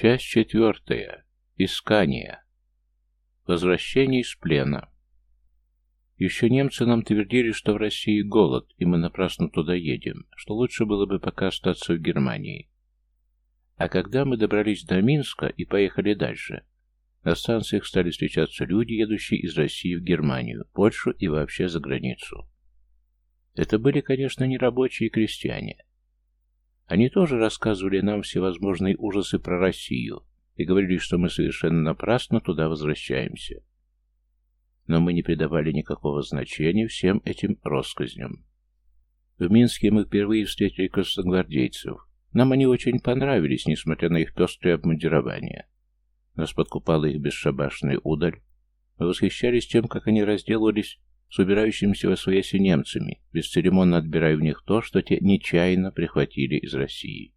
Часть четвертая. Искание. Возвращение из плена. Еще немцы нам твердили, что в России голод, и мы напрасно туда едем, что лучше было бы пока остаться в Германии. А когда мы добрались до Минска и поехали дальше, на станциях стали встречаться люди, едущие из России в Германию, Польшу и вообще за границу. Это были, конечно, не рабочие крестьяне. Они тоже рассказывали нам всевозможные ужасы про Россию и говорили, что мы совершенно напрасно туда возвращаемся. Но мы не придавали никакого значения всем этим россказням. В Минске мы впервые встретили красногвардейцев. Нам они очень понравились, несмотря на их пестрое обмундирование. Нас подкупала их бесшабашная удаль. Мы восхищались тем, как они разделывались с убирающимися во свояси немцами, бесцеремонно отбирая у них то, что те нечаянно прихватили из России.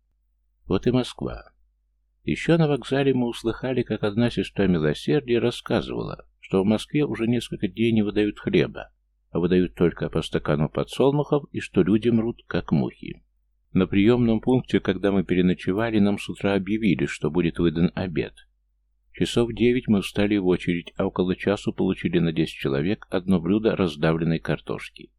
Вот и Москва. Еще на вокзале мы услыхали, как одна сестра милосердия рассказывала, что в Москве уже несколько дней не выдают хлеба, а выдают только по стакану подсолнухов и что люди мрут, как мухи. На приемном пункте, когда мы переночевали, нам с утра объявили, что будет выдан обед, Часов девять мы встали в очередь, а около часу получили на десять человек одно блюдо раздавленной картошки.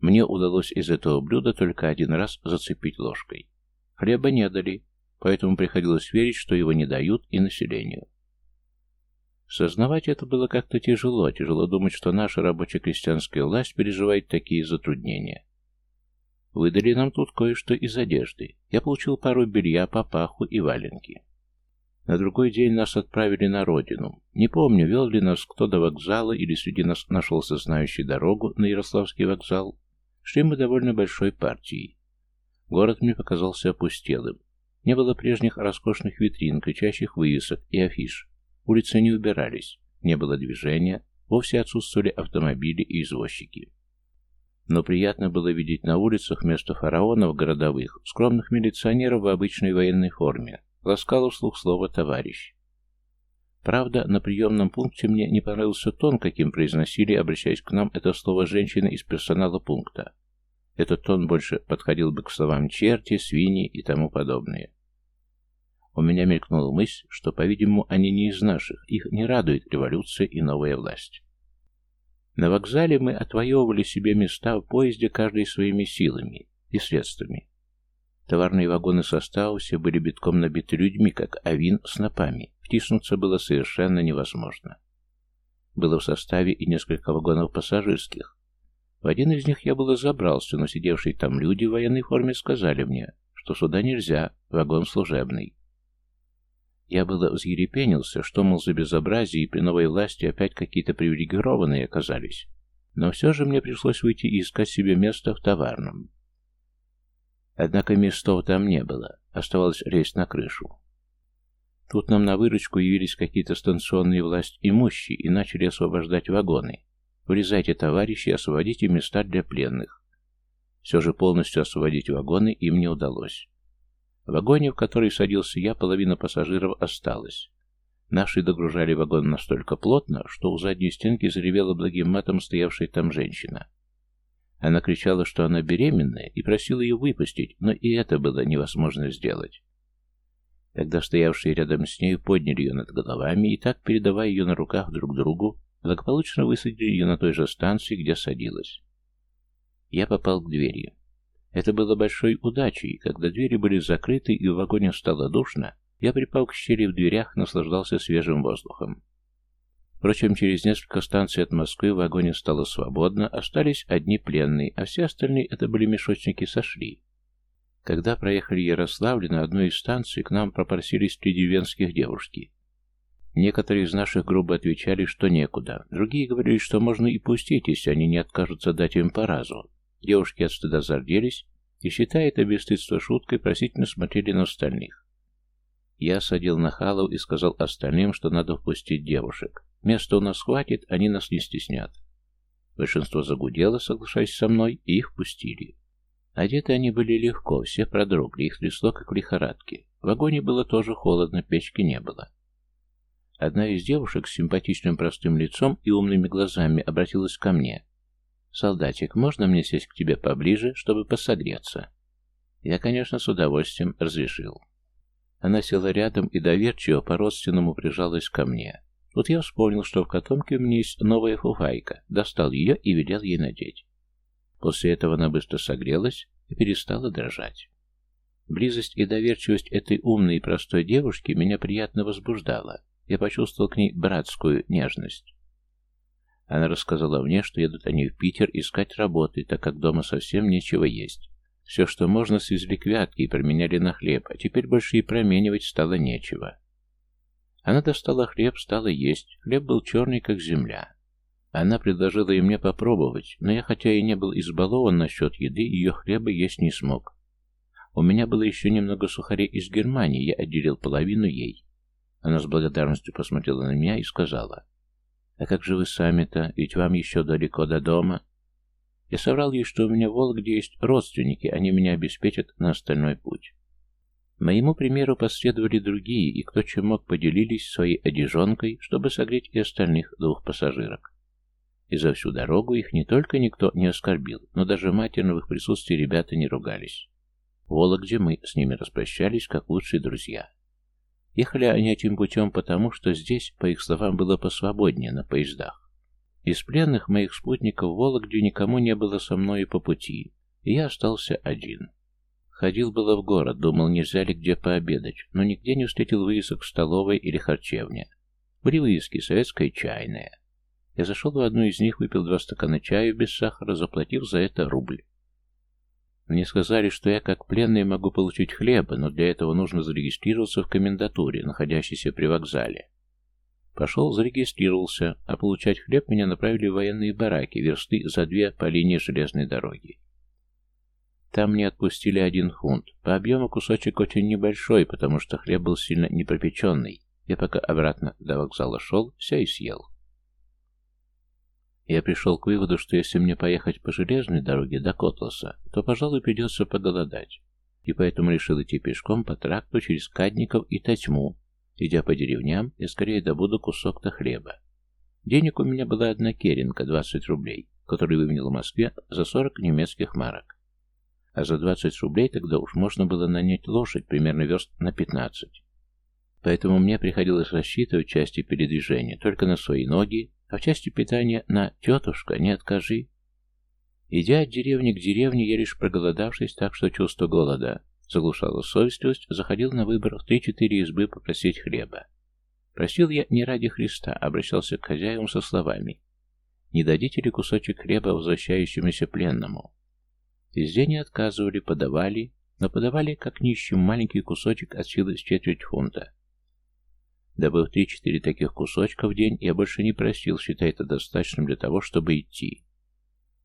Мне удалось из этого блюда только один раз зацепить ложкой. Хлеба не дали, поэтому приходилось верить, что его не дают и населению. Сознавать это было как-то тяжело, тяжело думать, что наша рабоче-крестьянская власть переживает такие затруднения. Выдали нам тут кое-что из одежды. Я получил пару белья, папаху и валенки. На другой день нас отправили на родину. Не помню, вел ли нас кто до вокзала или среди нас нашелся знающий дорогу на Ярославский вокзал. Шли мы довольно большой партией. Город мне показался опустелым. Не было прежних роскошных витрин, кричащих вывесок и афиш. Улицы не убирались, не было движения, вовсе отсутствовали автомобили и извозчики. Но приятно было видеть на улицах вместо фараонов городовых скромных милиционеров в обычной военной форме, Ласкал вслух слово «товарищ». Правда, на приемном пункте мне не понравился тон, каким произносили, обращаясь к нам, это слово женщины из персонала пункта. Этот тон больше подходил бы к словам «черти», «свиньи» и тому подобное. У меня мелькнула мысль, что, по-видимому, они не из наших, их не радует революция и новая власть. На вокзале мы отвоевывали себе места в поезде каждой своими силами и средствами. Товарные вагоны состава все были битком набиты людьми, как авин снопами. Втиснуться было совершенно невозможно. Было в составе и несколько вагонов пассажирских. В один из них я было забрался, но сидевшие там люди в военной форме сказали мне, что сюда нельзя, вагон служебный. Я было взъерепенился, что, мол, за безобразие и при новой власти опять какие-то привилегированные оказались. Но все же мне пришлось выйти и искать себе место в товарном. Однако местов там не было, оставалось лезть на крышу. Тут нам на выручку явились какие-то станционные власть имущие и начали освобождать вагоны. Вылезайте, товарищи, освободите места для пленных. Все же полностью освободить вагоны им не удалось. В вагоне, в который садился я, половина пассажиров осталась. Наши догружали вагон настолько плотно, что у задней стенки заревела благим матом стоявшая там женщина. Она кричала, что она беременная, и просила ее выпустить, но и это было невозможно сделать. Тогда стоявшие рядом с ней подняли ее над головами и так, передавая ее на руках друг другу, благополучно высадили ее на той же станции, где садилась. Я попал к двери. Это было большой удачей, когда двери были закрыты и в вагоне стало душно, я припал к щели в дверях, наслаждался свежим воздухом. Впрочем, через несколько станций от Москвы в вагоне стало свободно, остались одни пленные, а все остальные это были мешочники сошли. Когда проехали Ярославль, на одной из станций к нам попросились три деревенских девушки. Некоторые из наших грубо отвечали, что некуда. Другие говорили, что можно и пустить, если они не откажутся дать им по разу. Девушки от стыда зарделись и, считая это бесстыдство шуткой, просительно смотрели на остальных. Я садил на халов и сказал остальным, что надо впустить девушек. Места у нас хватит, они нас не стеснят. Большинство загудело, соглашаясь со мной, и их пустили. Одеты они были легко, все продрогли, их трясло, как в лихорадке. В вагоне было тоже холодно, печки не было. Одна из девушек с симпатичным простым лицом и умными глазами обратилась ко мне. «Солдатик, можно мне сесть к тебе поближе, чтобы посогреться?» Я, конечно, с удовольствием разрешил. Она села рядом и доверчиво по-родственному прижалась ко мне. Тут я вспомнил, что в котомке у меня есть новая фуфайка, достал ее и велел ей надеть. После этого она быстро согрелась и перестала дрожать. Близость и доверчивость этой умной и простой девушки меня приятно возбуждала. Я почувствовал к ней братскую нежность. Она рассказала мне, что едут они в Питер искать работы, так как дома совсем нечего есть. Все, что можно, свезли к вятке и променяли на хлеб, а теперь больше и променивать стало нечего. Она достала хлеб, стала есть. Хлеб был черный, как земля. Она предложила и мне попробовать, но я, хотя и не был избалован насчет еды, ее хлеба есть не смог. У меня было еще немного сухарей из Германии, я отделил половину ей. Она с благодарностью посмотрела на меня и сказала, «А как же вы сами-то? Ведь вам еще далеко до дома». Я соврал ей, что у меня в Вологде есть родственники, они меня обеспечат на остальной путь. Моему примеру последовали другие, и кто чем мог поделились своей одежонкой, чтобы согреть и остальных двух пассажирок. И за всю дорогу их не только никто не оскорбил, но даже матерно в их присутствии ребята не ругались. В Вологде мы с ними распрощались, как лучшие друзья. Ехали они этим путем потому, что здесь, по их словам, было посвободнее на поездах. Из пленных моих спутников в Вологде никому не было со мной по пути, и я остался один. Ходил было в город, думал, нельзя ли где пообедать, но нигде не встретил вывесок в столовой или харчевне. Были вывески «Советская чайная». Я зашел в одну из них, выпил два стакана чаю без сахара, заплатив за это рубль. Мне сказали, что я как пленный могу получить хлеба, но для этого нужно зарегистрироваться в комендатуре, находящейся при вокзале. Пошел, зарегистрировался, а получать хлеб меня направили в военные бараки, версты за две по линии железной дороги. Там мне отпустили один фунт. По объему кусочек очень небольшой, потому что хлеб был сильно непропеченный. Я пока обратно до вокзала шел, все и съел. Я пришел к выводу, что если мне поехать по железной дороге до Котласа, то, пожалуй, придется поголодать. И поэтому решил идти пешком по тракту через Кадников и Татьму. Идя по деревням, я скорее добуду кусок-то хлеба. Денег у меня была одна керенка, 20 рублей, который выменил в Москве за 40 немецких марок. А за 20 рублей тогда уж можно было нанять лошадь, примерно верст на 15. Поэтому мне приходилось рассчитывать части передвижения только на свои ноги а в части питания на «тетушка, не откажи». Идя от деревни к деревне, я лишь проголодавшись так, что чувство голода заглушало совестливость, заходил на выбор в три-четыре избы попросить хлеба. Просил я не ради Христа, а обращался к хозяевам со словами «Не дадите ли кусочек хлеба возвращающемуся пленному?» Везде не отказывали, подавали, но подавали как нищим маленький кусочек от силы с четверть фунта. Добыв три-четыре таких кусочка в день, я больше не просил, считая это достаточным для того, чтобы идти.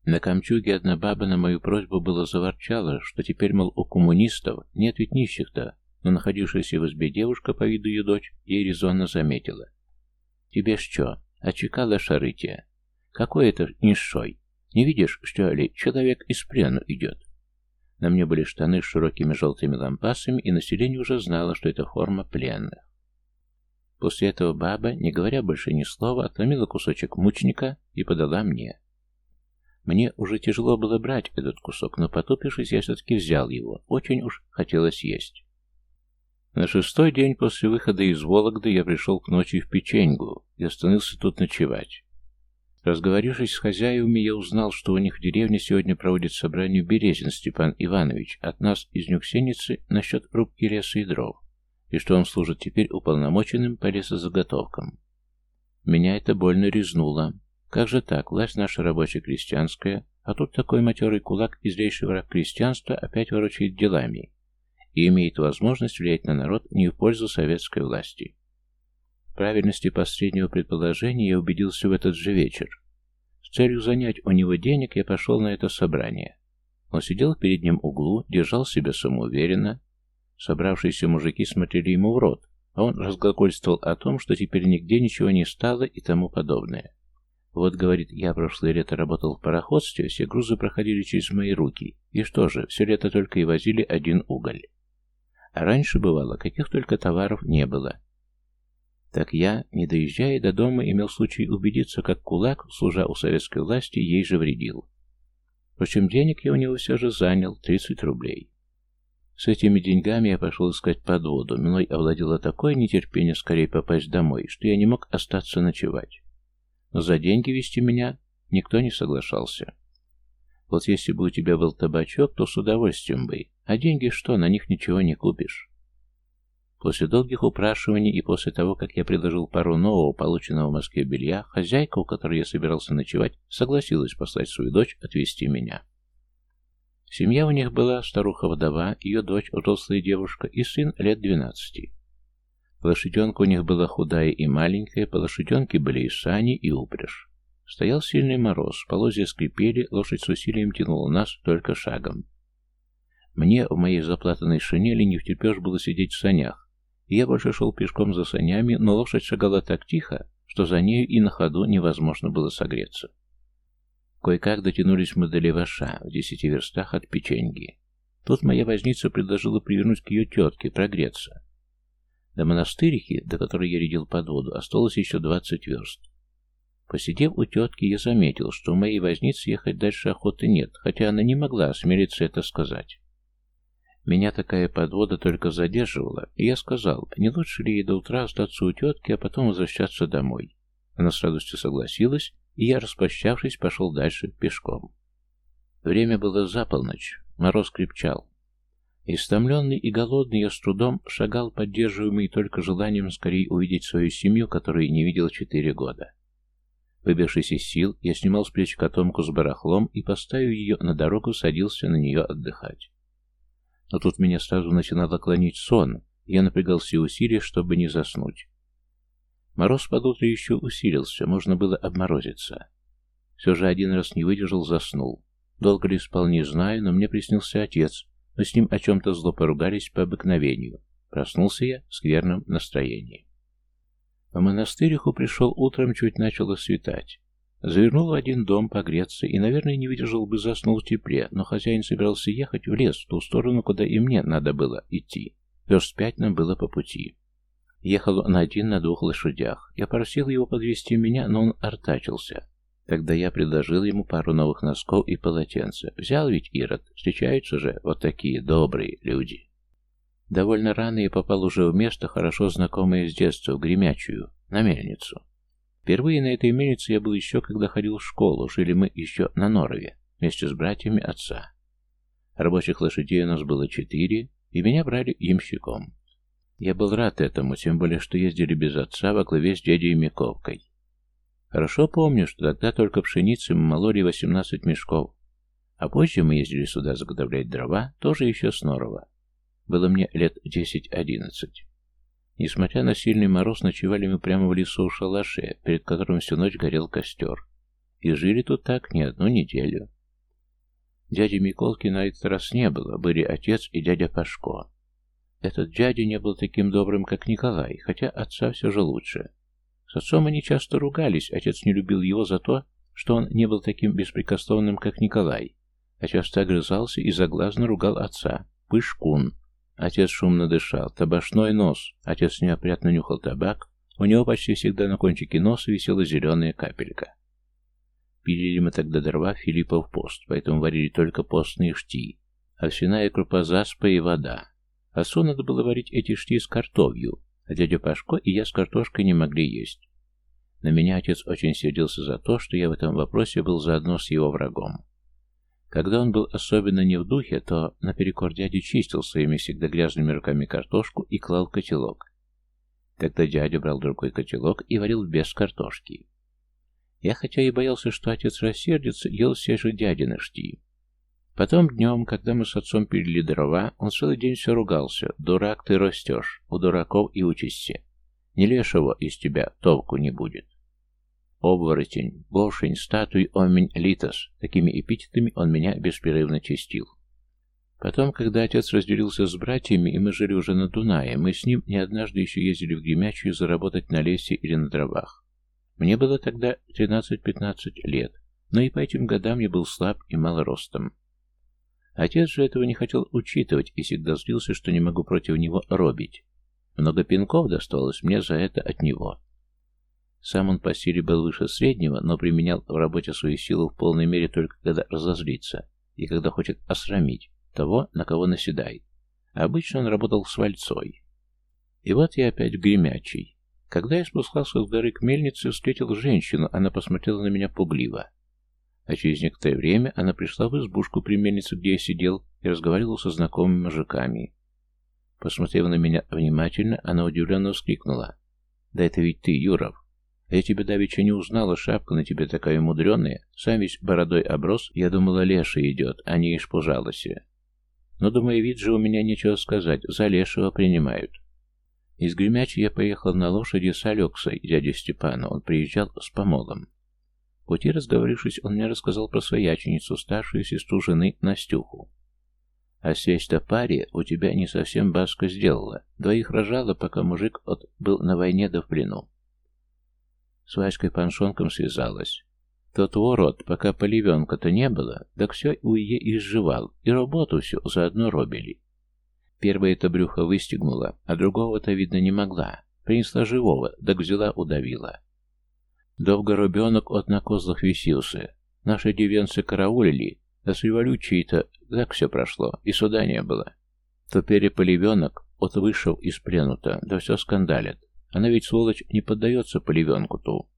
На Камчуге одна баба на мою просьбу было заворчала, что теперь, мол, у коммунистов нет ведь нищих-то, но находившаяся в избе девушка по виду ее дочь ей резонно заметила. «Тебе что, очекала шарытие? Какой это низшой? Не видишь, что ли, человек из плену идет?» На мне были штаны с широкими желтыми лампасами, и население уже знало, что это форма пленных. После этого баба, не говоря больше ни слова, отломила кусочек мучника и подала мне. Мне уже тяжело было брать этот кусок, но потупившись, я все-таки взял его. Очень уж хотелось есть. На шестой день после выхода из Вологды я пришел к ночи в Печеньгу и остановился тут ночевать. Разговорившись с хозяевами, я узнал, что у них в деревне сегодня проводит собрание Березин Степан Иванович от нас из Нюксеницы насчет рубки леса и дров и что он служит теперь уполномоченным по лесозаготовкам. Меня это больно резнуло. Как же так, власть наша рабоче-крестьянская, а тут такой матерый кулак и злейший враг крестьянства опять ворочает делами и имеет возможность влиять на народ не в пользу советской власти. Правильности последнего предположения я убедился в этот же вечер. С целью занять у него денег я пошел на это собрание. Он сидел в переднем углу, держал себя самоуверенно, Собравшиеся мужики смотрели ему в рот, а он разглагольствовал о том, что теперь нигде ничего не стало и тому подобное. Вот, говорит, я прошлое лето работал в пароходстве, все грузы проходили через мои руки. И что же, все лето только и возили один уголь. А раньше, бывало, каких только товаров не было. Так я, не доезжая до дома, имел случай убедиться, как кулак, служа у советской власти, ей же вредил. Впрочем, денег я у него все же занял, 30 рублей. С этими деньгами я пошел искать подводу. Мной овладело такое нетерпение скорее попасть домой, что я не мог остаться ночевать. Но за деньги вести меня никто не соглашался. Вот если бы у тебя был табачок, то с удовольствием бы. А деньги что, на них ничего не купишь. После долгих упрашиваний и после того, как я предложил пару нового, полученного в Москве белья, хозяйка, у которой я собирался ночевать, согласилась послать свою дочь отвезти меня. Семья у них была старуха-вдова, ее дочь, взрослая девушка и сын лет двенадцати. Лошаденка у них была худая и маленькая, по лошаденке были и сани, и упряжь. Стоял сильный мороз, полозья скрипели, лошадь с усилием тянула нас только шагом. Мне в моей заплатанной шинели не втерпешь было сидеть в санях, я больше шел пешком за санями, но лошадь шагала так тихо, что за нею и на ходу невозможно было согреться. Кое-как дотянулись мы до Леваша, в десяти верстах от печеньги. Тут моя возница предложила привернуть к ее тетке, прогреться. До монастырихи, до которой я рядил под воду, осталось еще двадцать верст. Посидев у тетки, я заметил, что у моей возницы ехать дальше охоты нет, хотя она не могла осмелиться это сказать. Меня такая подвода только задерживала, и я сказал, не лучше ли ей до утра остаться у тетки, а потом возвращаться домой. Она с радостью согласилась, и я, распрощавшись, пошел дальше пешком. Время было за полночь, мороз крепчал. Истомленный и голодный я с трудом шагал, поддерживаемый только желанием скорее увидеть свою семью, которую не видел четыре года. Выбившись из сил, я снимал с плеч котомку с барахлом и, поставив ее на дорогу, садился на нее отдыхать. Но тут меня сразу начинало клонить сон, и я напрягал все усилия, чтобы не заснуть. Мороз под утро еще усилился, можно было обморозиться. Все же один раз не выдержал, заснул. Долго ли спал, не знаю, но мне приснился отец, мы с ним о чем-то зло поругались по обыкновению. Проснулся я в скверном настроении. По монастыриху пришел утром, чуть начало светать. Завернул в один дом погреться и, наверное, не выдержал бы заснул в тепле, но хозяин собирался ехать в лес, в ту сторону, куда и мне надо было идти. Верст пять нам было по пути. Ехал он один на двух лошадях. Я просил его подвести меня, но он артачился. Тогда я предложил ему пару новых носков и полотенца. Взял ведь Ирод. Встречаются же вот такие добрые люди. Довольно рано я попал уже в место, хорошо знакомое с детства, в Гремячую, на мельницу. Впервые на этой мельнице я был еще, когда ходил в школу. Жили мы еще на Норове, вместе с братьями отца. Рабочих лошадей у нас было четыре, и меня брали ямщиком. Я был рад этому, тем более, что ездили без отца во главе с дядей Миковкой. Хорошо помню, что тогда только пшеницы мы мололи 18 мешков, а позже мы ездили сюда заготовлять дрова, тоже еще с Норова. Было мне лет 10-11. Несмотря на сильный мороз, ночевали мы прямо в лесу в шалаше, перед которым всю ночь горел костер. И жили тут так не одну неделю. Дяди Миколки на этот раз не было, были отец и дядя Пашко. Этот дядя не был таким добрым, как Николай, хотя отца все же лучше. С отцом они часто ругались, отец не любил его за то, что он не был таким беспрекословным, как Николай, а часто огрызался и заглазно ругал отца. Пышкун. Отец шумно дышал. Табашной нос. Отец неопрятно нюхал табак. У него почти всегда на кончике носа висела зеленая капелька. Пилили мы тогда дрова Филиппов пост, поэтому варили только постные шти. Овсяная крупа заспа и вода. Отцу надо было варить эти шти с картовью, а дядя Пашко и я с картошкой не могли есть. На меня отец очень сердился за то, что я в этом вопросе был заодно с его врагом. Когда он был особенно не в духе, то наперекор дяде чистил своими всегда грязными руками картошку и клал котелок. Тогда дядя брал другой котелок и варил без картошки. Я хотя и боялся, что отец рассердится, ел все же дядины шти. Потом днем, когда мы с отцом пилили дрова, он целый день все ругался. «Дурак ты растешь, у дураков и учишься. Не лешего из тебя толку не будет». Оборотень, Бошень, статуй, Омень, Литос. Такими эпитетами он меня беспрерывно чистил. Потом, когда отец разделился с братьями, и мы жили уже на Дунае, мы с ним не однажды еще ездили в Гремячую заработать на лесе или на дровах. Мне было тогда 13-15 лет, но и по этим годам я был слаб и малоростом. Отец же этого не хотел учитывать и всегда злился, что не могу против него робить. Много пинков досталось мне за это от него. Сам он по силе был выше среднего, но применял в работе свою силу в полной мере только когда разозлится и когда хочет осрамить того, на кого наседает. Обычно он работал с вальцой. И вот я опять в гремячий. Когда я спускался с горы к мельнице, встретил женщину, она посмотрела на меня пугливо. А через некоторое время она пришла в избушку при мельнице, где я сидел, и разговаривал со знакомыми мужиками. Посмотрев на меня внимательно, она удивленно вскрикнула. «Да это ведь ты, Юров! А я тебя давеча не узнала, шапка на тебе такая мудреная, сам весь бородой оброс, я думала, Леша идет, а не испужалась. Но, думаю, вид же у меня нечего сказать, за Лешего принимают. Из Гремячи я поехал на лошади с Алексой, дядей Степана, он приезжал с помолом. В пути разговорившись, он мне рассказал про свояченицу, старшую сестру жены Настюху. А связь-то паре у тебя не совсем баска сделала. Двоих рожала, пока мужик от был на войне да в плену. С Васькой Паншонком связалась. Тот ворот, пока поливенка-то не было, так все у ее изживал, и работу всю заодно робили. Первое это брюхо выстегнула, а другого-то, видно, не могла. Принесла живого, так взяла, удавила. Довго робенок от на козлах висился. Наши девенцы караулили, да с революцией-то так все прошло, и суда не было. То переполивенок от вышел из плену-то, да все скандалят. Она ведь, сволочь, не поддается поливенку-ту.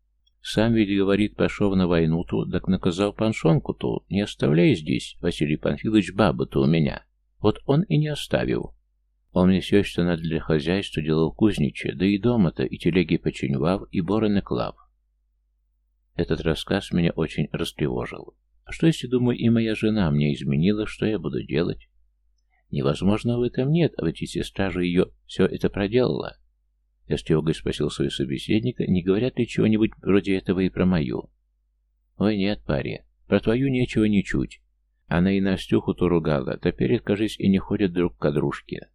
Сам ведь говорит, пошел на войну-ту, так наказал паншонку-ту. Не оставляй здесь, Василий Панфилович, бабу-то у меня. Вот он и не оставил. Он мне все, что надо для хозяйства, делал кузниче, да и дома-то, и телеги починевав, и бороны клав. Этот рассказ меня очень растревожил. А что, если, думаю, и моя жена мне изменила, что я буду делать? Невозможно в этом нет, а ведь и сестра же ее все это проделала. Я с тревогой спросил своего собеседника, не говорят ли чего-нибудь вроде этого и про мою. Ой, нет, паря, про твою нечего ни чуть. Она и Настюху-то ругала, теперь, кажись, и не ходят друг к дружке.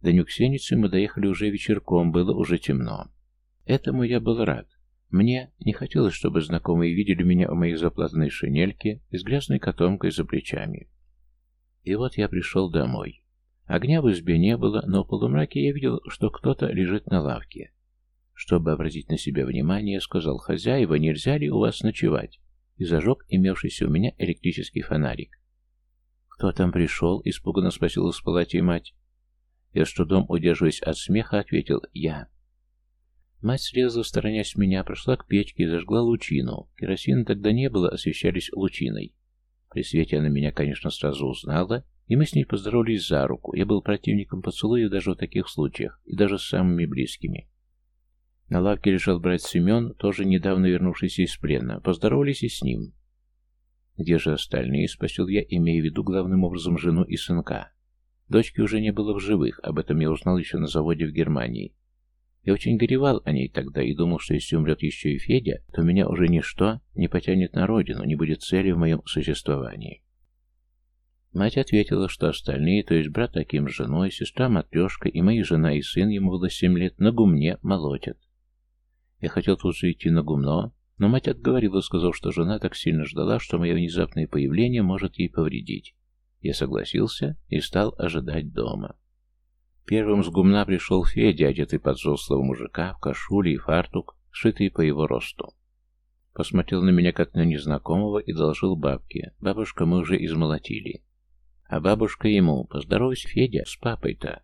До Нюксеницы мы доехали уже вечерком, было уже темно. Этому я был рад. Мне не хотелось, чтобы знакомые видели меня в моей заплатанной шинельке и с грязной котомкой за плечами. И вот я пришел домой. Огня в избе не было, но в полумраке я видел, что кто-то лежит на лавке. Чтобы обратить на себя внимание, сказал хозяева, нельзя ли у вас ночевать, и зажег имевшийся у меня электрический фонарик. «Кто там пришел?» — испуганно спросила с палати мать. Я с трудом, удерживаясь от смеха, ответил «Я». Мать срезала, сторонясь меня, прошла к печке и зажгла лучину. Керосина тогда не было, освещались лучиной. При свете она меня, конечно, сразу узнала, и мы с ней поздоровались за руку. Я был противником поцелуя даже в таких случаях, и даже с самыми близкими. На лавке лежал брат Семен, тоже недавно вернувшийся из плена. Поздоровались и с ним. «Где же остальные?» — спросил я, имея в виду главным образом жену и сынка. Дочки уже не было в живых, об этом я узнал еще на заводе в Германии. Я очень горевал о ней тогда и думал, что если умрет еще и Федя, то меня уже ничто не потянет на родину, не будет цели в моем существовании. Мать ответила, что остальные, то есть брат таким с женой, сестра матрешка и моя жена и сын, ему было семь лет, на гумне молотят. Я хотел тут же идти на гумно, но мать отговорила, сказав, что жена так сильно ждала, что мое внезапное появление может ей повредить. Я согласился и стал ожидать дома. Первым с гумна пришел Федя, одетый под взрослого мужика, в кашуле и фартук, сшитый по его росту. Посмотрел на меня как на незнакомого и доложил бабке. Бабушка мы уже измолотили. А бабушка ему, поздоровайся, Федя, с папой-то.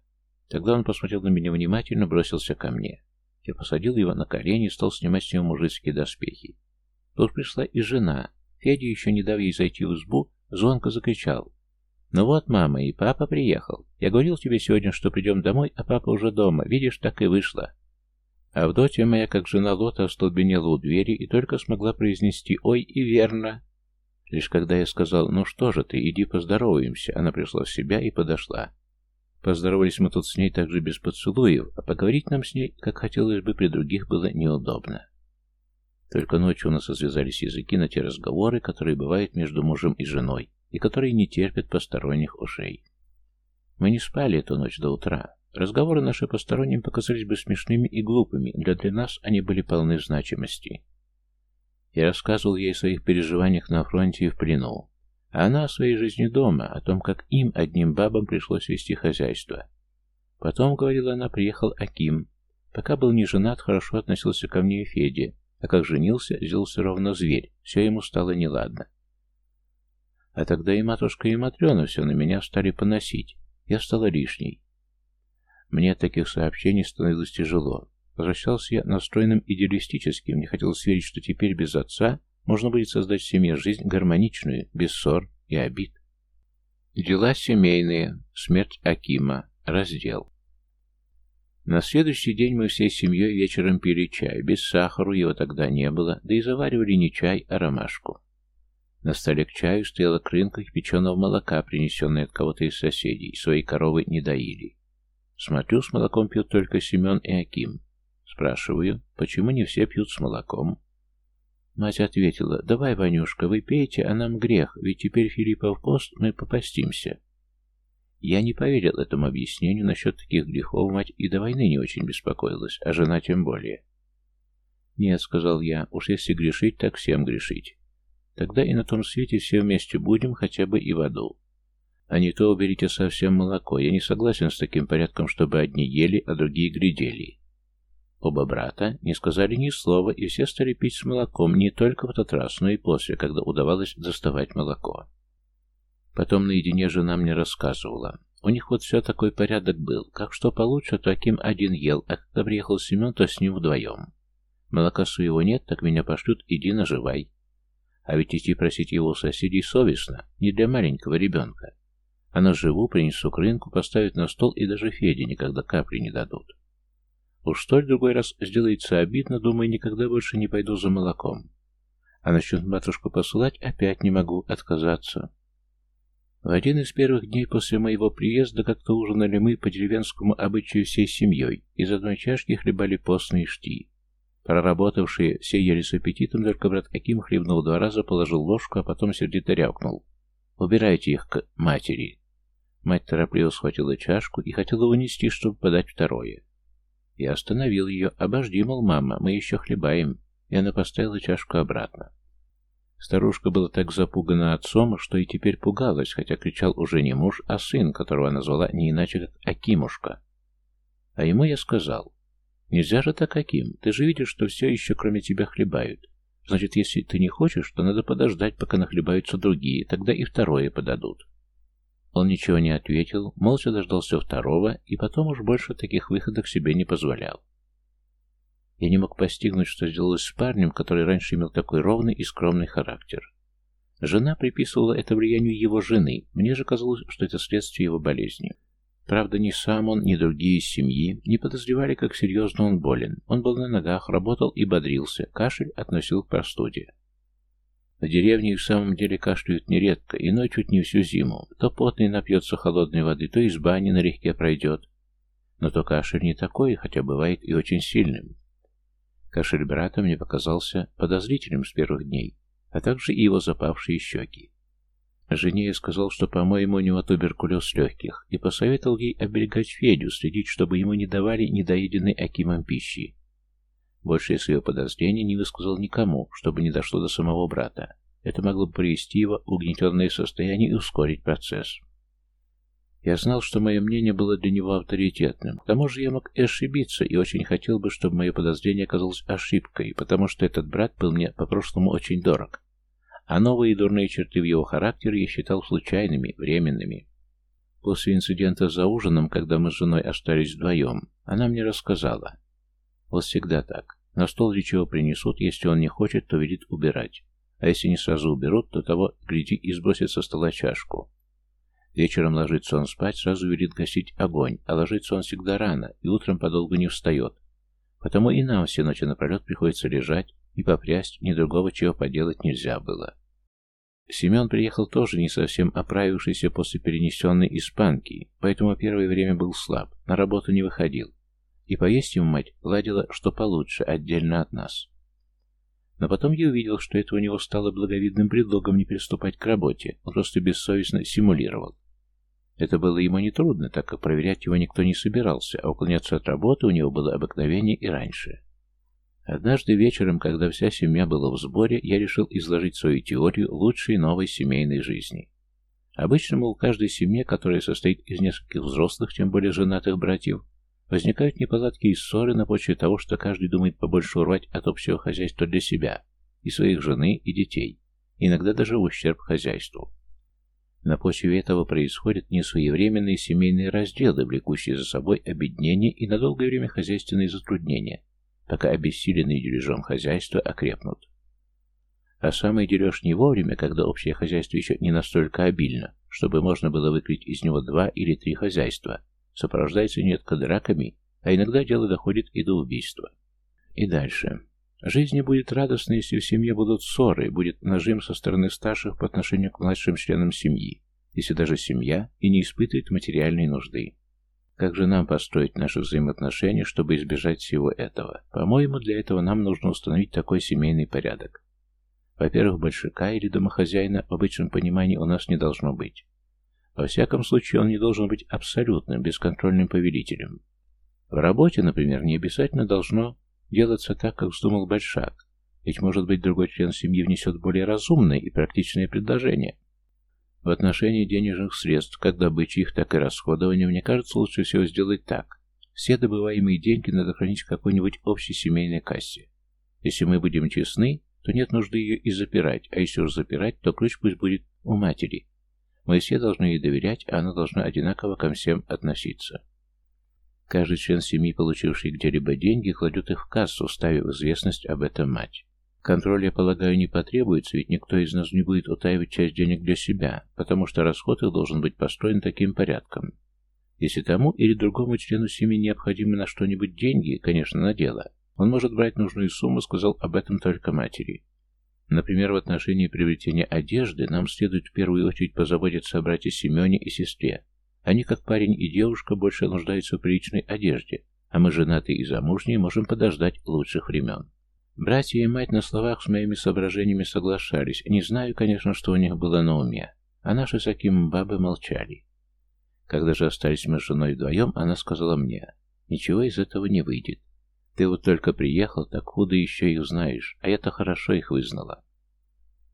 Тогда он посмотрел на меня внимательно, бросился ко мне. Я посадил его на колени и стал снимать с него мужицкие доспехи. Тут пришла и жена. Федя, еще не дав ей зайти в избу, звонко закричал. «Ну вот, мама, и папа приехал. Я говорил тебе сегодня, что придем домой, а папа уже дома. Видишь, так и вышло». Авдотья моя, как жена Лота, остолбенела у двери и только смогла произнести «Ой, и верно». Лишь когда я сказал «Ну что же ты, иди поздороваемся», она пришла в себя и подошла. Поздоровались мы тут с ней также без поцелуев, а поговорить нам с ней, как хотелось бы, при других было неудобно. Только ночью у нас развязались языки на те разговоры, которые бывают между мужем и женой, и которые не терпят посторонних ушей. Мы не спали эту ночь до утра. Разговоры наши посторонним показались бы смешными и глупыми, для для нас они были полны значимости. Я рассказывал ей о своих переживаниях на фронте и в плену, а она о своей жизни дома, о том, как им, одним бабам, пришлось вести хозяйство. Потом, говорила она, приехал Аким. Пока был не женат, хорошо относился ко мне и Феде, а как женился, сделался ровно зверь, все ему стало неладно. А тогда и матушка, и Матрена все на меня стали поносить. Я стала лишней. Мне от таких сообщений становилось тяжело. Возвращался я настроенным идеалистически. Мне хотелось верить, что теперь без отца можно будет создать в семье жизнь гармоничную, без ссор и обид. Дела семейные. Смерть Акима. Раздел. На следующий день мы всей семьей вечером пили чай. Без сахара его тогда не было, да и заваривали не чай, а ромашку. На столе к чаю стояла крынка кипяченого молока, принесенная от кого-то из соседей. Свои коровы не доили. Смотрю, с молоком пьют только Семен и Аким. Спрашиваю, почему не все пьют с молоком? Мать ответила, давай, Ванюшка, вы пейте, а нам грех, ведь теперь Филиппов пост, мы попастимся. Я не поверил этому объяснению насчет таких грехов, мать и до войны не очень беспокоилась, а жена тем более. «Нет», — сказал я, — «уж если грешить, так всем грешить. Тогда и на том свете все вместе будем, хотя бы и в аду. А не то уберите совсем молоко. Я не согласен с таким порядком, чтобы одни ели, а другие глядели. Оба брата не сказали ни слова, и все стали пить с молоком не только в тот раз, но и после, когда удавалось доставать молоко. Потом наедине жена мне рассказывала. У них вот все такой порядок был. Как что получше, то Аким один ел, а когда приехал Семен, то с ним вдвоем. Молока своего нет, так меня пошлют, иди наживай. А ведь идти просить его соседей совестно, не для маленького ребенка. А на живу принесу к рынку, поставят на стол и даже Феде никогда капли не дадут. Уж столь другой раз сделается обидно, думаю, никогда больше не пойду за молоком. А насчет матушку посылать опять не могу отказаться. В один из первых дней после моего приезда как-то ужинали мы по деревенскому обычаю всей семьей, из одной чашки хлебали постные шти. Проработавшие все ели с аппетитом, только брат Аким хлебнул два раза, положил ложку, а потом сердито рявкнул. «Убирайте их к матери!» Мать торопливо схватила чашку и хотела унести, чтобы подать второе. Я остановил ее. «Обожди, мол, мама, мы еще хлебаем». И она поставила чашку обратно. Старушка была так запугана отцом, что и теперь пугалась, хотя кричал уже не муж, а сын, которого она звала не иначе, как Акимушка. А ему я сказал, «Нельзя же так, Аким, ты же видишь, что все еще кроме тебя хлебают. Значит, если ты не хочешь, то надо подождать, пока нахлебаются другие, тогда и второе подадут». Он ничего не ответил, молча дождался второго, и потом уж больше таких выходок себе не позволял. Я не мог постигнуть, что сделалось с парнем, который раньше имел такой ровный и скромный характер. Жена приписывала это влиянию его жены, мне же казалось, что это следствие его болезни. Правда, ни сам он, ни другие из семьи не подозревали, как серьезно он болен. Он был на ногах, работал и бодрился, кашель относил к простуде. В деревне и в самом деле кашляют нередко, иной чуть не всю зиму. То потный напьется холодной воды, то из бани налегке пройдет. Но то кашель не такой, хотя бывает и очень сильным. Кашель брата мне показался подозрительным с первых дней, а также и его запавшие щеки. Жене я сказал, что, по-моему, у него туберкулез легких, и посоветовал ей оберегать Федю, следить, чтобы ему не давали недоеденной Акимом пищи. Больше я свое подозрение не высказал никому, чтобы не дошло до самого брата. Это могло бы привести его в угнетенное состояние и ускорить процесс. Я знал, что мое мнение было для него авторитетным. К тому же я мог и ошибиться, и очень хотел бы, чтобы мое подозрение оказалось ошибкой, потому что этот брат был мне по-прошлому очень дорог. А новые дурные черты в его характере я считал случайными, временными. После инцидента за ужином, когда мы с женой остались вдвоем, она мне рассказала. Вот всегда так. На стол чего принесут, если он не хочет, то велит убирать. А если не сразу уберут, то того, гляди, и сбросит со стола чашку. Вечером ложится он спать, сразу велит гасить огонь, а ложится он всегда рано, и утром подолгу не встает. Потому и нам все ночи напролет приходится лежать, и попрясть, ни другого чего поделать нельзя было. Семен приехал тоже не совсем оправившийся после перенесенной испанки, поэтому первое время был слаб, на работу не выходил. И поесть ему мать ладила, что получше, отдельно от нас. Но потом я увидел, что это у него стало благовидным предлогом не приступать к работе, он просто бессовестно симулировал. Это было ему нетрудно, так как проверять его никто не собирался, а уклоняться от работы у него было обыкновение и раньше. Однажды вечером, когда вся семья была в сборе, я решил изложить свою теорию лучшей новой семейной жизни. Обычно, мол, каждой семье, которая состоит из нескольких взрослых, тем более женатых братьев, Возникают неполадки и ссоры на почве того, что каждый думает побольше урвать от общего хозяйства для себя, и своих жены, и детей, иногда даже в ущерб хозяйству. На почве этого происходят несвоевременные семейные разделы, влекущие за собой обеднение и на долгое время хозяйственные затруднения, пока обессиленные дележом хозяйства окрепнут. А самый дележ не вовремя, когда общее хозяйство еще не настолько обильно, чтобы можно было выкрыть из него два или три хозяйства, сопровождается нередко драками, а иногда дело доходит и до убийства. И дальше. Жизнь не будет радостной, если в семье будут ссоры, будет нажим со стороны старших по отношению к младшим членам семьи, если даже семья и не испытывает материальной нужды. Как же нам построить наши взаимоотношения, чтобы избежать всего этого? По-моему, для этого нам нужно установить такой семейный порядок. Во-первых, большака или домохозяина в обычном понимании у нас не должно быть. Во всяком случае, он не должен быть абсолютным, бесконтрольным повелителем. В работе, например, не обязательно должно делаться так, как вздумал Большак, ведь, может быть, другой член семьи внесет более разумное и практичное предложение. В отношении денежных средств, как добычи их, так и расходования, мне кажется, лучше всего сделать так. Все добываемые деньги надо хранить в какой-нибудь общей семейной кассе. Если мы будем честны, то нет нужды ее и запирать, а если уж запирать, то ключ пусть будет у матери. Мы все должны ей доверять, а она должна одинаково ко всем относиться. Каждый член семьи, получивший где-либо деньги, кладет их в кассу, ставив известность об этом мать. Контроль, я полагаю, не потребуется, ведь никто из нас не будет утаивать часть денег для себя, потому что расход их должен быть построен таким порядком. Если тому или другому члену семьи необходимы на что-нибудь деньги, конечно, на дело, он может брать нужную сумму, сказал об этом только матери. Например, в отношении приобретения одежды нам следует в первую очередь позаботиться о брате Семене и сестре, они, как парень и девушка, больше нуждаются в приличной одежде, а мы, женатые и замужние, можем подождать лучших времен. Братья и мать на словах с моими соображениями соглашались. Не знаю, конечно, что у них было на уме, а наши с Акимом бабы молчали. Когда же остались мы с женой вдвоем, она сказала мне, «Ничего из этого не выйдет. Ты вот только приехал, так худо еще их знаешь, а я-то хорошо их вызнала.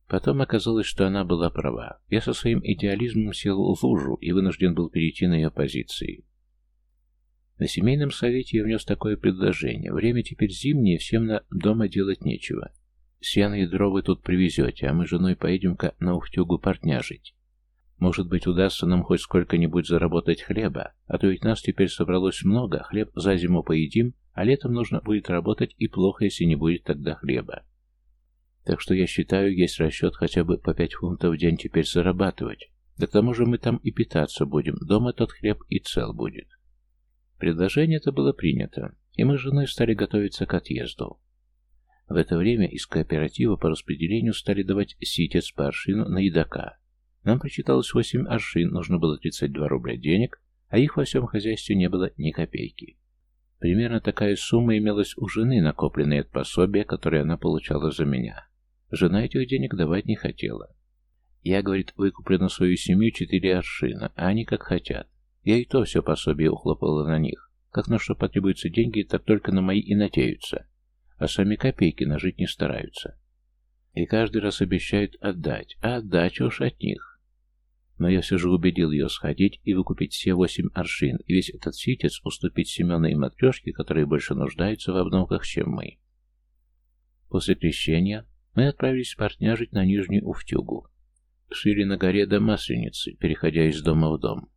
Потом оказалось, что она была права. Я со своим идеализмом сел в лужу и вынужден был перейти на ее позиции. На семейном совете я внес такое предложение. Время теперь зимнее, всем на дома делать нечего. Сено и дрова тут привезете, а мы с женой поедем-ка на Ухтюгу партняжить. Может быть, удастся нам хоть сколько-нибудь заработать хлеба, а то ведь нас теперь собралось много, хлеб за зиму поедим, а летом нужно будет работать, и плохо, если не будет тогда хлеба. Так что я считаю, есть расчет хотя бы по пять фунтов в день теперь зарабатывать. Да к тому же мы там и питаться будем, дома тот хлеб и цел будет. Предложение это было принято, и мы с женой стали готовиться к отъезду. В это время из кооператива по распределению стали давать ситец по аршину на едока. Нам прочиталось 8 аршин, нужно было 32 рубля денег, а их во всем хозяйстве не было ни копейки. Примерно такая сумма имелась у жены, накопленная от пособия, которое она получала за меня. Жена этих денег давать не хотела. Я, говорит, выкуплю на свою семью четыре аршина, а они как хотят. Я и то все пособие ухлопала на них. Как на что потребуются деньги, так только на мои и надеются. А сами копейки нажить не стараются. И каждый раз обещают отдать, а отдача уж от них. Но я все же убедил ее сходить и выкупить все восемь аршин, и весь этот ситец уступить Семена и матрешке, которые больше нуждаются в обновках, чем мы. После крещения мы отправились партняжить на Нижнюю Уфтюгу. Шили на горе до Масленицы, переходя из дома в дом.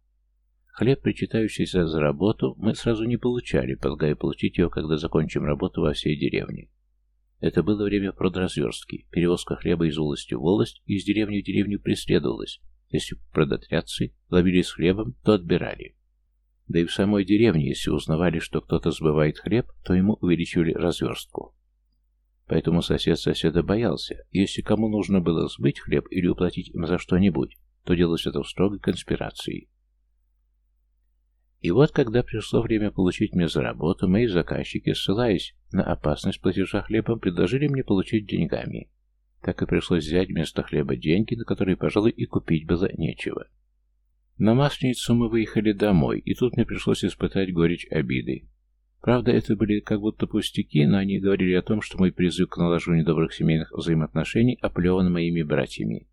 Хлеб, причитающийся за работу, мы сразу не получали, полагая получить его, когда закончим работу во всей деревне. Это было время продразверстки. Перевозка хлеба из волости в волость и из деревни в деревню преследовалась. Если продотрядцы ловили с хлебом, то отбирали. Да и в самой деревне, если узнавали, что кто-то сбывает хлеб, то ему увеличивали разверстку. Поэтому сосед соседа боялся. Если кому нужно было сбыть хлеб или уплатить им за что-нибудь, то делалось это в строгой конспирации. И вот, когда пришло время получить мне за работу, мои заказчики, ссылаясь на опасность платежа хлебом, предложили мне получить деньгами. Так и пришлось взять вместо хлеба деньги, на которые, пожалуй, и купить было нечего. На Масленицу мы выехали домой, и тут мне пришлось испытать горечь обиды. Правда, это были как будто пустяки, но они говорили о том, что мой призыв к наложению добрых семейных взаимоотношений оплеван моими братьями.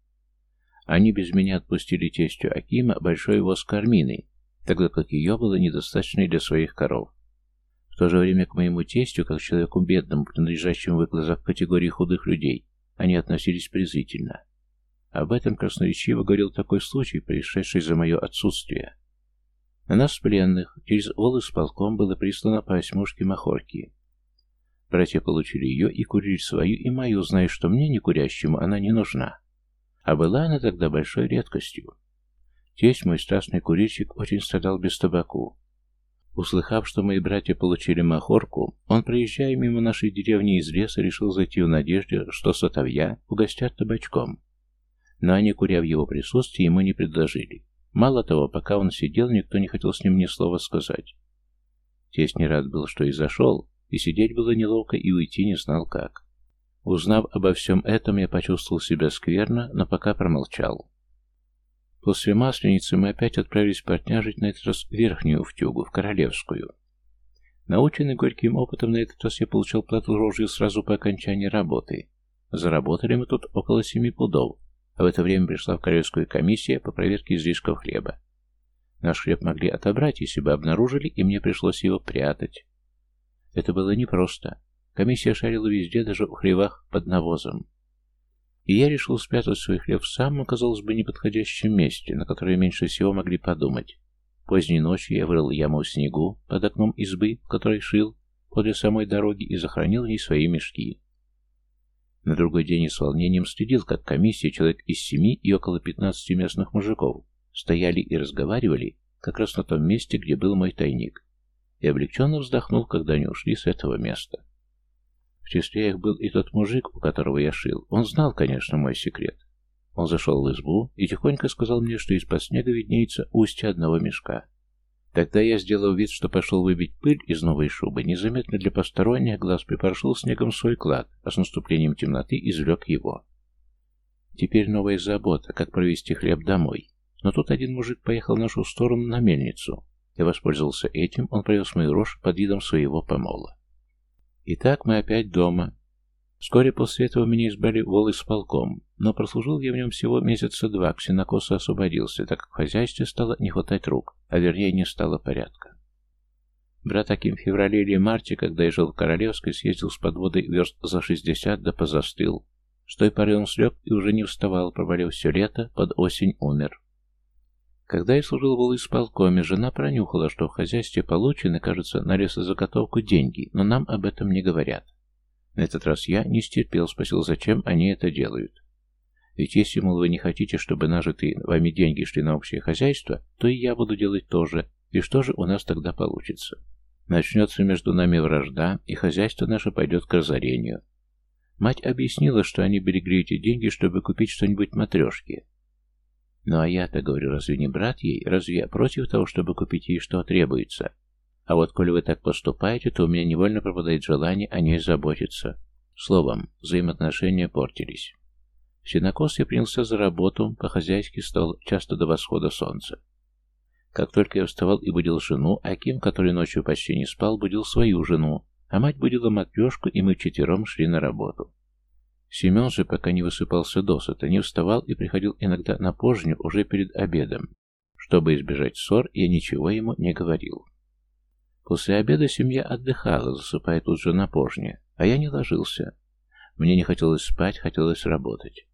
Они без меня отпустили тестю Акима большой воз кармины, тогда как ее было недостаточно для своих коров. В то же время к моему тестю, как человеку бедному, принадлежащему в глазах категории худых людей, они относились презрительно. Об этом красноречиво говорил такой случай, происшедший за мое отсутствие. На нас, пленных, через волос с полком было прислано по осьмушке махорки. Братья получили ее и курили свою, и мою, зная, что мне, не курящему, она не нужна. А была она тогда большой редкостью. Тесть, мой страстный курильщик, очень страдал без табаку. Услыхав, что мои братья получили махорку, он, проезжая мимо нашей деревни из леса, решил зайти в надежде, что сотовья угостят табачком. Но они, куря в его присутствии, ему не предложили. Мало того, пока он сидел, никто не хотел с ним ни слова сказать. Тесть не рад был, что и зашел, и сидеть было неловко, и уйти не знал как. Узнав обо всем этом, я почувствовал себя скверно, но пока промолчал. После Масленицы мы опять отправились партняжить на этот раз Верхнюю Втюгу, в Королевскую. Наученный горьким опытом, на этот раз я получал плату рожью сразу по окончании работы. Заработали мы тут около семи пудов, а в это время пришла в Королевскую комиссия по проверке излишков хлеба. Наш хлеб могли отобрать, если бы обнаружили, и мне пришлось его прятать. Это было непросто. Комиссия шарила везде, даже в хлевах под навозом. И я решил спрятать свой хлеб в самом, казалось бы, неподходящем месте, на которое меньше всего могли подумать. Поздней ночью я вырыл яму в снегу под окном избы, в которой шил, подле самой дороги, и захоронил в ней свои мешки. На другой день я с волнением следил, как комиссия, человек из семи и около пятнадцати местных мужиков, стояли и разговаривали как раз на том месте, где был мой тайник и облегченно вздохнул, когда они ушли с этого места. В числе их был и тот мужик, у которого я шил. Он знал, конечно, мой секрет. Он зашел в избу и тихонько сказал мне, что из-под снега виднеется устье одного мешка. Тогда я, сделал вид, что пошел выбить пыль из новой шубы, незаметно для посторонних глаз припоршил снегом свой клад, а с наступлением темноты извлек его. Теперь новая забота, как провести хлеб домой. Но тут один мужик поехал в нашу сторону на мельницу. Я воспользовался этим, он привез мою рожь под видом своего помола. Итак, мы опять дома. Вскоре после этого меня избрали волы с полком, но прослужил я в нем всего месяца два, ксенокоса освободился, так как в хозяйстве стало не хватать рук, а вернее не стало порядка. Брат таким в феврале или марте, когда я жил в Королевской, съездил с подводой верст за шестьдесят, да позастыл. С той поры он слег и уже не вставал, проболел все лето, под осень умер. Когда я служил в исполкоме, жена пронюхала, что в хозяйстве получены, кажется, на лесозаготовку деньги, но нам об этом не говорят. На этот раз я не стерпел, спросил, зачем они это делают. Ведь если, мол, вы не хотите, чтобы нажитые вами деньги шли на общее хозяйство, то и я буду делать то же, и что же у нас тогда получится? Начнется между нами вражда, и хозяйство наше пойдет к разорению. Мать объяснила, что они берегли эти деньги, чтобы купить что-нибудь матрешки, ну а я-то говорю, разве не брат ей? Разве я против того, чтобы купить ей что требуется? А вот коли вы так поступаете, то у меня невольно пропадает желание о ней заботиться. Словом, взаимоотношения портились. В сенокос я принялся за работу, по-хозяйски стал часто до восхода солнца. Как только я вставал и будил жену, Аким, который ночью почти не спал, будил свою жену, а мать будила матрешку, и мы четвером шли на работу. Семен же, пока не высыпался досыта, не вставал и приходил иногда на пожню уже перед обедом. Чтобы избежать ссор, я ничего ему не говорил. После обеда семья отдыхала, засыпая тут же на пожне, а я не ложился. Мне не хотелось спать, хотелось работать.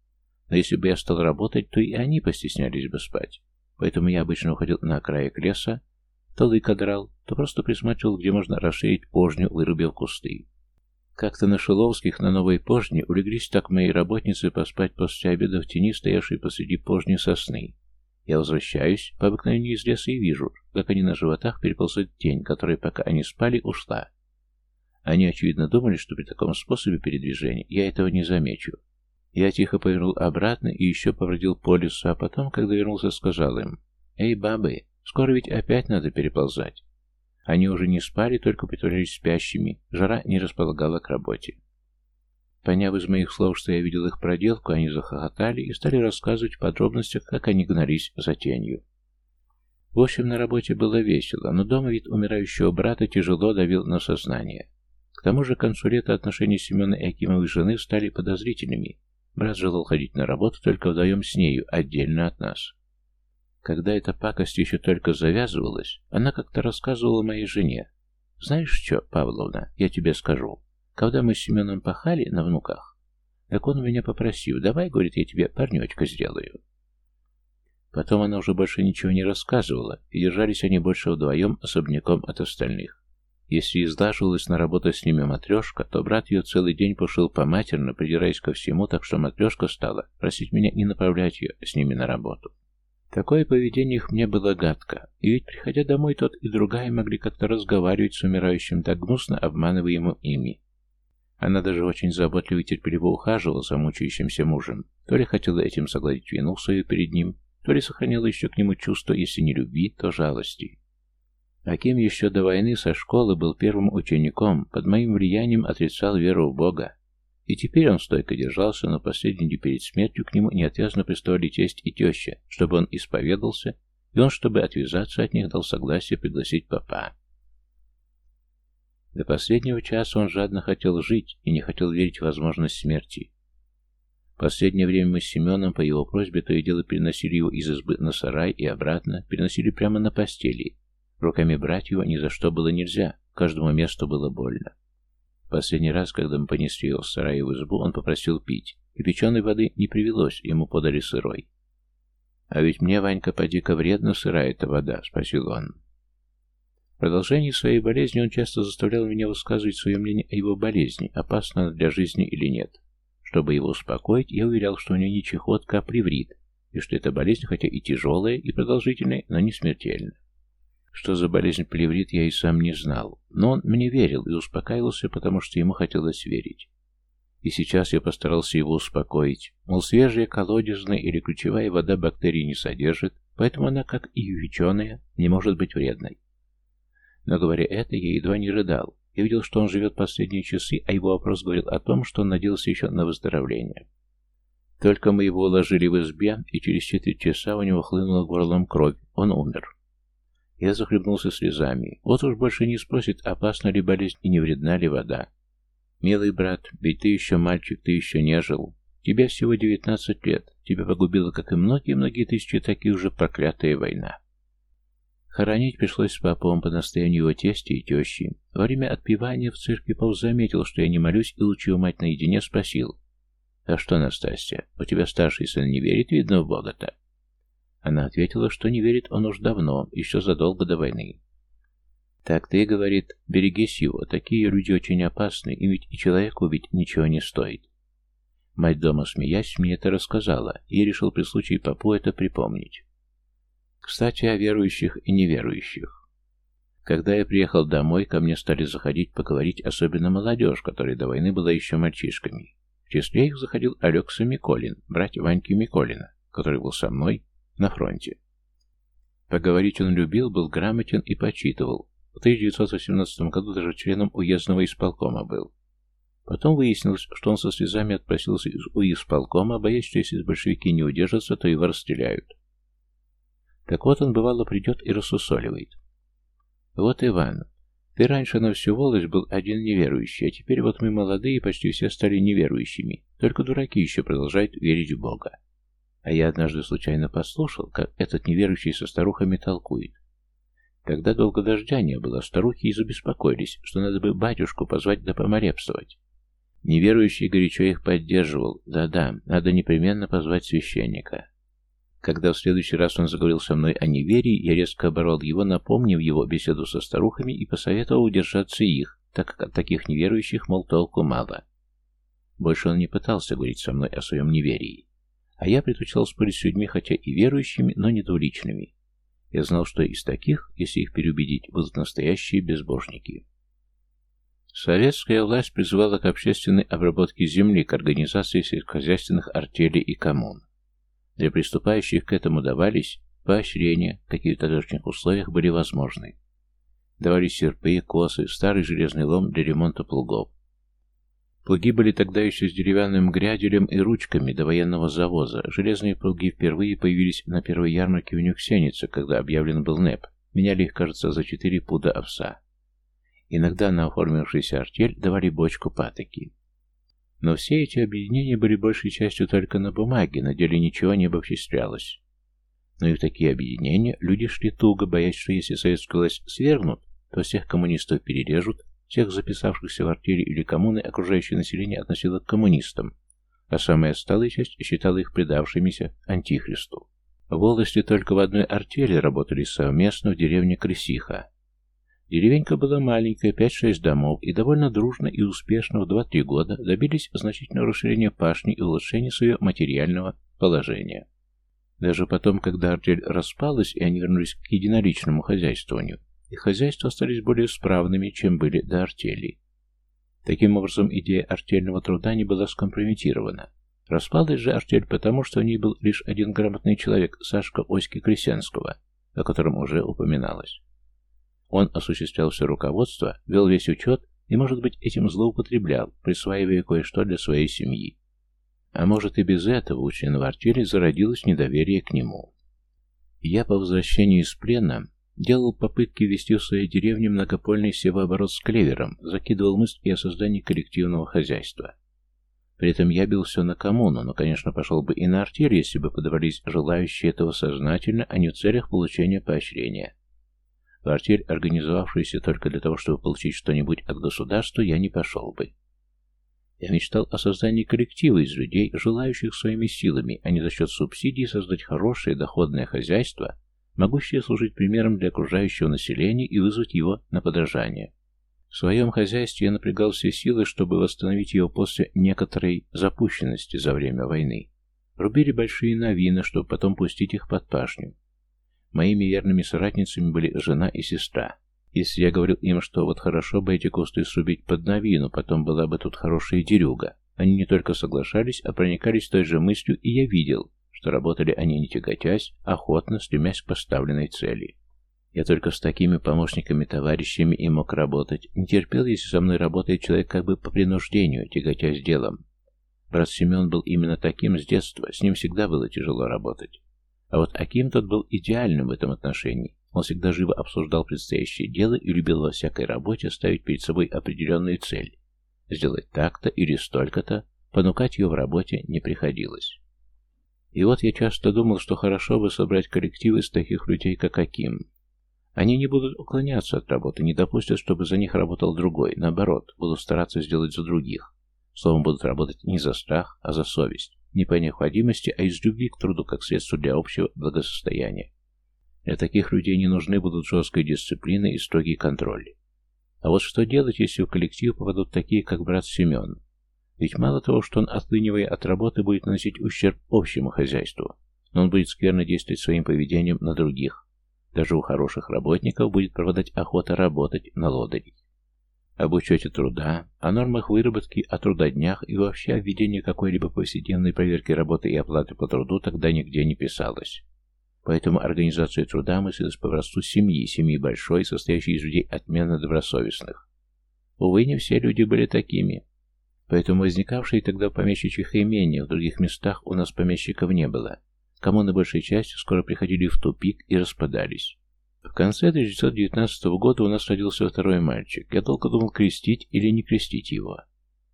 Но если бы я стал работать, то и они постеснялись бы спать. Поэтому я обычно уходил на краек леса, то лыка драл, то просто присматривал, где можно расширить пожню, вырубив кусты. Как-то на Шиловских на Новой Пожне улеглись так мои работницы поспать после обеда в тени, стоявшей посреди пожни сосны. Я возвращаюсь, по обыкновению из леса и вижу, как они на животах переползают тень, которая, пока они спали, ушла. Они, очевидно, думали, что при таком способе передвижения я этого не замечу. Я тихо повернул обратно и еще побродил по лесу, а потом, когда вернулся, сказал им, «Эй, бабы, скоро ведь опять надо переползать. Они уже не спали, только притворялись спящими. Жара не располагала к работе. Поняв из моих слов, что я видел их проделку, они захохотали и стали рассказывать в подробностях, как они гнались за тенью. В общем, на работе было весело, но дома вид умирающего брата тяжело давил на сознание. К тому же к концу лета отношения Семена и Акимовой жены стали подозрительными. Брат желал ходить на работу только вдвоем с нею, отдельно от нас. Когда эта пакость еще только завязывалась, она как-то рассказывала моей жене. «Знаешь что, Павловна, я тебе скажу. Когда мы с Семеном пахали на внуках, Так он меня попросил, давай, говорит, я тебе парнечка сделаю. Потом она уже больше ничего не рассказывала, и держались они больше вдвоем, особняком от остальных. Если излаживалась на работу с ними матрешка, то брат ее целый день пошел поматерно, придираясь ко всему, так что матрешка стала просить меня не направлять ее с ними на работу. Такое поведение их мне было гадко, и ведь, приходя домой, тот и другая могли как-то разговаривать с умирающим так гнусно, обманываемым ими. Она даже очень заботливо и терпеливо ухаживала за мучающимся мужем, то ли хотела этим загладить вину свою перед ним, то ли сохраняла еще к нему чувство, если не любви, то жалости. Аким еще до войны со школы был первым учеником, под моим влиянием отрицал веру в Бога. И теперь он стойко держался, но последний день перед смертью к нему неотвязно приставали тесть и теща, чтобы он исповедался, и он, чтобы отвязаться от них, дал согласие пригласить папа. До последнего часа он жадно хотел жить и не хотел верить в возможность смерти. Последнее время мы с Семеном по его просьбе то и дело переносили его из избы на сарай и обратно, переносили прямо на постели, Руками брать его ни за что было нельзя, каждому месту было больно. Последний раз, когда мы понесли его в сарай в избу, он попросил пить, и печеной воды не привелось, ему подали сырой. «А ведь мне, Ванька, поди-ка вредно сырая эта вода», — спросил он. В продолжении своей болезни он часто заставлял меня высказывать свое мнение о его болезни, опасна она для жизни или нет. Чтобы его успокоить, я уверял, что у него не чехотка, а приврит, и что эта болезнь, хотя и тяжелая, и продолжительная, но не смертельна. Что за болезнь плеврит, я и сам не знал. Но он мне верил и успокаивался, потому что ему хотелось верить. И сейчас я постарался его успокоить. Мол, свежая, колодезная или ключевая вода бактерий не содержит, поэтому она, как и увеченная, не может быть вредной. Но говоря это, я едва не рыдал. Я видел, что он живет последние часы, а его вопрос говорил о том, что он надеялся еще на выздоровление. Только мы его уложили в избе, и через четыре часа у него хлынула горлом кровь. Он умер. Я захлебнулся слезами. Вот уж больше не спросит, опасна ли болезнь и не вредна ли вода. «Милый брат, ведь ты еще мальчик, ты еще не жил. Тебе всего девятнадцать лет. Тебя погубила, как и многие-многие тысячи таких же, проклятая война». Хоронить пришлось с папом по настоянию его тести и тещи. Во время отпевания в церкви Павел заметил, что я не молюсь, и лучшую мать наедине спросил. «А что, Настасья, у тебя старший сын не верит, видно, в Бога-то?» Она ответила, что не верит он уж давно, еще задолго до войны. «Так ты, — говорит, — берегись его, такие люди очень опасны, и ведь и человеку убить ничего не стоит». Мать дома, смеясь, мне это рассказала, и я решил при случае папу это припомнить. Кстати, о верующих и неверующих. Когда я приехал домой, ко мне стали заходить поговорить, особенно молодежь, которая до войны была еще мальчишками. В числе их заходил Алекса Миколин, брать Ваньки Миколина, который был со мной на фронте. Поговорить он любил, был грамотен и почитывал. В 1918 году даже членом уездного исполкома был. Потом выяснилось, что он со слезами отпросился из уисполкома, боясь, что если большевики не удержатся, то его расстреляют. Так вот он, бывало, придет и рассусоливает. Вот, Иван, ты раньше на всю волость был один неверующий, а теперь вот мы молодые, почти все стали неверующими, только дураки еще продолжают верить в Бога. А я однажды случайно послушал, как этот неверующий со старухами толкует. Когда долго дождя не было, старухи и забеспокоились, что надо бы батюшку позвать да помолебствовать. Неверующий горячо их поддерживал. Да-да, надо непременно позвать священника. Когда в следующий раз он заговорил со мной о неверии, я резко оборвал его, напомнив его беседу со старухами и посоветовал удержаться их, так как от таких неверующих, мол, толку мало. Больше он не пытался говорить со мной о своем неверии. А я предпочитал спорить с людьми, хотя и верующими, но не двуличными. Я знал, что из таких, если их переубедить, будут настоящие безбожники. Советская власть призывала к общественной обработке земли, к организации сельскохозяйственных артелей и коммун. Для приступающих к этому давались поощрения, какие в тогдашних условиях были возможны. Давались серпы, косы, старый железный лом для ремонта плугов, Плуги были тогда еще с деревянным гряделем и ручками до военного завоза. Железные плуги впервые появились на первой ярмарке в Нюксенице, когда объявлен был НЭП. Меняли их, кажется, за четыре пуда овса. Иногда на оформившийся артель давали бочку патоки. Но все эти объединения были большей частью только на бумаге, на деле ничего не обобществлялось. Но и в такие объединения люди шли туго, боясь, что если советскую власть свергнут, то всех коммунистов перережут, всех записавшихся в артели или коммуны окружающее население относило к коммунистам, а самая отсталая часть считала их предавшимися антихристу. Волости только в одной артели работали совместно в деревне Крысиха. Деревенька была маленькая, 5-6 домов, и довольно дружно и успешно в 2-3 года добились значительного расширения пашни и улучшения своего материального положения. Даже потом, когда артель распалась и они вернулись к единоличному хозяйствованию, их хозяйства остались более справными, чем были до артели. Таким образом, идея артельного труда не была скомпрометирована. Распалась же артель потому, что в ней был лишь один грамотный человек, Сашка Оськи Крестьянского, о котором уже упоминалось. Он осуществлял все руководство, вел весь учет и, может быть, этим злоупотреблял, присваивая кое-что для своей семьи. А может и без этого у членов артели зародилось недоверие к нему. Я по возвращении из плена делал попытки ввести в своей деревне многопольный севооборот с клевером, закидывал мысли о создании коллективного хозяйства. При этом я бил все на коммуну, но, конечно, пошел бы и на артель, если бы подобрались желающие этого сознательно, а не в целях получения поощрения. В артель, организовавшуюся только для того, чтобы получить что-нибудь от государства, я не пошел бы. Я мечтал о создании коллектива из людей, желающих своими силами, а не за счет субсидий создать хорошее доходное хозяйство, могущее служить примером для окружающего населения и вызвать его на подражание. В своем хозяйстве я напрягал все силы, чтобы восстановить его после некоторой запущенности за время войны. Рубили большие новины, чтобы потом пустить их под пашню. Моими верными соратницами были жена и сестра. Если я говорил им, что вот хорошо бы эти кусты срубить под новину, потом была бы тут хорошая дерюга, они не только соглашались, а проникались той же мыслью, и я видел, что работали они не тяготясь, охотно, стремясь к поставленной цели. Я только с такими помощниками-товарищами и мог работать. Не терпел, если со мной работает человек как бы по принуждению, тяготясь делом. Брат Семен был именно таким с детства, с ним всегда было тяжело работать. А вот Аким тот был идеальным в этом отношении. Он всегда живо обсуждал предстоящее дело и любил во всякой работе ставить перед собой определенную цель. Сделать так-то или столько-то, понукать ее в работе не приходилось. И вот я часто думал, что хорошо бы собрать коллектив из таких людей, как Аким. Они не будут уклоняться от работы, не допустят, чтобы за них работал другой. Наоборот, будут стараться сделать за других. Словом, будут работать не за страх, а за совесть. Не по необходимости, а из любви к труду, как средство для общего благосостояния. Для таких людей не нужны будут жесткая дисциплина и строгий контроль. А вот что делать, если в коллектив попадут такие, как брат Семен? Ведь мало того, что он, отлынивая от работы, будет наносить ущерб общему хозяйству, но он будет скверно действовать своим поведением на других. Даже у хороших работников будет пропадать охота работать на лодырей. Об учете труда, о нормах выработки, о трудоднях и вообще о введении какой-либо повседневной проверки работы и оплаты по труду тогда нигде не писалось. Поэтому организация труда мыслилась по просту семьи, семьи большой, состоящей из людей отменно добросовестных. Увы, не все люди были такими. Поэтому возникавшие тогда в помещичьих имениях в других местах у нас помещиков не было. Кому на большей части скоро приходили в тупик и распадались. В конце 1919 года у нас родился второй мальчик. Я долго думал, крестить или не крестить его.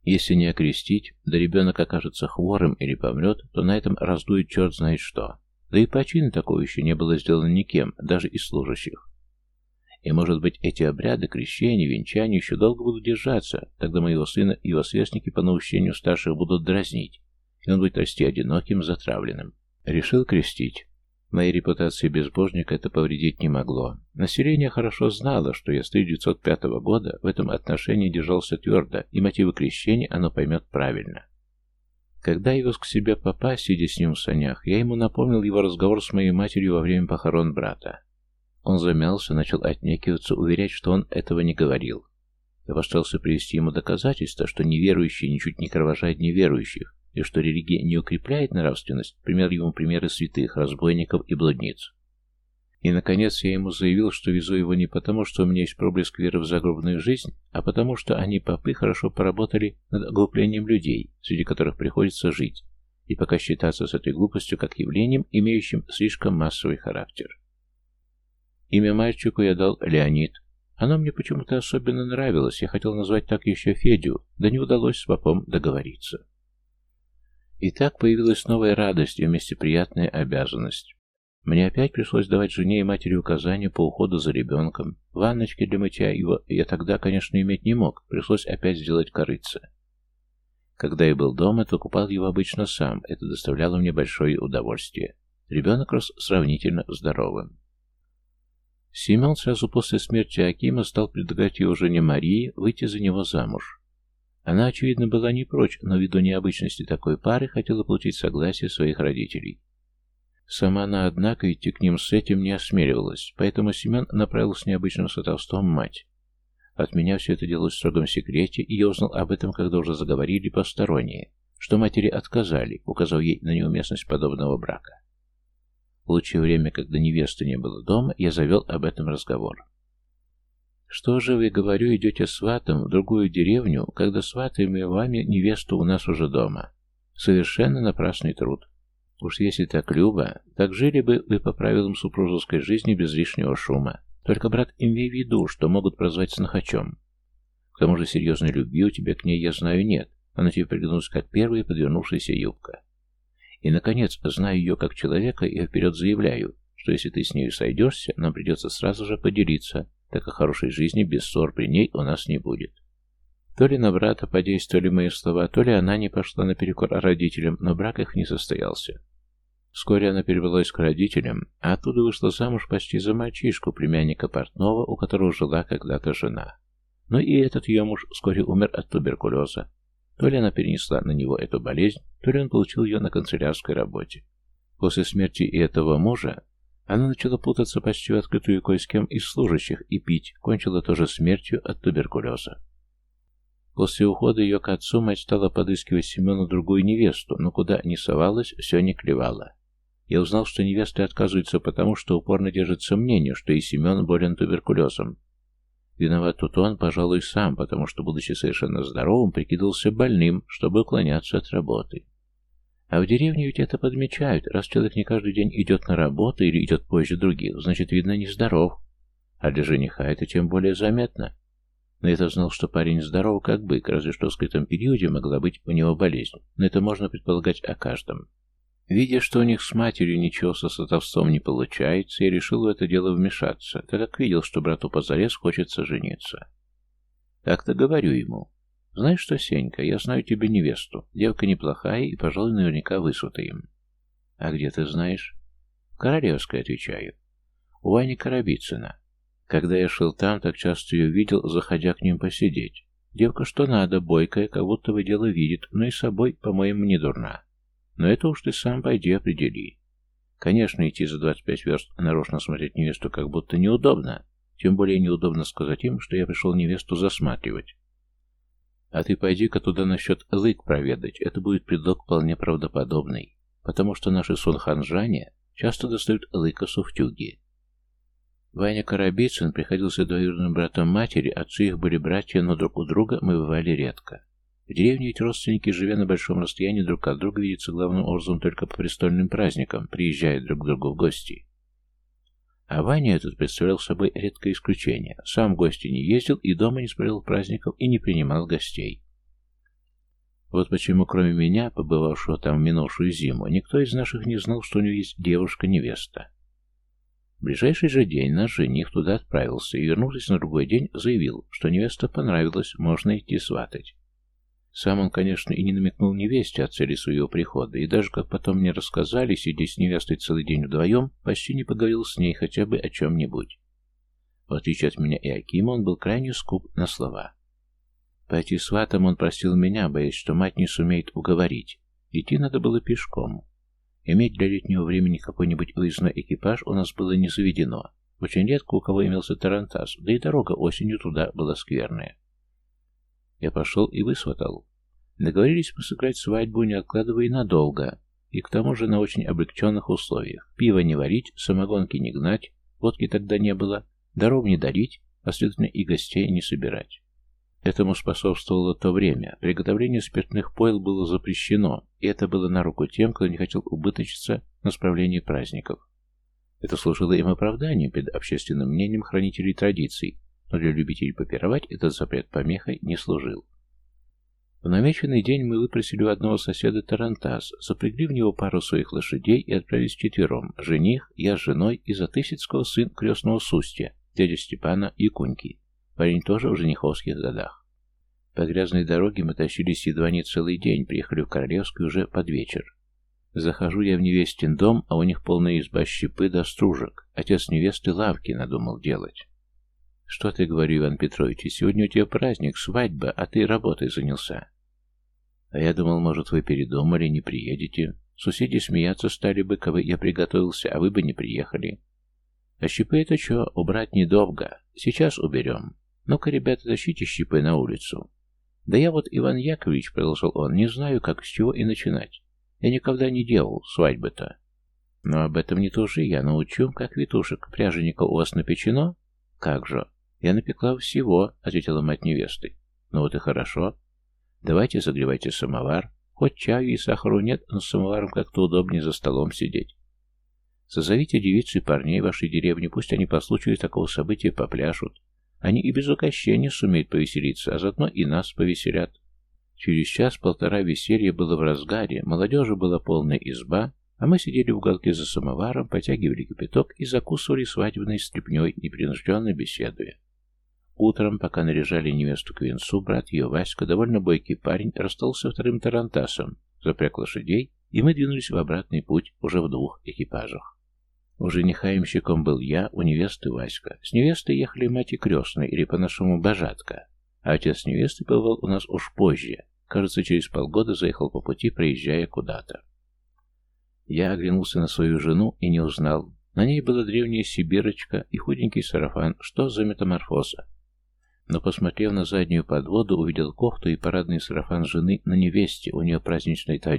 Если не окрестить, да ребенок окажется хворым или помрет, то на этом раздует черт знает что. Да и почины такого еще не было сделано никем, даже из служащих. И, может быть, эти обряды, крещения, венчания еще долго будут держаться, тогда моего сына и его сверстники по наущению старших будут дразнить, и он будет расти одиноким, затравленным. Решил крестить. Моей репутации безбожника это повредить не могло. Население хорошо знало, что я с 1905 года в этом отношении держался твердо, и мотивы крещения оно поймет правильно. Когда я вез к себе папа, сидя с ним в санях, я ему напомнил его разговор с моей матерью во время похорон брата. Он замялся, начал отнекиваться, уверять, что он этого не говорил. Я постарался привести ему доказательства, что неверующие ничуть не кровожают неверующих, и что религия не укрепляет нравственность, пример ему примеры святых, разбойников и блудниц. И, наконец, я ему заявил, что везу его не потому, что у меня есть проблеск веры в загробную жизнь, а потому, что они, попы, хорошо поработали над оглуплением людей, среди которых приходится жить, и пока считаться с этой глупостью как явлением, имеющим слишком массовый характер. Имя мальчику я дал Леонид. Оно мне почему-то особенно нравилось, я хотел назвать так еще Федю, да не удалось с попом договориться. И так появилась новая радость и вместе приятная обязанность. Мне опять пришлось давать жене и матери указания по уходу за ребенком. Ванночки для мытья его я тогда, конечно, иметь не мог, пришлось опять сделать корыце. Когда я был дома, то купал его обычно сам, это доставляло мне большое удовольствие. Ребенок рос сравнительно здоровым. Семен сразу после смерти Акима стал предлагать его жене Марии выйти за него замуж. Она, очевидно, была не прочь, но ввиду необычности такой пары хотела получить согласие своих родителей. Сама она, однако, идти к ним с этим не осмеливалась, поэтому Семен направил с необычным сватовством мать. От меня все это делалось в строгом секрете, и я узнал об этом, когда уже заговорили посторонние, что матери отказали, указав ей на неуместность подобного брака. Лучшее время, когда невесты не было дома, я завел об этом разговор. «Что же вы, говорю, идете сватом в другую деревню, когда сватаемая вами невесту у нас уже дома? Совершенно напрасный труд. Уж если так Люба, так жили бы вы по правилам супружеской жизни без лишнего шума. Только, брат, имей в виду, что могут прозвать снохачом. К тому же серьезной любви у тебя к ней, я знаю, нет. Она тебе приглянулась как первая подвернувшаяся юбка. И, наконец, знаю ее как человека, я вперед заявляю, что если ты с нею сойдешься, нам придется сразу же поделиться, так как хорошей жизни без ссор при ней у нас не будет. То ли на брата подействовали мои слова, то ли она не пошла наперекор родителям, но брак их не состоялся. Вскоре она перебралась к родителям, а оттуда вышла замуж почти за мальчишку, племянника портного, у которого жила когда-то жена. Но и этот ее муж вскоре умер от туберкулеза, то ли она перенесла на него эту болезнь, то ли он получил ее на канцелярской работе. После смерти и этого мужа она начала путаться почти в открытую кое с кем из служащих и пить, кончила тоже смертью от туберкулеза. После ухода ее к отцу мать стала подыскивать Семену другую невесту, но куда ни совалась, все не клевала. Я узнал, что невесты отказываются потому, что упорно держится мнение, что и Семен болен туберкулезом, Виноват тут он, пожалуй, сам, потому что, будучи совершенно здоровым, прикидывался больным, чтобы уклоняться от работы. А в деревне ведь это подмечают. Раз человек не каждый день идет на работу или идет позже других, значит, видно, нездоров. А для жениха это тем более заметно. Но я-то знал, что парень здоров как бык, разве что в скрытом периоде могла быть у него болезнь. Но это можно предполагать о каждом. Видя, что у них с матерью ничего со сватовством не получается, я решил в это дело вмешаться, так как видел, что брату позарез хочется жениться. Так-то говорю ему. «Знаешь что, Сенька, я знаю тебе невесту. Девка неплохая и, пожалуй, наверняка высватаем». «А где ты знаешь?» «В Королевской», — отвечаю. «У Вани Коробицына. Когда я шел там, так часто ее видел, заходя к ним посидеть. Девка что надо, бойкая, как будто бы дело видит, но и собой, по-моему, не дурна. Но это уж ты сам пойди определи. Конечно, идти за 25 верст, нарочно смотреть невесту как будто неудобно. Тем более неудобно сказать им, что я пришел невесту засматривать. А ты пойди-ка туда насчет лык проведать. Это будет предлог вполне правдоподобный. Потому что наши сунханжане часто достают лыкосу в тюги. Ваня Коробицын приходился двоюродным братом матери, отцы их были братья, но друг у друга мы бывали редко. В деревне эти родственники, живя на большом расстоянии друг от друга, видятся главным образом только по престольным праздникам, приезжают друг к другу в гости. А Ваня этот представлял собой редкое исключение. Сам в гости не ездил и дома не справил праздников и не принимал гостей. Вот почему, кроме меня, побывавшего там в минувшую зиму, никто из наших не знал, что у него есть девушка-невеста. В ближайший же день наш жених туда отправился и, вернувшись на другой день, заявил, что невеста понравилась, можно идти сватать. Сам он, конечно, и не намекнул невесте о цели своего прихода, и даже, как потом мне рассказали, сидя с невестой целый день вдвоем, почти не поговорил с ней хотя бы о чем-нибудь. В отличие от меня и Акима, он был крайне скуп на слова. Пойти сватом он просил меня, боясь, что мать не сумеет уговорить. Идти надо было пешком. Иметь для летнего времени какой-нибудь выездной экипаж у нас было не заведено. Очень редко у кого имелся тарантас, да и дорога осенью туда была скверная. Я пошел и высватал. Договорились мы сыграть свадьбу, не откладывая надолго, и к тому же на очень облегченных условиях. Пиво не варить, самогонки не гнать, водки тогда не было, дорог не дарить, а следовательно и гостей не собирать. Этому способствовало то время. Приготовление спиртных пойл было запрещено, и это было на руку тем, кто не хотел убыточиться на справлении праздников. Это служило им оправданием перед общественным мнением хранителей традиций, но для любителей попировать этот запрет помехой не служил. В намеченный день мы выпросили у одного соседа Тарантас, запрягли в него пару своих лошадей и отправились четвером. Жених, я с женой и Затысяцкого сын крестного Сустья, дядя Степана Якуньки. Парень тоже в жениховских годах. По грязной дороге мы тащились едва не целый день, приехали в Королевский уже под вечер. Захожу я в невестин дом, а у них полная изба щепы до стружек. Отец невесты лавки надумал делать. «Что ты, — говорю, Иван Петрович, — сегодня у тебя праздник, свадьба, а ты работой занялся». «А я думал, может, вы передумали, не приедете. Соседи смеяться стали бы, кого я приготовился, а вы бы не приехали». «А щипы это что, убрать недолго. Сейчас уберем. Ну-ка, ребята, тащите щипы на улицу». «Да я вот, Иван Яковлевич, — продолжал он, — не знаю, как, с чего и начинать. Я никогда не делал свадьбы-то. Но об этом не тужи, я научу, как витушек. Пряженика у вас напечено? Как же? Я напекла всего, — ответила мать невесты. Ну вот и хорошо. Давайте загревайте самовар. Хоть чаю и сахару нет, но с самоваром как-то удобнее за столом сидеть. Созовите девиц и парней вашей деревни, пусть они по случаю такого события попляшут. Они и без угощения сумеют повеселиться, а заодно и нас повеселят. Через час-полтора веселье было в разгаре, молодежи была полная изба, а мы сидели в уголке за самоваром, потягивали кипяток и закусывали свадебной стряпней, непринужденно беседуя. Утром, пока наряжали невесту к венцу, брат ее, Васька, довольно бойкий парень, расстался вторым тарантасом, запряг лошадей, и мы двинулись в обратный путь уже в двух экипажах. У жениха имщиком был я, у невесты Васька. С невестой ехали мать и крестная, или по-нашему божатка. А отец невесты побывал у нас уж позже. Кажется, через полгода заехал по пути, проезжая куда-то. Я оглянулся на свою жену и не узнал. На ней была древняя сибирочка и худенький сарафан. Что за метаморфоза? Но, посмотрев на заднюю подводу, увидел кофту и парадный сарафан жены на невесте. У нее праздничной-то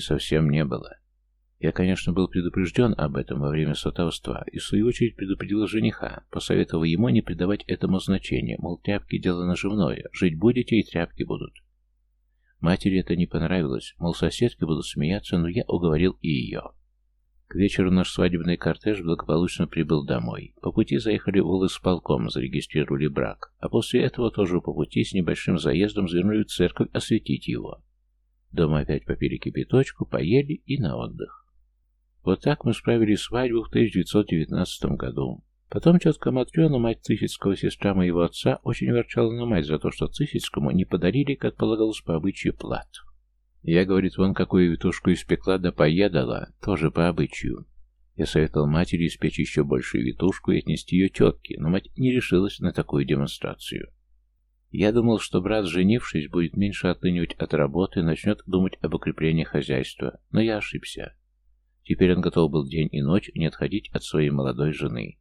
совсем не было. Я, конечно, был предупрежден об этом во время сватовства и, в свою очередь, предупредил жениха, посоветовав ему не придавать этому значения, мол, тряпки – дело наживное, жить будете и тряпки будут. Матери это не понравилось, мол, соседки будут смеяться, но я уговорил и ее. К вечеру наш свадебный кортеж благополучно прибыл домой. По пути заехали в волосполком, зарегистрировали брак, а после этого тоже по пути с небольшим заездом завернули в церковь осветить его. Дома опять попили кипяточку, поели и на отдых. Вот так мы справили свадьбу в 1919 году. Потом тетка Матрена, мать Цисицкого, сестра моего отца, очень ворчала на мать за то, что Цисицкому не подарили, как полагалось по обычаю, плат. Я, говорит, вон какую витушку испекла, да поедала, тоже по обычаю. Я советовал матери испечь еще большую витушку и отнести ее тетке, но мать не решилась на такую демонстрацию. Я думал, что брат, женившись, будет меньше отлынивать от работы, начнет думать об укреплении хозяйства, но я ошибся. Теперь он готов был день и ночь не отходить от своей молодой жены.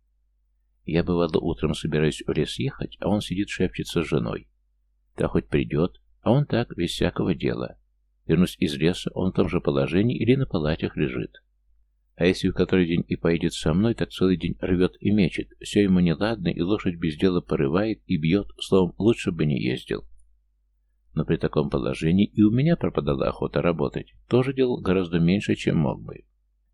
Я, бывало, утром собираюсь в лес ехать, а он сидит шепчется с женой. Та хоть придет, а он так, без всякого дела. Вернусь из леса, он в том же положении или на палатях лежит. А если в который день и поедет со мной, так целый день рвет и мечет. Все ему неладно, и лошадь без дела порывает и бьет, словом, лучше бы не ездил. Но при таком положении и у меня пропадала охота работать. Тоже делал гораздо меньше, чем мог бы.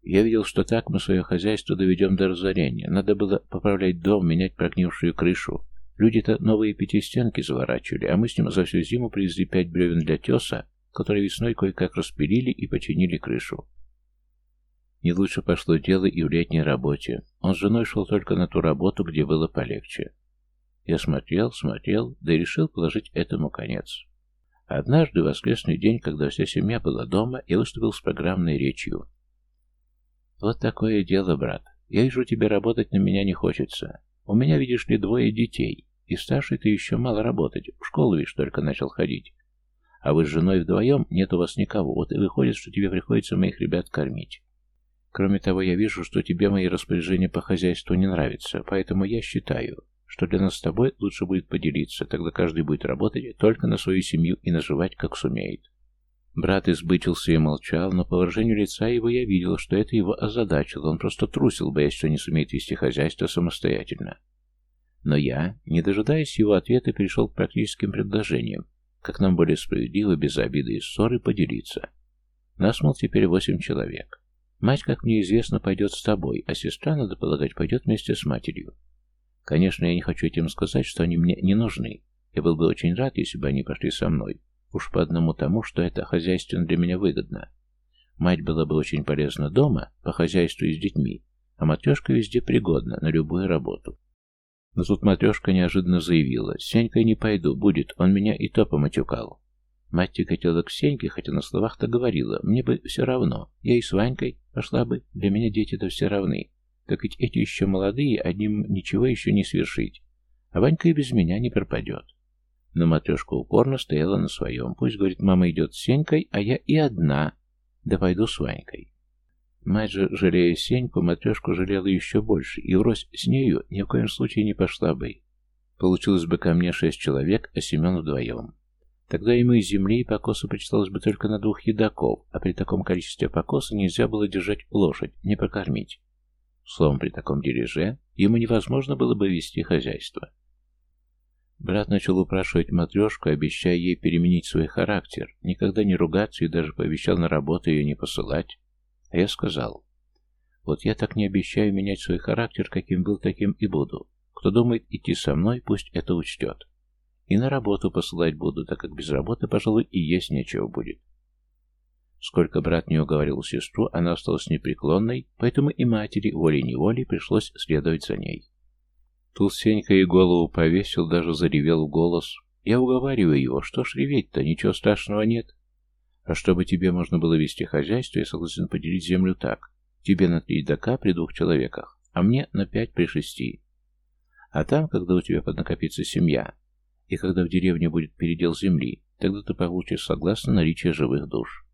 Я видел, что так мы свое хозяйство доведем до разорения. Надо было поправлять дом, менять прогнившую крышу. Люди-то новые пятистенки заворачивали, а мы с ним за всю зиму привезли пять бревен для теса, которые весной кое-как распилили и починили крышу. Не лучше пошло дело и в летней работе. Он с женой шел только на ту работу, где было полегче. Я смотрел, смотрел, да и решил положить этому конец. Однажды, в воскресный день, когда вся семья была дома, я выступил с программной речью. «Вот такое дело, брат. Я вижу, тебе работать на меня не хочется. У меня, видишь ли, двое детей, и старший ты еще мало работать, в школу, видишь, только начал ходить. А вы с женой вдвоем, нет у вас никого, вот и выходит, что тебе приходится моих ребят кормить. Кроме того, я вижу, что тебе мои распоряжения по хозяйству не нравятся, поэтому я считаю, что для нас с тобой лучше будет поделиться, тогда каждый будет работать только на свою семью и наживать, как сумеет. Брат избычился и молчал, но по выражению лица его я видел, что это его озадачило. Он просто трусил, боясь, что не сумеет вести хозяйство самостоятельно. Но я, не дожидаясь его ответа, перешел к практическим предложениям, как нам более справедливо, без обиды и ссоры, поделиться. Нас, мол, теперь восемь человек. Мать, как мне известно, пойдет с тобой, а сестра, надо полагать, пойдет вместе с матерью. Конечно, я не хочу этим сказать, что они мне не нужны. Я был бы очень рад, если бы они пошли со мной. Уж по одному тому, что это хозяйственно для меня выгодно. Мать была бы очень полезна дома, по хозяйству и с детьми, а матрешка везде пригодна, на любую работу. Но тут матрешка неожиданно заявила, «С Сенькой не пойду, будет, он меня и то поматюкал». Мать хотела к Сеньке, хотя на словах-то говорила, «Мне бы все равно, я и с Ванькой пошла бы, для меня дети-то все равны. Так ведь эти еще молодые, одним ничего еще не свершить. А Ванька и без меня не пропадет». Но матрешка упорно стояла на своем. Пусть, говорит, мама идет с Сенькой, а я и одна. Да пойду с Ванькой. Мать же, жалея Сеньку, матрешку жалела еще больше, и врозь с нею ни в коем случае не пошла бы. Получилось бы ко мне шесть человек, а Семен вдвоем. Тогда ему из земли и покоса причиталось бы только на двух едоков, а при таком количестве покоса нельзя было держать лошадь, не покормить. Словом, при таком дележе ему невозможно было бы вести хозяйство. Брат начал упрашивать матрешку, обещая ей переменить свой характер, никогда не ругаться и даже пообещал на работу ее не посылать. А я сказал, вот я так не обещаю менять свой характер, каким был, таким и буду. Кто думает идти со мной, пусть это учтет. И на работу посылать буду, так как без работы, пожалуй, и есть нечего будет. Сколько брат не уговорил сестру, она осталась непреклонной, поэтому и матери волей-неволей пришлось следовать за ней. Тут Сенька и голову повесил, даже заревел в голос. Я уговариваю его, что ж реветь-то, ничего страшного нет. А чтобы тебе можно было вести хозяйство, я согласен поделить землю так. Тебе на три дока при двух человеках, а мне на пять при шести. А там, когда у тебя поднакопится семья, и когда в деревне будет передел земли, тогда ты получишь согласно наличие живых душ.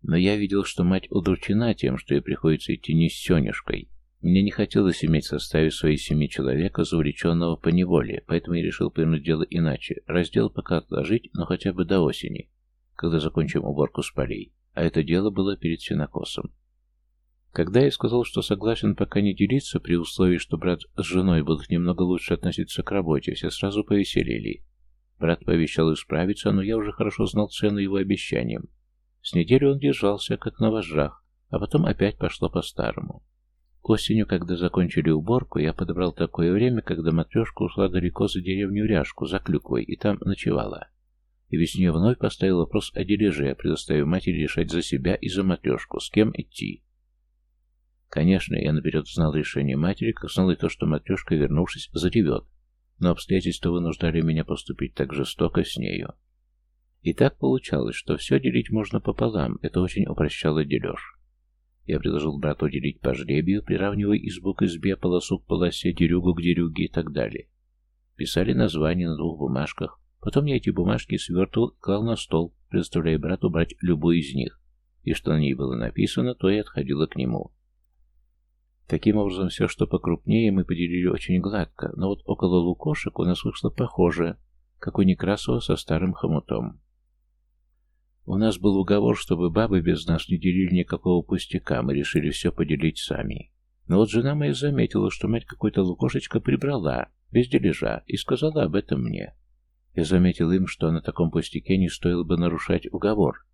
Но я видел, что мать удручена тем, что ей приходится идти не с Сенюшкой. Мне не хотелось иметь в составе своей семьи человека, завлеченного по неволе, поэтому я решил повернуть дело иначе. Раздел пока отложить, но хотя бы до осени когда закончим уборку с полей, а это дело было перед сенокосом. Когда я сказал, что согласен пока не делиться, при условии, что брат с женой будут немного лучше относиться к работе, все сразу повеселели. Брат пообещал исправиться, но я уже хорошо знал цену его обещаниям. С неделю он держался, как на вожжах, а потом опять пошло по-старому. Осенью, когда закончили уборку, я подобрал такое время, когда матрешка ушла далеко за деревню Ряжку, за клюквой, и там ночевала и весне вновь поставил вопрос о дележе, предоставив матери решать за себя и за матрешку, с кем идти. Конечно, я наперед знал решение матери, как знал и то, что матрешка, вернувшись, заревет, но обстоятельства вынуждали меня поступить так жестоко с нею. И так получалось, что все делить можно пополам, это очень упрощало дележ. Я предложил брату делить по жребию, приравнивая избу к избе, полосу к полосе, дерюгу к дерюге и так далее. Писали названия на двух бумажках, Потом я эти бумажки свертывал и клал на стол, предоставляя брату брать любую из них, и что на ней было написано, то и отходило к нему. Таким образом, все, что покрупнее, мы поделили очень гладко, но вот около лукошек у нас вышло похоже, как у Некрасова со старым хомутом. У нас был уговор, чтобы бабы без нас не делили никакого пустяка, мы решили все поделить сами. Но вот жена моя заметила, что мать какой-то лукошечка прибрала, без дележа, и сказала об этом мне. Я заметил им, что на таком пустяке не стоило бы нарушать уговор.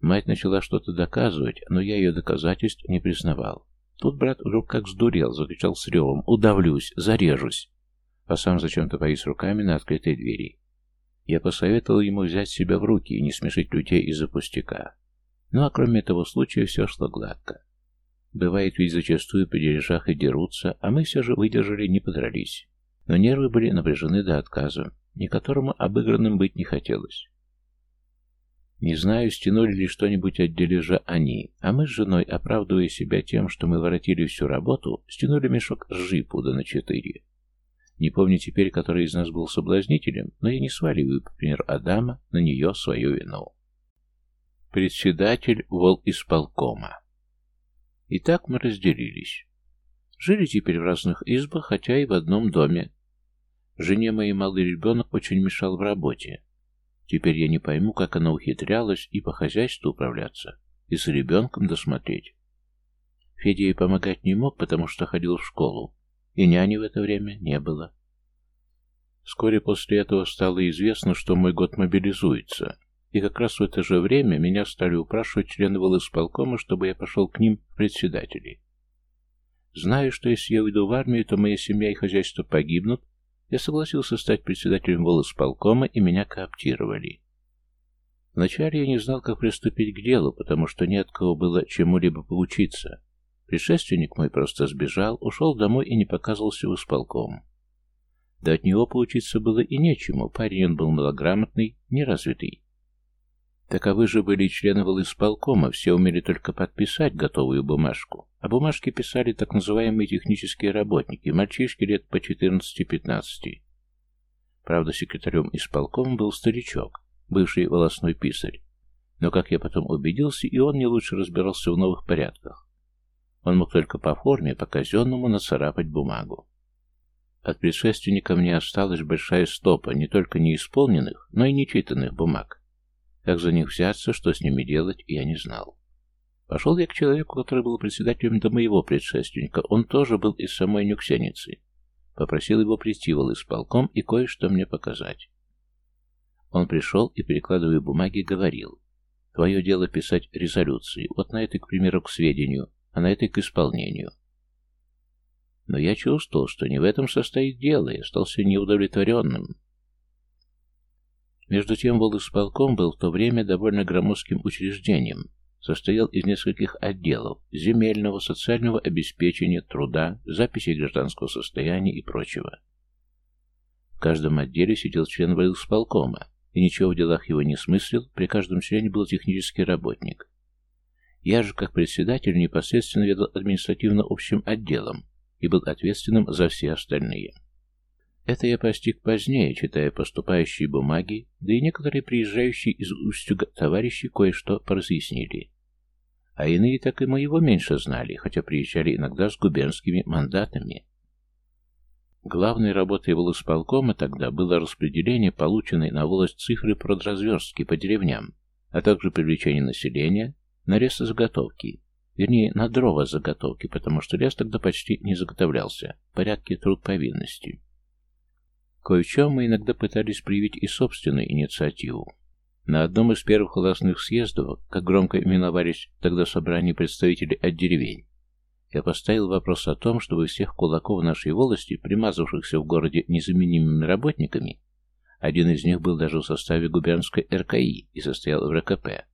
Мать начала что-то доказывать, но я ее доказательств не признавал. Тут брат вдруг как сдурел, закричал с ревом «Удавлюсь! Зарежусь!» А сам зачем-то повис руками на открытой двери. Я посоветовал ему взять себя в руки и не смешить людей из-за пустяка. Ну а кроме этого случая все шло гладко. Бывает ведь зачастую по дележах и дерутся, а мы все же выдержали, не подрались. Но нервы были напряжены до отказа ни которому обыгранным быть не хотелось. Не знаю, стянули ли что-нибудь от дележа они, а мы с женой, оправдывая себя тем, что мы воротили всю работу, стянули мешок ржи пуда на четыре. Не помню теперь, который из нас был соблазнителем, но я не сваливаю, по примеру Адама, на нее свою вину. Председатель вол исполкома. Итак, мы разделились. Жили теперь в разных избах, хотя и в одном доме, Жене моей малый ребенок очень мешал в работе. Теперь я не пойму, как она ухитрялась и по хозяйству управляться, и с ребенком досмотреть. Федя ей помогать не мог, потому что ходил в школу, и няни в это время не было. Вскоре после этого стало известно, что мой год мобилизуется, и как раз в это же время меня стали упрашивать члены волисполкома, чтобы я пошел к ним в председатели. Знаю, что если я уйду в армию, то моя семья и хозяйство погибнут, я согласился стать председателем волосполкома, и меня кооптировали. Вначале я не знал, как приступить к делу, потому что не от кого было чему-либо поучиться. Предшественник мой просто сбежал, ушел домой и не показывался в исполком. Да от него поучиться было и нечему, парень он был малограмотный, неразвитый. Таковы же были члены волисполкома, все умели только подписать готовую бумажку, а бумажки писали так называемые технические работники, мальчишки лет по 14-15. Правда, секретарем исполкома был старичок, бывший волосной писарь, но, как я потом убедился, и он не лучше разбирался в новых порядках. Он мог только по форме, по казенному нацарапать бумагу. От предшественника мне осталась большая стопа не только неисполненных, но и нечитанных бумаг. Как за них взяться, что с ними делать, я не знал. Пошел я к человеку, который был председателем до моего предшественника. Он тоже был из самой Нюксеницы. Попросил его прийти в исполком и кое-что мне показать. Он пришел и, перекладывая бумаги, говорил. Твое дело писать резолюции, вот на этой, к примеру, к сведению, а на этой к исполнению. Но я чувствовал, что не в этом состоит дело, и остался неудовлетворенным. Между тем, волисполком был в то время довольно громоздким учреждением, состоял из нескольких отделов – земельного, социального обеспечения, труда, записи гражданского состояния и прочего. В каждом отделе сидел член волисполкома, и ничего в делах его не смыслил, при каждом члене был технический работник. Я же, как председатель, непосредственно ведал административно общим отделом, и был ответственным за все остальные. Это я постиг позднее, читая поступающие бумаги, да и некоторые приезжающие из Устюга товарищи кое-что поразъяснили. А иные так и моего меньше знали, хотя приезжали иногда с губернскими мандатами. Главной работой волосполкома тогда было распределение полученной на волость цифры продразверстки по деревням, а также привлечение населения на заготовки. Вернее, на дрова заготовки, потому что лес тогда почти не заготовлялся. Порядки труд повинности. Кое в чем мы иногда пытались проявить и собственную инициативу. На одном из первых властных съездов, как громко именовались тогда собрания представителей от деревень, я поставил вопрос о том, чтобы всех кулаков нашей волости, примазавшихся в городе незаменимыми работниками, один из них был даже в составе губернской РКИ и состоял в РКП,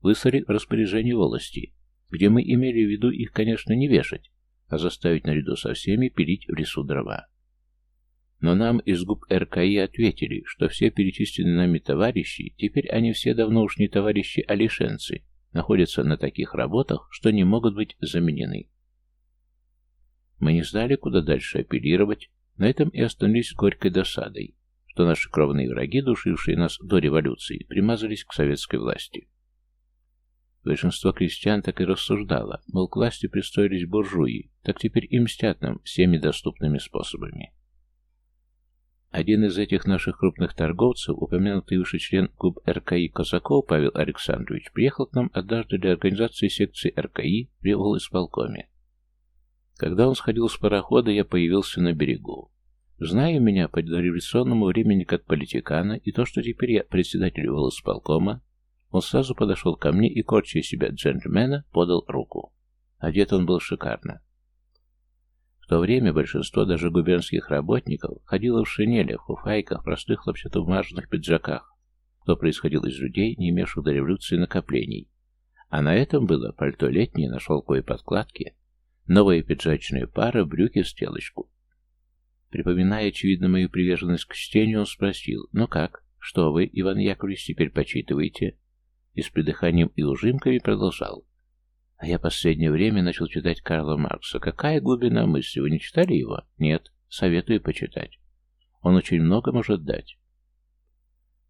выслали в распоряжение волости, где мы имели в виду их, конечно, не вешать, а заставить наряду со всеми пилить в лесу дрова. Но нам из губ РКИ ответили, что все перечисленные нами товарищи, теперь они все давно уж не товарищи, а лишенцы, находятся на таких работах, что не могут быть заменены. Мы не знали, куда дальше апеллировать, на этом и остановились горькой досадой, что наши кровные враги, душившие нас до революции, примазались к советской власти. Большинство крестьян так и рассуждало, мол, к власти пристроились буржуи, так теперь и мстят нам всеми доступными способами. Один из этих наших крупных торговцев, упомянутый выше член клуб РКИ Казаков Павел Александрович, приехал к нам однажды для организации секции РКИ при волисполкоме. Когда он сходил с парохода, я появился на берегу. Зная меня по дореволюционному времени как политикана и то, что теперь я председатель волисполкома, он сразу подошел ко мне и, корча себя джентльмена, подал руку. Одет он был шикарно. То время большинство даже губернских работников ходило в шинелях, фуфайках, простых хлопчатобумажных пиджаках, кто происходил из людей, не имевших до революции накоплений. А на этом было пальто летнее на шелковой подкладке, новая пиджачная пара, брюки в стелочку. Припоминая, очевидно, мою приверженность к чтению, он спросил, «Ну как, что вы, Иван Яковлевич, теперь почитываете?» и с придыханием и ужимками продолжал. А я последнее время начал читать Карла Маркса. Какая глубина мысли? Вы не читали его? Нет. Советую почитать. Он очень много может дать.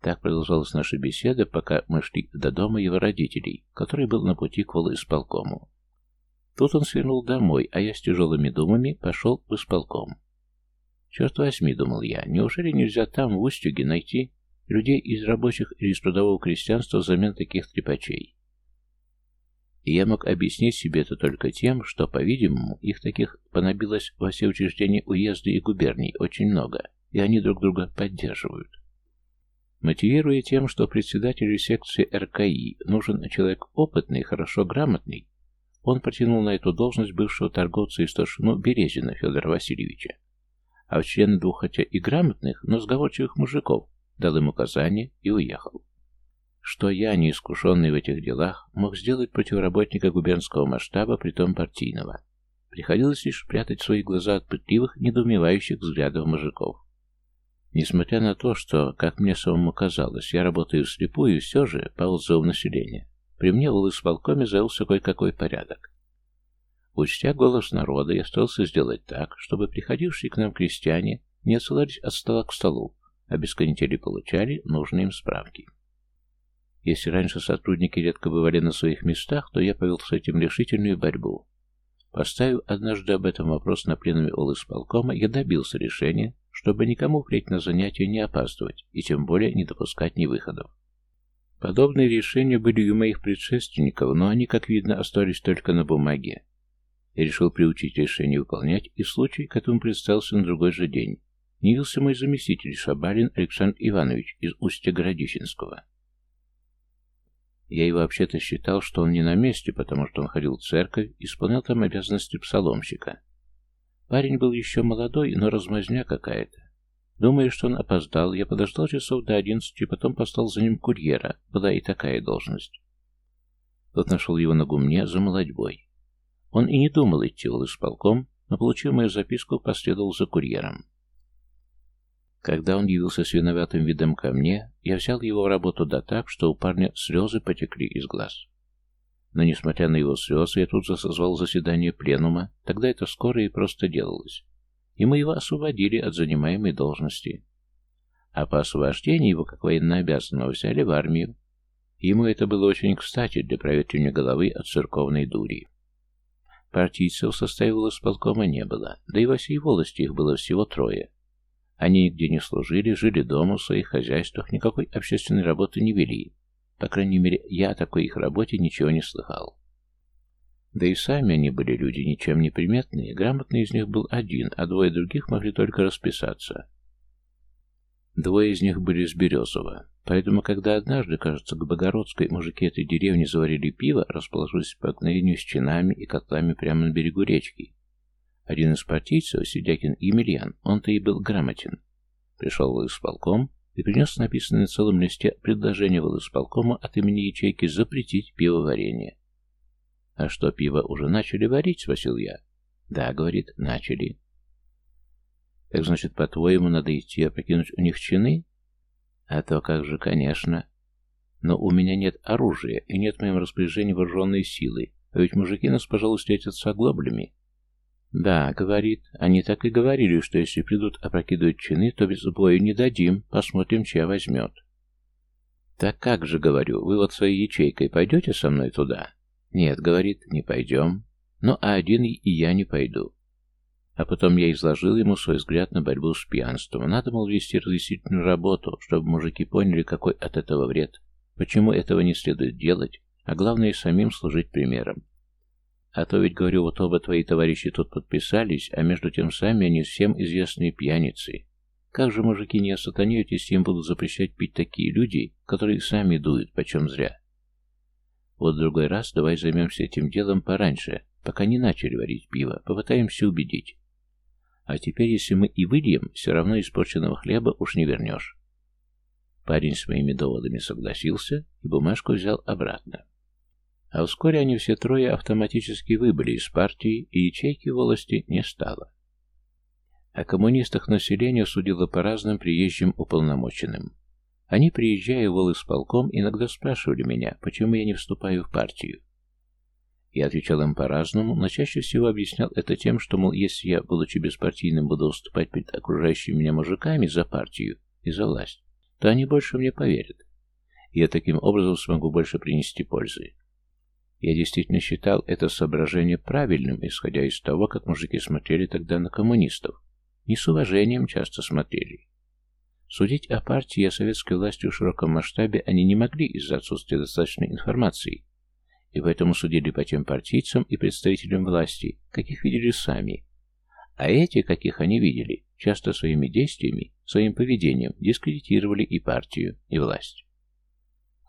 Так продолжалась наша беседа, пока мы шли до дома его родителей, который был на пути к волоисполкому. Тут он свернул домой, а я с тяжелыми думами пошел в исполком. Черт возьми, думал я, неужели нельзя там, в Устюге, найти людей из рабочих или из трудового крестьянства взамен таких трепачей. И я мог объяснить себе это только тем, что, по-видимому, их таких понабилось во все учреждения уезда и губерний очень много, и они друг друга поддерживают. Мотивируя тем, что председателю секции РКИ нужен человек опытный, хорошо грамотный, он протянул на эту должность бывшего торговца и старшину Березина Федора Васильевича. А в члены двух хотя и грамотных, но сговорчивых мужиков дал им указание и уехал. Что я, неискушенный в этих делах, мог сделать против работника губернского масштаба, притом партийного? Приходилось лишь прятать свои глаза от пытливых, недоумевающих взглядов мужиков. Несмотря на то, что, как мне самому казалось, я работаю вслепую, все же, по отзывам населения, при мне в исполкоме завелся кое-какой порядок. Учтя голос народа, я старался сделать так, чтобы приходившие к нам крестьяне не отсылались от стола к столу, а без канители получали нужные им справки. Если раньше сотрудники редко бывали на своих местах, то я повел с этим решительную борьбу. Поставив однажды об этом вопрос на пленуме исполкома, я добился решения, чтобы никому впредь на занятия не опаздывать и тем более не допускать невыходов. Подобные решения были у моих предшественников, но они, как видно, остались только на бумаге. Я решил приучить решение выполнять, и случай к этому представился на другой же день. Явился мой заместитель Шабалин Александр Иванович из Устья Городищенского. Я и вообще-то считал, что он не на месте, потому что он ходил в церковь, исполнял там обязанности псаломщика. Парень был еще молодой, но размазня какая-то. Думая, что он опоздал, я подождал часов до одиннадцати, потом послал за ним курьера, была и такая должность. Тот нашел его на гумне за молодьбой. Он и не думал идти в исполком, но, получив мою записку, последовал за курьером. Когда он явился с виноватым видом ко мне, я взял его в работу да так, что у парня слезы потекли из глаз. Но, несмотря на его слезы, я тут же созвал заседание пленума, тогда это скоро и просто делалось. И мы его освободили от занимаемой должности. А по освобождении его, как военнообязанного, взяли в армию. Ему это было очень кстати для проветривания головы от церковной дури. Партийцев в составе волосполкома не было, да и во всей волости их было всего трое. Они нигде не служили, жили дома в своих хозяйствах, никакой общественной работы не вели, по крайней мере, я о такой их работе ничего не слыхал. Да и сами они были люди ничем не приметные, грамотный из них был один, а двое других могли только расписаться. Двое из них были из Березова, поэтому, когда однажды, кажется, к Богородской мужики этой деревни заварили пиво, расположились по окновению с чинами и котлами прямо на берегу речки. Один из партийцев, Сидякин Емельян, он-то и был грамотен, пришел в исполком и принес написанное на целом листе предложение волосполкома от имени ячейки запретить пивоварение. «А что, пиво уже начали варить?» — спросил я. «Да», — говорит, — «начали». «Так значит, по-твоему, надо идти опрокинуть у них чины?» «А то как же, конечно. Но у меня нет оружия и нет в моем распоряжении вооруженной силы, а ведь мужики нас, пожалуй, встретят с оглоблями. «Да», — говорит, — «они так и говорили, что если придут опрокидывать чины, то без бою не дадим, посмотрим, чья возьмет». «Так как же, — говорю, — вы вот своей ячейкой пойдете со мной туда?» «Нет», — говорит, — «не пойдем». «Ну, а один и я не пойду». А потом я изложил ему свой взгляд на борьбу с пьянством. Надо, мол, вести разъяснительную работу, чтобы мужики поняли, какой от этого вред, почему этого не следует делать, а главное, самим служить примером. А то ведь, говорю, вот оба твои товарищи тут подписались, а между тем сами они всем известные пьяницы. Как же мужики не осатанеют, если им будут запрещать пить такие люди, которые сами дуют, почем зря? Вот другой раз давай займемся этим делом пораньше, пока не начали варить пиво, попытаемся убедить. А теперь, если мы и выльем, все равно испорченного хлеба уж не вернешь. Парень с моими доводами согласился и бумажку взял обратно. А вскоре они все трое автоматически выбыли из партии, и ячейки волости не стало. О коммунистах население судило по разным приезжим уполномоченным. Они, приезжая в волисполком, иногда спрашивали меня, почему я не вступаю в партию. Я отвечал им по-разному, но чаще всего объяснял это тем, что, мол, если я, будучи беспартийным, буду выступать перед окружающими меня мужиками за партию и за власть, то они больше мне поверят. Я таким образом смогу больше принести пользы. Я действительно считал это соображение правильным, исходя из того, как мужики смотрели тогда на коммунистов. Не с уважением часто смотрели. Судить о партии и о советской власти в широком масштабе они не могли из-за отсутствия достаточной информации, и поэтому судили по тем партийцам и представителям власти, каких видели сами. А эти, каких они видели, часто своими действиями, своим поведением дискредитировали и партию, и власть.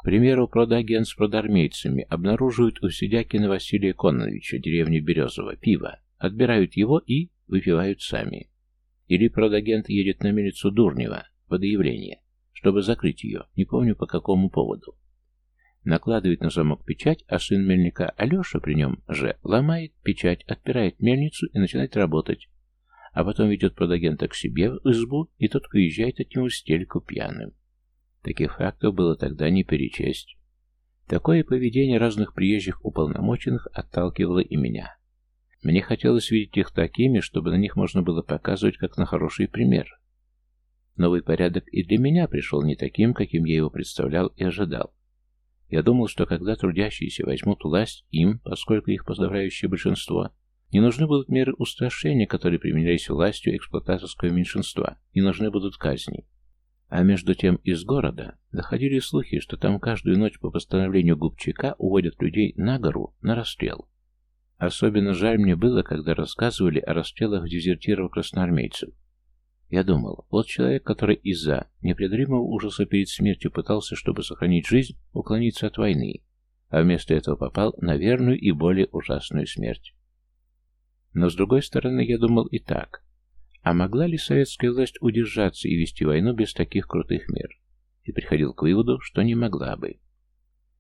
К примеру, продагент с продармейцами обнаруживают у Сидякина Василия Кононовича, деревни Березово, пиво, отбирают его и выпивают сами. Или продагент едет на милицу Дурнева, водоявление, чтобы закрыть ее, не помню по какому поводу. Накладывает на замок печать, а сын мельника Алеша при нем же ломает печать, отпирает мельницу и начинает работать. а потом ведет продагента к себе в избу, и тот уезжает от него стельку пьяным. Таких фактов было тогда не перечесть. Такое поведение разных приезжих уполномоченных отталкивало и меня. Мне хотелось видеть их такими, чтобы на них можно было показывать как на хороший пример. Новый порядок и для меня пришел не таким, каким я его представлял и ожидал. Я думал, что когда трудящиеся возьмут власть, им, поскольку их подавляющее большинство, не нужны будут меры устрашения, которые применялись властью эксплуататорского меньшинства, не нужны будут казни. А между тем из города доходили слухи, что там каждую ночь по постановлению Губчака уводят людей на гору на расстрел. Особенно жаль мне было, когда рассказывали о расстрелах дезертиров-красноармейцев. Я думал, вот человек, который из-за непреодолимого ужаса перед смертью пытался, чтобы сохранить жизнь, уклониться от войны, а вместо этого попал на верную и более ужасную смерть. Но с другой стороны, я думал и так. А могла ли советская власть удержаться и вести войну без таких крутых мер? И приходил к выводу, что не могла бы.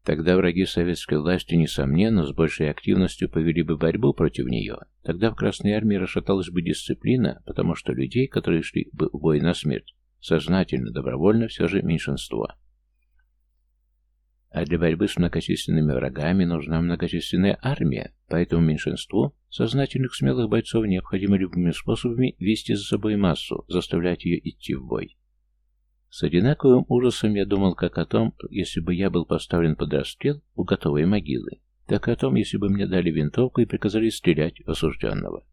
Тогда враги советской власти, несомненно, с большей активностью повели бы борьбу против нее. Тогда в Красной Армии расшаталась бы дисциплина, потому что людей, которые шли бы в бой на смерть, сознательно, добровольно все же меньшинство. А для борьбы с многочисленными врагами нужна многочисленная армия, поэтому меньшинству сознательных смелых бойцов необходимо любыми способами вести за собой массу, заставлять ее идти в бой. С одинаковым ужасом я думал как о том, если бы я был поставлен под расстрел у готовой могилы, так и о том, если бы мне дали винтовку и приказали стрелять осужденного.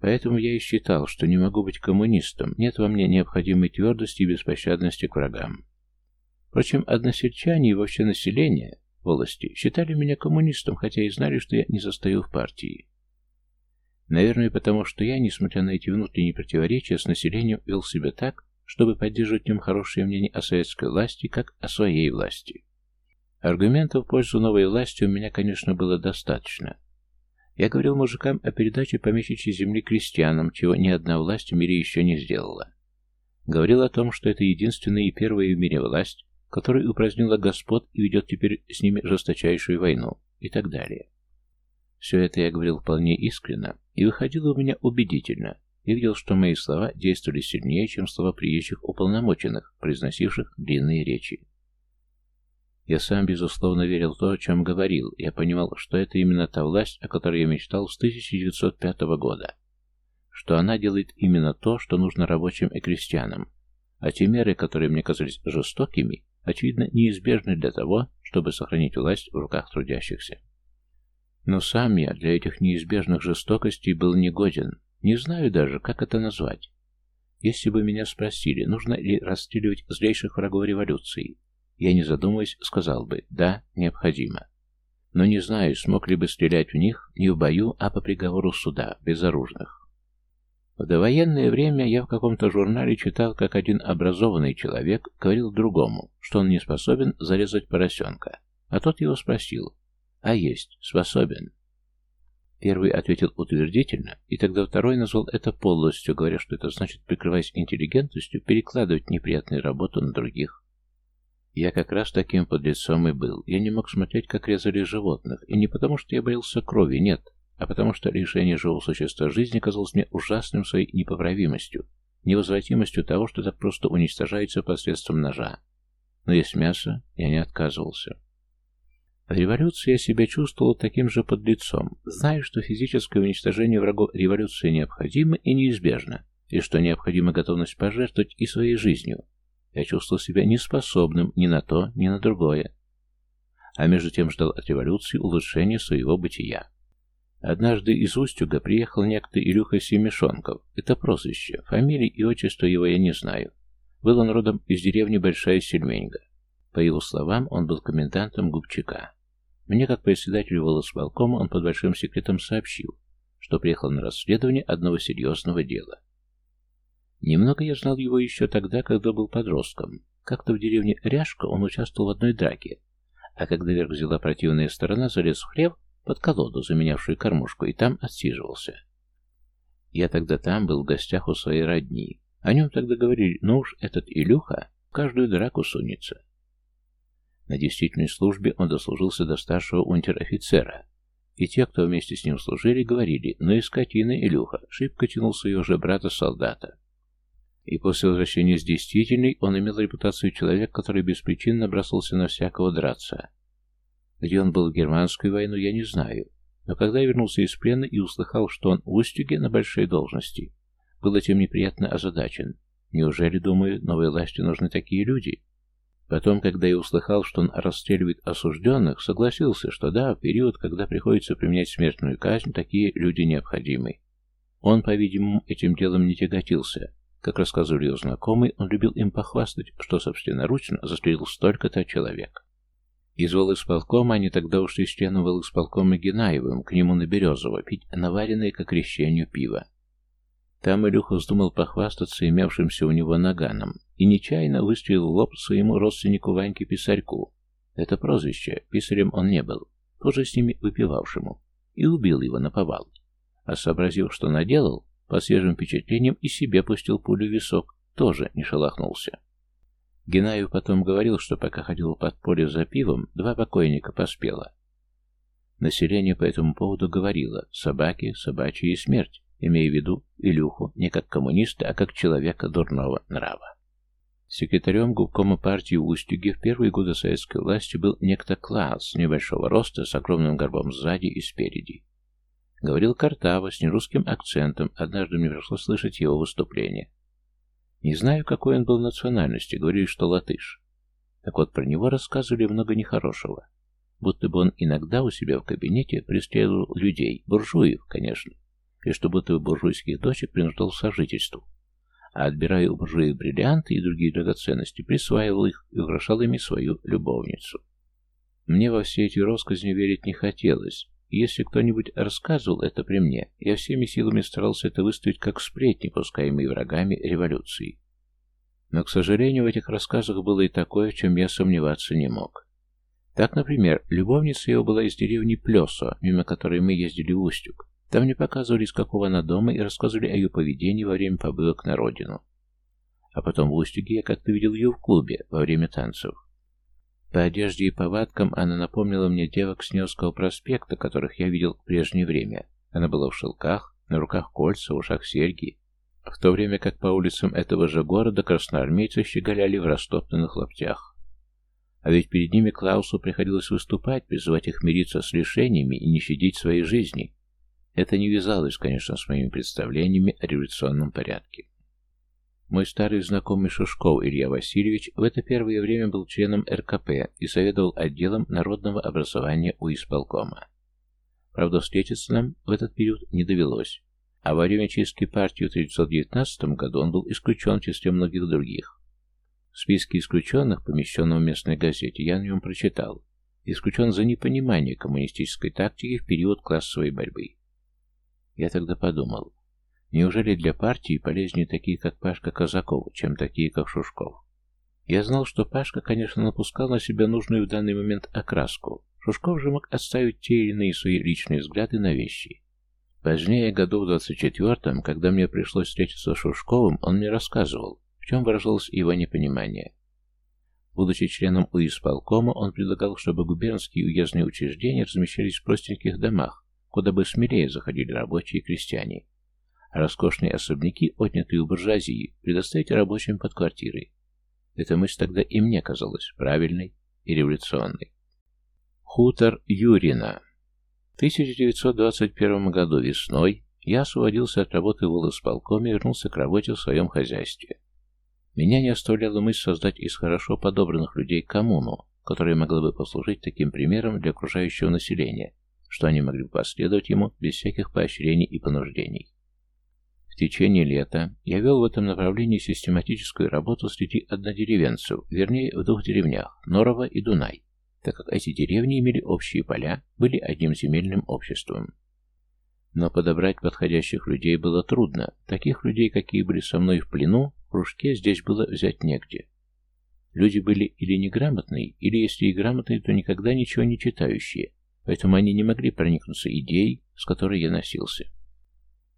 Поэтому я и считал, что не могу быть коммунистом, нет во мне необходимой твердости и беспощадности к врагам. Впрочем, односельчане и вообще население волости считали меня коммунистом, хотя и знали, что я не застаю в партии. Наверное, потому что я, несмотря на эти внутренние противоречия, с населением вел себя так, чтобы поддерживать в нем хорошее мнение о советской власти, как о своей власти. Аргументов в пользу новой власти у меня, конечно, было достаточно. Я говорил мужикам о передаче помещичьей земли крестьянам, чего ни одна власть в мире еще не сделала. Говорил о том, что это единственная и первая в мире власть, которая упразднила господ и ведет теперь с ними жесточайшую войну, и так далее. Все это я говорил вполне искренно, и выходило у меня убедительно, и видел, что мои слова действовали сильнее, чем слова приезжих уполномоченных, произносивших длинные речи. Я сам, безусловно, верил в то, о чем говорил. Я понимал, что это именно та власть, о которой я мечтал с 1905 года. Что она делает именно то, что нужно рабочим и крестьянам. А те меры, которые мне казались жестокими, очевидно, неизбежны для того, чтобы сохранить власть в руках трудящихся. Но сам я для этих неизбежных жестокостей был негоден, не знаю даже, как это назвать. Если бы меня спросили, нужно ли расстреливать злейших врагов революции, я, не задумываясь, сказал бы «да, необходимо». Но не знаю, смог ли бы стрелять в них не в бою, а по приговору суда, безоружных. В довоенное время я в каком-то журнале читал, как один образованный человек говорил другому, что он не способен зарезать поросенка, а тот его спросил «а есть способен?» Первый ответил утвердительно, и тогда второй назвал это полностью, говоря, что это значит, прикрываясь интеллигентностью, перекладывать неприятную работу на других. Я как раз таким подлецом и был. Я не мог смотреть, как резали животных, и не потому, что я боялся крови, нет, а потому что решение живого существа жизни казалось мне ужасным своей непоправимостью, невозвратимостью того, что это просто уничтожается посредством ножа. Но есть мясо, я не отказывался. В революции я себя чувствовал таким же подлецом, зная, что физическое уничтожение врагов революции необходимо и неизбежно, и что необходима готовность пожертвовать и своей жизнью. Я чувствовал себя неспособным ни на то, ни на другое. А между тем ждал от революции улучшения своего бытия. Однажды из Устюга приехал некто Илюха Семишонков. Это прозвище, фамилии и отчество его я не знаю. Был он родом из деревни Большая Сельменьга. По его словам, он был комендантом Губчака. Мне, как председателю волосполкома, он под большим секретом сообщил, что приехал на расследование одного серьезного дела. Немного я знал его еще тогда, когда был подростком. Как-то в деревне Ряшка он участвовал в одной драке, а когда верх взяла противная сторона, залез в хлеб под колоду, заменявшую кормушку, и там отсиживался. Я тогда там был в гостях у своей родни. О нем тогда говорили, ну уж этот Илюха в каждую драку сунется. На действительной службе он дослужился до старшего унтер-офицера И те, кто вместе с ним служили, говорили, ну и скотина Илюха, шибко тянул своего же брата-солдата. И после возвращения с действительной он имел репутацию человека, который без причин набросился на всякого драться. Где он был в германскую войну, я не знаю. Но когда я вернулся из плена и услыхал, что он в Устюге на большой должности, был этим неприятно озадачен. Неужели, думаю, новой власти нужны такие люди? Потом, когда я услыхал, что он расстреливает осужденных, согласился, что да, в период, когда приходится применять смертную казнь, такие люди необходимы. Он, по-видимому, этим делом не тяготился. Как рассказывали его знакомые, он любил им похвастать, что собственноручно застрелил столько-то человек. Из волысполкома они тогда ушли с членом волысполкома Генаевым к нему на Березово пить наваренное к крещению пиво. Там Илюха вздумал похвастаться имевшимся у него наганом и нечаянно выстрелил в лоб своему родственнику Ваньке Писарьку. Это прозвище, писарем он не был, тоже с ними выпивавшему, и убил его на повал. А сообразив, что наделал, по свежим впечатлениям и себе пустил пулю в висок, тоже не шелохнулся. Генаев потом говорил, что пока ходил под поле за пивом, два покойника поспело. Население по этому поводу говорило «собаки, собачья и смерть», имея в виду Илюху не как коммуниста, а как человека дурного нрава. Секретарем губкома партии в Устюге в первые годы советской власти был некто Класс, небольшого роста, с огромным горбом сзади и спереди. Говорил картаво, с нерусским акцентом, однажды мне пришлось слышать его выступление. Не знаю, какой он был национальности, говорили, что латыш. Так вот, про него рассказывали много нехорошего. Будто бы он иногда у себя в кабинете преследовал людей, буржуев, конечно, и что будто бы буржуйских дочек принуждал к сожительству. А отбирая у буржуев бриллианты и другие драгоценности, присваивал их и украшал ими свою любовницу. Мне во все эти россказни верить не хотелось, и если кто-нибудь рассказывал это при мне, я всеми силами старался это выставить как сплетни, пускаемые врагами революции. Но, к сожалению, в этих рассказах было и такое, в чем я сомневаться не мог. Так, например, любовница его была из деревни Плесо, мимо которой мы ездили в Устюг. Там мне показывали, из какого она дома, и рассказывали о ее поведении во время побывок на родину. А потом в Устюге я как-то видел ее в клубе во время танцев. По одежде и повадкам она напомнила мне девок с Невского проспекта, которых я видел в прежнее время. Она была в шелках, на руках кольца, ушах серьги. В то время как по улицам этого же города красноармейцы щеголяли в растоптанных лаптях. А ведь перед ними Клаусу приходилось выступать, призывать их мириться с лишениями и не щадить своей жизни. Это не вязалось, конечно, с моими представлениями о революционном порядке. Мой старый знакомый Шушков Илья Васильевич в это первое время был членом РКП и советовал отделом народного образования у исполкома. Правда, встретиться нам в этот период не довелось, а во время чистки партии в 1919 году он был исключен в числе многих других. В списке исключенных, помещенном в местной газете, я на нем прочитал. Исключен за непонимание коммунистической тактики в период классовой борьбы. Я тогда подумал, неужели для партии полезнее такие, как Пашка Казаков, чем такие, как Шушков? Я знал, что Пашка, конечно, напускал на себя нужную в данный момент окраску. Шушков же мог отставить те или иные свои личные взгляды на вещи. Позднее, году в 24-м, когда мне пришлось встретиться с Шушковым, он мне рассказывал, в чем выражалось его непонимание. Будучи членом уисполкома, он предлагал, чтобы губернские уездные учреждения размещались в простеньких домах, куда бы смелее заходили рабочие и крестьяне. Роскошные особняки, отнятые у буржуазии, предоставить рабочим под квартиры. Эта мысль тогда и мне казалась правильной и революционной. Хутор Юрина. В 1921 году весной я освободился от работы в волосполкоме и вернулся к работе в своем хозяйстве. Меня не оставляла мысль создать из хорошо подобранных людей коммуну, которая могла бы послужить таким примером для окружающего населения, что они могли бы последовать ему без всяких поощрений и понуждений. Течение лета я вел в этом направлении систематическую работу среди однодеревенцев, вернее, в двух деревнях, Норова и Дунай, так как эти деревни имели общие поля, были одним земельным обществом. Но подобрать подходящих людей было трудно. Таких людей, какие были со мной в плену, в кружке здесь было взять негде. Люди были или неграмотные, или, если и грамотные, то никогда ничего не читающие, поэтому они не могли проникнуться идеей, с которой я носился.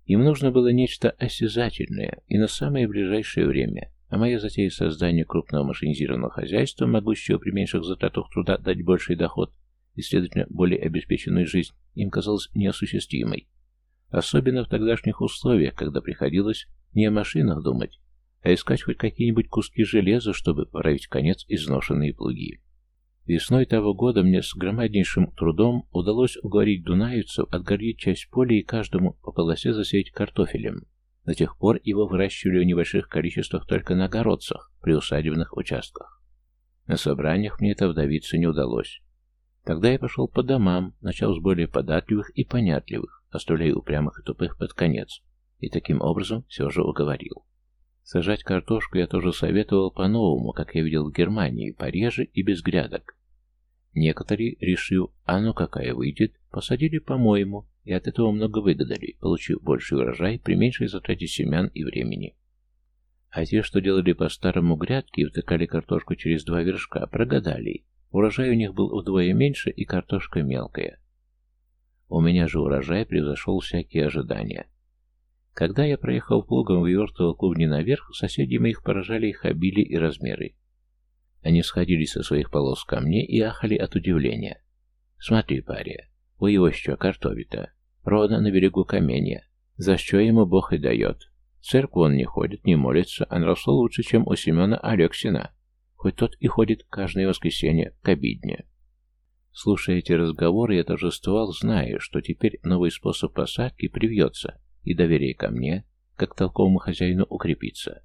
Им нужно было нечто осязательное и на самое ближайшее время, а моя затея создания крупного машинизированного хозяйства, могущего при меньших затратах труда дать больший доход, и, следовательно, более обеспеченную жизнь им казалась неосуществимой. Особенно в тогдашних условиях, когда приходилось не о машинах думать, а искать хоть какие-нибудь куски железа, чтобы править конец изношенные плуги. Весной того года мне с громаднейшим трудом удалось уговорить дунаевцев отгородить часть поля и каждому по полосе засеять картофелем. До тех пор его выращивали в небольших количествах только на огородцах, при усадебных участках. На собраниях мне это вдавиться не удалось. Тогда я пошел по домам, начал с более податливых и понятливых, оставляя упрямых и тупых под конец, и таким образом все же уговорил. Сажать картошку я тоже советовал по-новому, как я видел в Германии, пореже и без грядок. Некоторые, решив, а ну какая выйдет, посадили по-моему, и от этого много выгадали, получив больший урожай при меньшей затрате семян и времени. А те, что делали по-старому грядки и втыкали картошку через два вершка, прогадали. Урожай у них был вдвое меньше и картошка мелкая. У меня же урожай превзошел всякие ожидания. Когда я проехал плугом вывертывал клубни наверх, соседи моих поражали их обили и размеры. Они сходили со своих полос ко мне и ахали от удивления. «Смотри, паря, у его что картофи-то? Ровно на берегу каменья. За что ему Бог и дает? В церковь он не ходит, не молится, а наросло лучше, чем у Семена Алексина. Хоть тот и ходит каждое воскресенье к обидне». Слушая эти разговоры, я торжествовал, зная, что теперь новый способ посадки привьется, и доверие ко мне, как толковому хозяину, укрепится.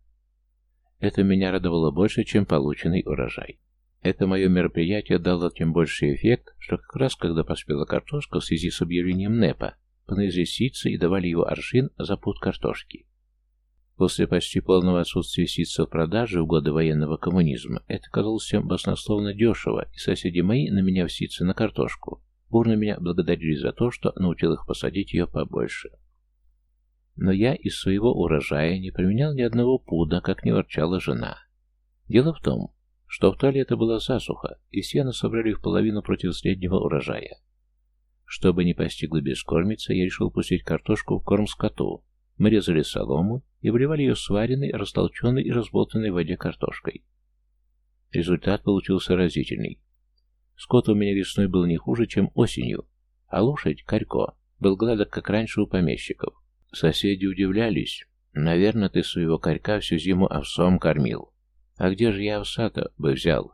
Это меня радовало больше, чем полученный урожай. Это мое мероприятие дало тем больший эффект, что как раз когда поспела картошка в связи с объявлением НЭПа, понизили ситцы и давали его аршин за пуд картошки. После почти полного отсутствия ситца в продаже в годы военного коммунизма это казалось всем баснословно дешево, и соседи мои на меня в на картошку бурно меня благодарили за то, что научил их посадить ее побольше. Но я из своего урожая не применял ни одного пуда, как не ворчала жена. Дело в том, что в то лето была засуха, и сено собрали в половину против среднего урожая. Чтобы не постигло бескормица, я решил пустить картошку в корм скоту. Мы резали солому и вливали ее сваренной, растолченной и разболтанной в воде картошкой. Результат получился разительный. Скот у меня весной был не хуже, чем осенью, а лошадь, Карько, был гладок, как раньше у помещиков. Соседи удивлялись. Наверное, ты своего корька всю зиму овсом кормил. А где же я овса-то бы взял?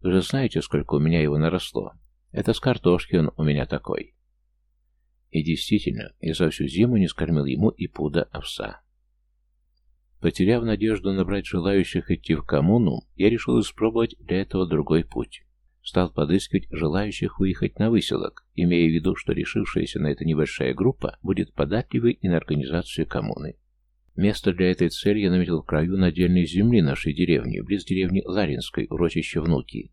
Вы же знаете, сколько у меня его наросло. Это с картошки он у меня такой. И действительно, я за всю зиму не скормил ему и пуда овса. Потеряв надежду набрать желающих идти в коммуну, я решил испробовать для этого другой путь стал подыскивать желающих выехать на выселок, имея в виду, что решившаяся на это небольшая группа будет податливой и на организацию коммуны. Место для этой цели я наметил в краю надельной земли нашей деревни, близ деревни Ларинской, урочище Внуки.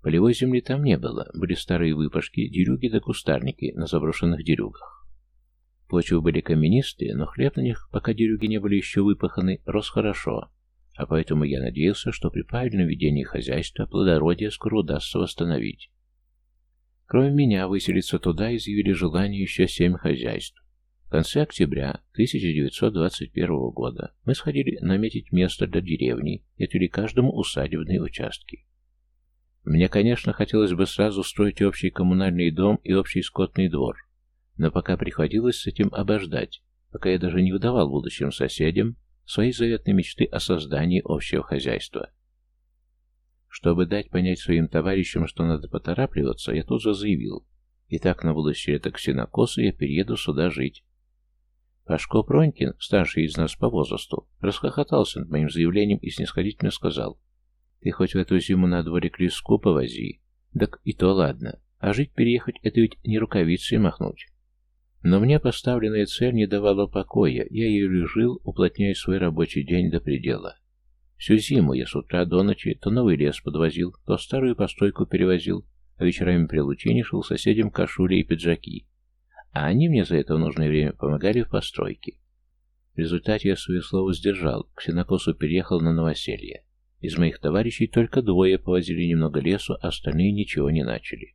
Полевой земли там не было, были старые выпашки, дерюги да кустарники на заброшенных дерюгах. Почвы были каменистые, но хлеб на них, пока дерюги не были еще выпаханы, рос хорошо, а поэтому я надеялся, что при правильном ведении хозяйства плодородие скоро удастся восстановить. Кроме меня, выселиться туда изъявили желание еще семь хозяйств. В конце октября 1921 года мы сходили наметить место для деревни и отвели каждому усадебные участки. Мне, конечно, хотелось бы сразу строить общий коммунальный дом и общий скотный двор, но пока приходилось с этим обождать, пока я даже не выдавал будущим соседям своей заветной мечты о создании общего хозяйства. Чтобы дать понять своим товарищам, что надо поторапливаться, я тут же заявил. Итак, на будущее это ксенокосы я перееду сюда жить. Пашко Пронькин, старший из нас по возрасту, расхохотался над моим заявлением и снисходительно сказал. Ты хоть в эту зиму на дворе леску повози. Так и то ладно. А жить переехать это ведь не рукавицей махнуть. Но мне поставленная цель не давала покоя, я ее жил, уплотняя свой рабочий день до предела. Всю зиму я с утра до ночи то новый лес подвозил, то старую постойку перевозил, а вечерами при лучине шел соседям кашули и пиджаки. А они мне за это в нужное время помогали в постройке. В результате я свое слово сдержал, к сенокосу переехал на новоселье. Из моих товарищей только двое повозили немного лесу, а остальные ничего не начали.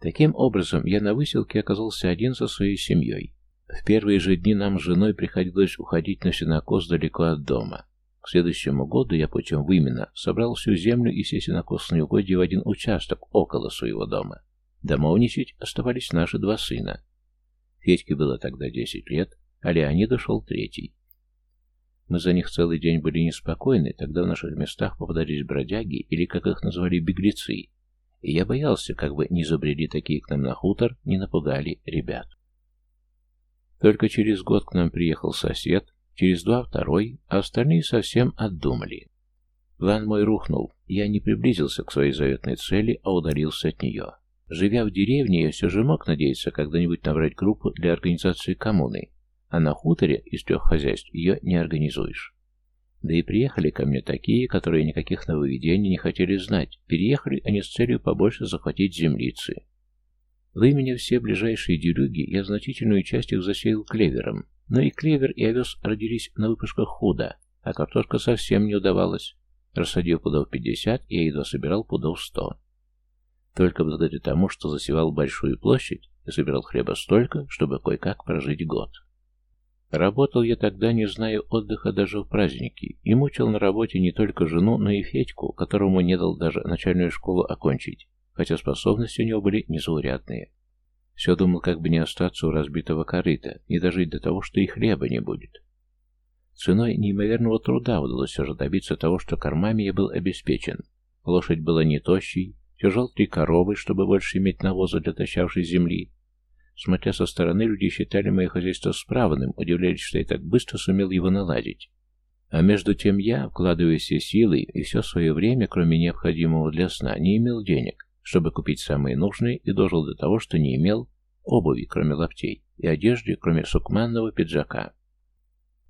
Таким образом, я на выселке оказался один со своей семьей. В первые же дни нам с женой приходилось уходить на сенокос далеко от дома. К следующему году я путем вымена собрал всю землю и все сенокосные угодья в один участок около своего дома. Домовничать оставались наши два сына. Федьке было тогда десять лет, а Леониду шел третий. Мы за них целый день были неспокойны, тогда в наших местах попадались бродяги, или, как их назвали, беглецы, и я боялся, как бы не забрели такие к нам на хутор, не напугали ребят. Только через год к нам приехал сосед, через два второй, а остальные совсем отдумали. План мой рухнул, я не приблизился к своей заветной цели, а удалился от нее. Живя в деревне, я все же мог надеяться когда-нибудь набрать группу для организации коммуны, а на хуторе из трех хозяйств ее не организуешь. Да и приехали ко мне такие, которые никаких нововведений не хотели знать. Переехали они с целью побольше захватить землицы. Выменяв все ближайшие дерюги, я значительную часть их засеял клевером. Но и клевер, и овес родились на выпусках худо, а картошка совсем не удавалась. Рассадив пудов пятьдесят, я едва собирал пудов сто. Только благодаря тому, что засевал большую площадь, я собирал хлеба столько, чтобы кое-как прожить год. Работал я тогда, не зная отдыха даже в праздники, и мучил на работе не только жену, но и Федьку, которому не дал даже начальную школу окончить, хотя способности у него были незаурядные. Все думал, как бы не остаться у разбитого корыта, не дожить до того, что и хлеба не будет. Ценой неимоверного труда удалось все же добиться того, что кормами я был обеспечен. Лошадь была не тощей, держал три коровы, чтобы больше иметь навоза для тащавшей земли, Смотря со стороны, люди считали мое хозяйство справным, удивлялись, что я так быстро сумел его наладить. А между тем я, вкладывая все силы и все свое время, кроме необходимого для сна, не имел денег, чтобы купить самые нужные, и дожил до того, что не имел обуви, кроме лаптей, и одежды, кроме сукманного пиджака.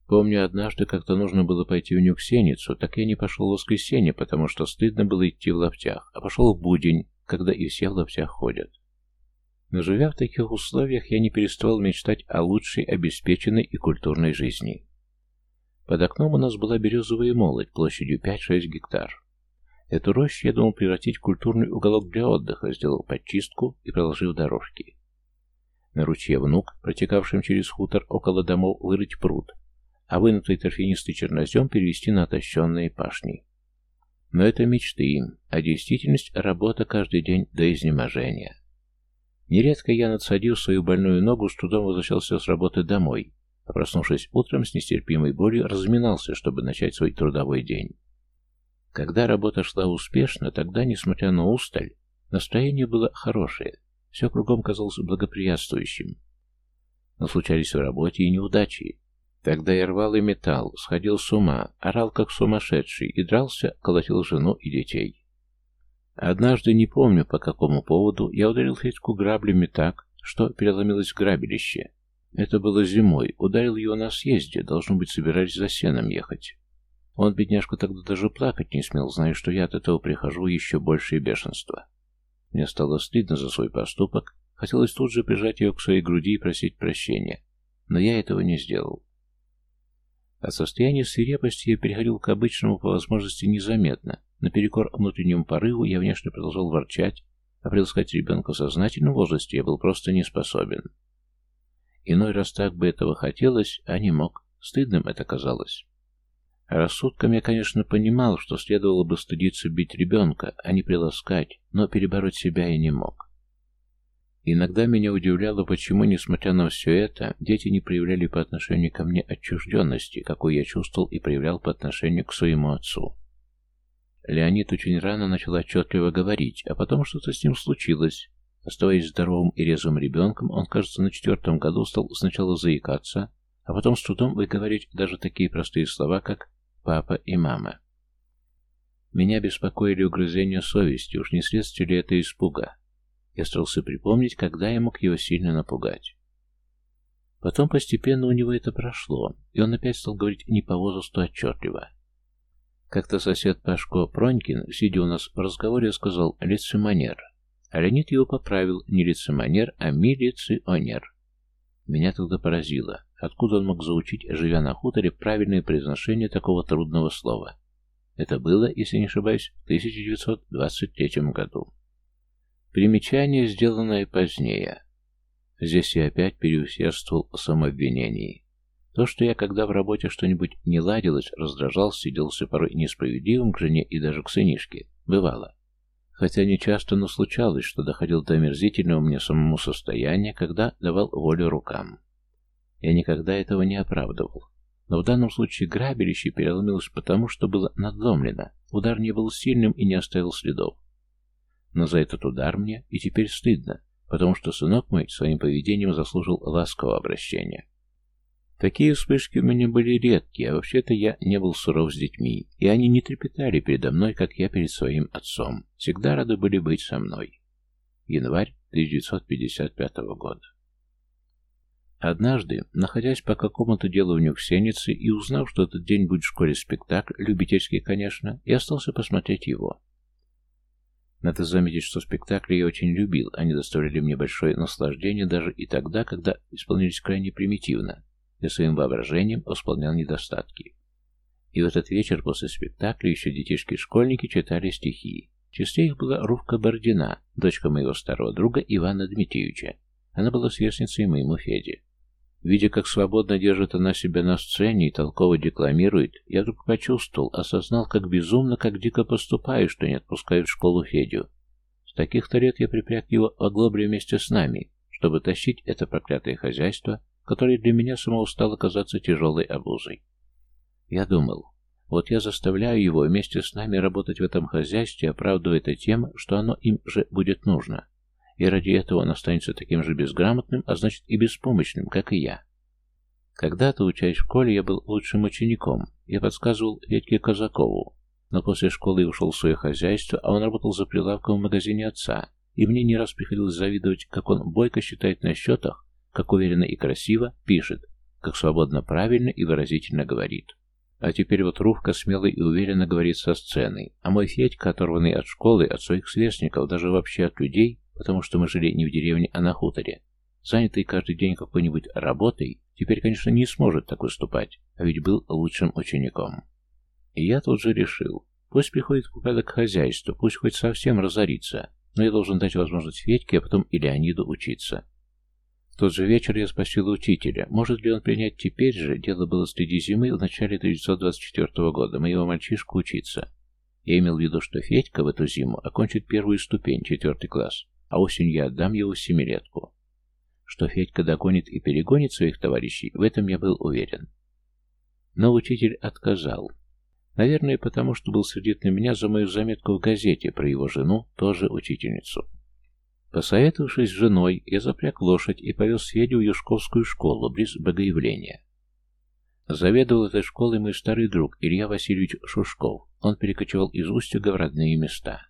Помню, однажды как-то нужно было пойти в Нюксеницу, так я не пошел в воскресенье, потому что стыдно было идти в лаптях, а пошел в будень, когда и все в лаптях ходят. Но живя в таких условиях, я не переставал мечтать о лучшей, обеспеченной и культурной жизни. Под окном у нас была березовая молоть площадью 5-6 гектар. Эту рощу я думал превратить в культурный уголок для отдыха, сделал подчистку и проложил дорожки. На ручье внук, протекавшем через хутор около домов, вырыть пруд, а вынутый торфянистый чернозем перевести на отощенные пашни. Но это мечты, а действительность – работа каждый день до изнеможения. Нередко я надсадил свою больную ногу, с трудом возвращался с работы домой, а проснувшись утром с нестерпимой болью, разминался, чтобы начать свой трудовой день. Когда работа шла успешно, тогда, несмотря на усталь, настроение было хорошее, все кругом казалось благоприятствующим. Но случались в работе и неудачи. Тогда я рвал и металл, сходил с ума, орал как сумасшедший и дрался, колотил жену и детей. Однажды, не помню по какому поводу, я ударил Федьку граблями так, что переломилось грабелище. Это было зимой, ударил его на съезде, должно быть, собирались за сеном ехать. Он, бедняжка, тогда даже плакать не смел, зная, что я от этого прихожу еще большее бешенство. Мне стало стыдно за свой поступок, хотелось тут же прижать ее к своей груди и просить прощения, но я этого не сделал. От состояния свирепости я переходил к обычному по возможности незаметно, Наперекор внутреннему порыву я внешне продолжал ворчать, а приласкать ребенка в сознательном возрасте я был просто не способен. Иной раз так бы этого хотелось, а не мог. Стыдным это казалось. Рассудком я, конечно, понимал, что следовало бы стыдиться бить ребенка, а не приласкать, но перебороть себя я не мог. Иногда меня удивляло, почему, несмотря на все это, дети не проявляли по отношению ко мне отчужденности, какой я чувствовал и проявлял по отношению к своему отцу. Леонид очень рано начал отчетливо говорить, а потом что-то с ним случилось. Оставаясь здоровым и резвым ребенком, он, кажется, на четвертом году стал сначала заикаться, а потом с трудом выговорить даже такие простые слова, как «папа» и «мама». Меня беспокоили угрызения совести, уж не следствие ли это испуга. Я старался припомнить, когда я мог его сильно напугать. Потом постепенно у него это прошло, и он опять стал говорить не по возрасту отчетливо. Как-то сосед Пашко Пронькин, сидя у нас в разговоре, сказал «лицеманер». А Леонид его поправил не лицеманер, а милиционер. Меня тогда поразило, откуда он мог заучить, живя на хуторе, правильное произношение такого трудного слова. Это было, если не ошибаюсь, в 1923 году. Примечание, сделанное позднее. Здесь я опять переусердствовал в самообвинении. То, что я, когда в работе что-нибудь не ладилось, раздражался и делался порой несправедливым к жене и даже к сынишке, бывало. Хотя не часто, но случалось, что доходил до омерзительного мне самому состояния, когда давал волю рукам. Я никогда этого не оправдывал. Но в данном случае грабелище переломилось потому, что было надломлено. Удар не был сильным и не оставил следов. Но за этот удар мне и теперь стыдно, потому что сынок мой своим поведением заслужил ласкового обращения. Такие вспышки у меня были редкие, а вообще-то я не был суров с детьми, и они не трепетали передо мной, как я перед своим отцом. Всегда рады были быть со мной. Январь 1955 года. Однажды, находясь по какому-то делу в Нюксенице и узнав, что этот день будет в школе спектакль, любительский, конечно, я остался посмотреть его. Надо заметить, что спектакли я очень любил, они доставляли мне большое наслаждение даже и тогда, когда исполнились крайне примитивно, я своим воображением восполнял недостатки. И в этот вечер после спектакля еще детишки-школьники читали стихи. В числе их была Рувка Бордина, дочка моего старого друга Ивана Дмитриевича. Она была сверстницей моему Феде. Видя, как свободно держит она себя на сцене и толково декламирует, я вдруг почувствовал, осознал, как безумно, как дико поступаю, что не отпускаю в школу Федю. С таких-то лет я припряг его в оглобле вместе с нами, чтобы тащить это проклятое хозяйство, которое для меня самого стало казаться тяжелой обузой. Я думал, вот я заставляю его вместе с нами работать в этом хозяйстве, оправдывая это тем, что оно им же будет нужно и ради этого он останется таким же безграмотным, а значит и беспомощным, как и я. Когда-то, учась в школе, я был лучшим учеником. Я подсказывал Редьке Казакову. Но после школы я ушел в свое хозяйство, а он работал за прилавком в магазине отца, и мне не раз приходилось завидовать, как он бойко считает на счетах, как уверенно и красиво пишет, как свободно правильно и выразительно говорит. А теперь вот Рувка смело и уверенно говорит со сцены, а мой Федька, оторванный от школы, от своих сверстников, даже вообще от людей, потому что мы жили не в деревне, а на хуторе. Занятый каждый день какой-нибудь работой, теперь, конечно, не сможет так выступать, а ведь был лучшим учеником. И я тут же решил, пусть приходит в к хозяйству, пусть хоть совсем разорится, но я должен дать возможность Федьке, а потом и Леониду учиться. Тот же вечер я спросил учителя, может ли он принять теперь же, дело было среди зимы в начале 1924 года, моего мальчишку учиться. Я имел в виду, что Федька в эту зиму окончит первую ступень, четвертый класс, а осенью я отдам его семилетку. Что Федька догонит и перегонит своих товарищей, в этом я был уверен. Но учитель отказал. Наверное, потому что был сердит на меня за мою заметку в газете про его жену, тоже учительницу. Посоветовавшись с женой, я запряг лошадь и повез Федю в Юшковскую школу, близ Богоявления. Заведовал этой школой мой старый друг Илья Васильевич Шушков. Он перекочевал из Устюга в родные места.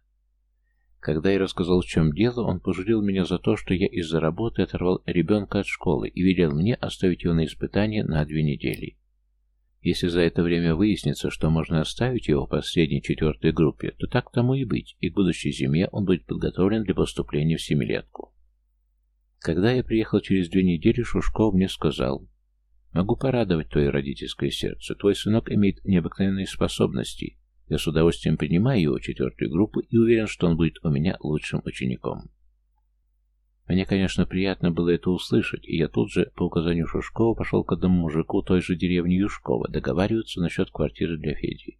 Когда я рассказал, в чем дело, он пожурил меня за то, что я из-за работы оторвал ребенка от школы и велел мне оставить его на испытание на две недели. Если за это время выяснится, что можно оставить его в последней четвертой группе, то так тому и быть, и к будущей зиме он будет подготовлен для поступления в семилетку. Когда я приехал через две недели, Шушков мне сказал, «Могу порадовать твое родительское сердце. Твой сынок имеет необыкновенные способности, я с удовольствием принимаю его четвертую группу и уверен, что он будет у меня лучшим учеником. Мне, конечно, приятно было это услышать, и я тут же, по указанию Шушкова, пошел к одному мужику той же деревни Юшкова договариваться насчет квартиры для Феди.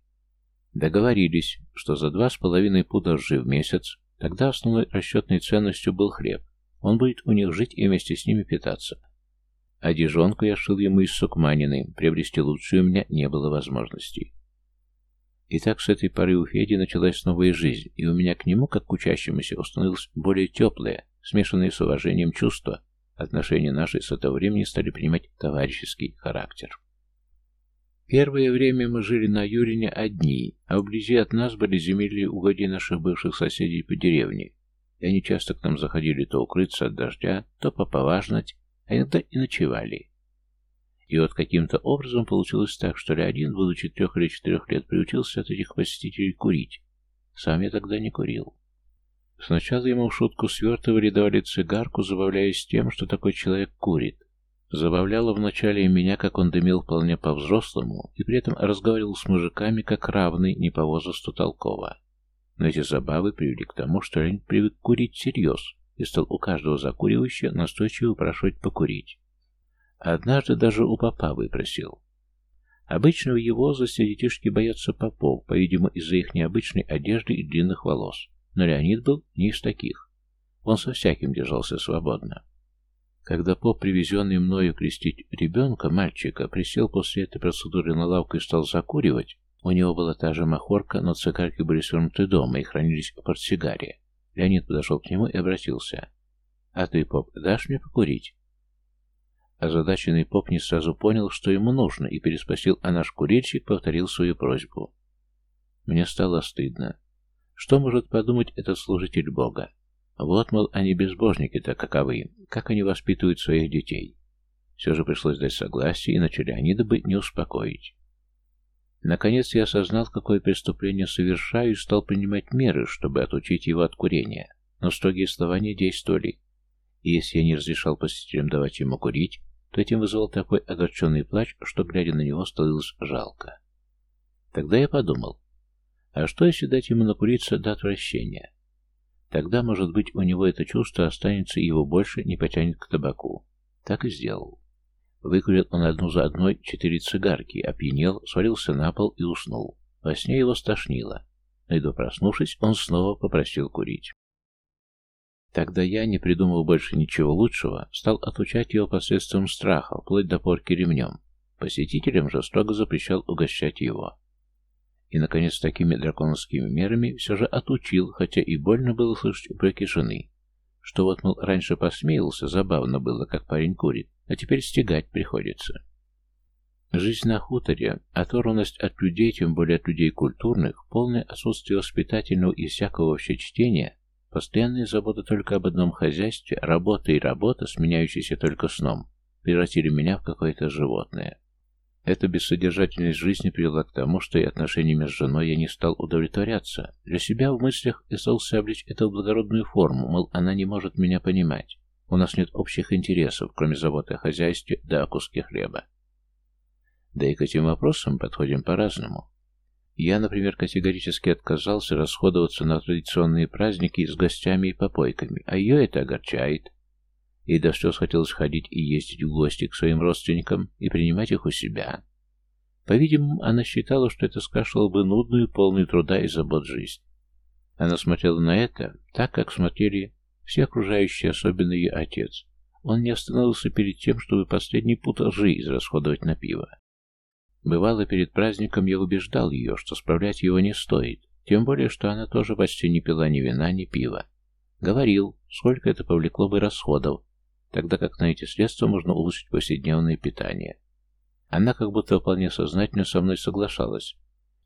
Договорились, что за два с половиной пуда ржи в месяц, тогда основной расчетной ценностью был хлеб, он будет у них жить и вместе с ними питаться. А дежонку я шил ему из сукманины, приобрести лучшую у меня не было возможности. И так с этой поры у Феди началась новая жизнь, и у меня к нему, как к учащемуся, установилось более теплое, смешанное с уважением чувство. Отношения наши с этого времени стали принимать товарищеский характер. Первое время мы жили на Юрине одни, а вблизи от нас были земли угодья наших бывших соседей по деревне, и они часто к нам заходили то укрыться от дождя, то поповажнать, а иногда и ночевали. И вот каким-то образом получилось так, что Леонид, будучи трех или четырех лет, приучился от этих посетителей курить. Сам я тогда не курил. Сначала ему в шутку свертывали, давали цигарку, забавляясь тем, что такой человек курит. Забавляло вначале и меня, как он дымил вполне по-взрослому, и при этом разговаривал с мужиками, как равный, не по возрасту толково. Но эти забавы привели к тому, что Леонид привык курить всерьез и стал у каждого закуривающего настойчиво упрашивать покурить. Однажды даже у попа выпросил. Обычно в его детишки боятся попов, по-видимому, из-за их необычной одежды и длинных волос. Но Леонид был не из таких. Он со всяким держался свободно. Когда поп, привезенный мною крестить ребенка, мальчика, присел после этой процедуры на лавку и стал закуривать, у него была та же махорка, но цигарки были свернуты дома и хранились в портсигаре. Леонид подошел к нему и обратился. «А ты, поп, дашь мне покурить?» Озадаченный поп не сразу понял, что ему нужно, и переспросил, а наш курильщик повторил свою просьбу. Мне стало стыдно. Что может подумать этот служитель Бога? Вот, мол, они безбожники-то каковы, как они воспитывают своих детей. Все же пришлось дать согласие, иначе Леонида бы не успокоить. Наконец я осознал, какое преступление совершаю, и стал принимать меры, чтобы отучить его от курения. Но строгие слова не действовали. И если я не разрешал посетителям давать ему курить, то этим вызвал такой огорченный плач, что, глядя на него, становилось жалко. Тогда я подумал, а что, если дать ему накуриться до отвращения? Тогда, может быть, у него это чувство останется и его больше не потянет к табаку. Так и сделал. Выкурил он одну за одной четыре цигарки, опьянел, свалился на пол и уснул. Во сне его стошнило. Но едва проснувшись, он снова попросил курить. Тогда я, не придумав больше ничего лучшего, стал отучать его посредством страха, вплоть до порки ремнем. Посетителям же строго запрещал угощать его. И, наконец, такими драконовскими мерами все же отучил, хотя и больно было слышать упреки жены. Что вот, мол, раньше посмеялся, забавно было, как парень курит, а теперь стегать приходится. Жизнь на хуторе, оторванность от людей, тем более от людей культурных, полное отсутствие воспитательного и всякого вообще чтения, постоянная забота только об одном хозяйстве, работа и работа, сменяющиеся только сном, превратили меня в какое-то животное. Эта бессодержательность жизни привела к тому, что и отношениями с женой я не стал удовлетворяться. Для себя в мыслях я стал это в благородную форму, мол, она не может меня понимать. У нас нет общих интересов, кроме заботы о хозяйстве да о куске хлеба. Да и к этим вопросам подходим по-разному. Я, например, категорически отказался расходоваться на традиционные праздники с гостями и попойками, а ее это огорчает. Ей до слез хотелось ходить и ездить в гости к своим родственникам и принимать их у себя. По-видимому, она считала, что это скрашивало бы нудную, полную труда и забот жизнь. Она смотрела на это так, как смотрели все окружающие, особенно ее отец. Он не остановился перед тем, чтобы последний пут ржи израсходовать на пиво. Бывало, перед праздником я убеждал ее, что справлять его не стоит, тем более, что она тоже почти не пила ни вина, ни пива. Говорил, сколько это повлекло бы расходов, тогда как на эти средства можно улучшить повседневное питание. Она как будто вполне сознательно со мной соглашалась.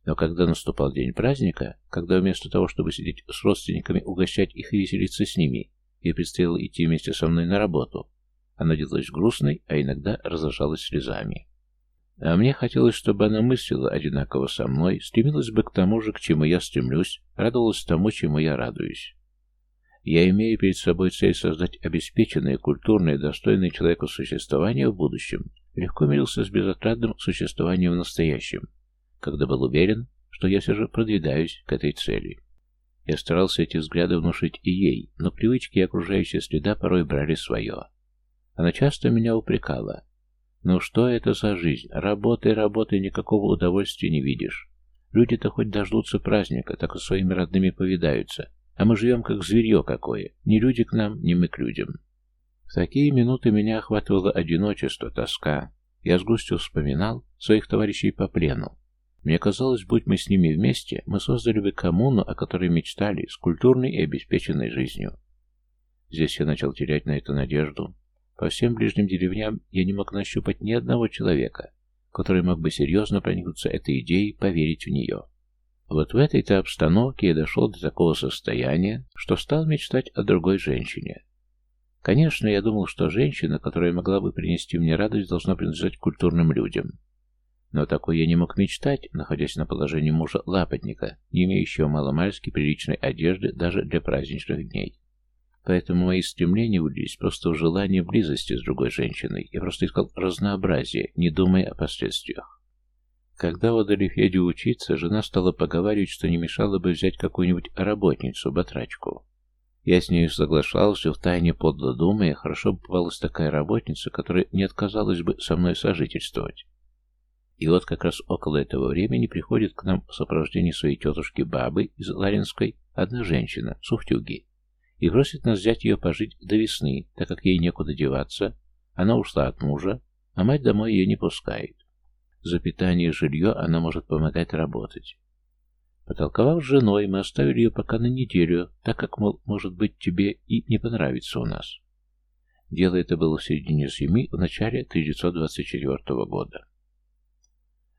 Но когда наступал день праздника, когда вместо того, чтобы сидеть с родственниками, угощать их и веселиться с ними, ей предстояло идти вместе со мной на работу, она делалась грустной, а иногда разражалась слезами. А мне хотелось, чтобы она мыслила одинаково со мной, стремилась бы к тому же, к чему я стремлюсь, радовалась тому, чему я радуюсь. Я имею перед собой цель создать обеспеченное, культурное, достойное человеку существование в будущем. Легко мирился с безотрадным существованием в настоящем, когда был уверен, что я все же продвигаюсь к этой цели. Я старался эти взгляды внушить и ей, но привычки и окружающая среда порой брали свое. Она часто меня упрекала. «Ну что это за жизнь? Работай, работай, никакого удовольствия не видишь. Люди-то хоть дождутся праздника, так и своими родными повидаются, а мы живем как зверье какое. Ни люди к нам, ни мы к людям. В такие минуты меня охватывало одиночество, тоска. Я с грустью вспоминал своих товарищей по плену. Мне казалось, будь мы с ними вместе, мы создали бы коммуну, о которой мечтали, с культурной и обеспеченной жизнью. Здесь я начал терять на это надежду. По всем ближним деревням я не мог нащупать ни одного человека, который мог бы серьезно проникнуться этой идеей, поверить в нее. Вот в этой-то обстановке я дошел до такого состояния, что стал мечтать о другой женщине. Конечно, я думал, что женщина, которая могла бы принести мне радость, должна принадлежать культурным людям. Но такой я не мог мечтать, находясь на положении мужа-лапотника, не имеющего маломальски приличной одежды даже для праздничных дней. Поэтому мои стремления вылились просто в желание близости с другой женщиной. Я просто искал разнообразие, не думая о последствиях. Когда отдали Федю учиться, жена стала поговаривать, что не мешало бы взять какую-нибудь работницу, батрачку. Я с ней соглашался, втайне подло думая, хорошо бы попалась такая работница, которая не отказалась бы со мной сожительствовать. И вот как раз около этого времени приходит к нам в сопровождении своей тетушки бабы из Ларинской одна женщина, Суфтюги, и просит нас взять ее пожить до весны, так как ей некуда деваться, она ушла от мужа, а мать домой ее не пускает. За питание и жилье она может помогать работать. Потолковав с женой, мы оставили ее пока на неделю, так как, мол, может быть, тебе и не понравится у нас. Дело это было в середине зимы, в начале 1924 года.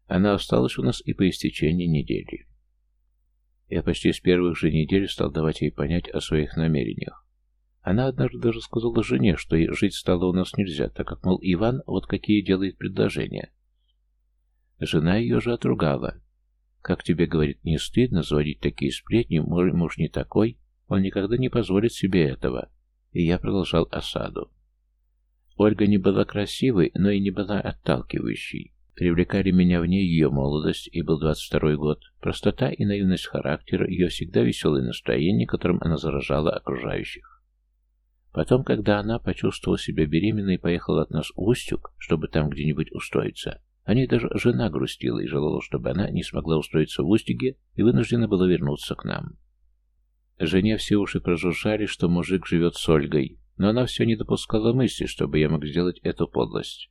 Она осталась у нас и по истечении недели. Я почти с первых же недель стал давать ей понять о своих намерениях. Она однажды даже сказала жене, что ей жить стало у нас нельзя, так как, мол, Иван вот какие делает предложения. Жена ее же отругала. Как тебе, говорит, не стыдно заводить такие сплетни, мой муж не такой, он никогда не позволит себе этого. И я продолжал осаду. Ольга не была красивой, но и не была отталкивающей. Привлекали меня в ней ее молодость, и был 22 год, простота и наивность характера, ее всегда веселое настроение, которым она заражала окружающих. Потом, когда она почувствовала себя беременной и поехала от нас в Устюг, чтобы там где-нибудь устроиться, о ней даже жена грустила и желала, чтобы она не смогла устроиться в Устюге и вынуждена была вернуться к нам. Жене все уши прожужжали, что мужик живет с Ольгой, но она все не допускала мысли, чтобы я мог сделать эту подлость.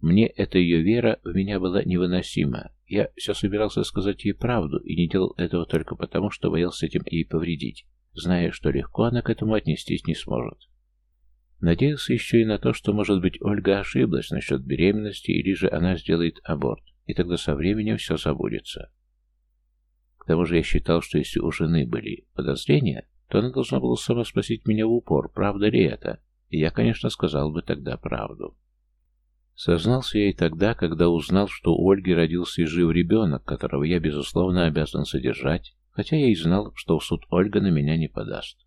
Мне эта ее вера в меня была невыносима. Я все собирался сказать ей правду и не делал этого только потому, что боялся этим ей повредить, зная, что легко она к этому отнестись не сможет. Надеялся еще и на то, что, может быть, Ольга ошиблась насчет беременности, или же она сделает аборт, и тогда со временем все забудется. К тому же я считал, что если у жены были подозрения, то она должна была сама спросить меня в упор, правда ли это, и я, конечно, сказал бы тогда правду. Сознался я и тогда, когда узнал, что у Ольги родился и жив ребенок, которого я, безусловно, обязан содержать, хотя я и знал, что в суд Ольга на меня не подаст.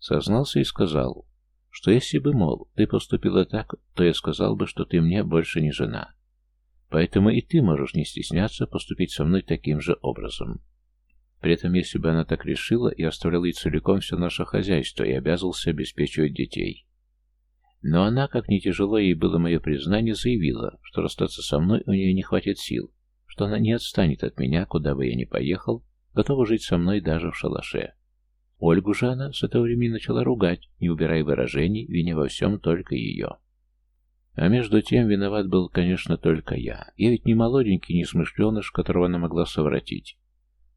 Сознался и сказал, что если бы, мол, ты поступила так, то я сказал бы, что ты мне больше не жена. Поэтому и ты можешь не стесняться поступить со мной таким же образом. При этом, если бы она так решила, я оставлял ей целиком все наше хозяйство и обязывался обеспечивать детей. Но она, как не тяжело ей было мое признание, заявила, что расстаться со мной у нее не хватит сил, что она не отстанет от меня, куда бы я ни поехал, готова жить со мной даже в шалаше. Ольгу же она с этого времени начала ругать, не убирая выражений, виня во всем только ее. А между тем виноват был, конечно, только я. Я ведь не молоденький, не смышленыш, которого она могла совратить.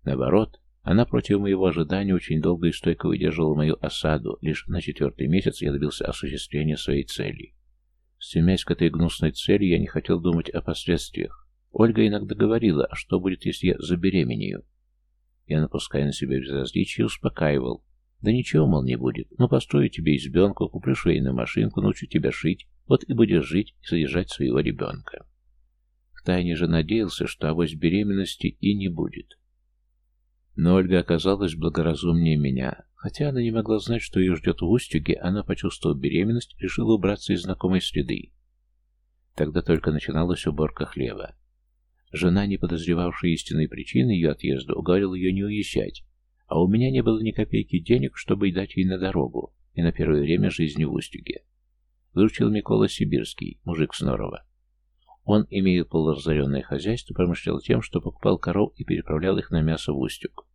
Наоборот, она против моего ожидания очень долго и стойко выдерживала мою осаду. Лишь на четвертый месяц я добился осуществления своей цели. Стремясь к этой гнусной цели, я не хотел думать о последствиях. Ольга иногда говорила, а что будет, если я забеременею? Я, напуская на себя безразличие, успокаивал. Да ничего, мол, не будет. Ну, построю тебе избенку, куплю швейную машинку, научу тебя шить, вот и будешь жить и содержать своего ребенка. Втайне же надеялся, что авось беременности и не будет. Но Ольга оказалась благоразумнее меня. Хотя она не могла знать, что ее ждет в Устюге, она, почувствовав беременность, решила убраться из знакомой среды. Тогда только начиналась уборка хлеба. Жена, не подозревавшая истинной причины ее отъезда, уговорила ее не уезжать, а у меня не было ни копейки денег, чтобы дать ей на дорогу и на первое время жизни в Устюге. Выручил Микола Сибирский, мужик с Норова. Он, имея полуразоренное хозяйство, промышлял тем, что покупал коров и переправлял их на мясо в Устюг.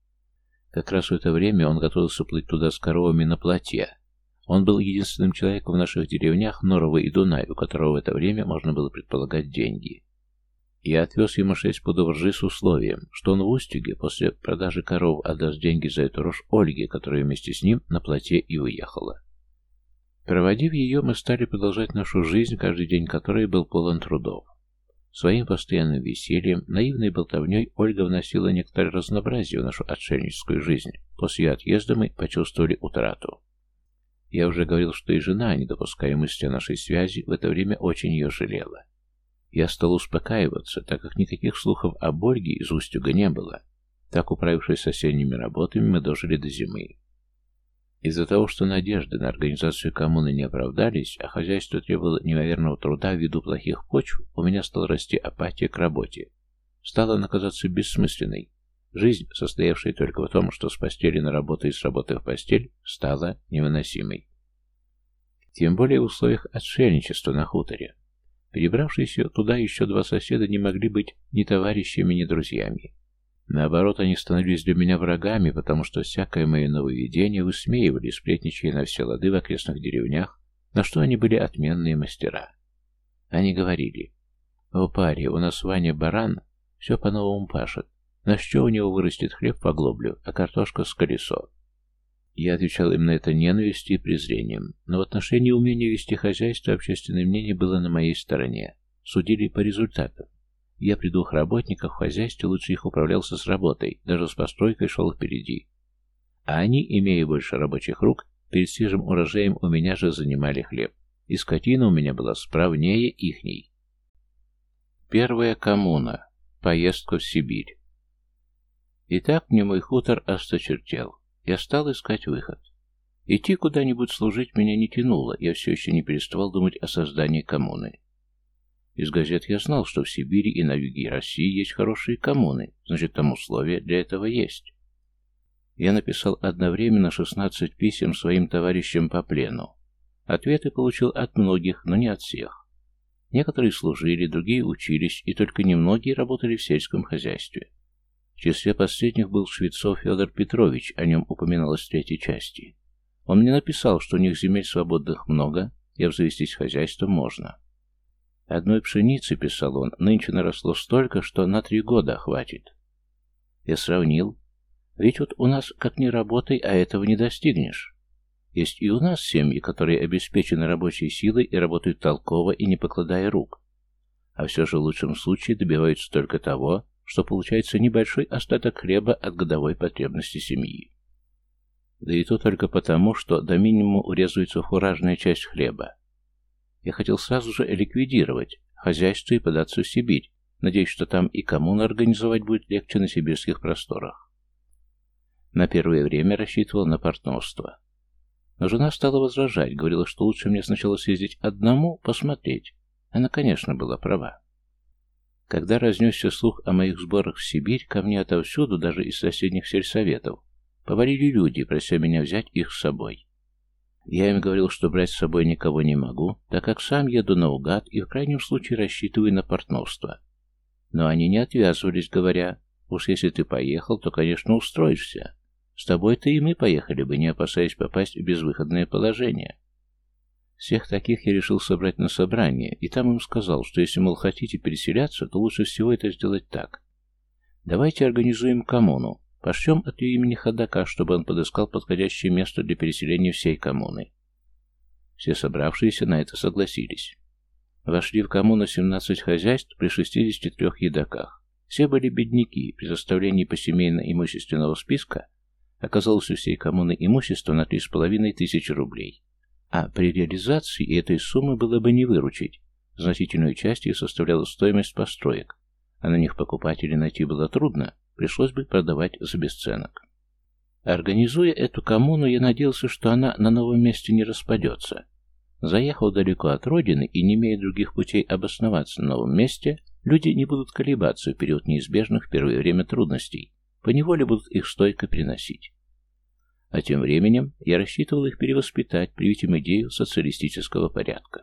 Как раз в это время он готовился плыть туда с коровами на плотье. Он был единственным человеком в наших деревнях Норово и Дунай, у которого в это время можно было предполагать деньги. Я отвез ему шесть пудов ржи с условием, что он в Устюге после продажи коров отдаст деньги за эту рожь Ольге, которая вместе с ним на плоте и уехала. Проводив ее, мы стали продолжать нашу жизнь, каждый день которой был полон трудов. Своим постоянным весельем, наивной болтовней Ольга вносила некоторое разнообразие в нашу отшельническую жизнь. После ее отъезда мы почувствовали утрату. Я уже говорил, что и жена, не допуская мысли о нашей связи, в это время очень ее жалела. Я стал успокаиваться, так как никаких слухов о Ольге из Устюга не было. Так, управившись соседними работами, мы дожили до зимы. Из-за того, что надежды на организацию коммуны не оправдались, а хозяйство требовало невероятного труда ввиду плохих почв, у меня стала расти апатия к работе. Стала наказаться бессмысленной. Жизнь, состоявшая только в том, что с постели на работу и с работы в постель, стала невыносимой. Тем более в условиях отшельничества на хуторе. Перебравшиеся туда еще два соседа не могли быть ни товарищами, ни друзьями. Наоборот, они становились для меня врагами, потому что всякое мое нововведение высмеивали, сплетничая на все лады в окрестных деревнях, на что они были отменные мастера. Они говорили, «О, паре, у нас Ваня баран, все по-новому пашет. На что у него вырастет хлеб по глоблю, а картошка с колесо?» Я отвечал им на это ненавистью и презрением, но в отношении умения вести хозяйство общественное мнение было на моей стороне. Судили по результатам. Я при двух работниках в хозяйстве лучше их управлялся с работой, даже с постройкой шел впереди. А они, имея больше рабочих рук, перед свежим урожаем у меня же занимали хлеб. И скотина у меня была справнее ихней. Первая коммуна. Поездка в Сибирь. Итак, мне мой хутор осточертел. Я стал искать выход. Идти куда-нибудь служить меня не тянуло, я все еще не переставал думать о создании коммуны. Из газет я знал, что в Сибири и на юге России есть хорошие коммуны, значит, там условия для этого есть. Я написал одновременно 16 писем своим товарищам по плену. Ответы получил от многих, но не от всех. Некоторые служили, другие учились, и только немногие работали в сельском хозяйстве. В числе последних был Швецов Федор Петрович, о нем упоминалось в третьей части. Он мне написал, что у них земель свободных много, и обзавестись хозяйством можно. Одной пшеницы, писал он, нынче наросло столько, что на три года хватит. Я сравнил. Ведь вот у нас как ни работай, а этого не достигнешь. Есть и у нас семьи, которые обеспечены рабочей силой и работают толково и не покладая рук. А все же в лучшем случае добиваются только того, что получается небольшой остаток хлеба от годовой потребности семьи. Да и то только потому, что до минимума урезывается фуражная часть хлеба, я хотел сразу же ликвидировать хозяйство и податься в Сибирь, надеясь, что там и коммуну организовать будет легче на сибирских просторах. На первое время рассчитывал на партнерство. Но жена стала возражать, говорила, что лучше мне сначала съездить одному, посмотреть. Она, конечно, была права. Когда разнесся слух о моих сборах в Сибирь, ко мне отовсюду, даже из соседних сельсоветов, повалили люди, прося меня взять их с собой. Я им говорил, что брать с собой никого не могу, так как сам еду наугад и в крайнем случае рассчитываю на партнерство. Но они не отвязывались, говоря, уж если ты поехал, то, конечно, устроишься. С тобой-то и мы поехали бы, не опасаясь попасть в безвыходное положение. Всех таких я решил собрать на собрание, и там им сказал, что если, мол, хотите переселяться, то лучше всего это сделать так. Давайте организуем коммуну, Пошлем от ее имени ходака, чтобы он подыскал подходящее место для переселения всей коммуны. Все собравшиеся на это согласились. Вошли в коммуну 17 хозяйств при 63 едоках. Все были бедняки. При составлении посемейно-имущественного списка оказалось у всей коммуны имущество на 3,5 тысячи рублей. А при реализации этой суммы было бы не выручить. Значительную часть ее составляла стоимость построек, а на них покупателей найти было трудно, пришлось бы продавать за бесценок. Организуя эту коммуну, я надеялся, что она на новом месте не распадется. Заехав далеко от родины и не имея других путей обосноваться на новом месте, люди не будут колебаться в период неизбежных в первое время трудностей, поневоле будут их стойко приносить. А тем временем я рассчитывал их перевоспитать, привить им идею социалистического порядка.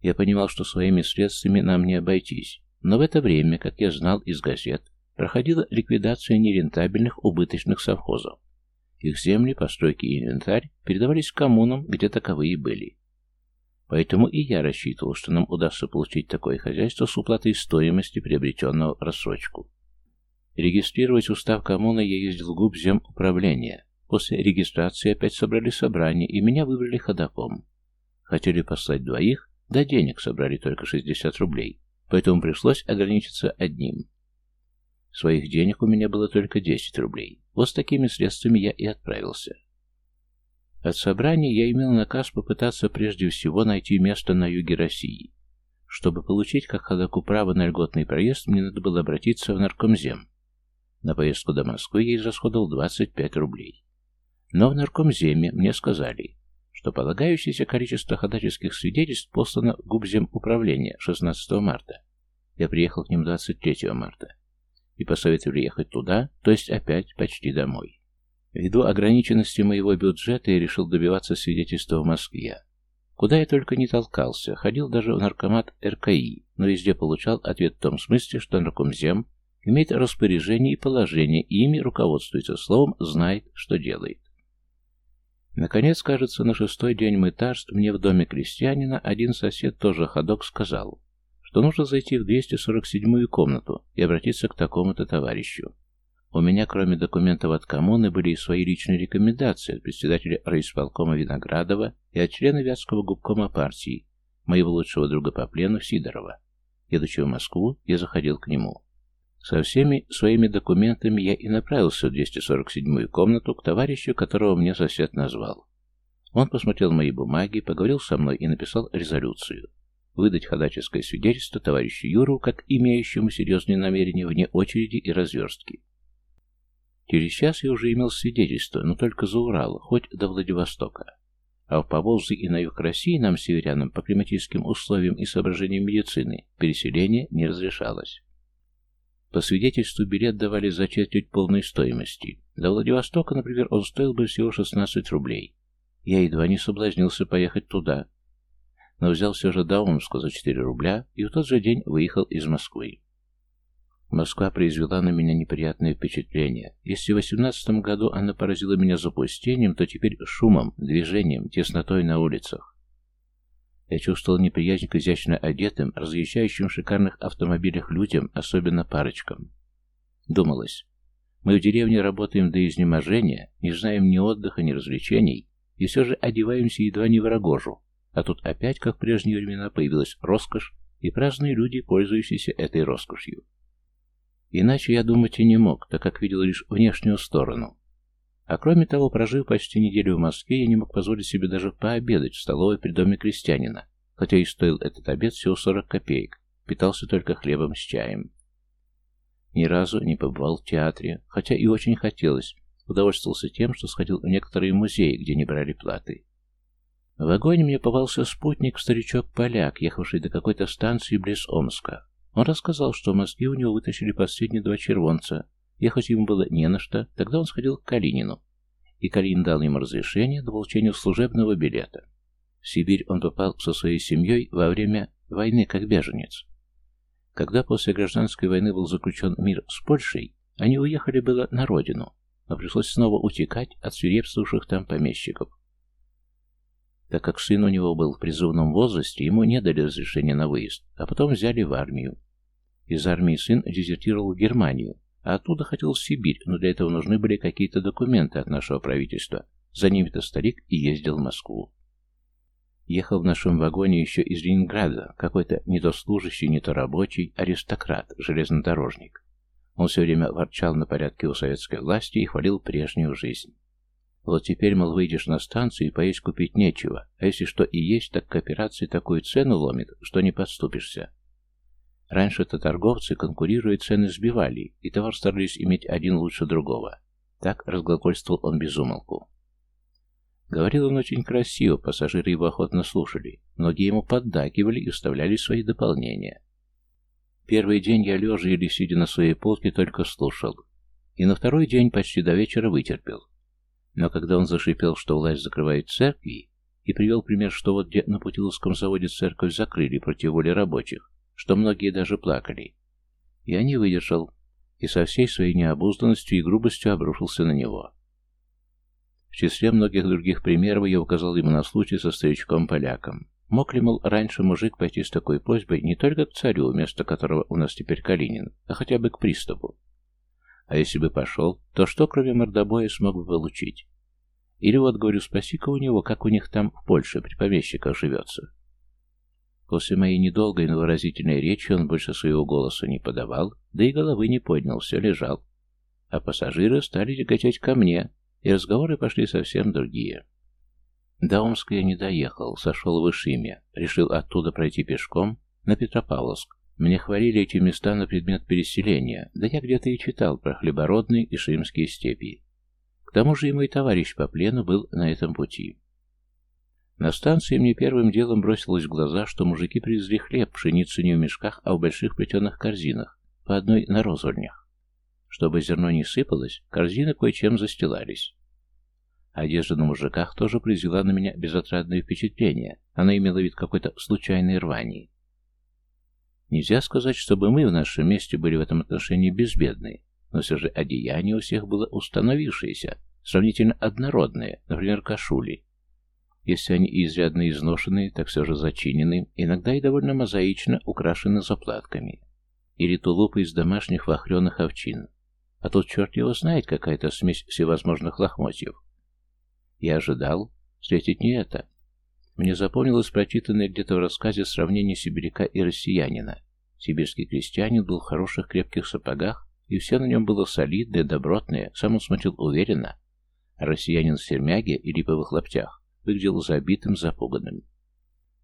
Я понимал, что своими средствами нам не обойтись, но в это время, как я знал из газет, проходила ликвидация нерентабельных убыточных совхозов. Их земли, постройки и инвентарь передавались коммунам, где таковые были. Поэтому и я рассчитывал, что нам удастся получить такое хозяйство с уплатой стоимости приобретенного в рассрочку. Регистрировать устав коммуны я ездил в губзем управления. После регистрации опять собрали собрание, и меня выбрали ходаком. Хотели послать двоих, да денег собрали только 60 рублей, поэтому пришлось ограничиться одним. Своих денег у меня было только 10 рублей. Вот с такими средствами я и отправился. От собрания я имел наказ попытаться прежде всего найти место на юге России. Чтобы получить как ходаку право на льготный проезд, мне надо было обратиться в наркомзем. На поездку до Москвы я израсходовал 25 рублей. Но в наркомземе мне сказали, что полагающееся количество ходательских свидетельств послано в управления 16 марта. Я приехал к ним 23 марта и посоветовали ехать туда, то есть опять почти домой. Ввиду ограниченности моего бюджета я решил добиваться свидетельства в Москве. Куда я только не толкался, ходил даже в наркомат РКИ, но везде получал ответ в том смысле, что наркомзем имеет распоряжение и положение, и ими руководствуется, словом, знает, что делает. Наконец, кажется, на шестой день мытарств мне в доме крестьянина один сосед, тоже ходок, сказал, что нужно зайти в 247-ю комнату и обратиться к такому-то товарищу. У меня, кроме документов от коммуны, были и свои личные рекомендации от председателя райисполкома Виноградова и от члена Вятского губкома партии, моего лучшего друга по плену Сидорова. Едучи в Москву, я заходил к нему. Со всеми своими документами я и направился в 247-ю комнату к товарищу, которого мне сосед назвал. Он посмотрел мои бумаги, поговорил со мной и написал резолюцию. Выдать ходаческое свидетельство товарищу Юру как имеющему серьезные намерения вне очереди и разверстки. Через час я уже имел свидетельство, но только за Урал, хоть до Владивостока. А в Поволжье и на юг России нам, северянам, по климатическим условиям и соображениям медицины, переселение не разрешалось. По свидетельству билет давали за четверть полной стоимости. До Владивостока, например, он стоил бы всего 16 рублей. Я едва не соблазнился поехать туда, но взял все же до Омска за 4 рубля и в тот же день выехал из Москвы. Москва произвела на меня неприятное впечатление. Если в восемнадцатом году она поразила меня запустением, то теперь шумом, движением, теснотой на улицах. Я чувствовал неприязнь к изящно одетым, разъезжающим в шикарных автомобилях людям, особенно парочкам. Думалось, мы в деревне работаем до изнеможения, не знаем ни отдыха, ни развлечений, и все же одеваемся едва не в рогожу. А тут опять, как в прежние времена, появилась роскошь, и праздные люди, пользующиеся этой роскошью. Иначе я думать и не мог, так как видел лишь внешнюю сторону. А кроме того, прожив почти неделю в Москве, я не мог позволить себе даже пообедать в столовой при доме крестьянина, хотя и стоил этот обед всего 40 копеек, питался только хлебом с чаем. Ни разу не побывал в театре, хотя и очень хотелось, удовольствовался тем, что сходил в некоторые музеи, где не брали платы. В вагоне мне попался спутник, старичок-поляк, ехавший до какой-то станции близ Омска. Он рассказал, что в Москве у него вытащили последние два червонца. Ехать ему было не на что, тогда он сходил к Калинину. И Калинин дал ему разрешение на получение служебного билета. В Сибирь он попал со своей семьей во время войны как беженец. Когда после гражданской войны был заключен мир с Польшей, они уехали было на родину, но пришлось снова утекать от свирепствовавших там помещиков. Так как сын у него был в призывном возрасте, ему не дали разрешения на выезд, а потом взяли в армию. Из армии сын дезертировал в Германию, а оттуда хотел в Сибирь, но для этого нужны были какие-то документы от нашего правительства. За ними-то старик и ездил в Москву. Ехал в нашем вагоне еще из Ленинграда какой-то не то служащий, не то рабочий, аристократ, железнодорожник. Он все время ворчал на порядке у советской власти и хвалил прежнюю жизнь. Вот теперь, мол, выйдешь на станцию и поесть купить нечего, а если что и есть, так кооперации такую цену ломит, что не подступишься. Раньше-то торговцы, конкурируя, цены сбивали, и товар старались иметь один лучше другого. Так разглагольствовал он безумолку. Говорил он очень красиво, пассажиры его охотно слушали. Многие ему поддакивали и вставляли свои дополнения. Первый день я лежа или сидя на своей полке только слушал. И на второй день почти до вечера вытерпел. Но когда он зашипел, что власть закрывает церкви, и привел пример, что вот где на Путиловском заводе церковь закрыли против воли рабочих, что многие даже плакали. Я не выдержал и со всей своей необузданностью и грубостью обрушился на него. В числе многих других примеров я указал ему на случай со старичком-поляком. Мог ли, мол, раньше мужик пойти с такой просьбой не только к царю, вместо которого у нас теперь Калинин, а хотя бы к приступу? А если бы пошел, то что, кроме мордобоя, смог бы получить? Или вот, говорю, спроси-ка у него, как у них там в Польше при помещиках живется. После моей недолгой, но выразительной речи он больше своего голоса не подавал, да и головы не поднял, все лежал. А пассажиры стали тяготеть ко мне, и разговоры пошли совсем другие. До Омска я не доехал, сошел в Ишиме, решил оттуда пройти пешком на Петропавловск. Мне хвалили эти места на предмет переселения, да я где-то и читал про хлебородные и шимские степи. К тому же и мой товарищ по плену был на этом пути. На станции мне первым делом бросилось в глаза, что мужики привезли хлеб, пшеницу не в мешках, а в больших плетеных корзинах, по одной на розвольнях. Чтобы зерно не сыпалось, корзины кое-чем застилались. Одежда на мужиках тоже произвела на меня безотрадное впечатление. Она имела вид какой-то случайной рвани. Нельзя сказать, чтобы мы в нашем месте были в этом отношении безбедны, но все же одеяние у всех было установившееся, сравнительно однородное, например, кашули. Если они изрядно изношенные, так все же зачинены, иногда и довольно мозаично украшены заплатками. Или тулупы из домашних вахленых овчин. А тут черт его знает, какая-то смесь всевозможных лохмотьев. Я ожидал встретить не это. Мне запомнилось прочитанное где-то в рассказе сравнение сибиряка и россиянина. Сибирский крестьянин был в хороших крепких сапогах, и все на нем было солидное, добротное, сам он смотрел уверенно. А россиянин в сермяге и липовых лаптях выглядел забитым, запуганным.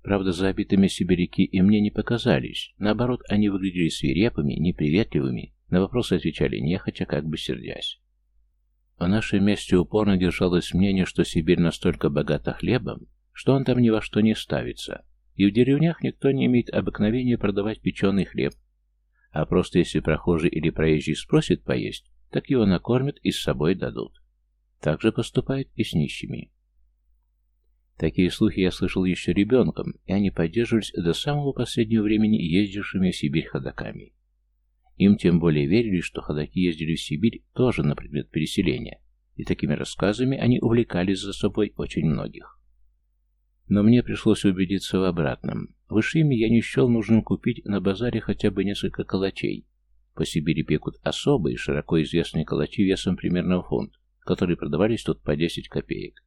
Правда, забитыми сибиряки и мне не показались. Наоборот, они выглядели свирепыми, неприветливыми, на вопросы отвечали нехотя, как бы сердясь. В нашем месте упорно держалось мнение, что Сибирь настолько богата хлебом, что он там ни во что не ставится, и в деревнях никто не имеет обыкновения продавать печеный хлеб, а просто если прохожий или проезжий спросит поесть, так его накормят и с собой дадут. Так же поступают и с нищими. Такие слухи я слышал еще ребенком, и они поддерживались до самого последнего времени ездившими в Сибирь ходаками. Им тем более верили, что ходаки ездили в Сибирь тоже на предмет переселения, и такими рассказами они увлекали за собой очень многих. Но мне пришлось убедиться в обратном. В Ишиме я не счел нужным купить на базаре хотя бы несколько калачей. По Сибири пекут особые, широко известные калачи весом примерно в фунт, которые продавались тут по 10 копеек.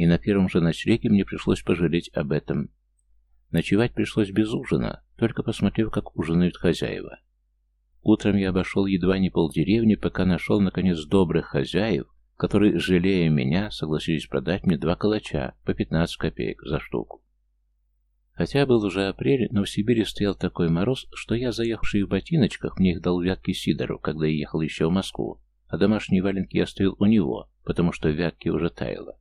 И на первом же ночлеге мне пришлось пожалеть об этом. Ночевать пришлось без ужина, только посмотрев, как ужинают хозяева. Утром я обошел едва не полдеревни, пока нашел, наконец, добрых хозяев, которые, жалея меня, согласились продать мне два калача по 15 копеек за штуку. Хотя был уже апрель, но в Сибири стоял такой мороз, что я, заехавший в ботиночках, мне их дал Вятки Сидору, когда я ехал еще в Москву, а домашние валенки я оставил у него, потому что Вятки уже таяло.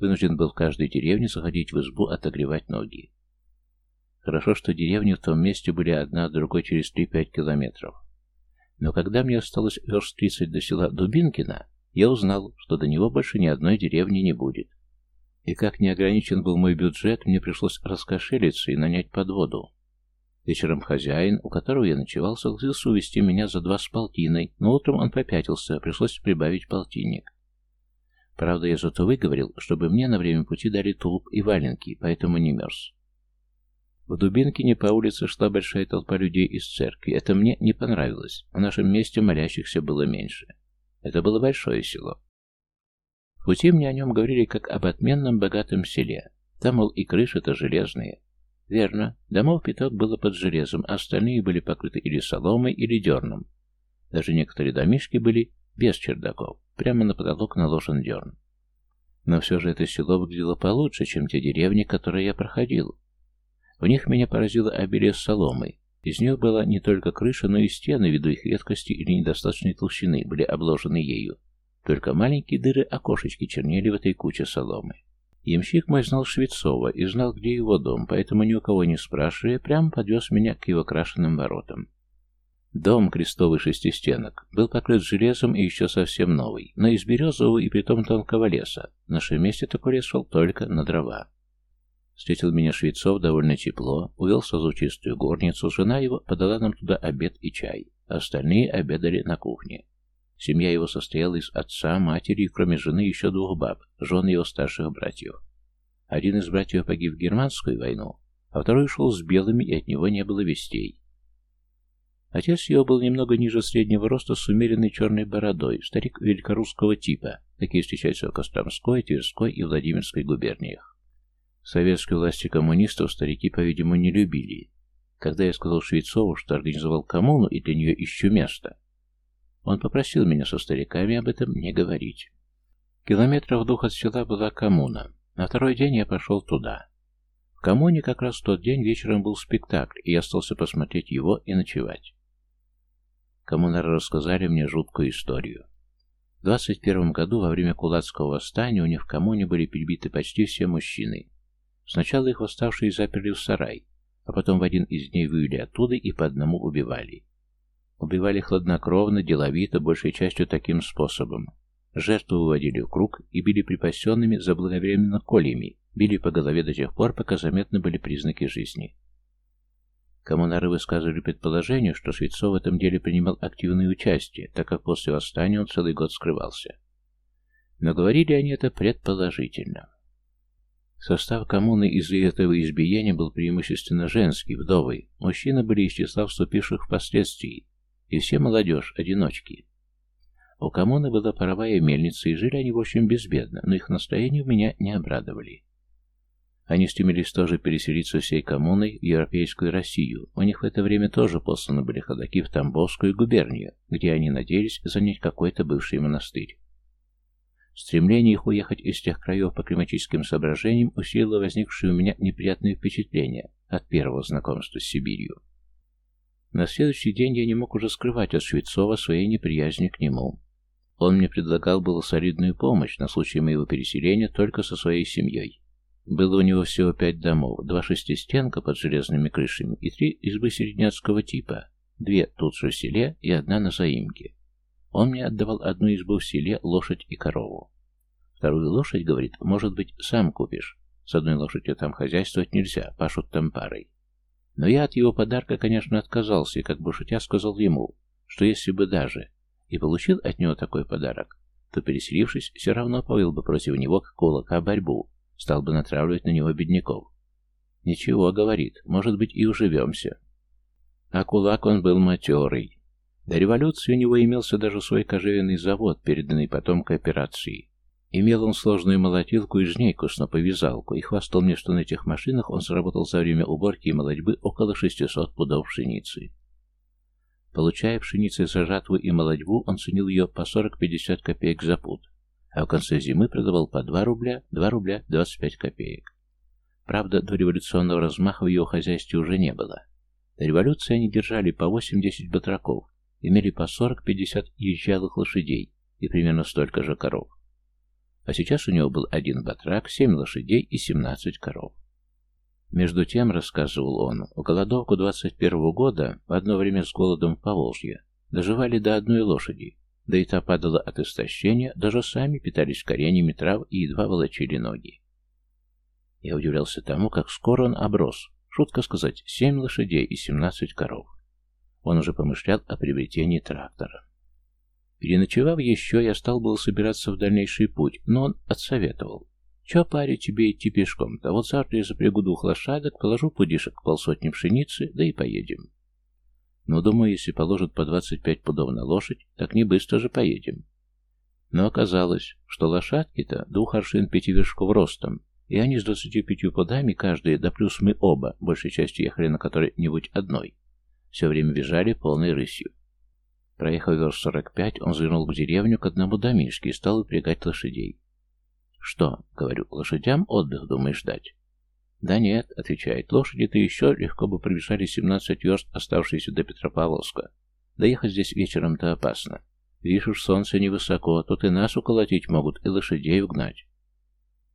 Вынужден был в каждой деревне заходить в избу отогревать ноги. Хорошо, что деревни в том месте были одна от другой через 3-5 километров. Но когда мне осталось верст 30 до села Дубинкина, я узнал, что до него больше ни одной деревни не будет. И как неограничен был мой бюджет, мне пришлось раскошелиться и нанять подводу. Вечером хозяин, у которого я ночевал, согласился увезти меня за два с полтиной, но утром он попятился, пришлось прибавить полтинник. Правда, я зато выговорил, чтобы мне на время пути дали тулуп и валенки, поэтому не мерз. В Дубинкине по улице шла большая толпа людей из церкви. Это мне не понравилось. В нашем месте молящихся было меньше. Это было большое село. В пути мне о нем говорили как об отменном богатом селе. Там, мол, и крыши-то железные. Верно, домов пяток было под железом, а остальные были покрыты или соломой, или дерном. Даже некоторые домишки были без чердаков. Прямо на потолок наложен дерн. Но все же это село выглядело получше, чем те деревни, которые я проходил. В них меня поразило обилие соломы, из нее была не только крыша, но и стены, ввиду их редкости или недостаточной толщины, были обложены ею. Только маленькие дыры окошечки чернели в этой куче соломы. Ямщик мой знал Швецова и знал, где его дом, поэтому ни у кого не спрашивая, прямо подвез меня к его крашенным воротам. Дом крестовый шестистенок был покрыт железом и еще совсем новый, но из березового и притом тонкого леса. В нашем месте такой лес шел только на дрова. Встретил меня Швецов довольно тепло, увел сразу чистую горницу, жена его подала нам туда обед и чай, а остальные обедали на кухне. Семья его состояла из отца, матери и, кроме жены, еще двух баб, жен его старших братьев. Один из братьев погиб в германскую войну, а второй ушел с белыми, и от него не было вестей. Отец его был немного ниже среднего роста с умеренной черной бородой, старик великорусского типа, такие встречаются в Костромской, Тверской и Владимирской губерниях. Советской власти коммунистов старики, по-видимому, не любили. Когда я сказал Швецову, что организовал коммуну и для нее ищу место, он попросил меня со стариками об этом не говорить. Километров двух от села была коммуна. На второй день я пошел туда. В коммуне как раз в тот день вечером был спектакль, и я остался посмотреть его и ночевать. Коммунары рассказали мне жуткую историю. В 21 году, во время кулацкого восстания, у них в коммуне были перебиты почти все мужчины. Сначала их восставшие заперли в сарай, а потом в один из дней вывели оттуда и по одному убивали. Убивали хладнокровно, деловито, большей частью таким способом. Жертву выводили в круг и били припасенными заблаговременно кольями, били по голове до тех пор, пока заметны были признаки жизни. Коммунары высказывали предположение, что Швецов в этом деле принимал активное участие, так как после восстания он целый год скрывался. Но говорили они это предположительно. Состав коммуны из-за этого избиения был преимущественно женский, вдовый. Мужчины были из числа вступивших впоследствии, и все молодежь, одиночки. У коммуны была паровая мельница, и жили они, в общем, безбедно, но их настроение меня не обрадовали. Они стремились тоже переселиться всей коммуной в Европейскую Россию. У них в это время тоже посланы были ходаки в Тамбовскую губернию, где они надеялись занять какой-то бывший монастырь. Стремление их уехать из тех краев по климатическим соображениям усилило возникшее у меня неприятное впечатление от первого знакомства с Сибирью. На следующий день я не мог уже скрывать от Швецова своей неприязни к нему. Он мне предлагал было солидную помощь на случай моего переселения только со своей семьей. Было у него всего пять домов, два шестистенка под железными крышами и три избы середняцкого типа, две тут же в селе и одна на заимке. Он мне отдавал одну избу в селе, лошадь и корову. Вторую лошадь, говорит, может быть, сам купишь. С одной лошадью там хозяйствовать нельзя, пашут там парой. Но я от его подарка, конечно, отказался, и как бы шутя сказал ему, что если бы даже и получил от него такой подарок, то, переселившись, все равно повел бы против него как кулака борьбу, стал бы натравливать на него бедняков. «Ничего», — говорит, — «может быть, и уживемся». А кулак он был матерый, до революции у него имелся даже свой кожевенный завод, переданный потом кооперации. Имел он сложную молотилку и жнейку с наповязалку, и хвастал мне, что на этих машинах он сработал за время уборки и молодьбы около 600 пудов пшеницы. Получая пшеницы за жатву и молодьбу, он ценил ее по 40-50 копеек за пуд, а в конце зимы продавал по 2 рубля, 2 рубля 25 копеек. Правда, до революционного размаха в его хозяйстве уже не было. До революции они держали по 8-10 батраков, имели по 40-50 езжалых лошадей и примерно столько же коров. А сейчас у него был один батрак, 7 лошадей и 17 коров. Между тем, рассказывал он, у голодовку 21 -го года, в одно время с голодом в Поволжье, доживали до одной лошади, да и та падала от истощения, даже сами питались кореньями трав и едва волочили ноги. Я удивлялся тому, как скоро он оброс. Шутка сказать, семь лошадей и семнадцать коров. Он уже помышлял о приобретении трактора. Переночевав еще, я стал был собираться в дальнейший путь, но он отсоветовал. «Че, паре, тебе идти пешком-то? Вот завтра я запрягу двух лошадок, положу пудишек полсотни пшеницы, да и поедем». Но, думаю, если положат по 25 пудов на лошадь, так не быстро же поедем. Но оказалось, что лошадки-то двух аршин пяти ростом, и они с 25 пудами каждые, да плюс мы оба, большей частью ехали на которой-нибудь одной, все время бежали полной рысью. Проехав верст 45, он завернул к деревню к одному домишке и стал выпрягать лошадей. «Что?» — говорю. «Лошадям отдых думаешь дать?» «Да нет», — отвечает. «Лошади-то еще легко бы пробежали 17 верст, оставшиеся до Петропавловска. Доехать здесь вечером-то опасно. Уж, солнце невысоко, тут и нас уколотить могут, и лошадей угнать».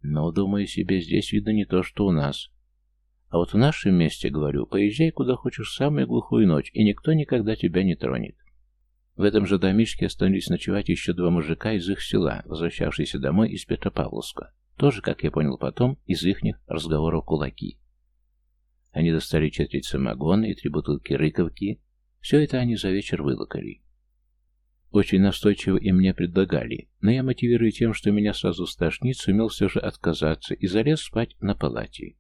«Но, думаю себе, здесь видно не то, что у нас. А вот в нашем месте, говорю, поезжай куда хочешь в самую глухую ночь, и никто никогда тебя не тронет. В этом же домишке остановились ночевать еще два мужика из их села, возвращавшиеся домой из Петропавловска. Тоже, как я понял потом, из ихних разговоров кулаки. Они достали четверть самогона и три бутылки рыковки. Все это они за вечер вылокали. Очень настойчиво им мне предлагали, но я, мотивирую тем, что меня сразу стошнит, сумел все же отказаться и залез спать на палате.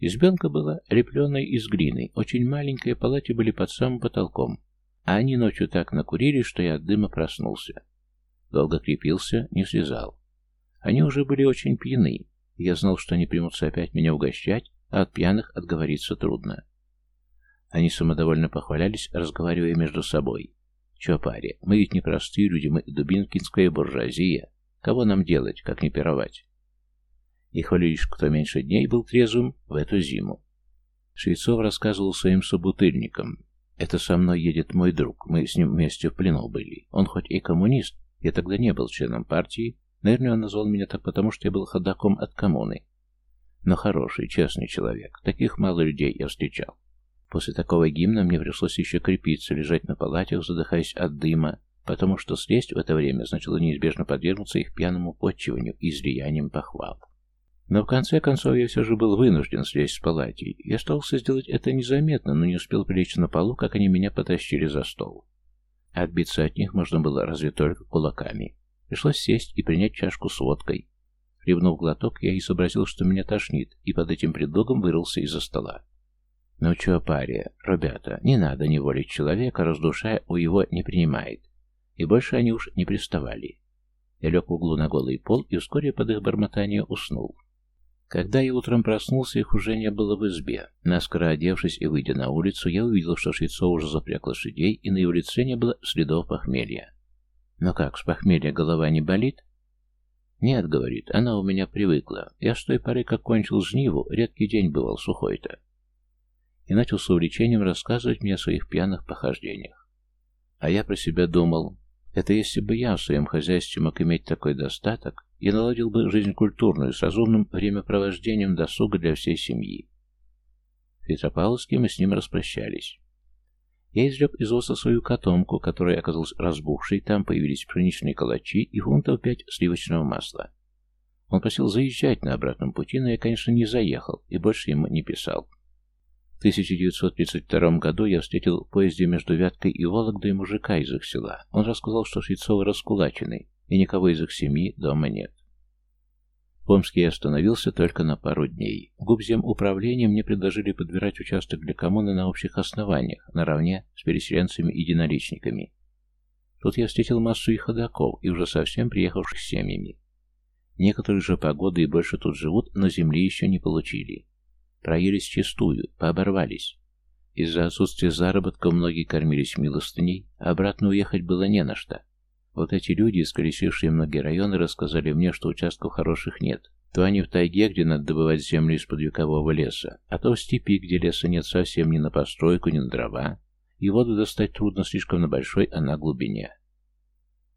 Избенка была лепленной из глины, очень маленькая, палати были под самым потолком, а они ночью так накурили, что я от дыма проснулся. Долго крепился, не слезал. Они уже были очень пьяны, я знал, что они примутся опять меня угощать, а от пьяных отговориться трудно. Они самодовольно похвалялись, разговаривая между собой. Че, паре, мы ведь не простые люди, мы дубинкинская буржуазия. Кого нам делать, как не пировать? и хвалились, кто меньше дней был трезвым в эту зиму. Швецов рассказывал своим собутыльникам. «Это со мной едет мой друг, мы с ним вместе в плену были. Он хоть и коммунист, я тогда не был членом партии, наверное, он назвал меня так потому, что я был ходаком от коммуны. Но хороший, честный человек, таких мало людей я встречал. После такого гимна мне пришлось еще крепиться, лежать на палатях, задыхаясь от дыма, потому что слезть в это время значило неизбежно подвергнуться их пьяному подчиванию и излиянием похвал. Но в конце концов я все же был вынужден слезть с палати. Я старался сделать это незаметно, но не успел прилечь на полу, как они меня потащили за стол. Отбиться от них можно было разве только кулаками. Пришлось сесть и принять чашку с водкой. Хлебнув глоток, я изобразил, что меня тошнит, и под этим предлогом вырвался из-за стола. «Ну чё, паря, ребята, не надо неволить человека, раздушая у его не принимает». И больше они уж не приставали. Я лег в углу на голый пол и вскоре под их бормотание уснул. Когда я утром проснулся, их уже не было в избе. Наскоро одевшись и выйдя на улицу, я увидел, что Швецов уже запряг лошадей, и на его лице не было следов похмелья. «Но как, с похмелья голова не болит?» «Нет», — говорит, — «она у меня привыкла. Я с той поры, как кончил жниву, редкий день бывал сухой-то». И начал с увлечением рассказывать мне о своих пьяных похождениях. А я про себя думал, это если бы я в своем хозяйстве мог иметь такой достаток, я наладил бы жизнь культурную, с разумным времяпровождением досуга для всей семьи. В Петропавловске мы с ним распрощались. Я извлек из оса свою котомку, которая оказалась разбухшей, там появились пшеничные калачи и фунтов пять сливочного масла. Он просил заезжать на обратном пути, но я, конечно, не заехал и больше ему не писал. В 1932 году я встретил в поезде между Вяткой и Вологдой мужика из их села. Он рассказал, что Швецовы раскулачены, и никого из их семьи дома нет. В Омске я остановился только на пару дней. В губзем управления мне предложили подбирать участок для коммуны на общих основаниях, наравне с переселенцами-единоличниками. Тут я встретил массу их ходаков и уже совсем приехавших семьями. Некоторые же погоды и больше тут живут, но земли еще не получили. Проелись чистую, пооборвались. Из-за отсутствия заработка многие кормились милостыней, а обратно уехать было не на что. Вот эти люди, исколесившие многие районы, рассказали мне, что участков хороших нет. То они в тайге, где надо добывать землю из-под векового леса, а то в степи, где леса нет совсем ни на постройку, ни на дрова, и воду достать трудно слишком на большой, а на глубине.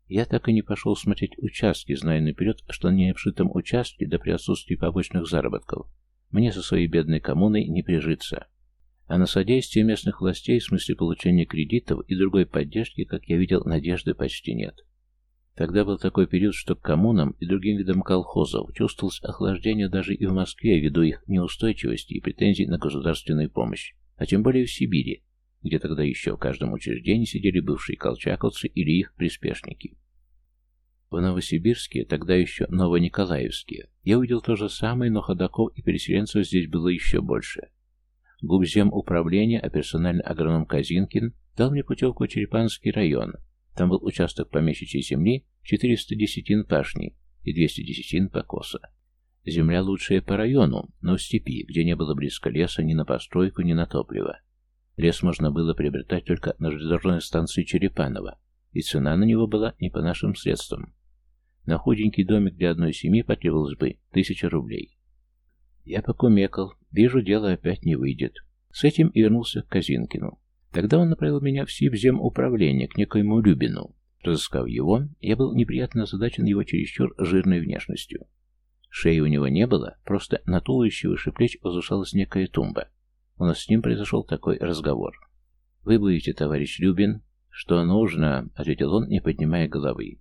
Я так и не пошел смотреть участки, зная наперед, что на необшитом участке, да при отсутствии побочных заработков, мне со своей бедной коммуной не прижиться. А на содействие местных властей в смысле получения кредитов и другой поддержки, как я видел, надежды почти нет. Тогда был такой период, что к коммунам и другим видам колхозов чувствовалось охлаждение даже и в Москве ввиду их неустойчивости и претензий на государственную помощь, а тем более в Сибири, где тогда еще в каждом учреждении сидели бывшие колчаковцы или их приспешники. В Новосибирске, тогда еще Новониколаевске, я увидел то же самое, но ходаков и переселенцев здесь было еще больше. Губзем управления, а персонально агроном Казинкин, дал мне путевку в Черепанский район. Там был участок помещичьей земли, 400 десятин пашни и 200 десятин покоса. Земля лучшая по району, но в степи, где не было близко леса ни на постройку, ни на топливо. Лес можно было приобретать только на железнодорожной станции Черепаново, и цена на него была не по нашим средствам. На худенький домик для одной семьи потребовалось бы тысяча рублей. Я покумекал, вижу, дело опять не выйдет. С этим и вернулся к Казинкину. Тогда он направил меня в Сибзем управление к некоему Любину. Разыскав его, я был неприятно озадачен его чересчур жирной внешностью. Шеи у него не было, просто на туловище выше плеч возвышалась некая тумба. У нас с ним произошел такой разговор. «Вы будете, товарищ Любин?» «Что нужно?» — ответил он, не поднимая головы.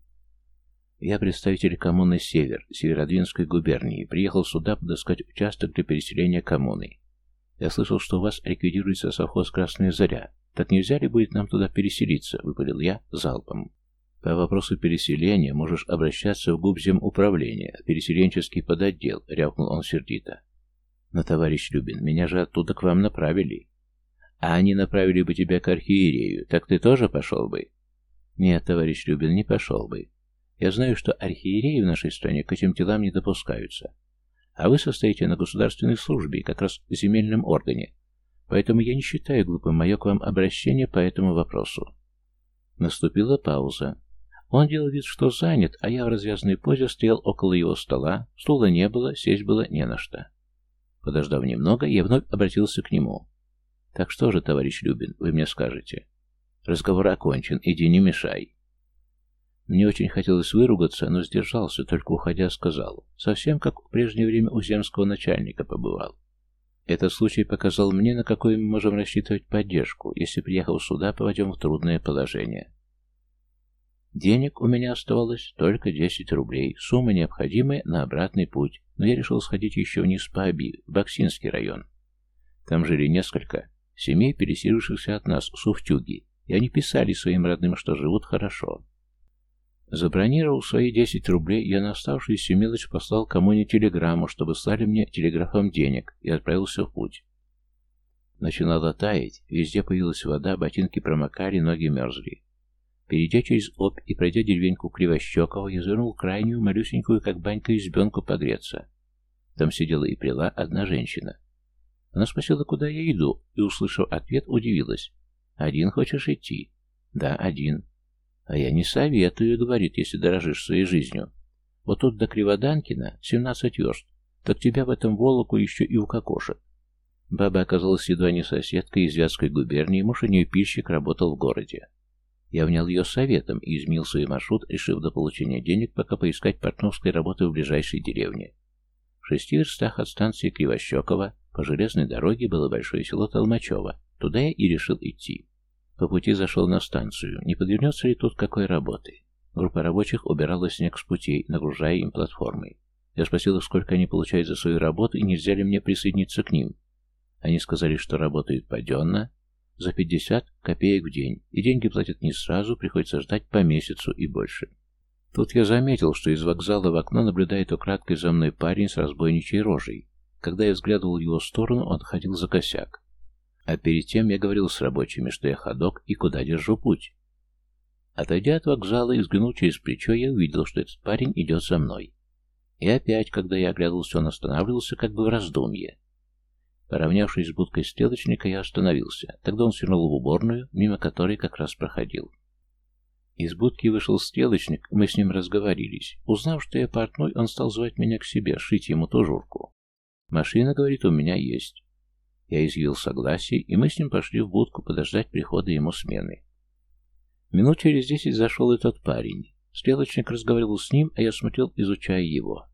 Я представитель коммуны Север, Северодвинской губернии. Приехал сюда подыскать участок для переселения коммуны. Я слышал, что у вас ликвидируется совхоз «Красная заря». Так нельзя ли будет нам туда переселиться?» — выпалил я залпом. По вопросу переселения можешь обращаться в губзем управления, переселенческий подотдел, — рявкнул он сердито. Но, товарищ Любин, меня же оттуда к вам направили. А они направили бы тебя к архиерею, так ты тоже пошел бы? Нет, товарищ Любин, не пошел бы. Я знаю, что архиереи в нашей стране к этим делам не допускаются. А вы состоите на государственной службе, как раз в земельном органе. Поэтому я не считаю глупым мое к вам обращение по этому вопросу. Наступила пауза. Он делал вид, что занят, а я в развязанной позе стоял около его стола, стула не было, сесть было не на что. Подождав немного, я вновь обратился к нему. «Так что же, товарищ Любин, вы мне скажете?» «Разговор окончен, иди не мешай». Мне очень хотелось выругаться, но сдержался, только уходя сказал. Совсем как в прежнее время у земского начальника побывал. Этот случай показал мне, на какой мы можем рассчитывать поддержку, если, приехав сюда, попадем в трудное положение. Денег у меня оставалось только 10 рублей, сумма необходимая на обратный путь, но я решил сходить еще вниз по Оби, в Баксинский район. Там жили несколько семей, переселившихся от нас, суфтюги, и они писали своим родным, что живут хорошо. Забронировал свои 10 рублей, я на оставшуюся мелочь послал кому-нибудь телеграмму, чтобы слали мне телеграфом денег, и отправился в путь. Начинало таять, везде появилась вода, ботинки промокали, ноги мерзли. Перейдя через Обь и пройдя деревеньку Кривощекова, я завернул крайнюю, малюсенькую, как банька, избенку погреться. Там сидела и прила одна женщина. Она спросила, куда я иду, и, услышав ответ, удивилась. «Один хочешь идти?» «Да, один». «А я не советую», — говорит, — «если дорожишь своей жизнью. Вот тут до Криводанкина семнадцать верст, так тебя в этом Волоку еще и укокошат». Баба оказалась едва не соседкой из Вятской губернии, муж у нее пильщик работал в городе. Я внял ее советом и изменил свой маршрут, решив до получения денег пока поискать портновской работы в ближайшей деревне. В шести верстах от станции Кривощекова по железной дороге было большое село Толмачево. Туда я и решил идти. По пути зашел на станцию. Не подвернется ли тут какой работы? Группа рабочих убирала снег с путей, нагружая им платформы. Я спросил их, сколько они получают за свою работу, и нельзя ли мне присоединиться к ним. Они сказали, что работают паденно, за 50 копеек в день, и деньги платят не сразу, приходится ждать по месяцу и больше. Тут я заметил, что из вокзала в окно наблюдает украдкой за мной парень с разбойничьей рожей. Когда я взглядывал в его сторону, он ходил за косяк. А перед тем я говорил с рабочими, что я ходок и куда держу путь. Отойдя от вокзала и взглянув через плечо, я увидел, что этот парень идет за мной. И опять, когда я оглядывался, он останавливался как бы в раздумье. Поравнявшись с будкой стрелочника, я остановился. Тогда он свернул в уборную, мимо которой как раз проходил. Из будки вышел стрелочник, мы с ним разговорились. Узнав, что я портной, он стал звать меня к себе, шить ему тужурку. Машина, говорит, у меня есть. Я изъявил согласие, и мы с ним пошли в будку подождать прихода ему смены. Минут через десять зашел этот парень. Стрелочник разговаривал с ним, а я смотрел, изучая его.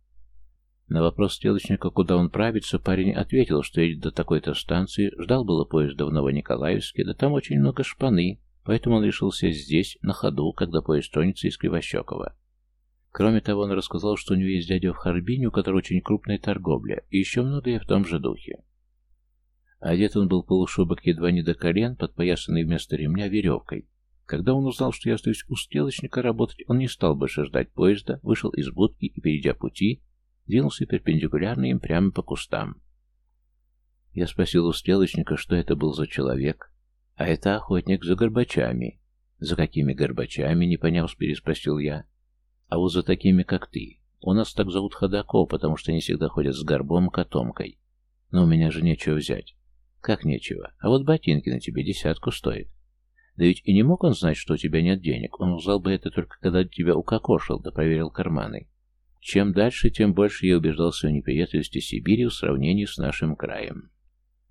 На вопрос стрелочника, куда он правится, парень ответил, что едет до такой-то станции, ждал было поезда в Новониколаевске, да там очень много шпаны, поэтому он решил сесть здесь, на ходу, когда поезд тронется из Кривощекова. Кроме того, он рассказал, что у него есть дядя в Харбине, у которого очень крупная торговля, и еще многое в том же духе. Одет он был полушубок едва не до колен, подпоясанный вместо ремня веревкой. Когда он узнал, что я остаюсь у стрелочника работать, он не стал больше ждать поезда, вышел из будки и, перейдя пути, двинулся перпендикулярно им прямо по кустам. Я спросил у стрелочника, что это был за человек. А это охотник за горбачами. За какими горбачами, не поняв, переспросил я. А вот за такими, как ты. У нас так зовут ходаков, потому что они всегда ходят с горбом, котомкой. Но у меня же нечего взять. Как нечего? А вот ботинки на тебе десятку стоят. Да ведь и не мог он знать, что у тебя нет денег. Он узнал бы это только когда тебя укокошил, да проверил карманы. Чем дальше, тем больше я убеждался в неприятельстве Сибири в сравнении с нашим краем.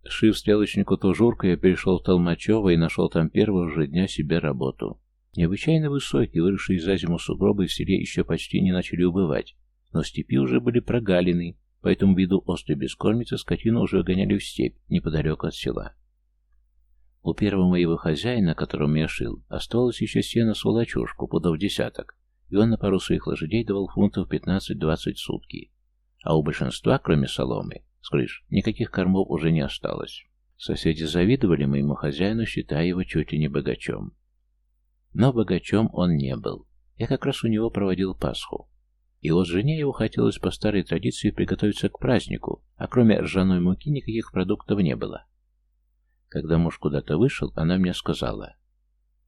Шив стрелочнику Тужурка, я перешел в Толмачево и нашел там первого же дня себе работу. Необычайно высокие, выросшие за зиму сугробы в селе еще почти не начали убывать, но степи уже были прогалины, поэтому ввиду острой бескормицы скотину уже гоняли в степь, неподалеку от села. У первого моего хозяина, которому я шил, оставалось еще сено с волочушку, пудов десяток, и он на пару своих лошадей давал фунтов 15-20 в сутки. А у большинства, кроме соломы, с крыш, никаких кормов уже не осталось. Соседи завидовали моему хозяину, считая его чуть ли не богачом. Но богачом он не был. Я как раз у него проводил Пасху. И вот жене его хотелось по старой традиции приготовиться к празднику, а кроме ржаной муки никаких продуктов не было. Когда муж куда-то вышел, она мне сказала,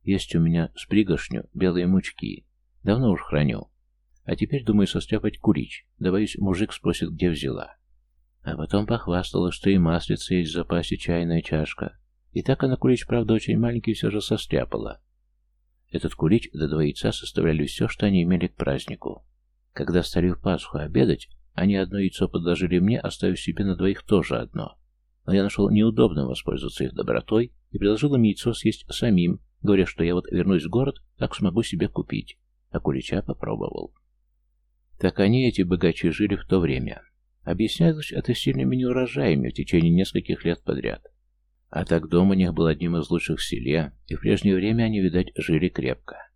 «Есть у меня с пригоршню белые мучки, Давно уж храню. А теперь думаю состряпать курич. Да мужик спросит, где взяла. А потом похвастала, что и маслица есть в запасе чайная чашка. И так она кулич, правда, очень маленький все же состряпала. Этот кулич до два яйца составляли все, что они имели к празднику. Когда стали в Пасху обедать, они одно яйцо подложили мне, оставив себе на двоих тоже одно. Но я нашел неудобным воспользоваться их добротой и предложил им яйцо съесть самим, говоря, что я вот вернусь в город, так смогу себе купить а кулича попробовал. Так они, эти богачи, жили в то время. Объяснялось это сильными неурожаями в течение нескольких лет подряд. А так дом у них был одним из лучших в селе, и в прежнее время они, видать, жили крепко.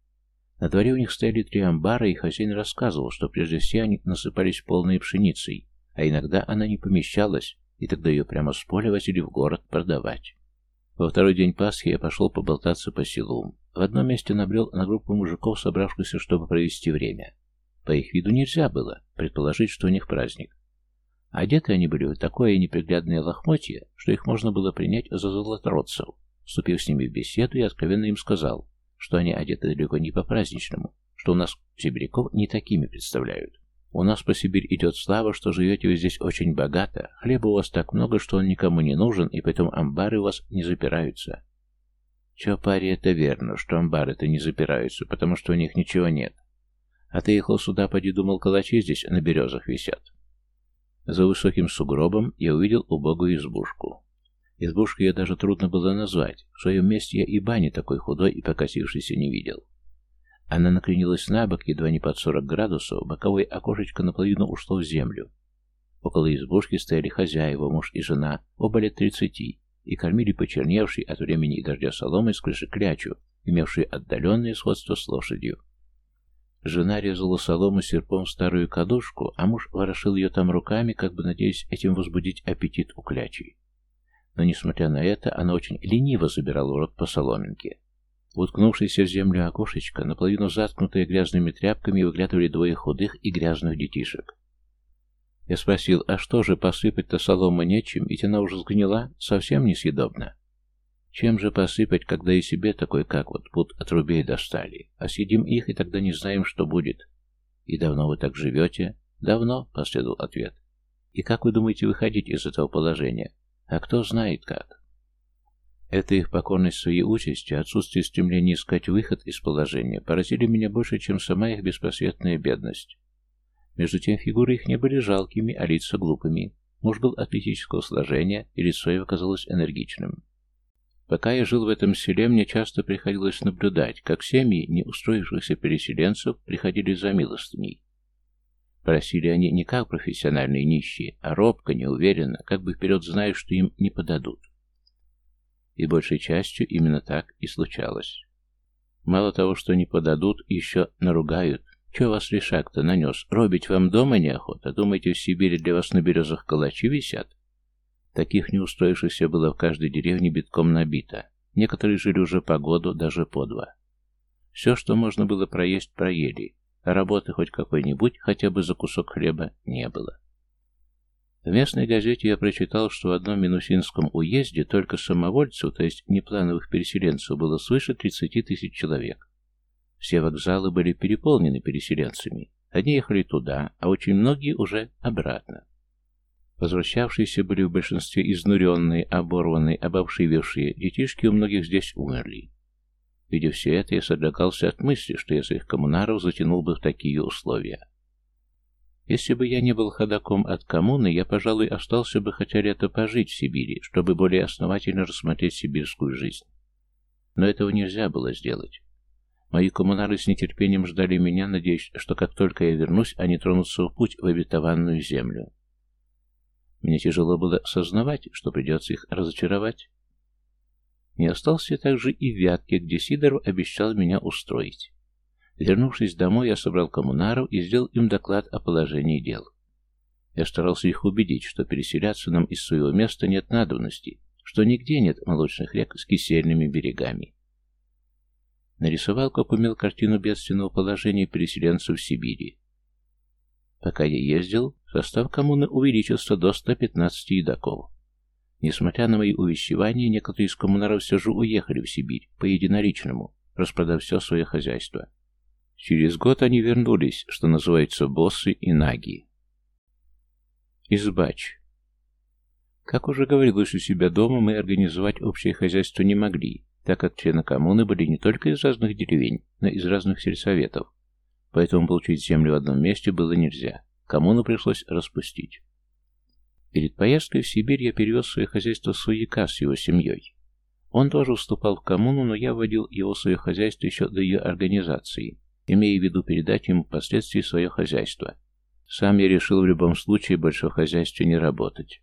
На дворе у них стояли три амбара, и хозяин рассказывал, что прежде все они насыпались полной пшеницей, а иногда она не помещалась, и тогда ее прямо с поля возили в город продавать. Во второй день Пасхи я пошел поболтаться по селу. В одном месте набрел на группу мужиков, собравшихся, чтобы провести время. По их виду нельзя было предположить, что у них праздник. Одеты они были в такое неприглядное лохмотье, что их можно было принять за золотородцев. Вступив с ними в беседу, я откровенно им сказал, что они одеты далеко не по-праздничному, что у нас сибиряков не такими представляют. У нас по Сибирь идет слава, что живете вы здесь очень богато, хлеба у вас так много, что он никому не нужен, и поэтому амбары у вас не запираются. Че, паре, это верно, что амбары-то не запираются, потому что у них ничего нет. А ты ехал сюда, поди думал, калачи здесь на березах висят. За высоким сугробом я увидел убогую избушку. Избушку ее даже трудно было назвать. В своем месте я и бани такой худой и покосившейся не видел. Она накренилась на бок, едва не под 40 градусов, боковое окошечко наполовину ушло в землю. Около избушки стояли хозяева, муж и жена, оба лет тридцати, и кормили почерневший от времени и дождя соломой с крыши клячу, имевший отдаленное сходство с лошадью. Жена резала солому серпом старую кадушку, а муж ворошил ее там руками, как бы надеясь этим возбудить аппетит у клячей. Но, несмотря на это, она очень лениво забирала урок по соломинке. Уткнувшийся в землю окошечко, наполовину заткнутое грязными тряпками, выглядывали двое худых и грязных детишек. Я спросил, а что же, посыпать-то солома нечем, ведь она уже сгнила, совсем несъедобна. Чем же посыпать, когда и себе такой, как вот, пут отрубей достали, а съедим их, и тогда не знаем, что будет. И давно вы так живете? Давно, последовал ответ. И как вы думаете выходить из этого положения? А кто знает как? Эта их покорность своей участи, отсутствие стремления искать выход из положения, поразили меня больше, чем сама их беспросветная бедность. Между тем фигуры их не были жалкими, а лица глупыми. Муж был атлетического сложения, и лицо его казалось энергичным. Пока я жил в этом селе, мне часто приходилось наблюдать, как семьи не устроившихся переселенцев приходили за милостыней. Просили они не как профессиональные нищие, а робко, неуверенно, как бы вперед зная, что им не подадут. И большей частью именно так и случалось. Мало того, что не подадут, еще наругают. Че вас лишак-то нанес? Робить вам дома неохота? Думаете, в Сибири для вас на березах калачи висят? Таких неустроившихся было в каждой деревне битком набито. Некоторые жили уже по году, даже по два. Все, что можно было проесть, проели, работы хоть какой-нибудь, хотя бы за кусок хлеба, не было. В местной газете я прочитал, что в одном Минусинском уезде только самовольцев, то есть неплановых переселенцев, было свыше 30 тысяч человек. Все вокзалы были переполнены переселенцами. Одни ехали туда, а очень многие уже обратно. Возвращавшиеся были в большинстве изнуренные, оборванные, обобшивевшие. Детишки у многих здесь умерли. Видя все это, я содрогался от мысли, что я своих коммунаров затянул бы в такие условия. Если бы я не был ходаком от коммуны, я, пожалуй, остался бы хотя лето пожить в Сибири, чтобы более основательно рассмотреть сибирскую жизнь. Но этого нельзя было сделать. Мои коммунары с нетерпением ждали меня, надеясь, что как только я вернусь, они тронутся в путь в обетованную землю. Мне тяжело было осознавать, что придется их разочаровать. Не остался также и в Вятке, где Сидоров обещал меня устроить. Вернувшись домой, я собрал коммунаров и сделал им доклад о положении дел. Я старался их убедить, что переселяться нам из своего места нет надобности, что нигде нет молочных рек с кисельными берегами. Нарисовал, как умел, картину бедственного положения переселенцев в Сибири. Пока я ездил, состав коммуны увеличился до 115 едоков. Несмотря на мои увещевания, некоторые из коммунаров все же уехали в Сибирь по единоличному, распродав все свое хозяйство. Через год они вернулись, что называется, боссы и наги. Избач. Как уже говорилось у себя дома, мы организовать общее хозяйство не могли, так как члены коммуны были не только из разных деревень, но и из разных сельсоветов. Поэтому получить землю в одном месте было нельзя. Коммуну пришлось распустить. Перед поездкой в Сибирь я перевез свое хозяйство Суяка с его семьей. Он тоже вступал в коммуну, но я вводил его в свое хозяйство еще до ее организации имея в виду передать ему впоследствии свое хозяйство. Сам я решил в любом случае большого хозяйства не работать.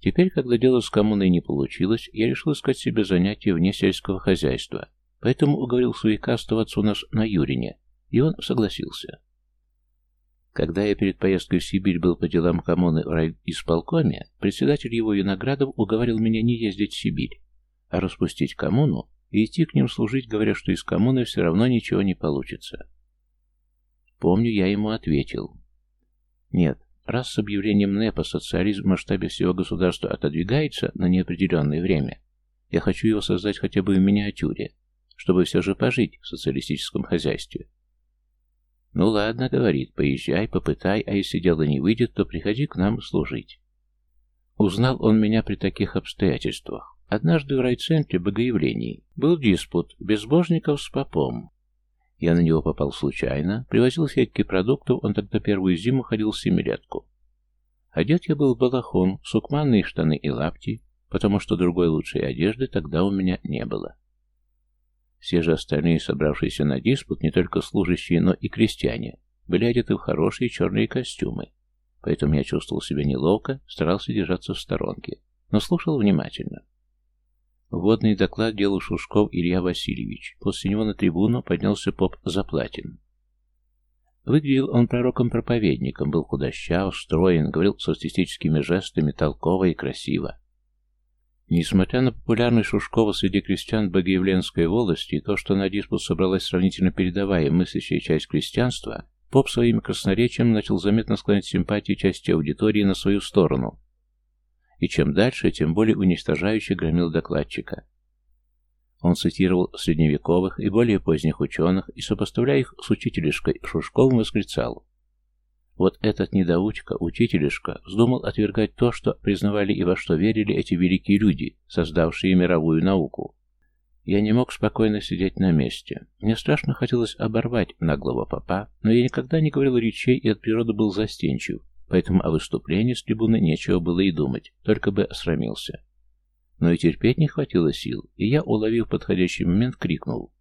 Теперь, когда дело с коммуной не получилось, я решил искать себе занятие вне сельского хозяйства, поэтому уговорил свояка оставаться у нас на Юрине, и он согласился. Когда я перед поездкой в Сибирь был по делам коммуны в райисполкоме, председатель его Виноградов уговорил меня не ездить в Сибирь, а распустить коммуну и идти к ним служить, говоря, что из коммуны все равно ничего не получится. Помню, я ему ответил. Нет, раз с объявлением НЭПа социализм в масштабе всего государства отодвигается на неопределенное время, я хочу его создать хотя бы в миниатюре, чтобы все же пожить в социалистическом хозяйстве. «Ну ладно», — говорит, — «поезжай, попытай, а если дело не выйдет, то приходи к нам служить». Узнал он меня при таких обстоятельствах. Однажды в райцентре Богоявлений был диспут безбожников с попом. Я на него попал случайно, привозил сетки продуктов, он тогда первую зиму ходил в семилетку. Одет я был в балахон, сукманные штаны и лапти, потому что другой лучшей одежды тогда у меня не было. Все же остальные, собравшиеся на диспут, не только служащие, но и крестьяне, были одеты в хорошие черные костюмы. Поэтому я чувствовал себя неловко, старался держаться в сторонке, но слушал внимательно. Вводный доклад делал Шушков Илья Васильевич. После него на трибуну поднялся поп Заплатин. Выглядел он пророком-проповедником, был худощав, строен, говорил с артистическими жестами, толково и красиво. Несмотря на популярность Шушкова среди крестьян Богоявленской волости и то, что на диспут собралась сравнительно передовая мыслящая часть крестьянства, поп своим красноречием начал заметно склонять симпатии части аудитории на свою сторону. И чем дальше, тем более уничтожающе громил докладчика. Он цитировал средневековых и более поздних ученых и, сопоставляя их с учителешкой Шушковым, восклицал вот этот недоучка, учителишка, вздумал отвергать то, что признавали и во что верили эти великие люди, создавшие мировую науку. Я не мог спокойно сидеть на месте. Мне страшно хотелось оборвать наглого папа, но я никогда не говорил речей и от природы был застенчив, поэтому о выступлении с трибуны нечего было и думать, только бы осрамился. Но и терпеть не хватило сил, и я, уловив подходящий момент, крикнул.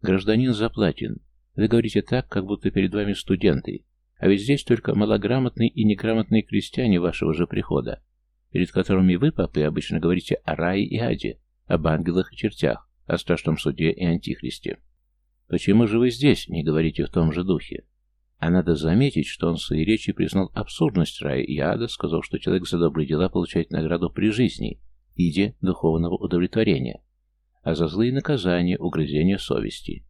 «Гражданин Заплатин, вы говорите так, как будто перед вами студенты, а ведь здесь только малограмотные и неграмотные крестьяне вашего же прихода, перед которыми вы, папы, обычно говорите о рае и аде, об ангелах и чертях, о страшном суде и антихристе. Почему же вы здесь не говорите в том же духе? А надо заметить, что он в своей речи признал абсурдность рая и ада, сказав, что человек за добрые дела получает награду при жизни, иде духовного удовлетворения, а за злые наказания, угрызения совести.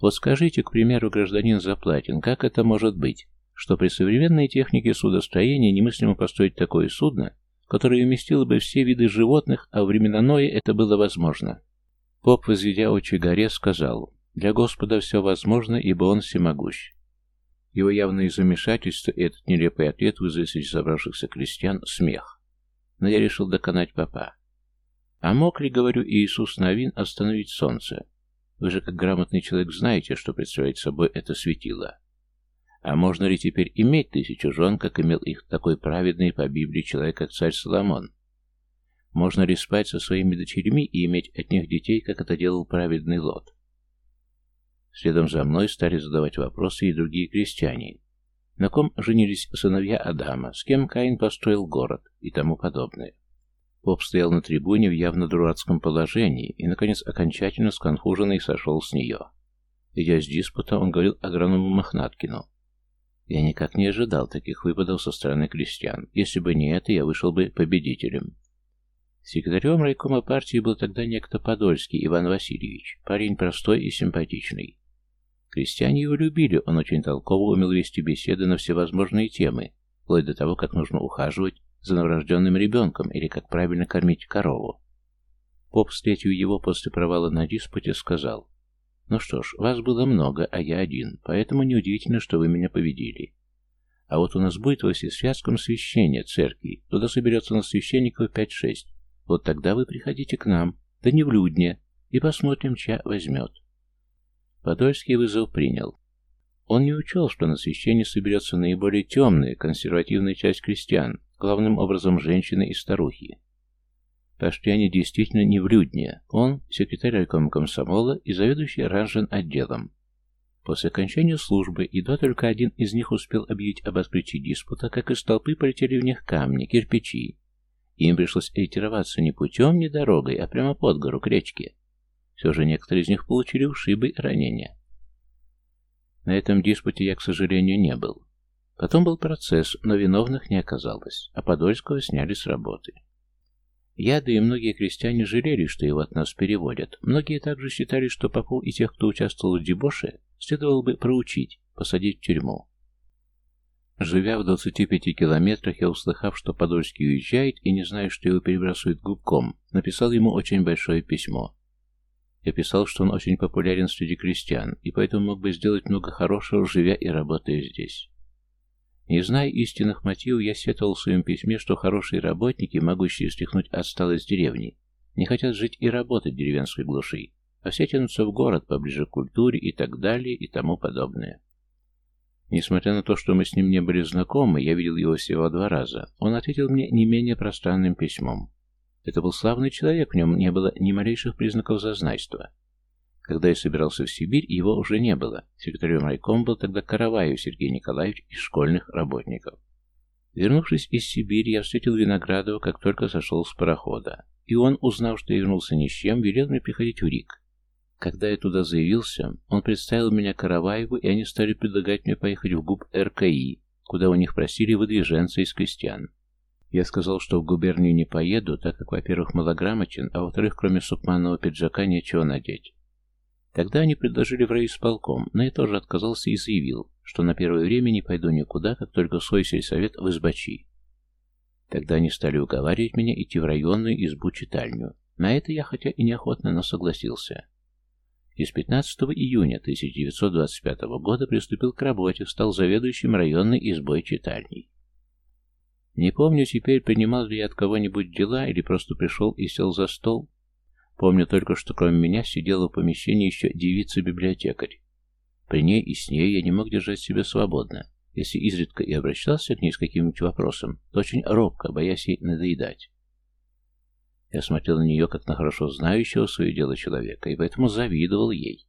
Вот скажите, к примеру, гражданин Заплатин, как это может быть, что при современной технике судостроения немыслимо построить такое судно, которое уместило бы все виды животных, а временно Ноя это было возможно? Поп, возведя очи горе, сказал, «Для Господа все возможно, ибо Он всемогущ». Его явное замешательство и этот нелепый ответ вызвали среди собравшихся крестьян смех. Но я решил доконать папа. А мог ли, говорю, Иисус Новин остановить солнце? Вы же, как грамотный человек, знаете, что представляет собой это светило. А можно ли теперь иметь тысячу жен, как имел их такой праведный по Библии человек, как царь Соломон? Можно ли спать со своими дочерьми и иметь от них детей, как это делал праведный Лот? Следом за мной стали задавать вопросы и другие крестьяне. На ком женились сыновья Адама, с кем Каин построил город и тому подобное. Поп стоял на трибуне в явно дурацком положении и, наконец, окончательно сконфуженный сошел с нее. Идя с диспута, он говорил агроному Мохнаткину. Я никак не ожидал таких выпадов со стороны крестьян. Если бы не это, я вышел бы победителем. Секретарем райкома партии был тогда некто Подольский Иван Васильевич, парень простой и симпатичный. Крестьяне его любили, он очень толково умел вести беседы на всевозможные темы, вплоть до того, как нужно ухаживать за новорожденным ребенком или как правильно кормить корову. Поп, встретив его после провала на диспуте, сказал, «Ну что ж, вас было много, а я один, поэтому неудивительно, что вы меня победили. А вот у нас будет во всесвятском священии церкви, туда соберется на священников пять-шесть. Вот тогда вы приходите к нам, да не в людне, и посмотрим, чья возьмет». Подольский вызов принял. Он не учел, что на священне соберется наиболее темная, консервативная часть крестьян, главным образом женщины и старухи. Пошли действительно не в Людне. Он – секретарь райкома комсомола и заведующий ранжен отделом. После окончания службы едва только один из них успел объявить об открытии диспута, как из толпы полетели в них камни, кирпичи. Им пришлось ретироваться не путем, не дорогой, а прямо под гору, к речке. Все же некоторые из них получили ушибы и ранения. На этом диспуте я, к сожалению, не был. Потом был процесс, но виновных не оказалось, а Подольского сняли с работы. Я, да и многие крестьяне жалели, что его от нас переводят. Многие также считали, что попов и тех, кто участвовал в дебоше, следовало бы проучить, посадить в тюрьму. Живя в 25 километрах, я, услыхав, что Подольский уезжает и не зная, что его перебрасывают губком, написал ему очень большое письмо. Я писал, что он очень популярен среди крестьян, и поэтому мог бы сделать много хорошего, живя и работая здесь. Не зная истинных мотивов, я сетовал в своем письме, что хорошие работники, могущие стряхнуть отсталость деревни, не хотят жить и работать в деревенской глуши, а все тянутся в город, поближе к культуре и так далее и тому подобное. Несмотря на то, что мы с ним не были знакомы, я видел его всего два раза, он ответил мне не менее пространным письмом. Это был славный человек, в нем не было ни малейших признаков зазнайства. Когда я собирался в Сибирь, его уже не было. Секретарем райком был тогда Караваев Сергей Николаевич из школьных работников. Вернувшись из Сибири, я встретил Виноградова, как только сошел с парохода. И он, узнав, что я вернулся ни с чем, велел мне приходить в Рик. Когда я туда заявился, он представил меня Караваеву, и они стали предлагать мне поехать в ГУП РКИ, куда у них просили выдвиженца из крестьян. Я сказал, что в губернию не поеду, так как, во-первых, малограмотен, а во-вторых, кроме сукманного пиджака нечего надеть. Тогда они предложили в райисполком, но я тоже отказался и заявил, что на первое время не пойду никуда, как только свой сельсовет в избачи. Тогда они стали уговаривать меня идти в районную избу-читальню. На это я, хотя и неохотно, но согласился. И с 15 июня 1925 года приступил к работе, стал заведующим районной избой-читальней. Не помню теперь, принимал ли я от кого-нибудь дела или просто пришел и сел за стол, Помню только, что кроме меня сидела в помещении еще девица-библиотекарь. При ней и с ней я не мог держать себя свободно. Если изредка и обращался к ней с каким-нибудь вопросом, то очень робко, боясь ей надоедать. Я смотрел на нее, как на хорошо знающего свое дело человека, и поэтому завидовал ей.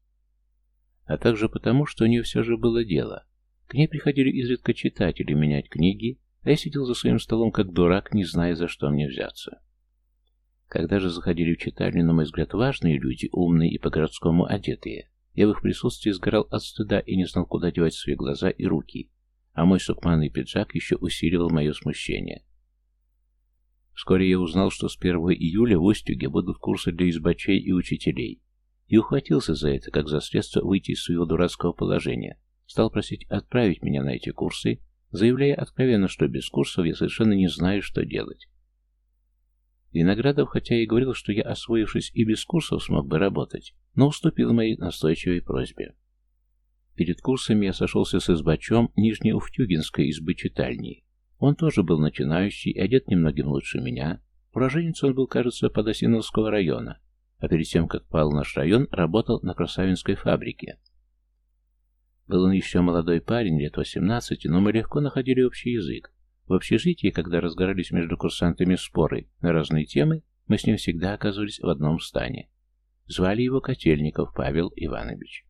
А также потому, что у нее все же было дело. К ней приходили изредка читатели менять книги, а я сидел за своим столом как дурак, не зная, за что мне взяться. Когда же заходили в читальню, на мой взгляд, важные люди, умные и по-городскому одетые, я в их присутствии сгорал от стыда и не знал, куда девать свои глаза и руки, а мой сукманный пиджак еще усиливал мое смущение. Вскоре я узнал, что с 1 июля в Устюге будут курсы для избачей и учителей, и ухватился за это, как за средство выйти из своего дурацкого положения. Стал просить отправить меня на эти курсы, заявляя откровенно, что без курсов я совершенно не знаю, что делать. Виноградов, хотя и говорил, что я, освоившись и без курсов, смог бы работать, но уступил моей настойчивой просьбе. Перед курсами я сошелся с избачом Нижнеуфтюгинской избы читальни. Он тоже был начинающий, одет немногим лучше меня. Уроженец он был, кажется, Подосиновского района, а перед тем, как пал наш район, работал на Красавинской фабрике. Был он еще молодой парень, лет 18, но мы легко находили общий язык. В общежитии, когда разгорались между курсантами споры на разные темы, мы с ним всегда оказывались в одном стане. Звали его Котельников Павел Иванович.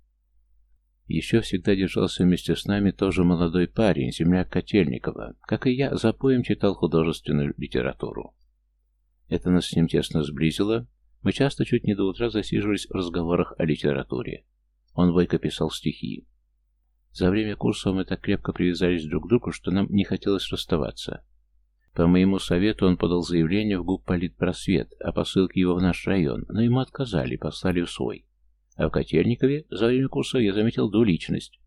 Еще всегда держался вместе с нами тоже молодой парень, земляк Котельникова. Как и я, за поем читал художественную литературу. Это нас с ним тесно сблизило. Мы часто чуть не до утра засиживались в разговорах о литературе. Он бойко писал стихи. За время курса мы так крепко привязались друг к другу, что нам не хотелось расставаться. По моему совету он подал заявление в ГУП «Политпросвет» о посылке его в наш район, но ему отказали, послали в свой. А в Котельникове за время курса я заметил двуличность.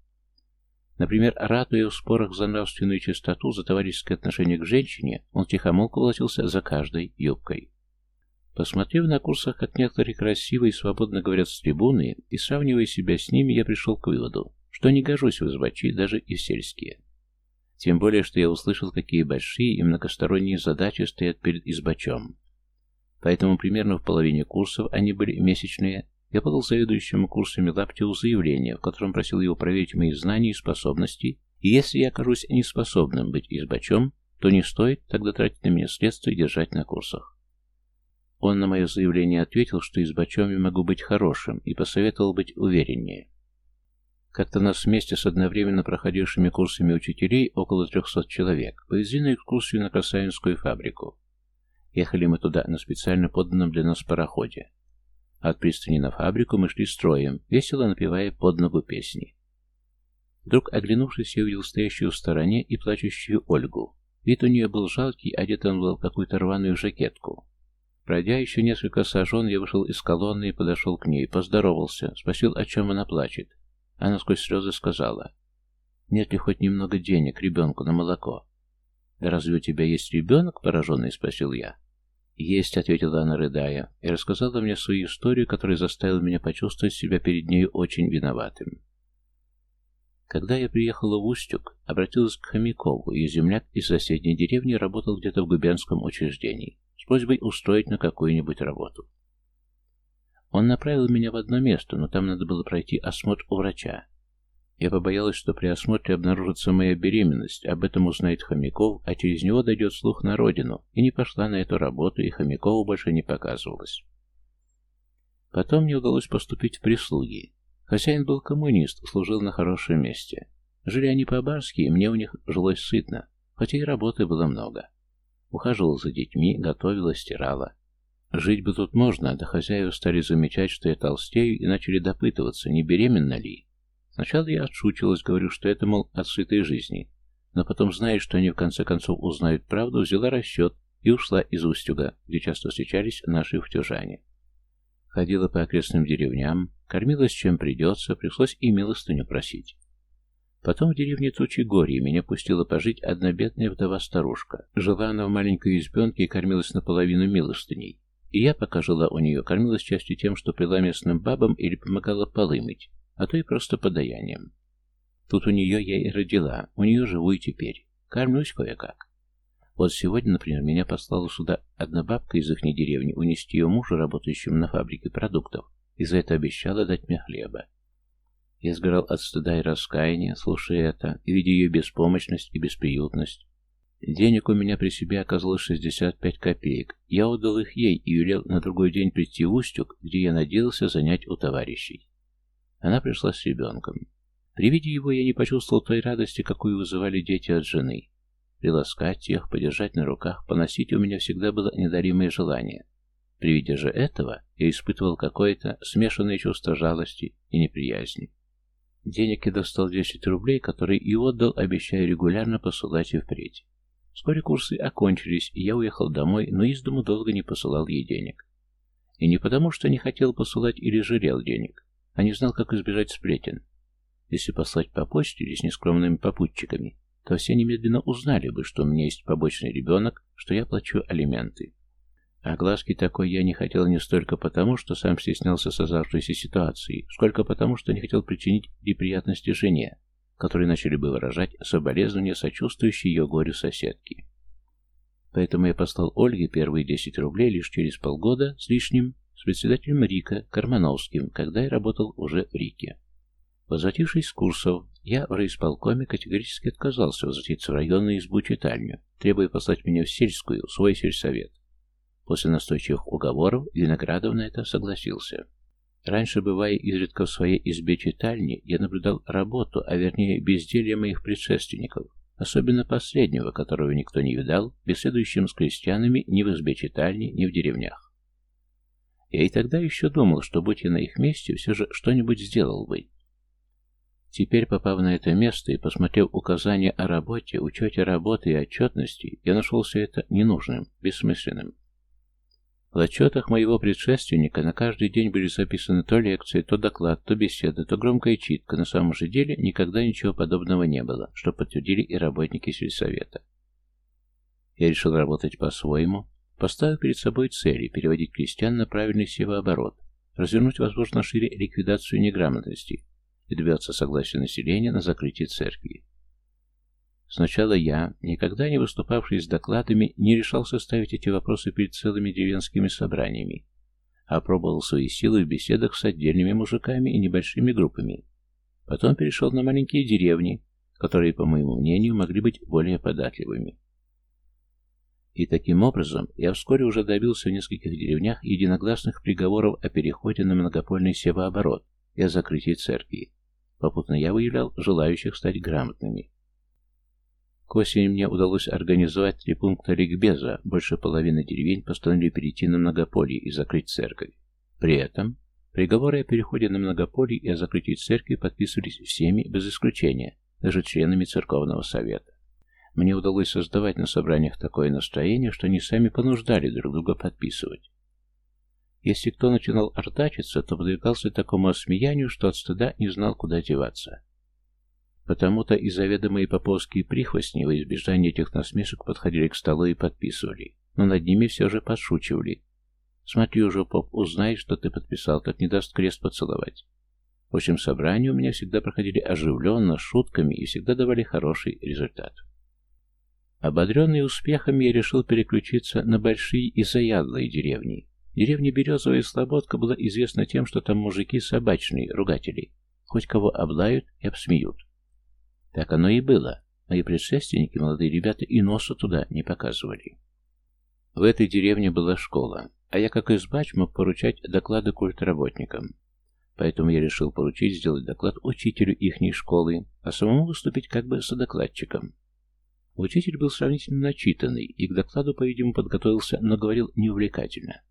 Например, ратуя в спорах за нравственную чистоту, за товарищеское отношение к женщине, он тихомолко волочился за каждой юбкой. Посмотрев на курсах, как некоторые красиво и свободно говорят с трибуны, и сравнивая себя с ними, я пришел к выводу, что не гожусь в избачи, даже и в сельские. Тем более, что я услышал, какие большие и многосторонние задачи стоят перед избачом. Поэтому примерно в половине курсов они были месячные. Я подал заведующему курсами Лаптеву заявление, в котором просил его проверить мои знания и способности, и если я окажусь неспособным быть избачом, то не стоит тогда тратить на меня средства и держать на курсах. Он на мое заявление ответил, что избачом я могу быть хорошим, и посоветовал быть увереннее. Как-то нас вместе с одновременно проходившими курсами учителей, около трехсот человек, повезли на экскурсию на Красавинскую фабрику. Ехали мы туда на специально подданном для нас пароходе. От пристани на фабрику мы шли строем, весело напевая под ногу песни. Вдруг, оглянувшись, я увидел стоящую в стороне и плачущую Ольгу. Вид у нее был жалкий, одет он был в какую-то рваную жакетку. Пройдя еще несколько сажен, я вышел из колонны и подошел к ней, поздоровался, спросил, о чем она плачет. Она сквозь слезы сказала, «Нет ли хоть немного денег ребенку на молоко?» «Разве у тебя есть ребенок?» — пораженный спросил я. «Есть», — ответила она, рыдая, и рассказала мне свою историю, которая заставила меня почувствовать себя перед нею очень виноватым. Когда я приехала в Устюг, обратилась к Хомякову, ее земляк из соседней деревни работал где-то в губернском учреждении, с просьбой устроить на какую-нибудь работу. Он направил меня в одно место, но там надо было пройти осмотр у врача. Я побоялась, что при осмотре обнаружится моя беременность, об этом узнает Хомяков, а через него дойдет слух на родину, и не пошла на эту работу, и Хомякову больше не показывалась. Потом мне удалось поступить в прислуги. Хозяин был коммунист, служил на хорошем месте. Жили они по-барски, и мне у них жилось сытно, хотя и работы было много. Ухаживал за детьми, готовила, стирала. Жить бы тут можно, да хозяева стали замечать, что я толстею, и начали допытываться, не беременна ли. Сначала я отшучивалась, говорю, что это, мол, от сытой жизни. Но потом, зная, что они в конце концов узнают правду, взяла расчет и ушла из Устюга, где часто встречались наши втюжане. Ходила по окрестным деревням, кормилась чем придется, пришлось и милостыню просить. Потом в деревне Тучегорье меня пустила пожить одна бедная вдова-старушка. Жила она в маленькой избенке и кормилась наполовину милостыней. И я, пока жила у нее, кормилась частью тем, что прила местным бабам или помогала полы мыть а то и просто подаянием. Тут у нее я и родила, у нее живу и теперь. Кормлюсь кое-как. Вот сегодня, например, меня послала сюда одна бабка из ихней деревни унести ее мужа, работающему на фабрике продуктов, и за это обещала дать мне хлеба. Я сгорал от стыда и раскаяния, слушая это, и видя ее беспомощность и бесприютность. Денег у меня при себе оказалось 65 копеек. Я отдал их ей и велел на другой день прийти в Устюг, где я надеялся занять у товарищей. Она пришла с ребенком. При виде его я не почувствовал той радости, какую вызывали дети от жены. Приласкать их, подержать на руках, поносить у меня всегда было недаримое желание. При виде же этого я испытывал какое-то смешанное чувство жалости и неприязни. Денег я достал 10 рублей, которые и отдал, обещая регулярно посылать и впредь. Вскоре курсы окончились, и я уехал домой, но из дому долго не посылал ей денег. И не потому, что не хотел посылать или жалел денег а не знал, как избежать сплетен. Если послать по почте или с нескромными попутчиками, то все немедленно узнали бы, что у меня есть побочный ребенок, что я плачу алименты. А глазки такой я не хотел не столько потому, что сам стеснялся создавшейся ситуации, сколько потому, что не хотел причинить неприятности жене, которые начали бы выражать соболезнования, сочувствующие ее горю соседки. Поэтому я послал Ольге первые 10 рублей лишь через полгода с лишним с председателем РИКа Кармановским, когда я работал уже в РИКе. Возвратившись с курсов, я в райисполкоме категорически отказался возвратиться в районную избу-читальню, требуя послать меня в сельскую, свой сельсовет. После настойчивых уговоров Виноградов на это согласился. Раньше, бывая изредка в своей избе-читальни, я наблюдал работу, а вернее безделье моих предшественников, особенно последнего, которого никто не видал, беседующим с крестьянами ни в избе-читальне, ни в деревнях. Я и тогда еще думал, что, будь я на их месте, все же что-нибудь сделал бы. Теперь, попав на это место и посмотрев указания о работе, учете работы и отчетности, я нашел все это ненужным, бессмысленным. В отчетах моего предшественника на каждый день были записаны то лекции, то доклад, то беседа, то громкая читка. На самом же деле никогда ничего подобного не было, что подтвердили и работники сельсовета. Я решил работать по-своему, Поставив перед собой цели переводить крестьян на правильный севооборот, развернуть, возможно, шире ликвидацию неграмотности и добиваться согласия населения на закрытие церкви. Сначала я, никогда не выступавший с докладами, не решался ставить эти вопросы перед целыми деревенскими собраниями, а пробовал свои силы в беседах с отдельными мужиками и небольшими группами. Потом перешел на маленькие деревни, которые, по моему мнению, могли быть более податливыми. И таким образом я вскоре уже добился в нескольких деревнях единогласных приговоров о переходе на многопольный севооборот и о закрытии церкви. Попутно я выявлял желающих стать грамотными. К осени мне удалось организовать три пункта ликбеза, больше половины деревень постановили перейти на многополье и закрыть церковь. При этом приговоры о переходе на многополий и о закрытии церкви подписывались всеми, без исключения, даже членами церковного совета. Мне удалось создавать на собраниях такое настроение, что они сами понуждали друг друга подписывать. Если кто начинал артачиться, то подвигался такому осмеянию, что от стыда не знал, куда деваться. Потому-то и заведомые поповские прихвостни во избежание этих насмешек подходили к столу и подписывали, но над ними все же подшучивали. «Смотри уже, поп, узнай, что ты подписал, так не даст крест поцеловать». В общем, собрания у меня всегда проходили оживленно, шутками и всегда давали хороший результат. Ободренный успехами, я решил переключиться на большие и заядлые деревни. Деревня Березовая Слободка была известна тем, что там мужики собачные, ругатели. Хоть кого облают и обсмеют. Так оно и было. Мои предшественники, молодые ребята, и носа туда не показывали. В этой деревне была школа, а я, как избач, мог поручать доклады культработникам. Поэтому я решил поручить сделать доклад учителю ихней школы, а самому выступить как бы содокладчиком. Учитель был сравнительно начитанный и к докладу, по-видимому, подготовился, но говорил неувлекательно.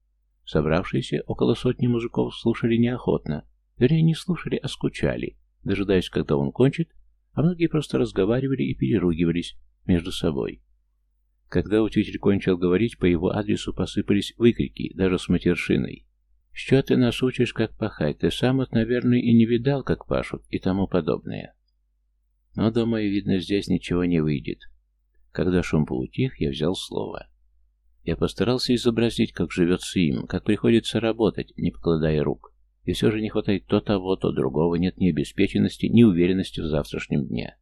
Собравшиеся около сотни мужиков слушали неохотно. Вернее, не слушали, а скучали, дожидаясь, когда он кончит, а многие просто разговаривали и переругивались между собой. Когда учитель кончил говорить, по его адресу посыпались выкрики, даже с матершиной. «Что ты нас учишь, как пахать? Ты сам, вот, наверное, и не видал, как пашут» и тому подобное. Но, думаю, видно, здесь ничего не выйдет. Когда шум поутих, я взял слово. Я постарался изобразить, как живется им, как приходится работать, не покладая рук. И все же не хватает то того, то другого, нет ни обеспеченности, ни уверенности в завтрашнем дне.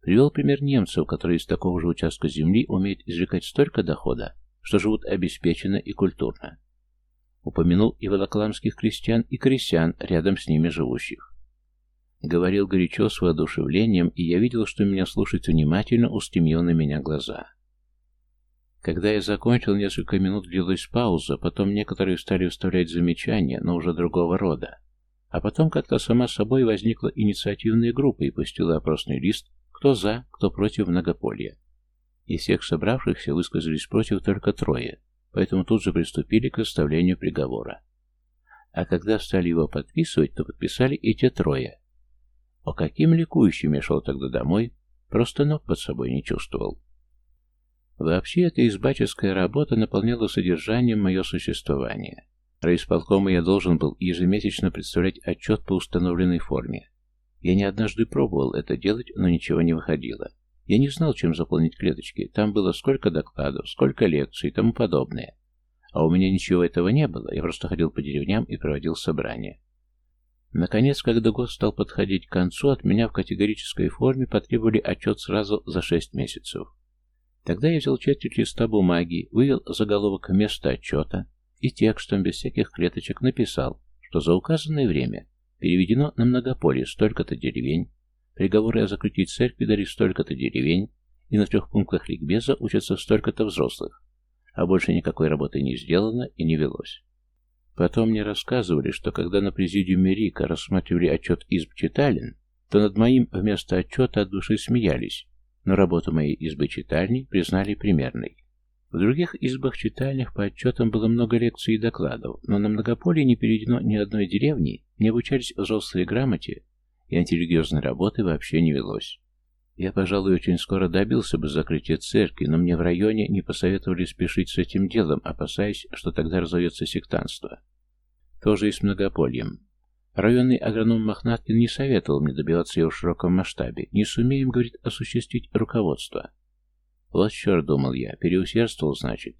Привел пример немцев, которые из такого же участка земли умеют извлекать столько дохода, что живут обеспеченно и культурно. Упомянул и волоколамских крестьян, и крестьян, рядом с ними живущих. Говорил горячо, с воодушевлением, и я видел, что меня слушают внимательно, устремил на меня глаза. Когда я закончил, несколько минут длилась пауза, потом некоторые стали вставлять замечания, но уже другого рода. А потом как-то сама собой возникла инициативная группа и пустила опросный лист, кто за, кто против многополия. Из всех собравшихся высказались против только трое, поэтому тут же приступили к составлению приговора. А когда стали его подписывать, то подписали и те трое, о каким ликующим я шел тогда домой, просто ног под собой не чувствовал. Вообще, эта избаческая работа наполняла содержанием мое существование. Райисполкома я должен был ежемесячно представлять отчет по установленной форме. Я не однажды пробовал это делать, но ничего не выходило. Я не знал, чем заполнить клеточки. Там было сколько докладов, сколько лекций и тому подобное. А у меня ничего этого не было. Я просто ходил по деревням и проводил собрания. Наконец, когда год стал подходить к концу, от меня в категорической форме потребовали отчет сразу за шесть месяцев. Тогда я взял четверть листа бумаги, вывел заголовок вместо отчета и текстом без всяких клеточек написал, что за указанное время переведено на многополе столько-то деревень, приговоры о закрытии церкви дали столько-то деревень, и на трех пунктах ликбеза учатся столько-то взрослых, а больше никакой работы не сделано и не велось. Потом мне рассказывали, что когда на президиуме Рика рассматривали отчет изб читалин, то над моим вместо отчета от души смеялись, но работу моей избы читальни признали примерной. В других избах читальных по отчетам было много лекций и докладов, но на многополе не переведено ни одной деревни, не обучались взрослые грамоте, и антирелигиозной работы вообще не велось. Я, пожалуй, очень скоро добился бы закрытия церкви, но мне в районе не посоветовали спешить с этим делом, опасаясь, что тогда разовьется сектанство. Тоже и с многопольем. Районный агроном Мохнаткин не советовал мне добиваться его в широком масштабе. Не сумеем, говорит, осуществить руководство. Вот черт, думал я, переусердствовал, значит.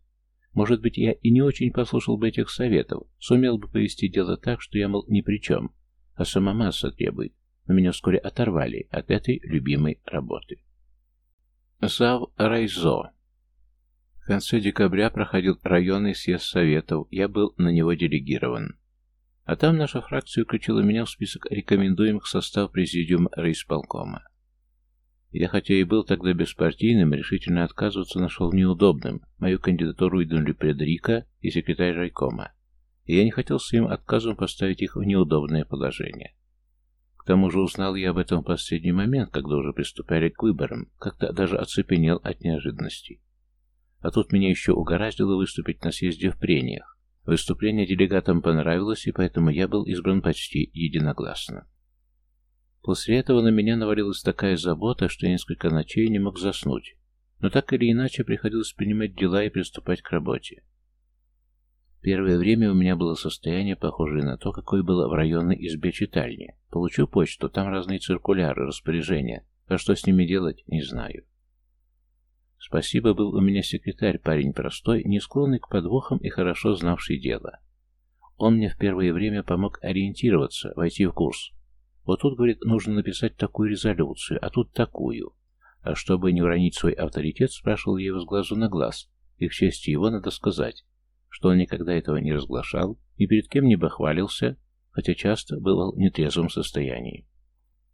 Может быть, я и не очень послушал бы этих советов, сумел бы повести дело так, что я, мол, ни при чем, а сама масса требует но меня вскоре оторвали от этой любимой работы. Зав Райзо. В конце декабря проходил районный съезд советов, я был на него делегирован. А там наша фракция включила меня в список рекомендуемых состав президиума райисполкома. Я, хотя и был тогда беспартийным, решительно отказываться нашел неудобным. Мою кандидатуру выдвинули Предрика и секретарь райкома. И я не хотел своим отказом поставить их в неудобное положение. К тому же узнал я об этом в последний момент, когда уже приступали к выборам, как-то даже оцепенел от неожиданности. А тут меня еще угораздило выступить на съезде в прениях. Выступление делегатам понравилось, и поэтому я был избран почти единогласно. После этого на меня навалилась такая забота, что я несколько ночей не мог заснуть, но так или иначе приходилось принимать дела и приступать к работе. Первое время у меня было состояние, похожее на то, какое было в районной избе читальни. Получу почту, там разные циркуляры, распоряжения, а что с ними делать, не знаю. Спасибо, был у меня секретарь, парень простой, не склонный к подвохам и хорошо знавший дело. Он мне в первое время помог ориентироваться, войти в курс. Вот тут, говорит, нужно написать такую резолюцию, а тут такую. А чтобы не уронить свой авторитет, спрашивал я его с глазу на глаз. И к чести его надо сказать, что он никогда этого не разглашал, ни перед кем не бахвалился, хотя часто бывал в нетрезвом состоянии.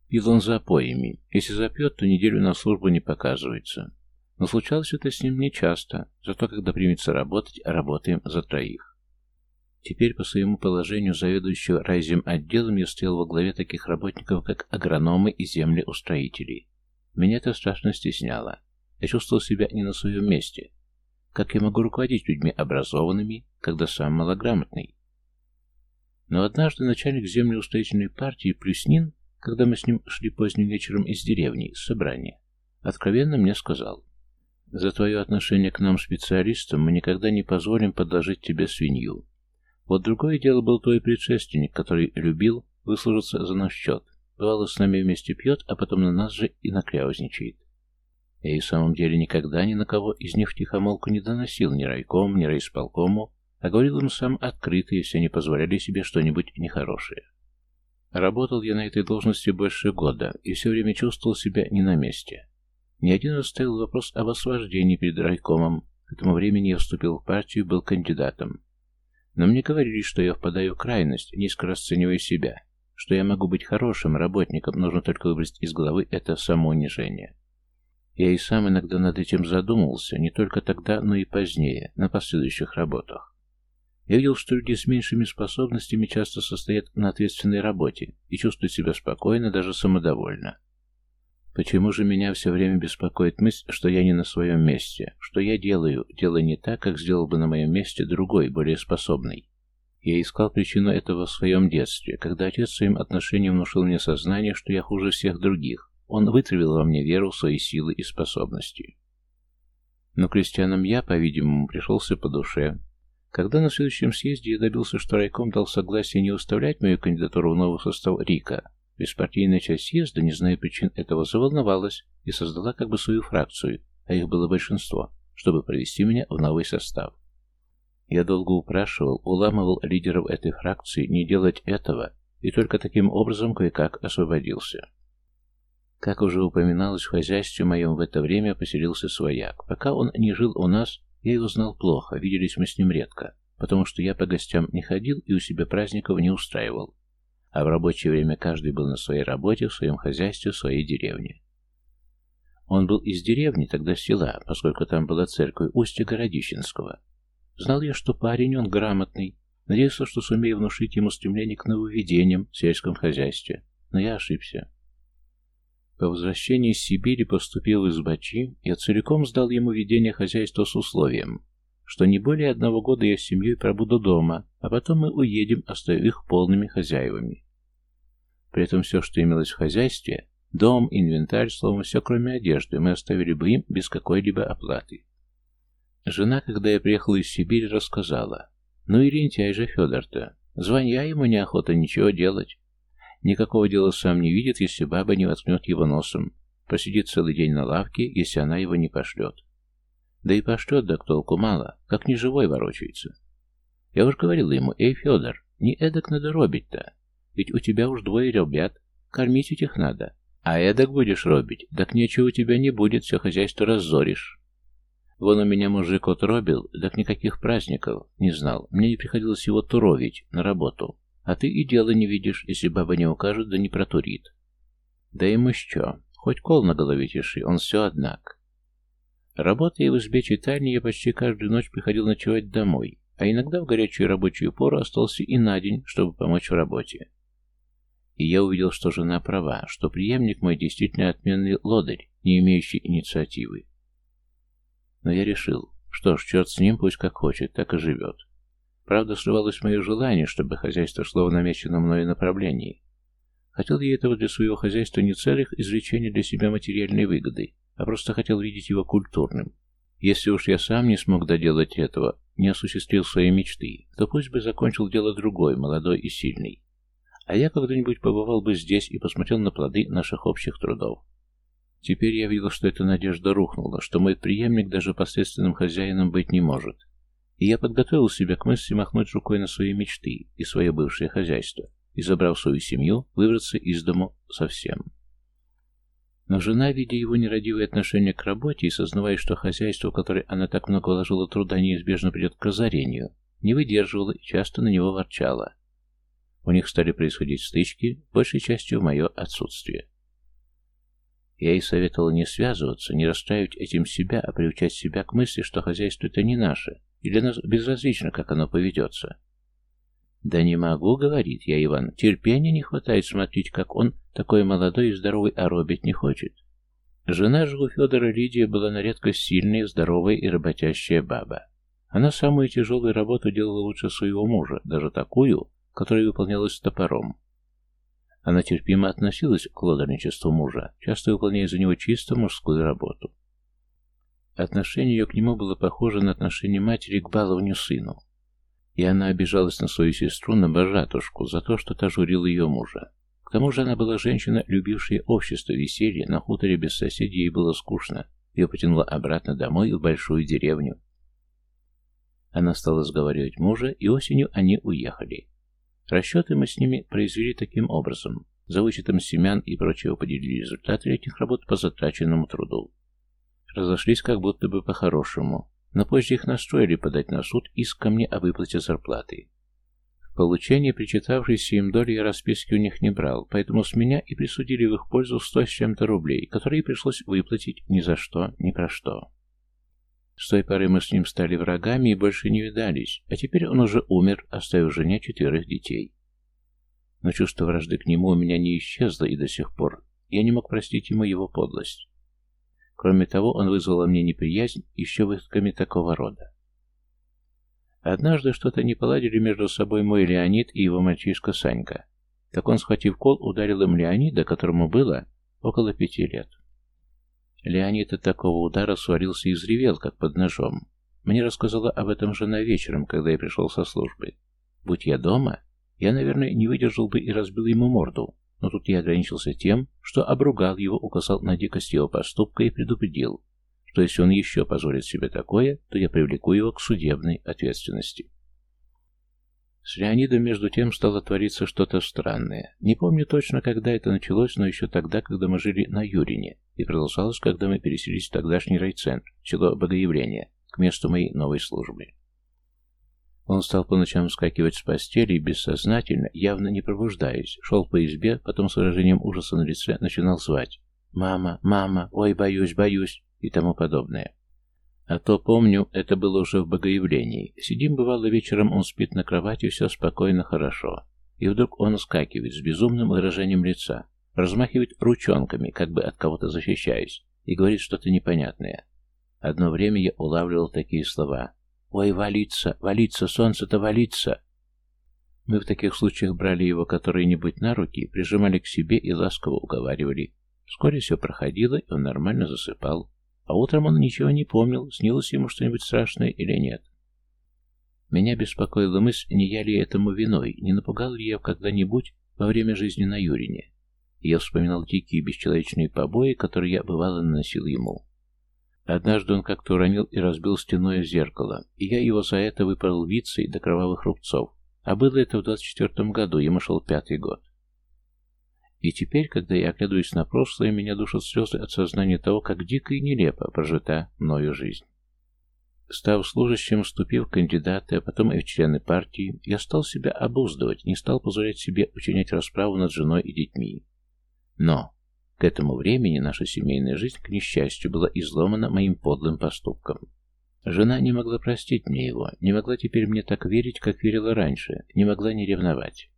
Пил он запоями. Если запьет, то неделю на службу не показывается. Но случалось это с ним нечасто, зато когда примется работать, работаем за троих. Теперь по своему положению заведующего райзем отделом я стоял во главе таких работников, как агрономы и землеустроители. Меня это страшно стесняло. Я чувствовал себя не на своем месте. Как я могу руководить людьми образованными, когда сам малограмотный? Но однажды начальник землеустроительной партии Плюснин, когда мы с ним шли поздним вечером из деревни, с собрания, откровенно мне сказал, «За твое отношение к нам, специалистам, мы никогда не позволим подложить тебе свинью. Вот другое дело был твой предшественник, который любил выслужиться за наш счет. Бывало, с нами вместе пьет, а потом на нас же и накряузничает. Я и в самом деле никогда ни на кого из них втихомолку не доносил ни райком, ни райисполкому, а говорил им сам открыто, если они позволяли себе что-нибудь нехорошее. Работал я на этой должности больше года и все время чувствовал себя не на месте. Ни один раз ставил вопрос об освобождении перед райкомом. К этому времени я вступил в партию и был кандидатом. Но мне говорили, что я впадаю в крайность, низко расценивая себя, что я могу быть хорошим работником, нужно только выбросить из головы это самоунижение. Я и сам иногда над этим задумывался, не только тогда, но и позднее, на последующих работах. Я видел, что люди с меньшими способностями часто состоят на ответственной работе и чувствуют себя спокойно, даже самодовольно. Почему же меня все время беспокоит мысль, что я не на своем месте, что я делаю, делаю не так, как сделал бы на моем месте другой, более способный? Я искал причину этого в своем детстве, когда отец своим отношением внушил мне сознание, что я хуже всех других. Он вытравил во мне веру в свои силы и способности. Но крестьянам я, по-видимому, пришелся по душе. Когда на следующем съезде я добился, что райком дал согласие не уставлять мою кандидатуру в новый состав РИКа, Беспартийная часть съезда, не зная причин этого, заволновалась и создала как бы свою фракцию, а их было большинство, чтобы провести меня в новый состав. Я долго упрашивал, уламывал лидеров этой фракции не делать этого, и только таким образом кое-как освободился. Как уже упоминалось, в хозяйстве моем в это время поселился свояк. Пока он не жил у нас, я его знал плохо, виделись мы с ним редко, потому что я по гостям не ходил и у себя праздников не устраивал а в рабочее время каждый был на своей работе, в своем хозяйстве, в своей деревне. Он был из деревни, тогда села, поскольку там была церковь Устья Городищенского. Знал я, что парень он грамотный, надеялся, что сумею внушить ему стремление к нововведениям в сельском хозяйстве, но я ошибся. По возвращении из Сибири поступил из Бачи, я целиком сдал ему ведение хозяйства с условием, что не более одного года я с семьей пробуду дома, а потом мы уедем, оставив их полными хозяевами. При этом все, что имелось в хозяйстве, дом, инвентарь, словом, все кроме одежды, мы оставили бы им без какой-либо оплаты. Жена, когда я приехала из Сибири, рассказала, ну и лентяй же Федор-то, звонья ему неохота ничего делать. Никакого дела сам не видит, если баба не воткнет его носом, посидит целый день на лавке, если она его не пошлет. Да и пошлет, да толку мало, как неживой ворочается. Я уж говорил ему, эй, Федор, не эдак надо робить-то, ведь у тебя уж двое ребят, кормить этих надо. А эдак будешь робить, так нечего у тебя не будет, все хозяйство разоришь. Вон у меня мужик отробил, так никаких праздников не знал. Мне не приходилось его туровить на работу. А ты и дела не видишь, если баба не укажет, да не протурит. Да ему что, хоть кол на голове тиши, он все однак. Работая в избе читальни, я почти каждую ночь приходил ночевать домой, а иногда в горячую рабочую пору остался и на день, чтобы помочь в работе. И я увидел, что жена права, что преемник мой действительно отменный лодырь, не имеющий инициативы. Но я решил, что ж, черт с ним, пусть как хочет, так и живет. Правда, срывалось мое желание, чтобы хозяйство шло в намеченном мною направлении. Хотел я этого для своего хозяйства не целых извлечений для себя материальной выгоды, а просто хотел видеть его культурным. Если уж я сам не смог доделать этого, не осуществил свои мечты, то пусть бы закончил дело другой, молодой и сильный. А я когда-нибудь побывал бы здесь и посмотрел на плоды наших общих трудов. Теперь я видел, что эта надежда рухнула, что мой преемник даже посредственным хозяином быть не может. И я подготовил себя к мысли махнуть рукой на свои мечты и свое бывшее хозяйство, и, забрав свою семью, выбраться из дому совсем. Но жена, видя его нерадивое отношение к работе и сознавая, что хозяйство, которое она так много вложила труда, неизбежно придет к разорению, не выдерживала и часто на него ворчала. У них стали происходить стычки, большей частью в мое отсутствие. Я ей советовал не связываться, не расстраивать этим себя, а приучать себя к мысли, что хозяйство это не наше, и для нас безразлично, как оно поведется. «Да не могу», — говорит я, Иван, — «терпения не хватает смотреть, как он, такой молодой и здоровый, а робить не хочет». Жена же у Федора Лидия была на редкость сильная, здоровая и работящая баба. Она самую тяжелую работу делала лучше своего мужа, даже такую, которая выполнялась топором. Она терпимо относилась к лодорничеству мужа, часто выполняя за него чисто мужскую работу. Отношение ее к нему было похоже на отношение матери к балованию сыну. И она обижалась на свою сестру, на божатушку, за то, что та журила ее мужа. К тому же она была женщина, любившая общество, веселье, на хуторе без соседей ей было скучно. Ее потянуло обратно домой в большую деревню. Она стала сговаривать мужа, и осенью они уехали. Расчеты мы с ними произвели таким образом. За вычетом семян и прочего поделили результаты этих работ по затраченному труду. Разошлись как будто бы по-хорошему, но позже их настроили подать на суд иск ко мне о выплате зарплаты. В получении причитавшейся им доли я расписки у них не брал, поэтому с меня и присудили в их пользу сто с чем-то рублей, которые пришлось выплатить ни за что, ни про что. С той поры мы с ним стали врагами и больше не видались, а теперь он уже умер, оставив жене четверых детей. Но чувство вражды к нему у меня не исчезло и до сих пор. Я не мог простить ему его подлость. Кроме того, он вызвал мне неприязнь еще выходками такого рода. Однажды что-то не поладили между собой мой Леонид и его мальчишка Санька. Так он, схватив кол, ударил им Леонида, которому было около пяти лет. Леонид от такого удара сварился и взревел, как под ножом. Мне рассказала об этом жена вечером, когда я пришел со службы. Будь я дома, я, наверное, не выдержал бы и разбил ему морду, но тут я ограничился тем, что обругал его, указал на дикость его поступка и предупредил, что если он еще позволит себе такое, то я привлеку его к судебной ответственности. С Леонидом, между тем, стало твориться что-то странное. Не помню точно, когда это началось, но еще тогда, когда мы жили на Юрине, и продолжалось, когда мы переселились в тогдашний райцентр, село Богоявление, к месту моей новой службы. Он стал по ночам вскакивать с постели и бессознательно, явно не пробуждаясь, шел по избе, потом с выражением ужаса на лице начинал звать «Мама! Мама! Ой, боюсь, боюсь!» и тому подобное. А то, помню, это было уже в богоявлении. Сидим, бывало, вечером он спит на кровати, все спокойно, хорошо. И вдруг он скакивает с безумным выражением лица, размахивает ручонками, как бы от кого-то защищаясь, и говорит что-то непонятное. Одно время я улавливал такие слова. «Ой, валиться, валиться, солнце-то валиться!» Мы в таких случаях брали его которые-нибудь на руки, прижимали к себе и ласково уговаривали. Вскоре все проходило, и он нормально засыпал. А утром он ничего не помнил, снилось ему что-нибудь страшное или нет. Меня беспокоила мысль, не я ли этому виной, не напугал ли я когда-нибудь во время жизни на Юрине. Я вспоминал дикие бесчеловечные побои, которые я бывало наносил ему. Однажды он как-то уронил и разбил стеное зеркало, и я его за это выпорол вицей до кровавых рубцов. А было это в двадцать четвертом году, ему шел пятый год. И теперь, когда я оглядываюсь на прошлое, меня душат слезы от сознания того, как дико и нелепо прожита мною жизнь. Став служащим, вступив в кандидаты, а потом и в члены партии, я стал себя обуздывать, не стал позволять себе учинять расправу над женой и детьми. Но к этому времени наша семейная жизнь, к несчастью, была изломана моим подлым поступком. Жена не могла простить мне его, не могла теперь мне так верить, как верила раньше, не могла не ревновать.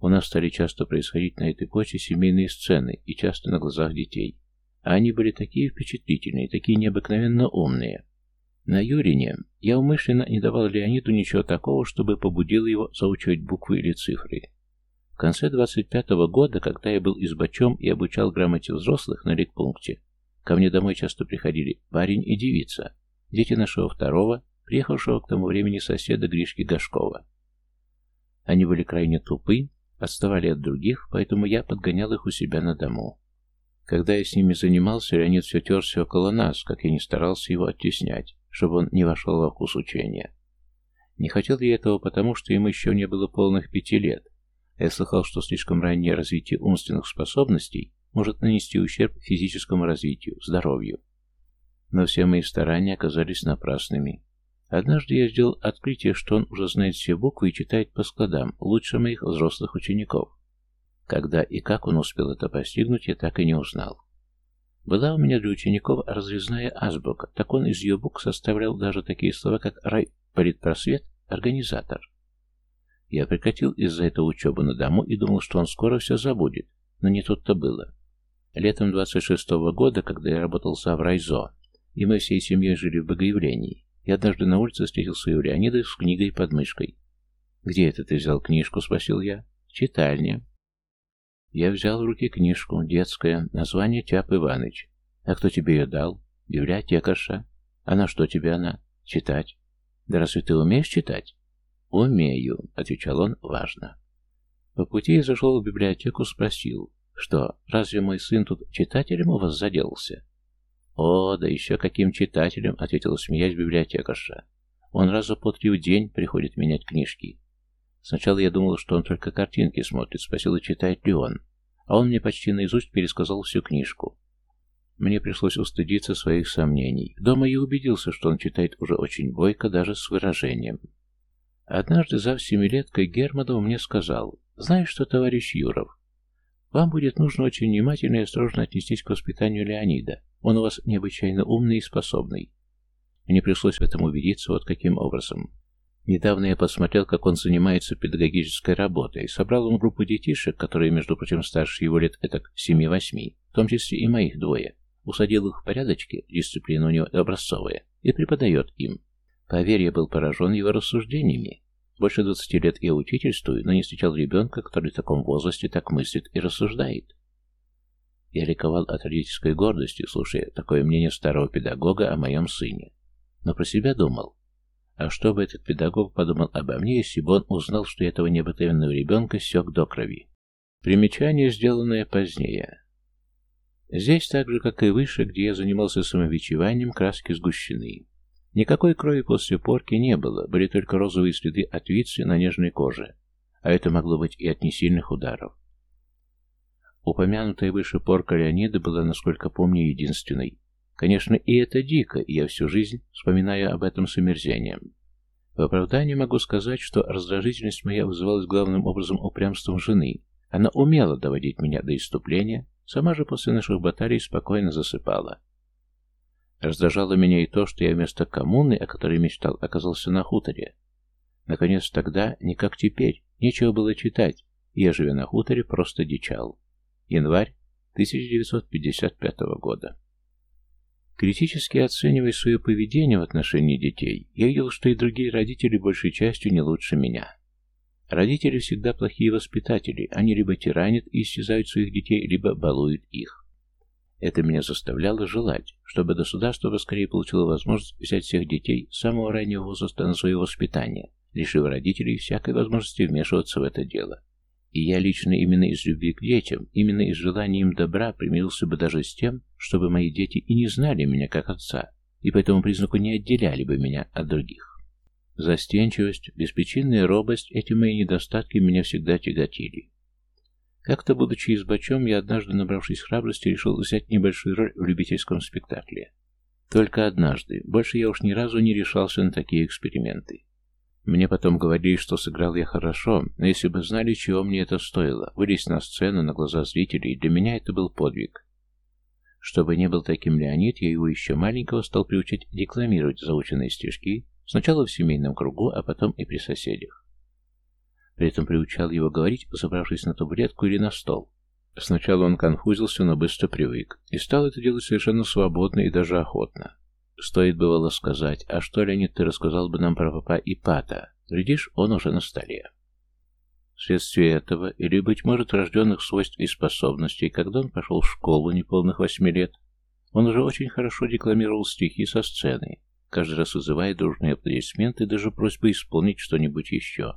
У нас стали часто происходить на этой почве семейные сцены, и часто на глазах детей. А они были такие впечатлительные, такие необыкновенно умные. На Юрине я умышленно не давал Леониду ничего такого, чтобы побудило его заучивать буквы или цифры. В конце 25-го года, когда я был избачом и обучал грамоте взрослых на ликпункте, ко мне домой часто приходили парень и девица, дети нашего второго, приехавшего к тому времени соседа Гришки Гашкова. Они были крайне тупы, отставали от других, поэтому я подгонял их у себя на дому. Когда я с ними занимался, Леонид все терся около нас, как я не старался его оттеснять, чтобы он не вошел во вкус учения. Не хотел я этого, потому что ему еще не было полных пяти лет. Я слыхал, что слишком раннее развитие умственных способностей может нанести ущерб физическому развитию, здоровью. Но все мои старания оказались напрасными. Однажды я сделал открытие, что он уже знает все буквы и читает по складам, лучше моих взрослых учеников. Когда и как он успел это постигнуть, я так и не узнал. Была у меня для учеников разрезная азбука, так он из ее букв составлял даже такие слова, как «рай», «политпросвет», «организатор». Я прекратил из-за этого учебу на дому и думал, что он скоро все забудет, но не тут-то было. Летом 26-го года, когда я работал за Аврайзо, и мы всей семьей жили в Богоявлении, я однажды на улице встретил своего Леонида с книгой под мышкой. «Где это ты взял книжку?» — спросил я. «Читальня». Я взял в руки книжку, детская, название Тяп Иваныч. «А кто тебе ее дал?» «Библиотекарша». «А на что тебе она?» «Читать». «Да разве ты умеешь читать?» «Умею», — отвечал он важно. По пути я зашел в библиотеку, спросил, что, разве мой сын тут читателем у вас заделался? «О, да еще каким читателем!» — ответила смеясь библиотекарша. «Он раза по три в день приходит менять книжки. Сначала я думала, что он только картинки смотрит, спросила, читает ли он. А он мне почти наизусть пересказал всю книжку. Мне пришлось устыдиться своих сомнений. Дома я убедился, что он читает уже очень бойко, даже с выражением. Однажды за семилеткой Германов мне сказал, «Знаешь что, товарищ Юров, вам будет нужно очень внимательно и осторожно отнестись к воспитанию Леонида. Он у вас необычайно умный и способный. Мне пришлось в этом убедиться вот каким образом. Недавно я посмотрел, как он занимается педагогической работой. Собрал он группу детишек, которые, между прочим, старше его лет этак семи-восьми, в том числе и моих двое. Усадил их в порядочке, дисциплина у него образцовая, и преподает им. Поверь, я был поражен его рассуждениями. Больше двадцати лет я учительствую, но не встречал ребенка, который в таком возрасте так мыслит и рассуждает. Я ликовал от родительской гордости, слушая такое мнение старого педагога о моем сыне. Но про себя думал. А что бы этот педагог подумал обо мне, если бы он узнал, что этого необыкновенного ребенка сёк до крови? Примечание, сделанное позднее. Здесь, так же, как и выше, где я занимался самовичеванием, краски сгущены. Никакой крови после порки не было, были только розовые следы от вицы на нежной коже. А это могло быть и от несильных ударов. Упомянутая выше порка Леонида была, насколько помню, единственной. Конечно, и это дико, и я всю жизнь вспоминаю об этом с омерзением. В оправдании могу сказать, что раздражительность моя вызывалась главным образом упрямством жены. Она умела доводить меня до иступления, сама же после наших баталий спокойно засыпала. Раздражало меня и то, что я вместо коммуны, о которой мечтал, оказался на хуторе. Наконец тогда, не как теперь, нечего было читать, я, живя на хуторе, просто дичал. Январь 1955 года. Критически оценивая свое поведение в отношении детей, я видел, что и другие родители большей частью не лучше меня. Родители всегда плохие воспитатели, они либо тиранят и истязают своих детей, либо балуют их. Это меня заставляло желать, чтобы государство поскорее получило возможность взять всех детей с самого раннего возраста на свое воспитание, лишив родителей всякой возможности вмешиваться в это дело. И я лично именно из любви к детям, именно из желания им добра примирился бы даже с тем, чтобы мои дети и не знали меня как отца, и по этому признаку не отделяли бы меня от других. Застенчивость, беспричинная робость, эти мои недостатки меня всегда тяготили. Как-то, будучи избачом, я однажды, набравшись храбрости, решил взять небольшую роль в любительском спектакле. Только однажды, больше я уж ни разу не решался на такие эксперименты. Мне потом говорили, что сыграл я хорошо, но если бы знали, чего мне это стоило, вылезть на сцену на глаза зрителей, для меня это был подвиг. Чтобы не был таким Леонид, я его еще маленького стал приучать декламировать заученные стишки, сначала в семейном кругу, а потом и при соседях. При этом приучал его говорить, забравшись на табуретку или на стол. Сначала он конфузился, но быстро привык, и стал это делать совершенно свободно и даже охотно. Стоит бывало сказать, а что, Леонид, ты рассказал бы нам про папа и пата? Глядишь, он уже на столе. Вследствие этого, или, быть может, рожденных свойств и способностей, когда он пошел в школу неполных восьми лет, он уже очень хорошо декламировал стихи со сцены, каждый раз вызывая дружные аплодисменты и даже просьбы исполнить что-нибудь еще.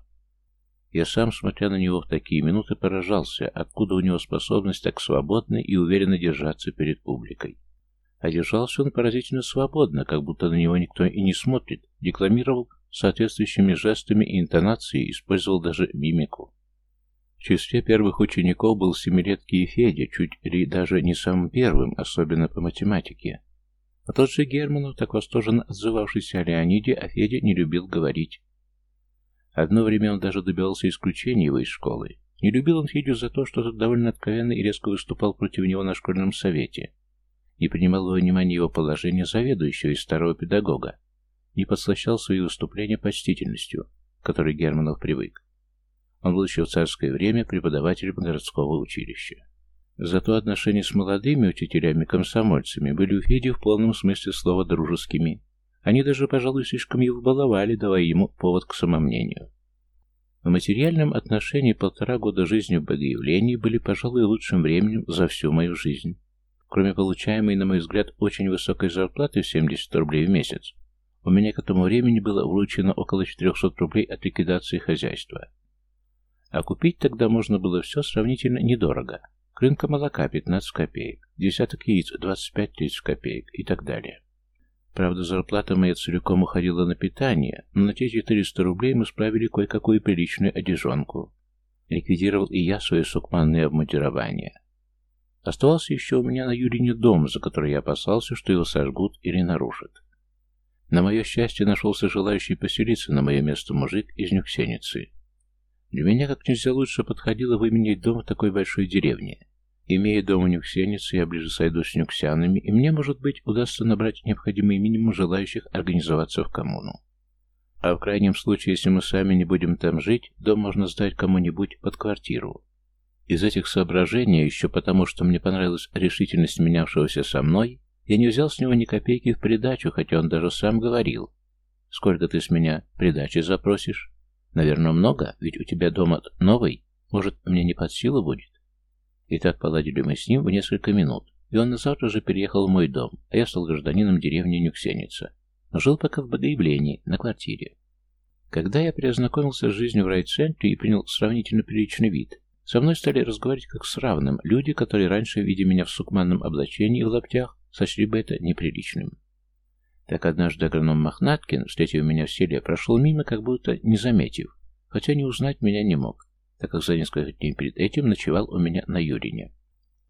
Я сам, смотря на него в такие минуты, поражался, откуда у него способность так свободно и уверенно держаться перед публикой. А держался он поразительно свободно, как будто на него никто и не смотрит, декламировал соответствующими жестами и интонацией, использовал даже мимику. В числе первых учеников был семилеткий Федя, чуть ли даже не самым первым, особенно по математике. А тот же Германов, так восторженно отзывавшийся о Леониде, а Федя не любил говорить. Одно время он даже добивался исключения его из школы. Не любил он Федю за то, что тот довольно откровенно и резко выступал против него на школьном совете, не принимал во внимание его положение заведующего и старого педагога, не подслащал свои выступления почтительностью, к которой Германов привык. Он был еще в царское время преподавателем городского училища. Зато отношения с молодыми учителями-комсомольцами были у Феди в полном смысле слова дружескими. Они даже, пожалуй, слишком его баловали, давая ему повод к самомнению. В материальном отношении полтора года жизни в Богоявлении были, пожалуй, лучшим временем за всю мою жизнь. Кроме получаемой, на мой взгляд, очень высокой зарплаты в 70 рублей в месяц, у меня к этому времени было вручено около 400 рублей от ликвидации хозяйства. А купить тогда можно было все сравнительно недорого. Крынка молока 15 копеек, десяток яиц 25-30 копеек и так далее. Правда, зарплата моя целиком уходила на питание, но на те 400 рублей мы справили кое-какую приличную одежонку. Ликвидировал и я свое сукманное обмундирование. Оставался еще у меня на Юрине дом, за который я опасался, что его сожгут или нарушат. На мое счастье нашелся желающий поселиться на мое место мужик из Нюксеницы. Для меня как нельзя лучше подходило выменять дом в такой большой деревне. Имея дом у Нюксеницы, я ближе сойду с нюксянами, и мне, может быть, удастся набрать необходимый минимум желающих организоваться в коммуну. А в крайнем случае, если мы сами не будем там жить, дом можно сдать кому-нибудь под квартиру. Из этих соображений, еще потому, что мне понравилась решительность менявшегося со мной, я не взял с него ни копейки в придачу, хотя он даже сам говорил. «Сколько ты с меня придачи запросишь?» «Наверное, много, ведь у тебя дома новый. Может, мне не под силу будет?» И так поладили мы с ним в несколько минут, и он на завтра же переехал в мой дом, а я стал гражданином деревни Нюксеница. Но жил пока в Богоявлении, на квартире. Когда я перезнакомился с жизнью в райцентре и принял сравнительно приличный вид, со мной стали разговаривать как с равным люди, которые раньше, видя меня в сукманном облачении и в лаптях, сочли бы это неприличным. Так однажды агроном Мохнаткин, встретив меня в селе, прошел мимо, как будто не заметив, хотя не узнать меня не мог, так как за несколько дней перед этим ночевал у меня на Юрине.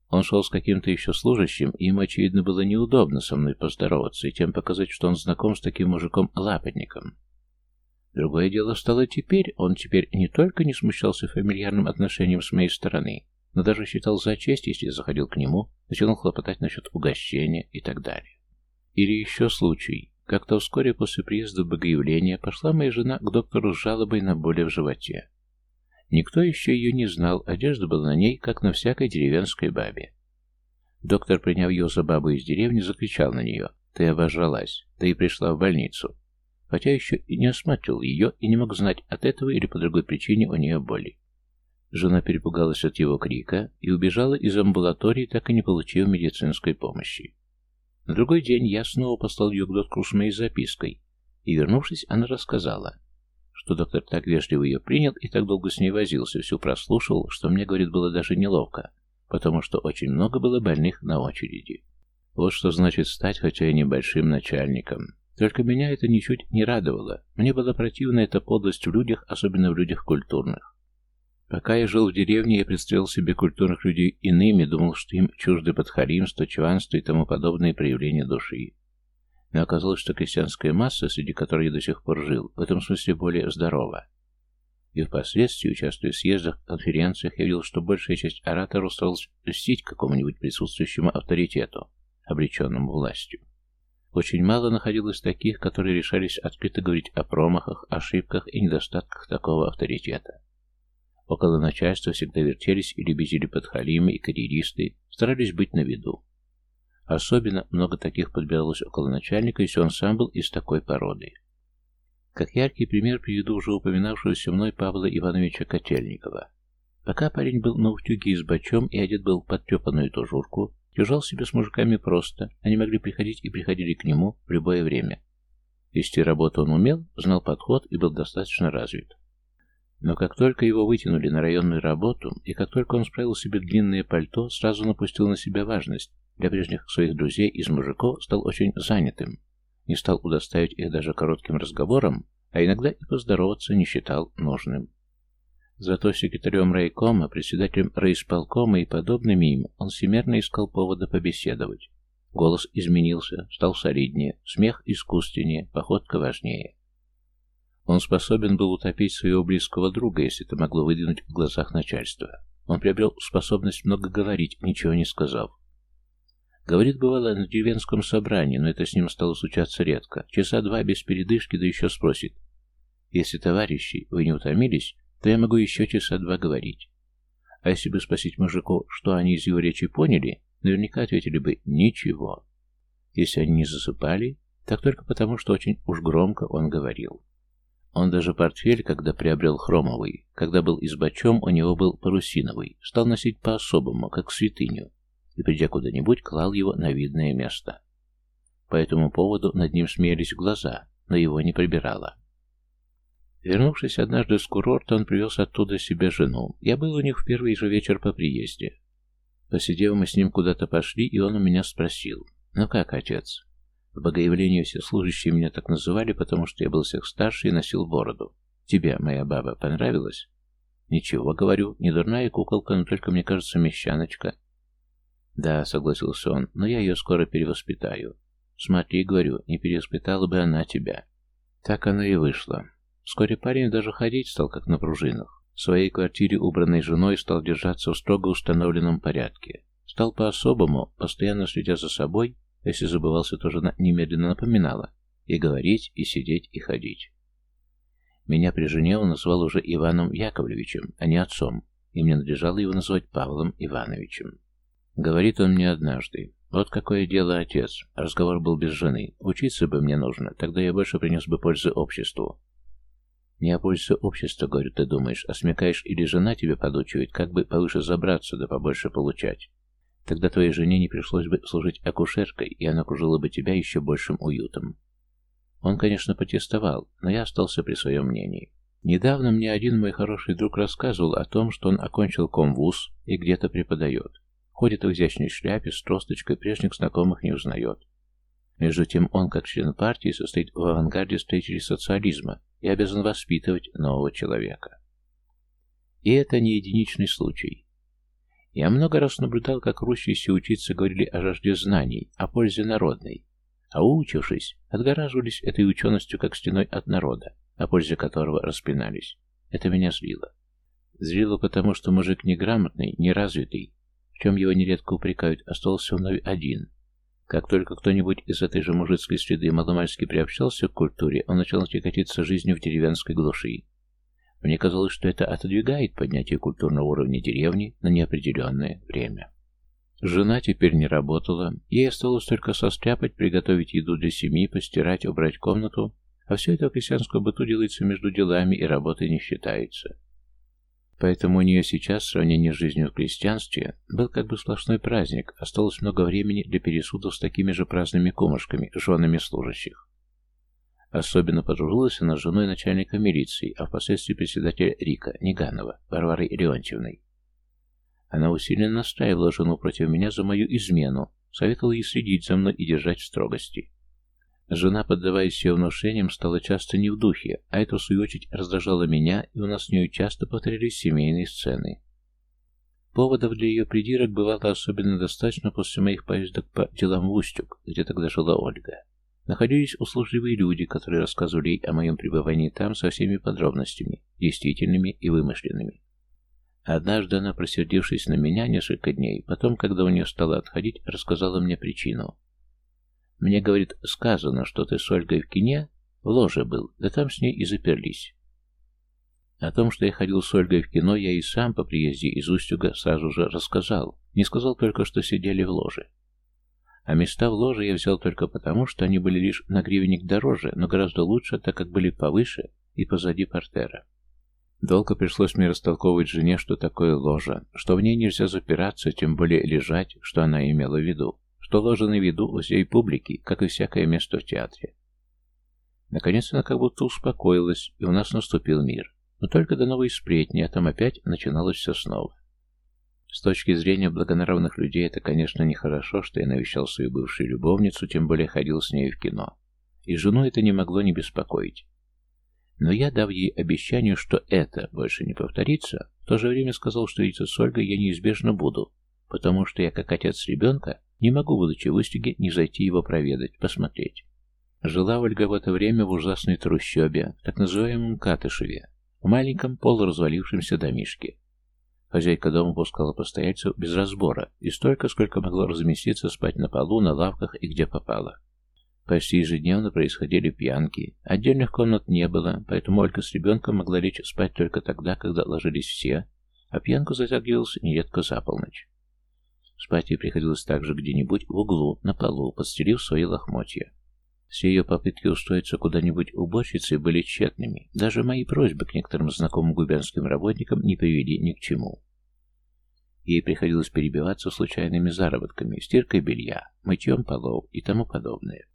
Он шел с каким-то еще служащим, и ему, очевидно, было неудобно со мной поздороваться и тем показать, что он знаком с таким мужиком-лапотником. Другое дело стало теперь, он теперь не только не смущался фамильярным отношением с моей стороны, но даже считал за честь, если заходил к нему, начинал хлопотать насчет угощения и так далее. Или еще случай. Как-то вскоре после приезда в Богоявление пошла моя жена к доктору с жалобой на боли в животе. Никто еще ее не знал, одежда была на ней, как на всякой деревенской бабе. Доктор, приняв ее за бабу из деревни, закричал на нее. «Ты обожралась, ты и пришла в больницу». Хотя еще и не осматривал ее и не мог знать, от этого или по другой причине у нее боли. Жена перепугалась от его крика и убежала из амбулатории, так и не получив медицинской помощи. На другой день я снова послал ее к доктору с моей запиской, и, вернувшись, она рассказала, что доктор так вежливо ее принял и так долго с ней возился, все прослушал, что мне, говорит, было даже неловко, потому что очень много было больных на очереди. Вот что значит стать, хотя и небольшим начальником. Только меня это ничуть не радовало. Мне была противна эта подлость в людях, особенно в людях культурных. Пока я жил в деревне, я представил себе культурных людей иными, думал, что им чужды подхалимство, чванство и тому подобные проявления души. Но оказалось, что крестьянская масса, среди которой я до сих пор жил, в этом смысле более здорова. И впоследствии, участвуя в съездах, конференциях, я видел, что большая часть ораторов старалась льстить какому-нибудь присутствующему авторитету, обреченному властью. Очень мало находилось таких, которые решались открыто говорить о промахах, ошибках и недостатках такого авторитета. Около начальства всегда вертелись и лебезили подхалимы и карьеристы, старались быть на виду. Особенно много таких подбиралось около начальника, если он сам был из такой породы. Как яркий пример приведу уже упоминавшегося мной Павла Ивановича Котельникова. Пока парень был на утюге с бачом и одет был под трепанную тужурку, держал себя с мужиками просто, они могли приходить и приходили к нему в любое время. Вести работу он умел, знал подход и был достаточно развит. Но как только его вытянули на районную работу, и как только он справил себе длинное пальто, сразу напустил на себя важность, для прежних своих друзей из мужиков стал очень занятым, не стал удоставить их даже коротким разговором, а иногда и поздороваться не считал нужным. Зато секретарем райкома, председателем райисполкома и подобными им он всемерно искал повода побеседовать. Голос изменился, стал солиднее, смех искусственнее, походка важнее. Он способен был утопить своего близкого друга, если это могло выдвинуть в глазах начальства. Он приобрел способность много говорить, ничего не сказав. Говорит, бывало, на деревенском собрании, но это с ним стало случаться редко. Часа два без передышки, да еще спросит. Если, товарищи, вы не утомились, то я могу еще часа два говорить. А если бы спросить мужиков, что они из его речи поняли, наверняка ответили бы «ничего». Если они не засыпали, так только потому, что очень уж громко он говорил. Он даже портфель, когда приобрел хромовый, когда был избачом, у него был парусиновый, стал носить по-особому, как святыню, и, придя куда-нибудь, клал его на видное место. По этому поводу над ним смеялись глаза, но его не прибирало. Вернувшись однажды с курорта, он привез оттуда себе жену. Я был у них в первый же вечер по приезде. Посидев, мы с ним куда-то пошли, и он у меня спросил, «Ну как, отец?» В богоявлении все служащие меня так называли, потому что я был всех старше и носил бороду. «Тебе, моя баба, понравилась?» «Ничего, говорю, не дурная куколка, но только, мне кажется, мещаночка. «Да», — согласился он, — «но я ее скоро перевоспитаю». «Смотри, — говорю, — не перевоспитала бы она тебя». Так оно и вышло. Вскоре парень даже ходить стал, как на пружинах. В своей квартире, убранной женой, стал держаться в строго установленном порядке. Стал по-особому, постоянно следя за собой, если забывался, тоже немедленно напоминала, и говорить, и сидеть, и ходить. Меня при жене он назвал уже Иваном Яковлевичем, а не отцом, и мне надлежало его называть Павлом Ивановичем. Говорит он мне однажды. Вот какое дело, отец. Разговор был без жены. Учиться бы мне нужно, тогда я больше принес бы пользы обществу. Не о пользе общества, говорю, ты думаешь, а смекаешь или жена тебе подучивает, как бы повыше забраться да побольше получать. Тогда твоей жене не пришлось бы служить акушеркой, и она окружила бы тебя еще большим уютом. Он, конечно, протестовал, но я остался при своем мнении. Недавно мне один мой хороший друг рассказывал о том, что он окончил комвуз и где-то преподает. Ходит в изящной шляпе с тросточкой, прежних знакомых не узнает. Между тем он, как член партии, состоит в авангарде строителей социализма и обязан воспитывать нового человека. И это не единичный случай. Я много раз наблюдал, как русские учиться говорили о жажде знаний, о пользе народной, а уучившись, отгораживались этой ученостью как стеной от народа, о пользе которого распинались. Это меня злило. Злило потому, что мужик неграмотный, неразвитый, в чем его нередко упрекают, остался вновь один. Как только кто-нибудь из этой же мужицкой среды маломальски приобщался к культуре, он начал тяготиться жизнью в деревенской глуши. Мне казалось, что это отодвигает поднятие культурного уровня деревни на неопределенное время. Жена теперь не работала, ей осталось только состряпать, приготовить еду для семьи, постирать, убрать комнату, а все это в крестьянском быту делается между делами и работой не считается. Поэтому у нее сейчас, в сравнении с жизнью в крестьянстве, был как бы сплошной праздник, осталось много времени для пересудов с такими же праздными кумушками, женами служащих. Особенно подружилась она с женой начальника милиции, а впоследствии председателя Рика, Неганова, Варварой Леонтьевной. Она усиленно настраивала жену против меня за мою измену, советовала ей следить за мной и держать в строгости. Жена, поддаваясь ее внушениям, стала часто не в духе, а это, в свою очередь, раздражало меня, и у нас с нею часто повторялись семейные сцены. Поводов для ее придирок бывало особенно достаточно после моих поездок по делам в Устюг, где тогда жила Ольга. Находились услужливые люди, которые рассказывали ей о моем пребывании там со всеми подробностями, действительными и вымышленными. Однажды она, просердившись на меня несколько дней, потом, когда у нее стало отходить, рассказала мне причину. Мне, говорит, сказано, что ты с Ольгой в кине в ложе был, да там с ней и заперлись. О том, что я ходил с Ольгой в кино, я и сам по приезде из Устюга сразу же рассказал. Не сказал только, что сидели в ложе. А места в ложе я взял только потому, что они были лишь на гривенник дороже, но гораздо лучше, так как были повыше и позади портера. Долго пришлось мне растолковывать жене, что такое ложа, что в ней нельзя запираться, тем более лежать, что она имела в виду, что ложа на виду у всей публики, как и всякое место в театре. Наконец она как будто успокоилась, и у нас наступил мир. Но только до новой сплетни, а там опять начиналось все снова. С точки зрения благонравных людей, это, конечно, нехорошо, что я навещал свою бывшую любовницу, тем более ходил с ней в кино. И жену это не могло не беспокоить. Но я, дав ей обещание, что это больше не повторится, в то же время сказал, что видеться с Ольгой я неизбежно буду, потому что я, как отец ребенка, не могу, будучи в Устюге, не зайти его проведать, посмотреть. Жила Ольга в это время в ужасной трущобе, так называемом Катышеве, в маленьком полуразвалившемся домишке. Хозяйка дома пускала постояльцев без разбора, и столько, сколько могло разместиться спать на полу, на лавках и где попало. Почти ежедневно происходили пьянки. Отдельных комнат не было, поэтому Ольга с ребенком могла лечь спать только тогда, когда ложились все, а пьянку затягивался нередко за полночь. Спать ей приходилось также где-нибудь в углу, на полу, подстелив свои лохмотья. Все ее попытки устроиться куда-нибудь уборщицей были тщетными. Даже мои просьбы к некоторым знакомым губернским работникам не привели ни к чему. Ей приходилось перебиваться случайными заработками, стиркой белья, мытьем полов и тому подобное.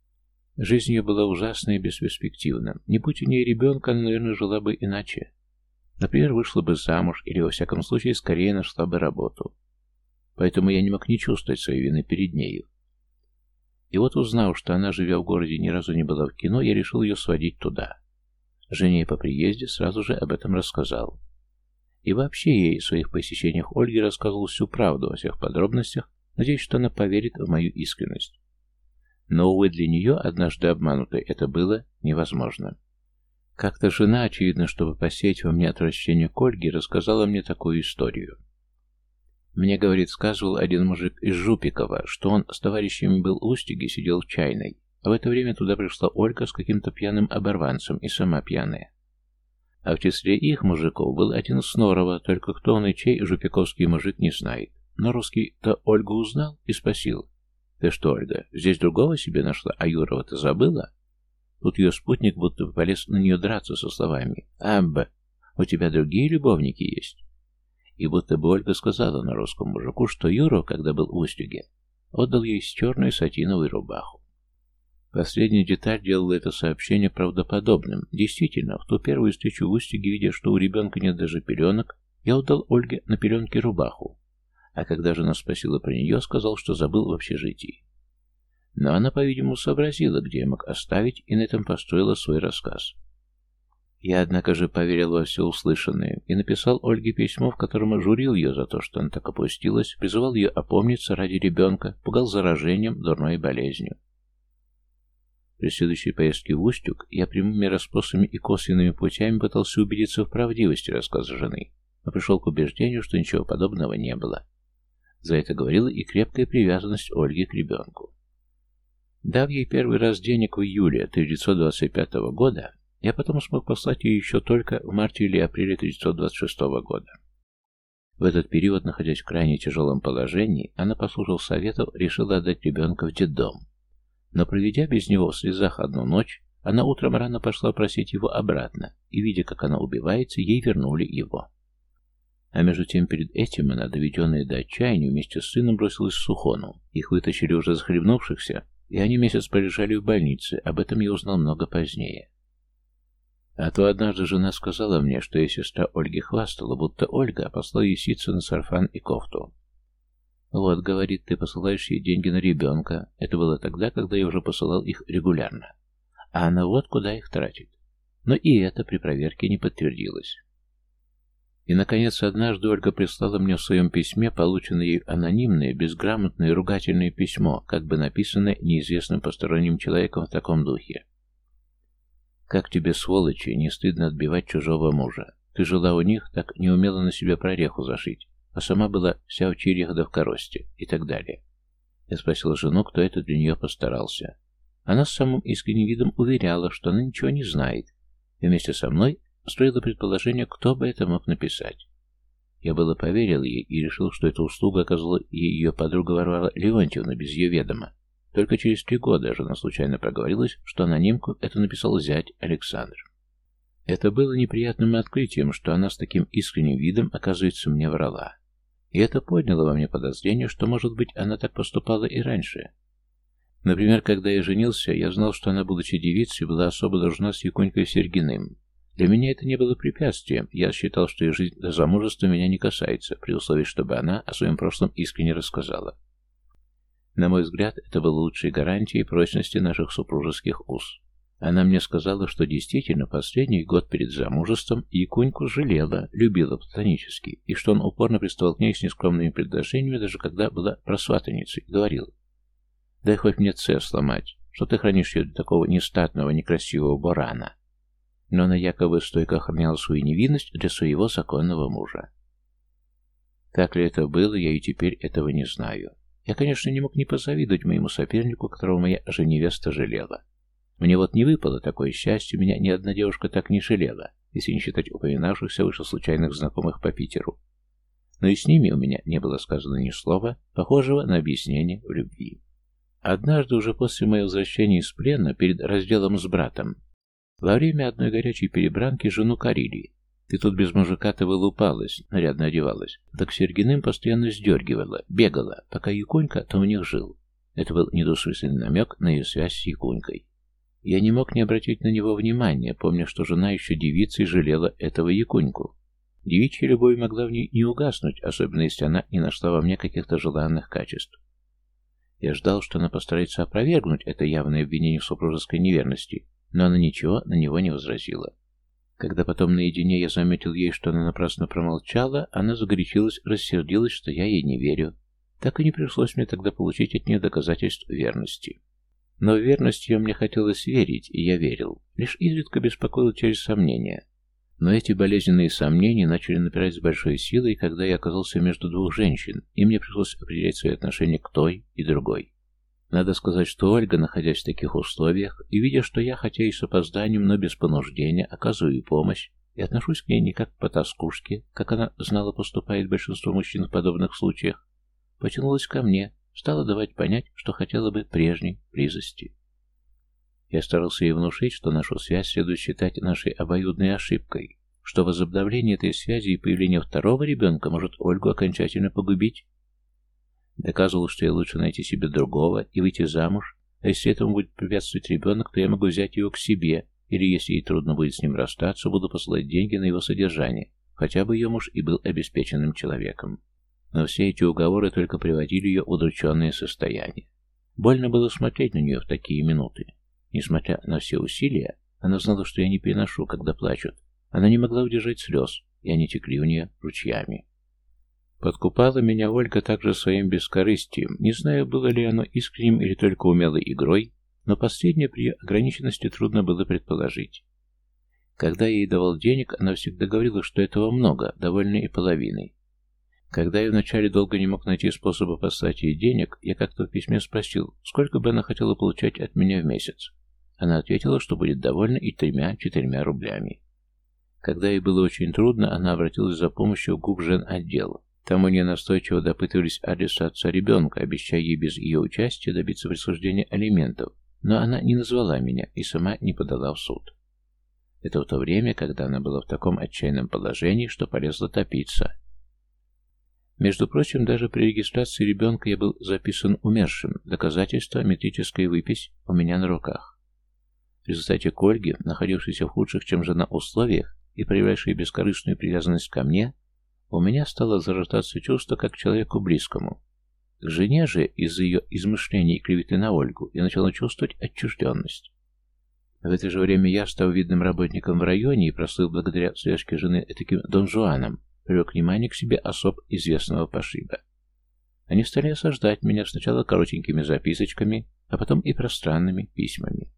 Жизнь ее была ужасной и бесперспективна. Не будь у нее ребенка, она, наверное, жила бы иначе. Например, вышла бы замуж или, во всяком случае, скорее нашла бы работу. Поэтому я не мог не чувствовать своей вины перед нею. И вот узнав, что она, живя в городе, ни разу не была в кино, я решил ее сводить туда. Жене по приезде сразу же об этом рассказал. И вообще ей в своих посещениях Ольги рассказывал всю правду во всех подробностях, надеясь, что она поверит в мою искренность. Но, увы, для нее, однажды обманутой, это было невозможно. Как-то жена, очевидно, чтобы посеять во мне отвращение к Ольге, рассказала мне такую историю. Мне, говорит, сказывал один мужик из Жупикова, что он с товарищами был в Устюге, сидел в чайной, а в это время туда пришла Ольга с каким-то пьяным оборванцем и сама пьяная. А в числе их мужиков был один Снорова, только кто он и чей жупиковский мужик не знает. Но русский-то Ольгу узнал и спросил, «Ты что, Ольга, здесь другого себе нашла, а Юрова-то забыла?» Тут ее спутник будто полез на нее драться со словами. «Абба, у тебя другие любовники есть?» И будто бы Ольга сказала на русском мужику, что Юра, когда был в Устюге, отдал ей черную сатиновую рубаху. Последняя деталь делала это сообщение правдоподобным. Действительно, в ту первую встречу в Устюге, видя, что у ребенка нет даже пеленок, я отдал Ольге на пеленке рубаху, а когда жена спросила про нее, сказал, что забыл в общежитии. Но она, по-видимому, сообразила, где я мог оставить, и на этом построила свой рассказ. Я, однако же, поверил во все услышанное и написал Ольге письмо, в котором журил ее за то, что она так опустилась, призывал ее опомниться ради ребенка, пугал заражением, дурной болезнью. При следующей поездке в Устюг я прямыми расспросами и косвенными путями пытался убедиться в правдивости рассказа жены, но пришел к убеждению, что ничего подобного не было. За это говорила и крепкая привязанность Ольги к ребенку. Дав ей первый раз денег в июле 1925 года, я потом смог послать ее еще только в марте или апреле 1926 года. В этот период, находясь в крайне тяжелом положении, она, послушав советов, решила отдать ребенка в детдом. Но проведя без него в слезах одну ночь, она утром рано пошла просить его обратно, и, видя, как она убивается, ей вернули его. А между тем, перед этим она, доведенная до отчаяния, вместе с сыном бросилась в Сухону. Их вытащили уже захлебнувшихся, и они месяц полежали в больнице, об этом я узнал много позднее. А то однажды жена сказала мне, что ее сестра Ольги хвастала, будто Ольга послала ей на сарфан и кофту. «Вот, — говорит, — ты посылаешь ей деньги на ребенка. Это было тогда, когда я уже посылал их регулярно. А она вот куда их тратит. Но и это при проверке не подтвердилось. И, наконец, однажды Ольга прислала мне в своем письме полученное ей анонимное, безграмотное, ругательное письмо, как бы написанное неизвестным посторонним человеком в таком духе. «Как тебе, сволочи, не стыдно отбивать чужого мужа? Ты жила у них, так не умела на себе прореху зашить, а сама была вся в чирьях да в коросте» и так далее. Я спросил жену, кто это для нее постарался. Она с самым искренним видом уверяла, что она ничего не знает, и вместе со мной строила предположение, кто бы это мог написать. Я было поверил ей и решил, что эта услуга оказала ей ее подруга Варвара Леонтьевна без ее ведома. Только через три года жена случайно проговорилась, что анонимку это написал зять Александр. Это было неприятным открытием, что она с таким искренним видом, оказывается, мне врала. И это подняло во мне подозрение, что, может быть, она так поступала и раньше. Например, когда я женился, я знал, что она, будучи девицей, была особо дружна с Якунькой Сергиным. Для меня это не было препятствием, я считал, что ее жизнь до замужества меня не касается, при условии, чтобы она о своем прошлом искренне рассказала. На мой взгляд, это было лучшей гарантией прочности наших супружеских уз. Она мне сказала, что действительно последний год перед замужеством Якуньку жалела, любила платонически, и что он упорно приставал к ней с нескромными предложениями, даже когда была просватанницей, и говорил, «Дай хоть мне цех сломать, что ты хранишь ее для такого нестатного, некрасивого барана». Но она якобы стойко охраняла свою невинность для своего законного мужа. Так ли это было, я и теперь этого не знаю. Я, конечно, не мог не позавидовать моему сопернику, которого моя же жалела. Мне вот не выпало такое счастье, меня ни одна девушка так не жалела, если не считать упоминавшихся выше случайных знакомых по Питеру. Но и с ними у меня не было сказано ни слова, похожего на объяснение в любви. Однажды, уже после моего возвращения из плена, перед разделом с братом, во время одной горячей перебранки жену корили. Ты тут без мужика-то вылупалась, нарядно одевалась. Так Сергиным постоянно сдергивала, бегала, пока Якунька то у них жил. Это был недосмысленный намек на ее связь с Якунькой. Я не мог не обратить на него внимания, помня, что жена еще девица и жалела этого Якуньку. Девичья любовь могла в ней не угаснуть, особенно если она не нашла во мне каких-то желанных качеств. Я ждал, что она постарается опровергнуть это явное обвинение в супружеской неверности, но она ничего на него не возразила. Когда потом наедине я заметил ей, что она напрасно промолчала, она загорячилась, рассердилась, что я ей не верю. Так и не пришлось мне тогда получить от нее доказательств верности. Но в верность ее мне хотелось верить, и я верил. Лишь изредка беспокоил через сомнения. Но эти болезненные сомнения начали напирать с большой силой, когда я оказался между двух женщин, и мне пришлось определять свои отношения к той и другой. Надо сказать, что Ольга, находясь в таких условиях, и видя, что я, хотя и с опозданием, но без понуждения, оказываю помощь, и отношусь к ней не как к потаскушке, как она знала поступает большинство мужчин в подобных случаях, потянулась ко мне, стала давать понять, что хотела бы прежней близости. Я старался ей внушить, что нашу связь следует считать нашей обоюдной ошибкой, что возобновление этой связи и появление второго ребенка может Ольгу окончательно погубить. Доказывал, что я лучше найти себе другого и выйти замуж, а если этому будет препятствовать ребенок, то я могу взять его к себе, или если ей трудно будет с ним расстаться, буду посылать деньги на его содержание, хотя бы ее муж и был обеспеченным человеком. Но все эти уговоры только приводили ее в удрученное состояние. Больно было смотреть на нее в такие минуты. Несмотря на все усилия, она знала, что я не переношу, когда плачут. Она не могла удержать слез, и они текли у нее ручьями. Подкупала меня Ольга также своим бескорыстием. Не знаю, было ли оно искренним или только умелой игрой, но последнее при ограниченности трудно было предположить. Когда я ей давал денег, она всегда говорила, что этого много, довольно и половиной. Когда я вначале долго не мог найти способа послать ей денег, я как-то в письме спросил, сколько бы она хотела получать от меня в месяц. Она ответила, что будет довольна и тремя-четырьмя рублями. Когда ей было очень трудно, она обратилась за помощью в губжен отдел. Там нее настойчиво допытывались адреса отца ребенка, обещая ей без ее участия добиться присуждения алиментов, но она не назвала меня и сама не подала в суд. Это в то время, когда она была в таком отчаянном положении, что полезла топиться, между прочим, даже при регистрации ребенка я был записан умершим, доказательство, метрическая выпись у меня на руках. В результате к Ольге, находившейся в худших, чем жена, условиях и проявлявшей бескорыстную привязанность ко мне, у меня стало зарождаться чувство как к человеку близкому. К жене же, из-за ее измышлений и клеветы на Ольгу, я начал чувствовать отчужденность. В это же время я, став видным работником в районе и прослыл благодаря слежке жены таким донжуаном, привлек внимание к себе особ известного пошиба. Они стали осаждать меня сначала коротенькими записочками, а потом и пространными письмами.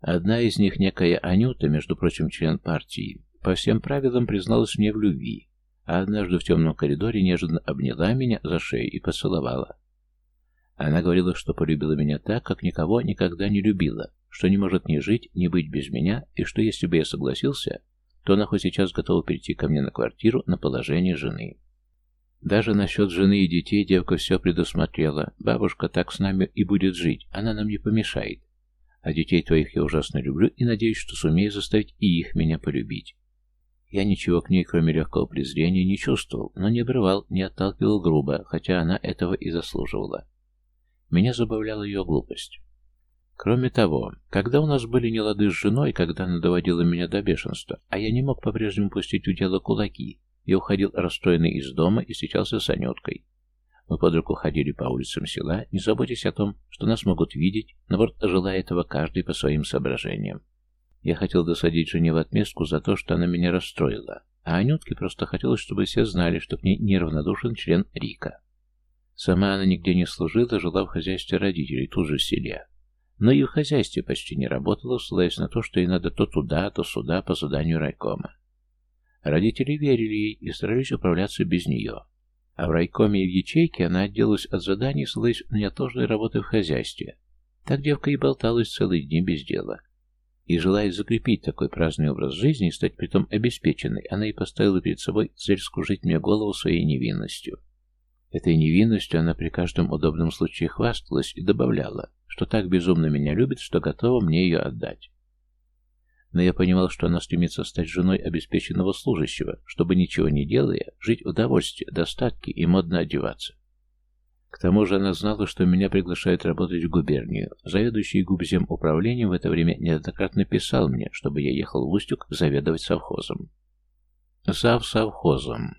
Одна из них, некая Анюта, между прочим, член партии, по всем правилам призналась мне в любви, а однажды в темном коридоре неожиданно обняла меня за шею и поцеловала. Она говорила, что полюбила меня так, как никого никогда не любила, что не может ни жить, ни быть без меня, и что если бы я согласился, то она хоть сейчас готова перейти ко мне на квартиру на положение жены. Даже насчет жены и детей девка все предусмотрела. Бабушка так с нами и будет жить, она нам не помешает. А детей твоих я ужасно люблю и надеюсь, что сумею заставить и их меня полюбить. Я ничего к ней, кроме легкого презрения, не чувствовал, но не обрывал, не отталкивал грубо, хотя она этого и заслуживала. Меня забавляла ее глупость. Кроме того, когда у нас были нелады с женой, когда она доводила меня до бешенства, а я не мог по-прежнему пустить в дело кулаки, я уходил расстроенный из дома и встречался с Анюткой. Мы под руку ходили по улицам села, не заботясь о том, что нас могут видеть, наоборот, желая этого каждый по своим соображениям. Я хотел досадить жене в отместку за то, что она меня расстроила, а Анютке просто хотелось, чтобы все знали, что к ней неравнодушен член Рика. Сама она нигде не служила, жила в хозяйстве родителей, тут же в селе. Но и в хозяйстве почти не работала, ссылаясь на то, что ей надо то туда, то сюда по заданию райкома. Родители верили ей и старались управляться без нее. А в райкоме и в ячейке она отделалась от заданий, ссылаясь на неотложные работы в хозяйстве. Так девка и болталась целые дни без дела. И желая закрепить такой праздный образ жизни и стать притом обеспеченной, она и поставила перед собой цель скружить мне голову своей невинностью. Этой невинностью она при каждом удобном случае хвасталась и добавляла, что так безумно меня любит, что готова мне ее отдать. Но я понимал, что она стремится стать женой обеспеченного служащего, чтобы, ничего не делая, жить в достатке и модно одеваться. К тому же она знала, что меня приглашают работать в губернию. Заведующий губзем управлением в это время неоднократно писал мне, чтобы я ехал в Устюг заведовать совхозом. Зав совхозом.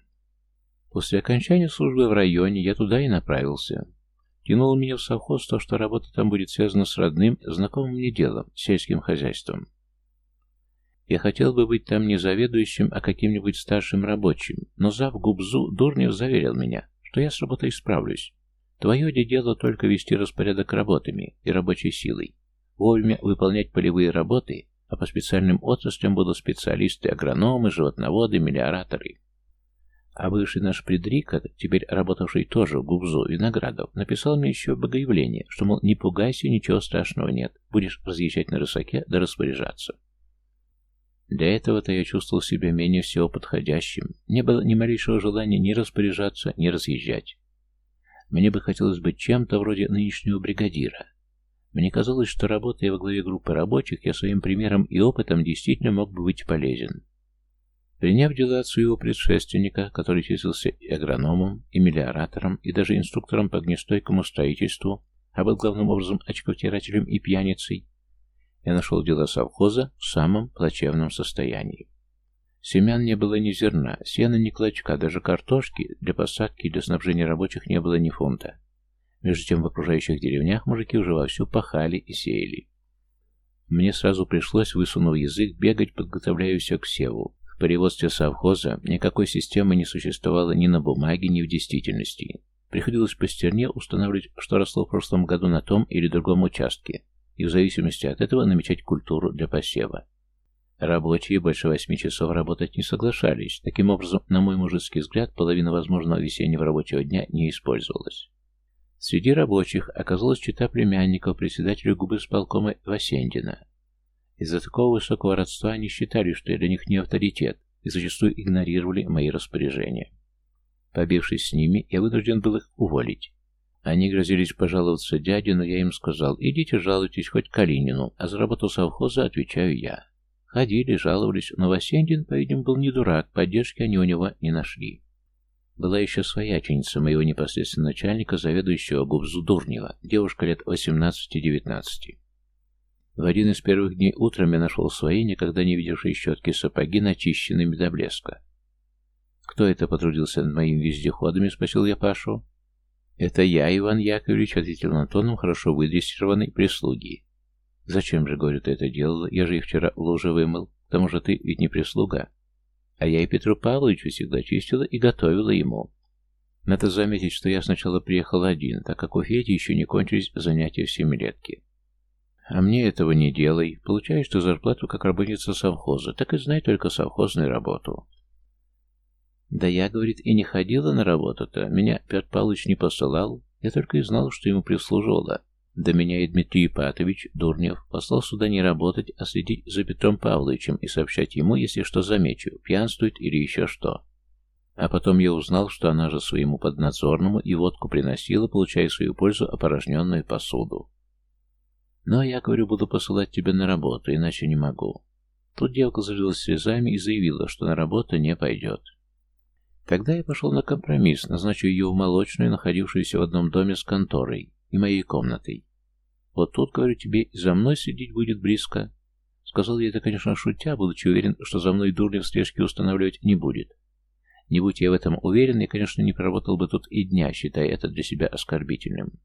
После окончания службы в районе я туда и направился. Тянуло меня в совхоз то, что работа там будет связана с родным, знакомым мне делом, сельским хозяйством. Я хотел бы быть там не заведующим, а каким-нибудь старшим рабочим, но зав Губзу Дурнев заверил меня, что я с работой справлюсь, Твое дело только вести распорядок работами и рабочей силой, вовремя выполнять полевые работы, а по специальным отраслям будут специалисты, агрономы, животноводы, мелиораторы. А бывший наш предрика, теперь работавший тоже в Губзу Виноградов, написал мне еще богоявление, что, мол, не пугайся, ничего страшного нет, будешь разъезжать на рысаке да распоряжаться. Для этого-то я чувствовал себя менее всего подходящим. Не было ни малейшего желания ни распоряжаться, ни разъезжать. Мне бы хотелось быть чем-то вроде нынешнего бригадира. Мне казалось, что работая во главе группы рабочих, я своим примером и опытом действительно мог бы быть полезен. Приняв дела от своего предшественника, который числился и агрономом, и мелиоратором, и даже инструктором по огнестойкому строительству, а был главным образом очковтирателем и пьяницей, я нашел дела совхоза в самом плачевном состоянии. Семян не было ни зерна, сена ни клочка, даже картошки для посадки и для снабжения рабочих не было ни фунта. Между тем в окружающих деревнях мужики уже вовсю пахали и сеяли. Мне сразу пришлось, высунув язык, бегать, подготовляя все к севу. В переводстве совхоза никакой системы не существовало ни на бумаге, ни в действительности. Приходилось по стерне устанавливать, что росло в прошлом году на том или другом участке, и в зависимости от этого намечать культуру для посева. Рабочие больше восьми часов работать не соглашались. Таким образом, на мой мужицкий взгляд, половина возможного весеннего рабочего дня не использовалась. Среди рабочих оказалась чита племянников председателя губы сполкома Васендина. Из-за такого высокого родства они считали, что я для них не авторитет, и зачастую игнорировали мои распоряжения. Побившись с ними, я вынужден был их уволить. Они грозились пожаловаться дяде, но я им сказал, идите жалуйтесь хоть Калинину, а за работу совхоза отвечаю я. Ходили, жаловались, но Васендин, по-видимому, был не дурак, поддержки они у него не нашли. Была еще свояченица моего непосредственного начальника, заведующего Губзу Дурнева, девушка лет 18-19. В один из первых дней утром я нашел свои, никогда не видевшие щетки сапоги, начищенными до блеска. «Кто это потрудился над моими вездеходами?» — спросил я Пашу. «Это я, Иван Яковлевич», — ответил Антоном хорошо выдрессированной прислуги. «Зачем же, говорю, ты это делала? Я же их вчера в луже вымыл. К тому же ты ведь не прислуга. А я и Петру Павловичу всегда чистила и готовила ему. Надо заметить, что я сначала приехал один, так как у Феди еще не кончились занятия в семилетке. А мне этого не делай. Получаешь ты зарплату как работница совхоза, так и знай только совхозную работу. Да я, говорит, и не ходила на работу-то. Меня Петр Павлович не посылал. Я только и знал, что ему прислуживала. До меня и Дмитрий Ипатович Дурнев послал сюда не работать, а следить за Петром Павловичем и сообщать ему, если что замечу, пьянствует или еще что. А потом я узнал, что она же своему поднадзорному и водку приносила, получая свою пользу опорожненную посуду. Но я, говорю, буду посылать тебя на работу, иначе не могу. Тут девка залилась слезами и заявила, что на работу не пойдет. Тогда я пошел на компромисс, назначу ее в молочную, находившуюся в одном доме с конторой и моей комнатой. Вот тут, говорю тебе, и за мной следить будет близко. Сказал я это, конечно, шутя, будучи уверен, что за мной дурня в слежке устанавливать не будет. Не будь я в этом уверен, я, конечно, не проработал бы тут и дня, считая это для себя оскорбительным.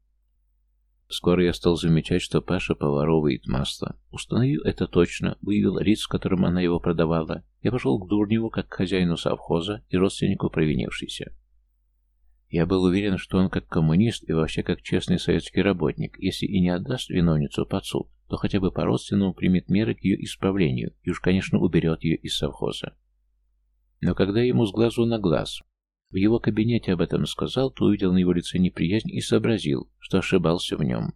Скоро я стал замечать, что Паша поворовывает масло. Установил это точно, выявил лиц, которым она его продавала. Я пошел к Дурневу, как к хозяину совхоза и родственнику провинившейся. Я был уверен, что он как коммунист и вообще как честный советский работник, если и не отдаст виновницу под суд, то хотя бы по-родственному примет меры к ее исправлению и уж, конечно, уберет ее из совхоза. Но когда ему с глазу на глаз в его кабинете об этом сказал, то увидел на его лице неприязнь и сообразил, что ошибался в нем.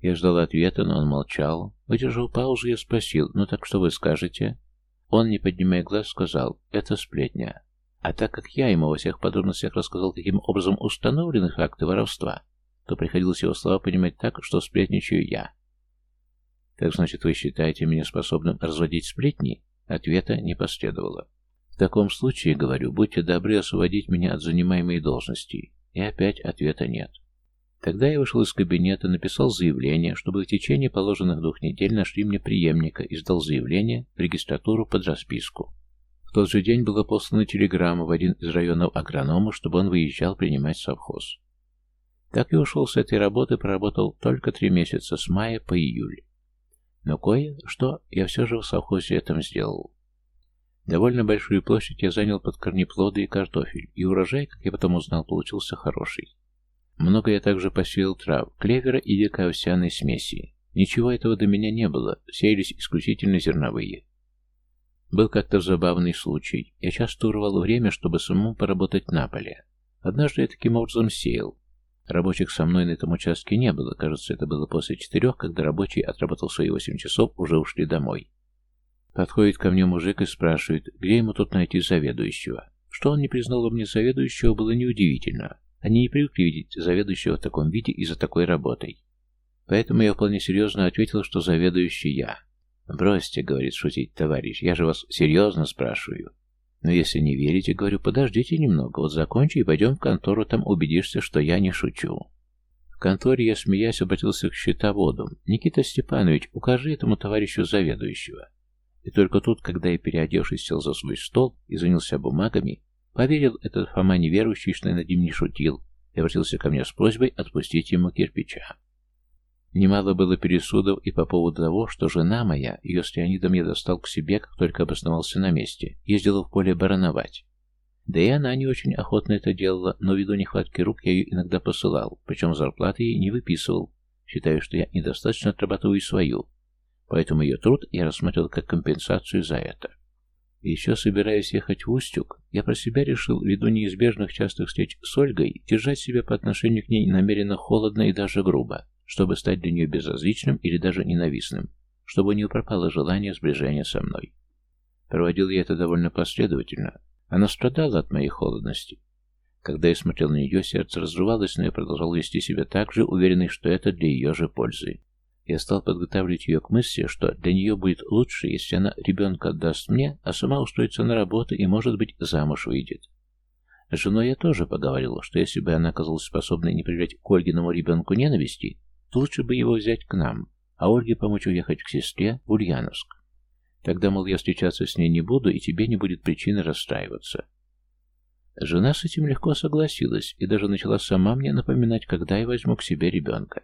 Я ждал ответа, но он молчал. Выдержал паузу, я спросил, ну так что вы скажете? Он, не поднимая глаз, сказал, это сплетня. А так как я ему во всех подробностях рассказал, каким образом установлены факты воровства, то приходилось его слова понимать так, что сплетничаю я. «Так значит, вы считаете меня способным разводить сплетни?» Ответа не последовало. В таком случае, говорю, будьте добры освободить меня от занимаемой должности. И опять ответа нет. Тогда я вышел из кабинета, написал заявление, чтобы в течение положенных двух недель нашли мне преемника и сдал заявление в регистратуру под расписку. В тот же день была послана телеграмма в один из районов агронома, чтобы он выезжал принимать совхоз. Так и ушел с этой работы, проработал только три месяца, с мая по июль. Но кое-что я все же в совхозе этом сделал. Довольно большую площадь я занял под корнеплоды и картофель, и урожай, как я потом узнал, получился хороший. Много я также посеял трав, клевера и дикой овсяной смеси. Ничего этого до меня не было, сеялись исключительно зерновые. Был как-то забавный случай. Я часто урвал время, чтобы самому поработать на поле. Однажды я таким образом сеял. Рабочих со мной на этом участке не было. Кажется, это было после четырех, когда рабочий отработал свои восемь часов, уже ушли домой. Подходит ко мне мужик и спрашивает, где ему тут найти заведующего. Что он не признал во мне заведующего, было неудивительно. Они не привыкли видеть заведующего в таком виде и за такой работой. Поэтому я вполне серьезно ответил, что заведующий я. «Бросьте», — говорит шутить товарищ, — «я же вас серьезно спрашиваю». «Но если не верите, говорю, подождите немного, вот закончи и пойдем в контору, там убедишься, что я не шучу». В конторе я, смеясь, обратился к счетоводу. «Никита Степанович, укажи этому товарищу заведующего». И только тут, когда я, переодевшись, сел за свой стол и занялся бумагами, поверил этот Фома неверующий, что я над ним не шутил, и обратился ко мне с просьбой отпустить ему кирпича. Немало было пересудов и по поводу того, что жена моя, ее с Леонидом я достал к себе, как только обосновался на месте, ездила в поле барановать. Да и она не очень охотно это делала, но ввиду нехватки рук я ее иногда посылал, причем зарплаты ей не выписывал, считая, что я недостаточно отрабатываю свою, Поэтому ее труд я рассмотрел как компенсацию за это. еще собираясь ехать в Устюг, я про себя решил, ввиду неизбежных частых встреч с Ольгой, держать себя по отношению к ней намеренно холодно и даже грубо, чтобы стать для нее безразличным или даже ненавистным, чтобы у нее пропало желание сближения со мной. Проводил я это довольно последовательно. Она страдала от моей холодности. Когда я смотрел на нее, сердце разрывалось, но я продолжал вести себя так же, уверенный, что это для ее же пользы. Я стал подготавливать ее к мысли, что для нее будет лучше, если она ребенка отдаст мне, а сама устроится на работу и, может быть, замуж выйдет. С женой я тоже поговорил, что если бы она оказалась способной не проявлять к Ольгиному ребенку ненависти, лучше бы его взять к нам, а Ольге помочь уехать к сестре в Ульяновск. Тогда, мол, я встречаться с ней не буду, и тебе не будет причины расстраиваться. Жена с этим легко согласилась и даже начала сама мне напоминать, когда я возьму к себе ребенка.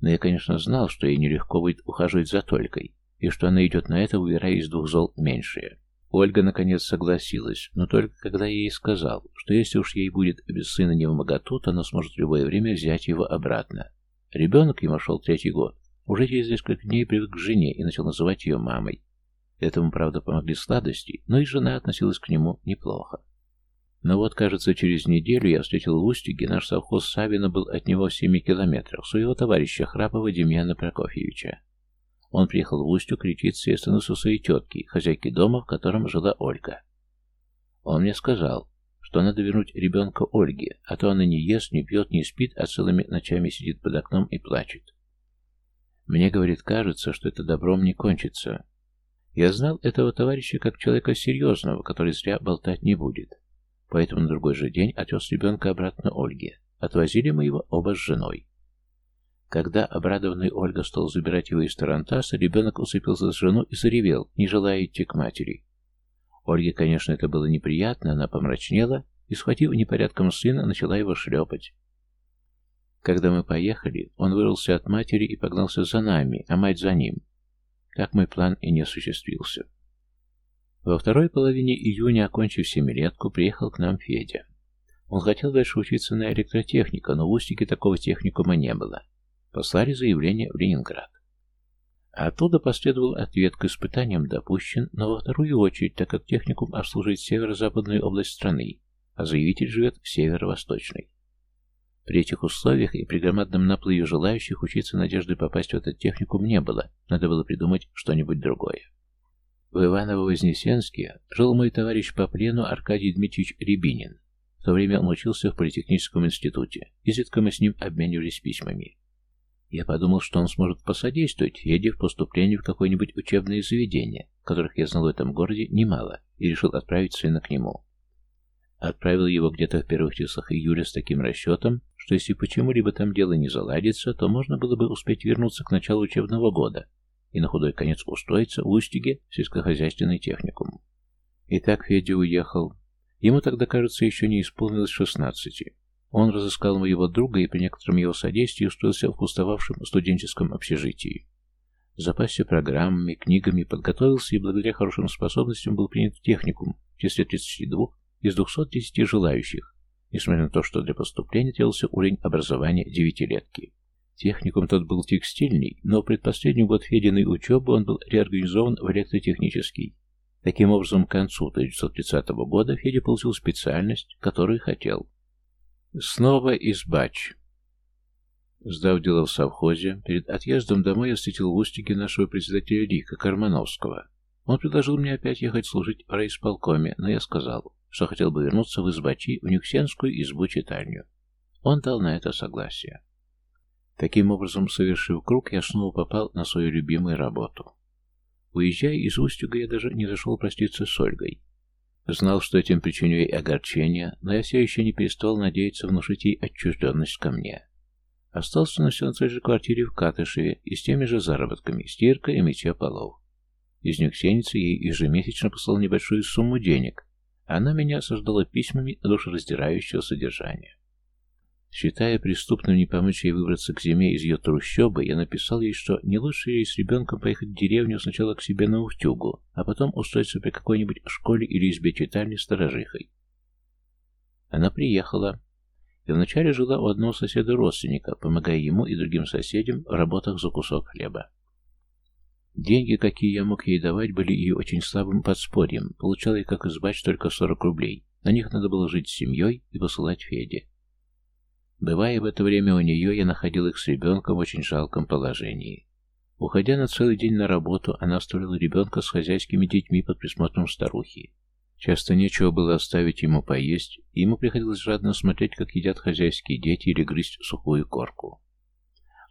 Но я, конечно, знал, что ей нелегко будет ухаживать за Толькой, и что она идет на это, выбирая из двух зол меньшее. Ольга, наконец, согласилась, но только когда я ей сказал, что если уж ей будет без сына не в моготу, то она сможет в любое время взять его обратно. Ребенок ему шел третий год. Уже через несколько дней привык к жене и начал называть ее мамой. Этому, правда, помогли сладости, но и жена относилась к нему неплохо. Но вот, кажется, через неделю я встретил в Устюге, наш совхоз Савина был от него в семи километрах, своего товарища Храпова Демьяна Прокофьевича. Он приехал в Устюг лечиться и остановился у своей тетки, хозяйки дома, в котором жила Ольга. Он мне сказал, что надо вернуть ребенка Ольге, а то она не ест, не пьет, не спит, а целыми ночами сидит под окном и плачет. Мне, говорит, кажется, что это добром не кончится. Я знал этого товарища как человека серьезного, который зря болтать не будет. Поэтому на другой же день отвез ребенка обратно Ольге. Отвозили мы его оба с женой. Когда обрадованный Ольга стал забирать его из Тарантаса, ребенок уцепился за жену и заревел, не желая идти к матери. Ольге, конечно, это было неприятно, она помрачнела и, схватив непорядком сына, начала его шлепать. Когда мы поехали, он вырвался от матери и погнался за нами, а мать за ним. Так мой план и не осуществился. Во второй половине июня, окончив семилетку, приехал к нам Федя. Он хотел дальше учиться на электротехника, но в Устике такого техникума не было. Послали заявление в Ленинград. А оттуда последовал ответ к испытаниям допущен, но во вторую очередь, так как техникум обслуживает северо-западную область страны, а заявитель живет в северо-восточной. При этих условиях и при громадном наплыве желающих учиться надежды попасть в этот техникум не было, надо было придумать что-нибудь другое. В Иваново-Вознесенске жил мой товарищ по плену Аркадий Дмитриевич Рябинин. В то время он учился в Политехническом институте. Изредка мы с ним обменивались письмами. Я подумал, что он сможет посодействовать Феде в поступлении в какое-нибудь учебное заведение, которых я знал в этом городе немало, и решил отправить сына к нему. Отправил его где-то в первых числах июля с таким расчетом, что если почему-либо там дело не заладится, то можно было бы успеть вернуться к началу учебного года и на худой конец устроиться в Устиге в сельскохозяйственный техникум. Итак, Федя уехал. Ему тогда, кажется, еще не исполнилось шестнадцати. Он разыскал моего друга и при некотором его содействии устроился в пустовавшем студенческом общежитии. Запасся программами, книгами, подготовился и благодаря хорошим способностям был принят в техникум в числе 32 из 210 желающих, несмотря на то, что для поступления требовался уровень образования девятилетки. Техникум тот был текстильный, но предпоследний год Фединой учебы он был реорганизован в электротехнический. Таким образом, к концу 1930 года Федя получил специальность, которую хотел. Снова избач. Сдав дело в совхозе, перед отъездом домой я встретил в Устиге нашего председателя Рика Кармановского. Он предложил мне опять ехать служить в райисполкоме, но я сказал, что хотел бы вернуться в избачи в Нюксенскую избу-читальню. Он дал на это согласие. Таким образом, совершив круг, я снова попал на свою любимую работу. Уезжая из Устюга, я даже не зашел проститься с Ольгой. Знал, что этим причиню ей огорчение, но я все еще не перестал надеяться внушить ей отчужденность ко мне. Остался на все на той же квартире в Катышеве и с теми же заработками, стирка и мытье полов. Из Нюксеницы ей ежемесячно послал небольшую сумму денег, а она меня осаждала письмами душераздирающего содержания. Считая преступным не помочь ей выбраться к зиме из ее трущобы, я написал ей, что не лучше ей с ребенком поехать в деревню сначала к себе на Ухтюгу, а потом устроиться при какой-нибудь школе или избе читальни сторожихой. Она приехала и вначале жила у одного соседа-родственника, помогая ему и другим соседям в работах за кусок хлеба. Деньги, какие я мог ей давать, были ее очень слабым подспорьем. Получала я, как избач, только 40 рублей. На них надо было жить с семьей и посылать Феде. Бывая в это время у нее, я находил их с ребенком в очень жалком положении. Уходя на целый день на работу, она оставляла ребенка с хозяйскими детьми под присмотром старухи. Часто нечего было оставить ему поесть, и ему приходилось жадно смотреть, как едят хозяйские дети или грызть сухую корку.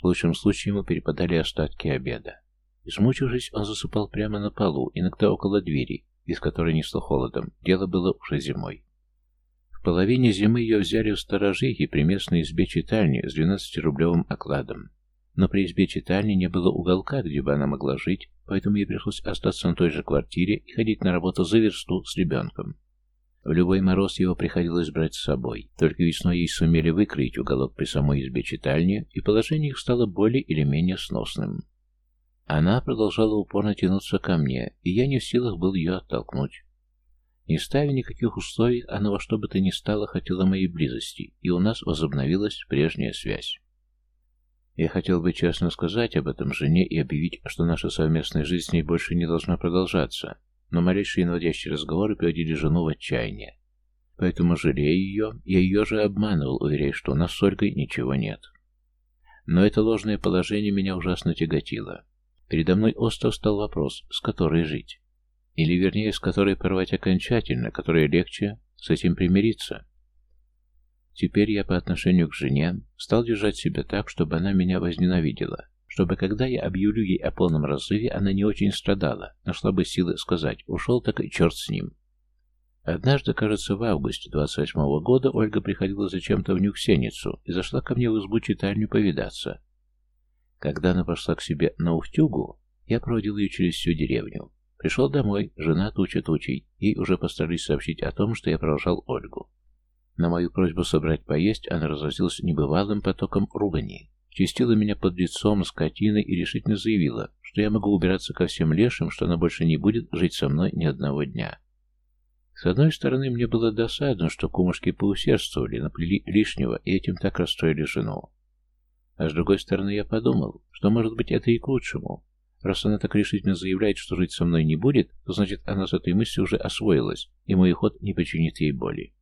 В лучшем случае ему перепадали остатки обеда. Измучившись, он засыпал прямо на полу, иногда около двери, из которой несло холодом. Дело было уже зимой половине зимы ее взяли в сторожихи при местной избе читальни с 12-рублевым окладом. Но при избе читальни не было уголка, где бы она могла жить, поэтому ей пришлось остаться на той же квартире и ходить на работу за версту с ребенком. В любой мороз его приходилось брать с собой. Только весной ей сумели выкроить уголок при самой избе читальни, и положение их стало более или менее сносным. Она продолжала упорно тянуться ко мне, и я не в силах был ее оттолкнуть. Не ставя никаких условий, она во что бы то ни стало хотела моей близости, и у нас возобновилась прежняя связь. Я хотел бы честно сказать об этом жене и объявить, что наша совместная жизнь с ней больше не должна продолжаться, но малейшие наводящие разговоры приводили жену в отчаяние. Поэтому, жалея ее, я ее же обманывал, уверяя, что у нас с Ольгой ничего нет. Но это ложное положение меня ужасно тяготило. Передо мной остро стал вопрос, с которой жить. Или, вернее, с которой порвать окончательно, которой легче с этим примириться. Теперь я по отношению к жене стал держать себя так, чтобы она меня возненавидела, чтобы когда я объявлю ей о полном разрыве, она не очень страдала, нашла бы силы сказать «ушел, так и черт с ним». Однажды, кажется, в августе 28-го года Ольга приходила зачем-то в Нюксеницу и зашла ко мне в избу читальню повидаться. Когда она пошла к себе на Уфтюгу, я проводил ее через всю деревню. Пришел домой, жена туча тучей, ей уже постарались сообщить о том, что я провожал Ольгу. На мою просьбу собрать поесть она разразилась небывалым потоком ругани, чистила меня под лицом, скотиной и решительно заявила, что я могу убираться ко всем лешим, что она больше не будет жить со мной ни одного дня. С одной стороны, мне было досадно, что кумушки поусердствовали, наплели лишнего и этим так расстроили жену. А с другой стороны, я подумал, что, может быть, это и к лучшему. Раз она так решительно заявляет, что жить со мной не будет, то значит, она с этой мыслью уже освоилась, и мой уход не причинит ей боли.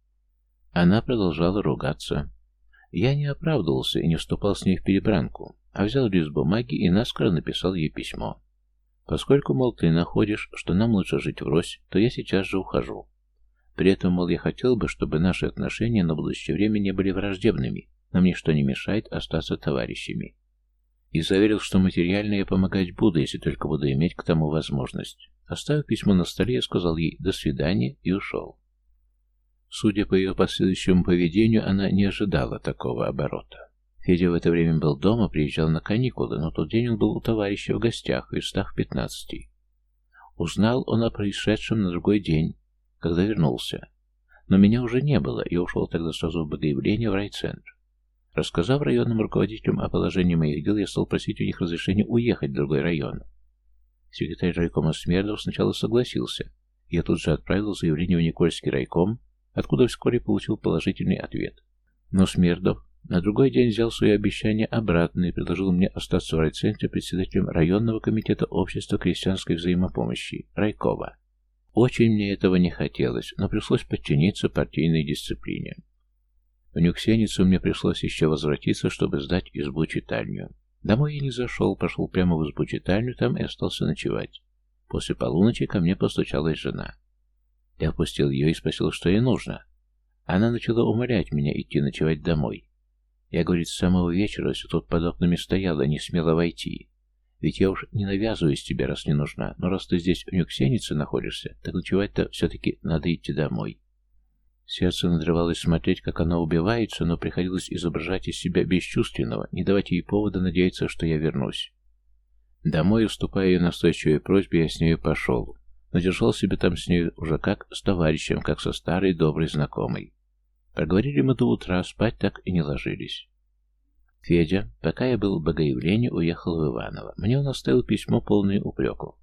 Она продолжала ругаться. Я не оправдывался и не вступал с ней в перебранку, а взял лист бумаги и наскоро написал ей письмо. Поскольку, мол, ты находишь, что нам лучше жить врозь, то я сейчас же ухожу. При этом, мол, я хотел бы, чтобы наши отношения на будущее время не были враждебными, нам ничто не мешает остаться товарищами. И заверил, что материально я помогать буду, если только буду иметь к тому возможность. Оставив письмо на столе, я сказал ей «до свидания» и ушел. Судя по ее последующему поведению, она не ожидала такого оборота. Федя в это время был дома, приезжал на каникулы, но тот день он был у товарища в гостях, в стах пятнадцати. Узнал он о происшедшем на другой день, когда вернулся. Но меня уже не было, и ушел тогда сразу в богоявление в райцентр. Рассказав районным руководителям о положении моих дел, я стал просить у них разрешения уехать в другой район. Секретарь райкома Смердов сначала согласился. Я тут же отправил заявление в Никольский райком, откуда вскоре получил положительный ответ. Но Смердов на другой день взял свои обещания обратно и предложил мне остаться в райцентре председателем районного комитета общества крестьянской взаимопомощи, Райкова. Очень мне этого не хотелось, но пришлось подчиниться партийной дисциплине. В Нюксеницу мне пришлось еще возвратиться, чтобы сдать избу-читальню. Домой я не зашел, пошел прямо в избу-читальню, там и остался ночевать. После полуночи ко мне постучалась жена. Я опустил ее и спросил, что ей нужно. Она начала умолять меня идти ночевать домой. Я, говорит, с самого вечера все тут под окнами стояла, не смела войти. Ведь я уж не навязываюсь тебе, раз не нужна, но раз ты здесь в Нюксенице находишься, так ночевать-то все-таки надо идти домой. Сердце надрывалось смотреть, как она убивается, но приходилось изображать из себя бесчувственного, не давать ей повода надеяться, что я вернусь. Домой, уступая ее настойчивой просьбе, я с нею пошел, но держал себя там с ней уже как с товарищем, как со старой доброй знакомой. Проговорили мы до утра, спать так и не ложились. Федя, пока я был в Богоявлении, уехал в Иваново. Мне он оставил письмо, полное упреков.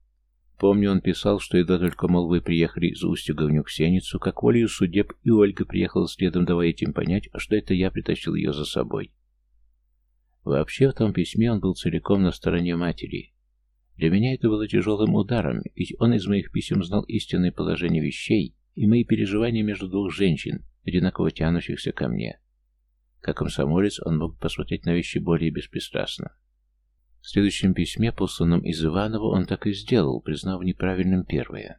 Помню, он писал, что едва только, мол, вы приехали из Устюга в Нюксеницу, как волею судеб, и Ольга приехала следом, давая этим понять, что это я притащил ее за собой. Вообще, в том письме он был целиком на стороне матери. Для меня это было тяжелым ударом, ведь он из моих писем знал истинное положение вещей и мои переживания между двух женщин, одинаково тянущихся ко мне. Как комсомолец он мог посмотреть на вещи более беспристрастно. В следующем письме, посланном из Иванова, он так и сделал, признав неправильным первое.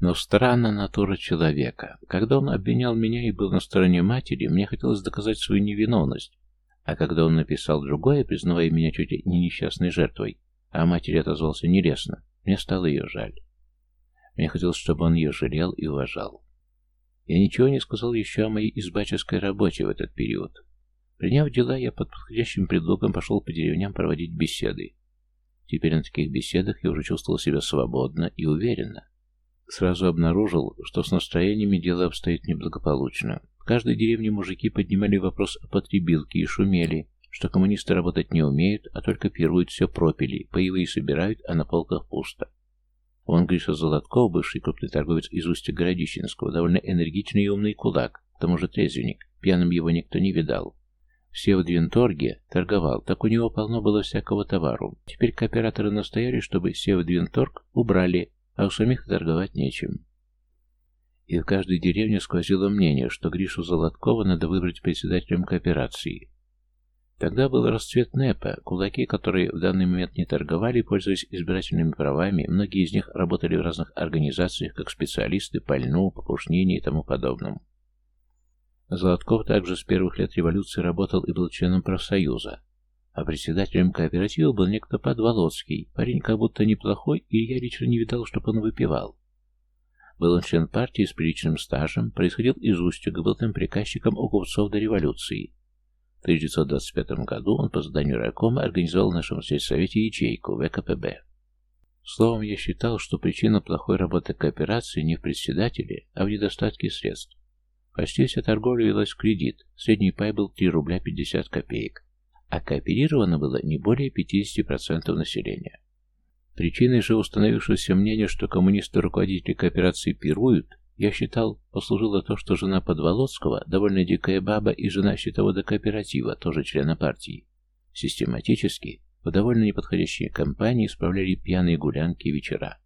Но странна натура человека. Когда он обвинял меня и был на стороне матери, мне хотелось доказать свою невиновность. А когда он написал другое, признавая меня чуть не несчастной жертвой, а матери отозвался нелестно, мне стало ее жаль. Мне хотелось, чтобы он ее жалел и уважал. Я ничего не сказал еще о моей избаческой работе в этот период. Приняв дела, я под подходящим предлогом пошел по деревням проводить беседы. Теперь на таких беседах я уже чувствовал себя свободно и уверенно. Сразу обнаружил, что с настроениями дело обстоит неблагополучно. В каждой деревне мужики поднимали вопрос о потребилке и шумели, что коммунисты работать не умеют, а только пируют все пропили, паевые собирают, а на полках пусто. Он Гриша Золотков, бывший крупный торговец из устья Городищенского, довольно энергичный и умный кулак, к тому же трезвенник, пьяным его никто не видал. Все в Двинторге торговал, так у него полно было всякого товару. Теперь кооператоры настояли, чтобы Севдвинторг убрали, а у самих торговать нечем. И в каждой деревне сквозило мнение, что Гришу Золоткова надо выбрать председателем кооперации. Тогда был расцвет НЭПа, кулаки, которые в данный момент не торговали, пользуясь избирательными правами, многие из них работали в разных организациях как специалисты по льну, по пушнине и тому подобному. Золотков также с первых лет революции работал и был членом профсоюза, а председателем кооператива был некто Подволоцкий, парень как будто неплохой, и я лично не видал, чтобы он выпивал. Был он член партии с приличным стажем, происходил из Устюга, был там приказчиком у купцов до революции. В 1925 году он по заданию райкома организовал в нашем сельсовете ячейку ВКПБ. Словом, я считал, что причина плохой работы кооперации не в председателе, а в недостатке средств. Почти вся торговля велась в кредит, средний пай был 3 рубля 50 копеек, а кооперировано было не более 50% населения. Причиной же установившегося мнения, что коммунисты-руководители кооперации пируют, я считал, послужило то, что жена Подволоцкого, довольно дикая баба и жена счетовода кооператива, тоже члена партии, систематически в довольно неподходящие компании справляли пьяные гулянки и вечера.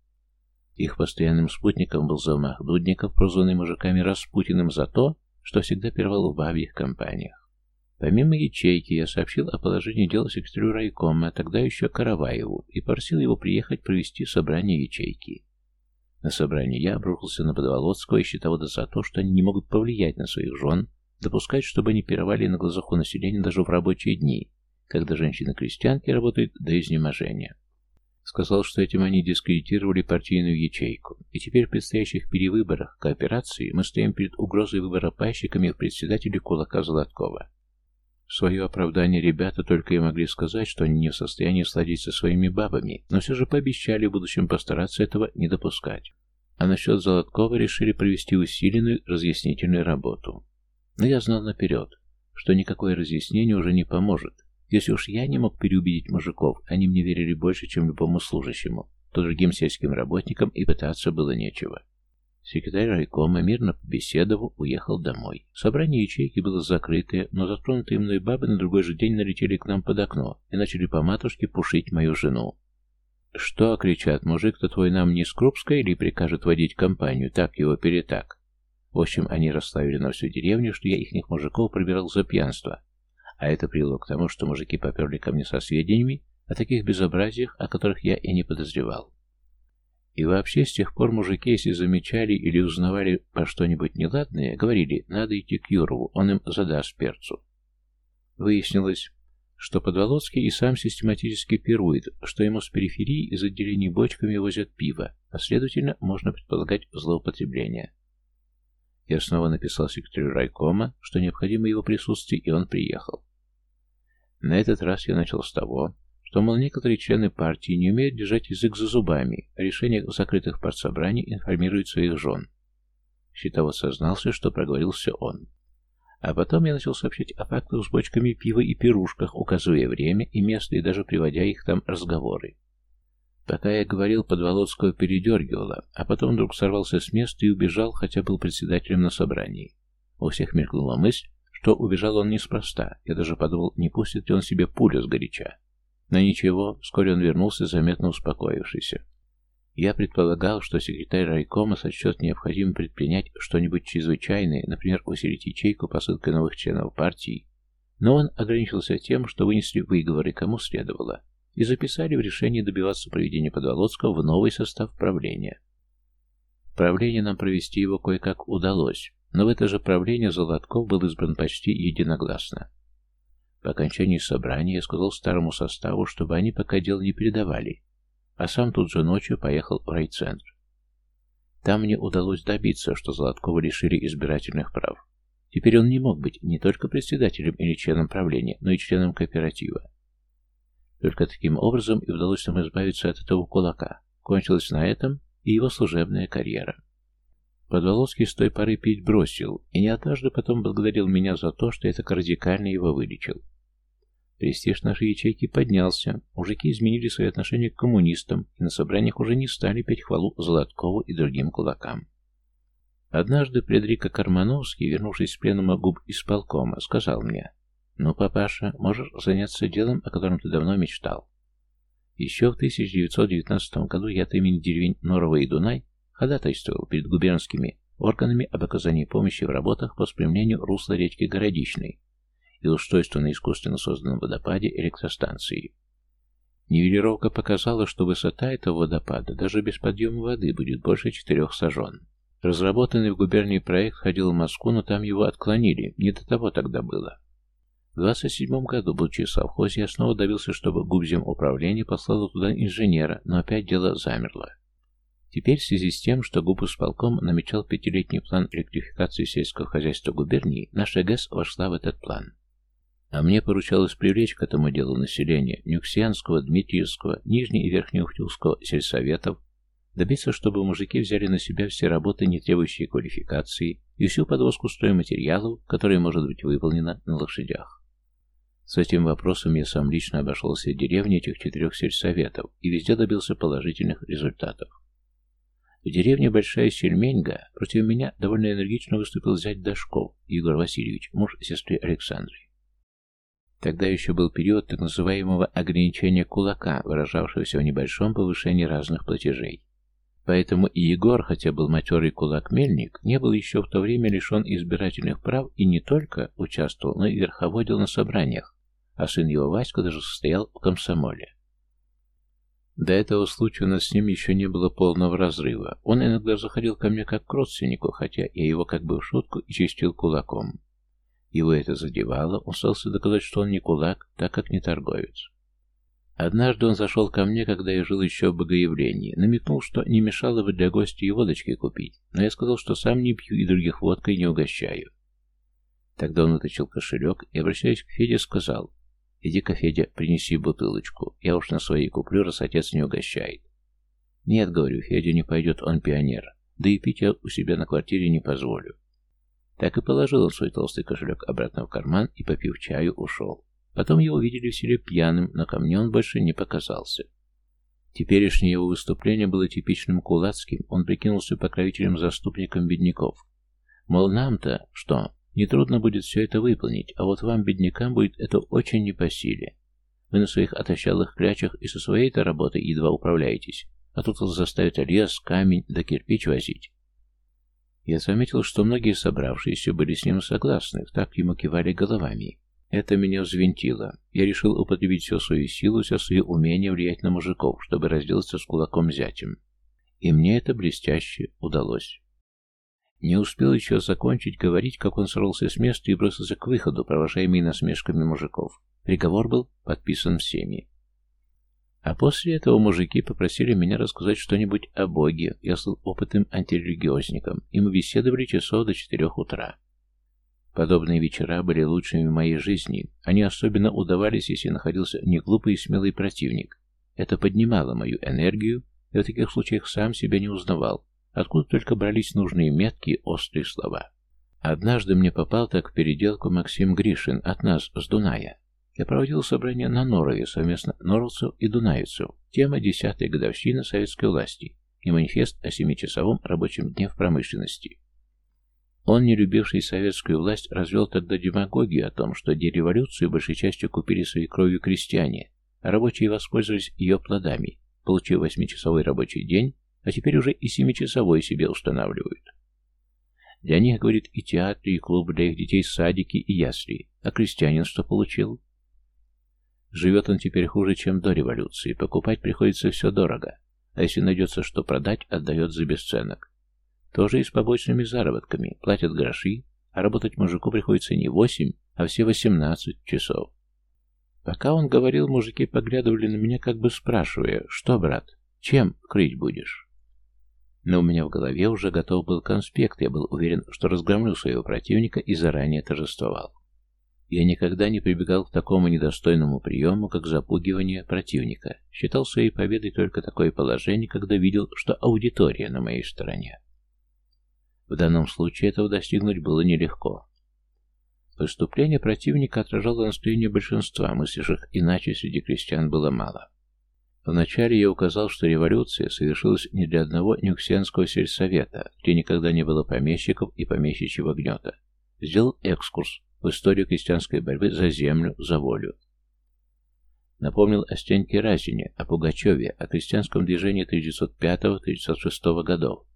Их постоянным спутником был замах Дудников, прозванный мужиками Распутиным за то, что всегда пировал в бабьих компаниях. Помимо ячейки, я сообщил о положении дел секретарю райкома, тогда еще Караваеву, и просил его приехать провести собрание ячейки. На собрании я обрушился на Подволоцкого и счетовода за то, что они не могут повлиять на своих жен, допускать, чтобы они пировали на глазах у населения даже в рабочие дни, когда женщины-крестьянки работают до изнеможения. Сказал, что этим они дискредитировали партийную ячейку, и теперь в предстоящих перевыборах кооперации мы стоим перед угрозой выбора пайщиками в председателе кулака Золоткова. В свое оправдание ребята только и могли сказать, что они не в состоянии сладить со своими бабами, но все же пообещали в будущем постараться этого не допускать. А насчет Золоткова решили провести усиленную разъяснительную работу. Но я знал наперед, что никакое разъяснение уже не поможет. Если уж я не мог переубедить мужиков, они мне верили больше, чем любому служащему, то другим сельским работникам и пытаться было нечего. Секретарь райкома, мирно побеседовал, уехал домой. Собрание ячейки было закрытое, но затронутые мной бабы на другой же день налетели к нам под окно и начали по матушке пушить мою жену. «Что?» — кричат. «Мужик-то твой нам не с или прикажет водить компанию? Так его перетак». В общем, они расслабили на всю деревню, что я ихних мужиков пробирал за пьянство. А это привело к тому, что мужики поперли ко мне со сведениями о таких безобразиях, о которых я и не подозревал. И вообще, с тех пор мужики, если замечали или узнавали по что-нибудь неладное, говорили, надо идти к Юрову, он им задаст перцу. Выяснилось, что Подволоцкий и сам систематически пирует, что ему с периферии из отделений бочками возят пиво, а следовательно, можно предполагать злоупотребление. Я снова написал секретарю райкома, что необходимо его присутствие, и он приехал. На этот раз я начал с того, что, мол, некоторые члены партии не умеют держать язык за зубами, о решениях закрытых партсобраний информируют своих жен. Щитовод сознался, что проговорился он. А потом я начал сообщать о фактах с бочками пива и пирушках, указывая время и место, и даже приводя их там разговоры. Пока я говорил, Подволоцкого передергивало, а потом вдруг сорвался с места и убежал, хотя был председателем на собрании. У всех мелькнула мысль, что убежал он неспроста. Я даже подумал, не пустит ли он себе пулю с горяча. Но ничего, вскоре он вернулся, заметно успокоившийся. Я предполагал, что секретарь райкома сочтет необходимым предпринять что-нибудь чрезвычайное, например, усилить ячейку посылкой новых членов партии, но он ограничился тем, что вынесли выговоры кому следовало, и записали в решении добиваться проведения Подволоцкого в новый состав правления. Правление нам провести его кое-как удалось, но в это же правление Золотков был избран почти единогласно. По окончании собрания я сказал старому составу, чтобы они пока дел не передавали, а сам тут же ночью поехал в райцентр. Там мне удалось добиться, что Золоткова лишили избирательных прав. Теперь он не мог быть не только председателем или членом правления, но и членом кооператива. Только таким образом и удалось нам избавиться от этого кулака. Кончилась на этом и его служебная карьера. Подволоцкий с той поры пить бросил, и не однажды потом благодарил меня за то, что я так радикально его вылечил. Престиж нашей ячейки поднялся, мужики изменили свои отношения к коммунистам и на собраниях уже не стали петь хвалу Золоткову и другим кулакам. Однажды Фредерика Кармановский, вернувшись с пленума губ исполкома, сказал мне, «Ну, папаша, можешь заняться делом, о котором ты давно мечтал». Еще в 1919 году я от имени деревень Норова и Дунай ходатайствовал перед губернскими органами об оказании помощи в работах по спрямлению русла речки Городичной и устройство на искусственно созданном водопаде электростанции. Нивелировка показала, что высота этого водопада даже без подъема воды будет больше четырех сажен. Разработанный в губернии проект ходил в Москву, но там его отклонили, не до того тогда было. В 27 году, будучи в совхозе, я снова добился, чтобы губзем управления послало туда инженера, но опять дело замерло. Теперь в связи с тем, что ГУП исполком намечал пятилетний план электрификации сельского хозяйства губернии, наша ГЭС вошла в этот план. А мне поручалось привлечь к этому делу население Нюксианского, Дмитриевского, Нижнего и Верхнеухтюлского сельсоветов, добиться, чтобы мужики взяли на себя все работы, не требующие квалификации, и всю подвозку стройматериалов, которая может быть выполнена на лошадях. С этим вопросом я сам лично обошелся в деревне этих четырех сельсоветов и везде добился положительных результатов. В деревне Большая Сельменьга против меня довольно энергично выступил зять Дашков, Егор Васильевич, муж сестры Александры. Тогда еще был период так называемого ограничения кулака, выражавшегося в небольшом повышении разных платежей. Поэтому и Егор, хотя был матерый кулак-мельник, не был еще в то время лишен избирательных прав и не только участвовал, но и верховодил на собраниях, а сын его Васька даже состоял в комсомоле. До этого случая у нас с ним еще не было полного разрыва. Он иногда заходил ко мне как к родственнику, хотя я его как бы в шутку и чистил кулаком. Его это задевало, он стался доказать, что он не кулак, так как не торговец. Однажды он зашел ко мне, когда я жил еще в Богоявлении, намекнул, что не мешало бы для гостя и водочки купить, но я сказал, что сам не пью и других водкой не угощаю. Тогда он вытащил кошелек и, обращаясь к Феде, сказал, «Иди-ка, Федя, принеси бутылочку. Я уж на своей куплю, раз отец не угощает». «Нет, — говорю, — Федя не пойдет, он пионер. Да и пить я у себя на квартире не позволю». Так и положил он свой толстый кошелек обратно в карман и, попив чаю, ушел. Потом его видели в селе пьяным, но ко мне он больше не показался. Теперешнее его выступление было типичным кулацким, он прикинулся покровителем-заступником бедняков. Мол, нам-то что, Нетрудно будет все это выполнить, а вот вам, беднякам, будет это очень не по силе. Вы на своих отощалых клячах и со своей-то работой едва управляетесь, а тут вас заставят лес, камень да кирпич возить. Я заметил, что многие собравшиеся были с ним согласны, так ему кивали головами. Это меня взвинтило. Я решил употребить всю свою силу, все свои умения влиять на мужиков, чтобы разделаться с кулаком зятем. И мне это блестяще удалось. Не успел еще закончить говорить, как он сорвался с места и бросился к выходу, провожаемый насмешками мужиков. Приговор был подписан всеми. А после этого мужики попросили меня рассказать что-нибудь о Боге. Я стал опытным антирелигиозником, и мы беседовали часов до четырех утра. Подобные вечера были лучшими в моей жизни. Они особенно удавались, если находился не глупый и смелый противник. Это поднимало мою энергию, и в таких случаях сам себя не узнавал, Откуда только брались нужные меткие, острые слова. Однажды мне попал так в переделку Максим Гришин от нас, с Дуная. Я проводил собрание на Норове совместно норовцев и дунаевцев. Тема «Десятая годовщина советской власти» и манифест о семичасовом рабочем дне в промышленности. Он, не любивший советскую власть, развел тогда демагогию о том, что дереволюцию большей частью купили своей кровью крестьяне, а рабочие воспользовались ее плодами, получив восьмичасовой рабочий день а теперь уже и семичасовой себе устанавливают. Для них, говорит, и театры, и клубы для их детей, садики и ясли. А крестьянин что получил? Живет он теперь хуже, чем до революции. Покупать приходится все дорого. А если найдется что продать, отдает за бесценок. Тоже и с побочными заработками. Платят гроши, а работать мужику приходится не восемь, а все восемнадцать часов. Пока он говорил, мужики поглядывали на меня, как бы спрашивая, что, брат, чем крыть будешь? Но у меня в голове уже готов был конспект, я был уверен, что разгромлю своего противника и заранее торжествовал. Я никогда не прибегал к такому недостойному приему, как запугивание противника. Считал своей победой только такое положение, когда видел, что аудитория на моей стороне. В данном случае этого достигнуть было нелегко. Выступление противника отражало настроение большинства, мыслящих иначе среди крестьян было мало. Вначале я указал, что революция совершилась не для одного Нюксенского сельсовета, где никогда не было помещиков и помещичьего гнета. Сделал экскурс в историю крестьянской борьбы за землю, за волю. Напомнил о Стеньке Разине, о Пугачеве, о крестьянском движении 1905-1906 годов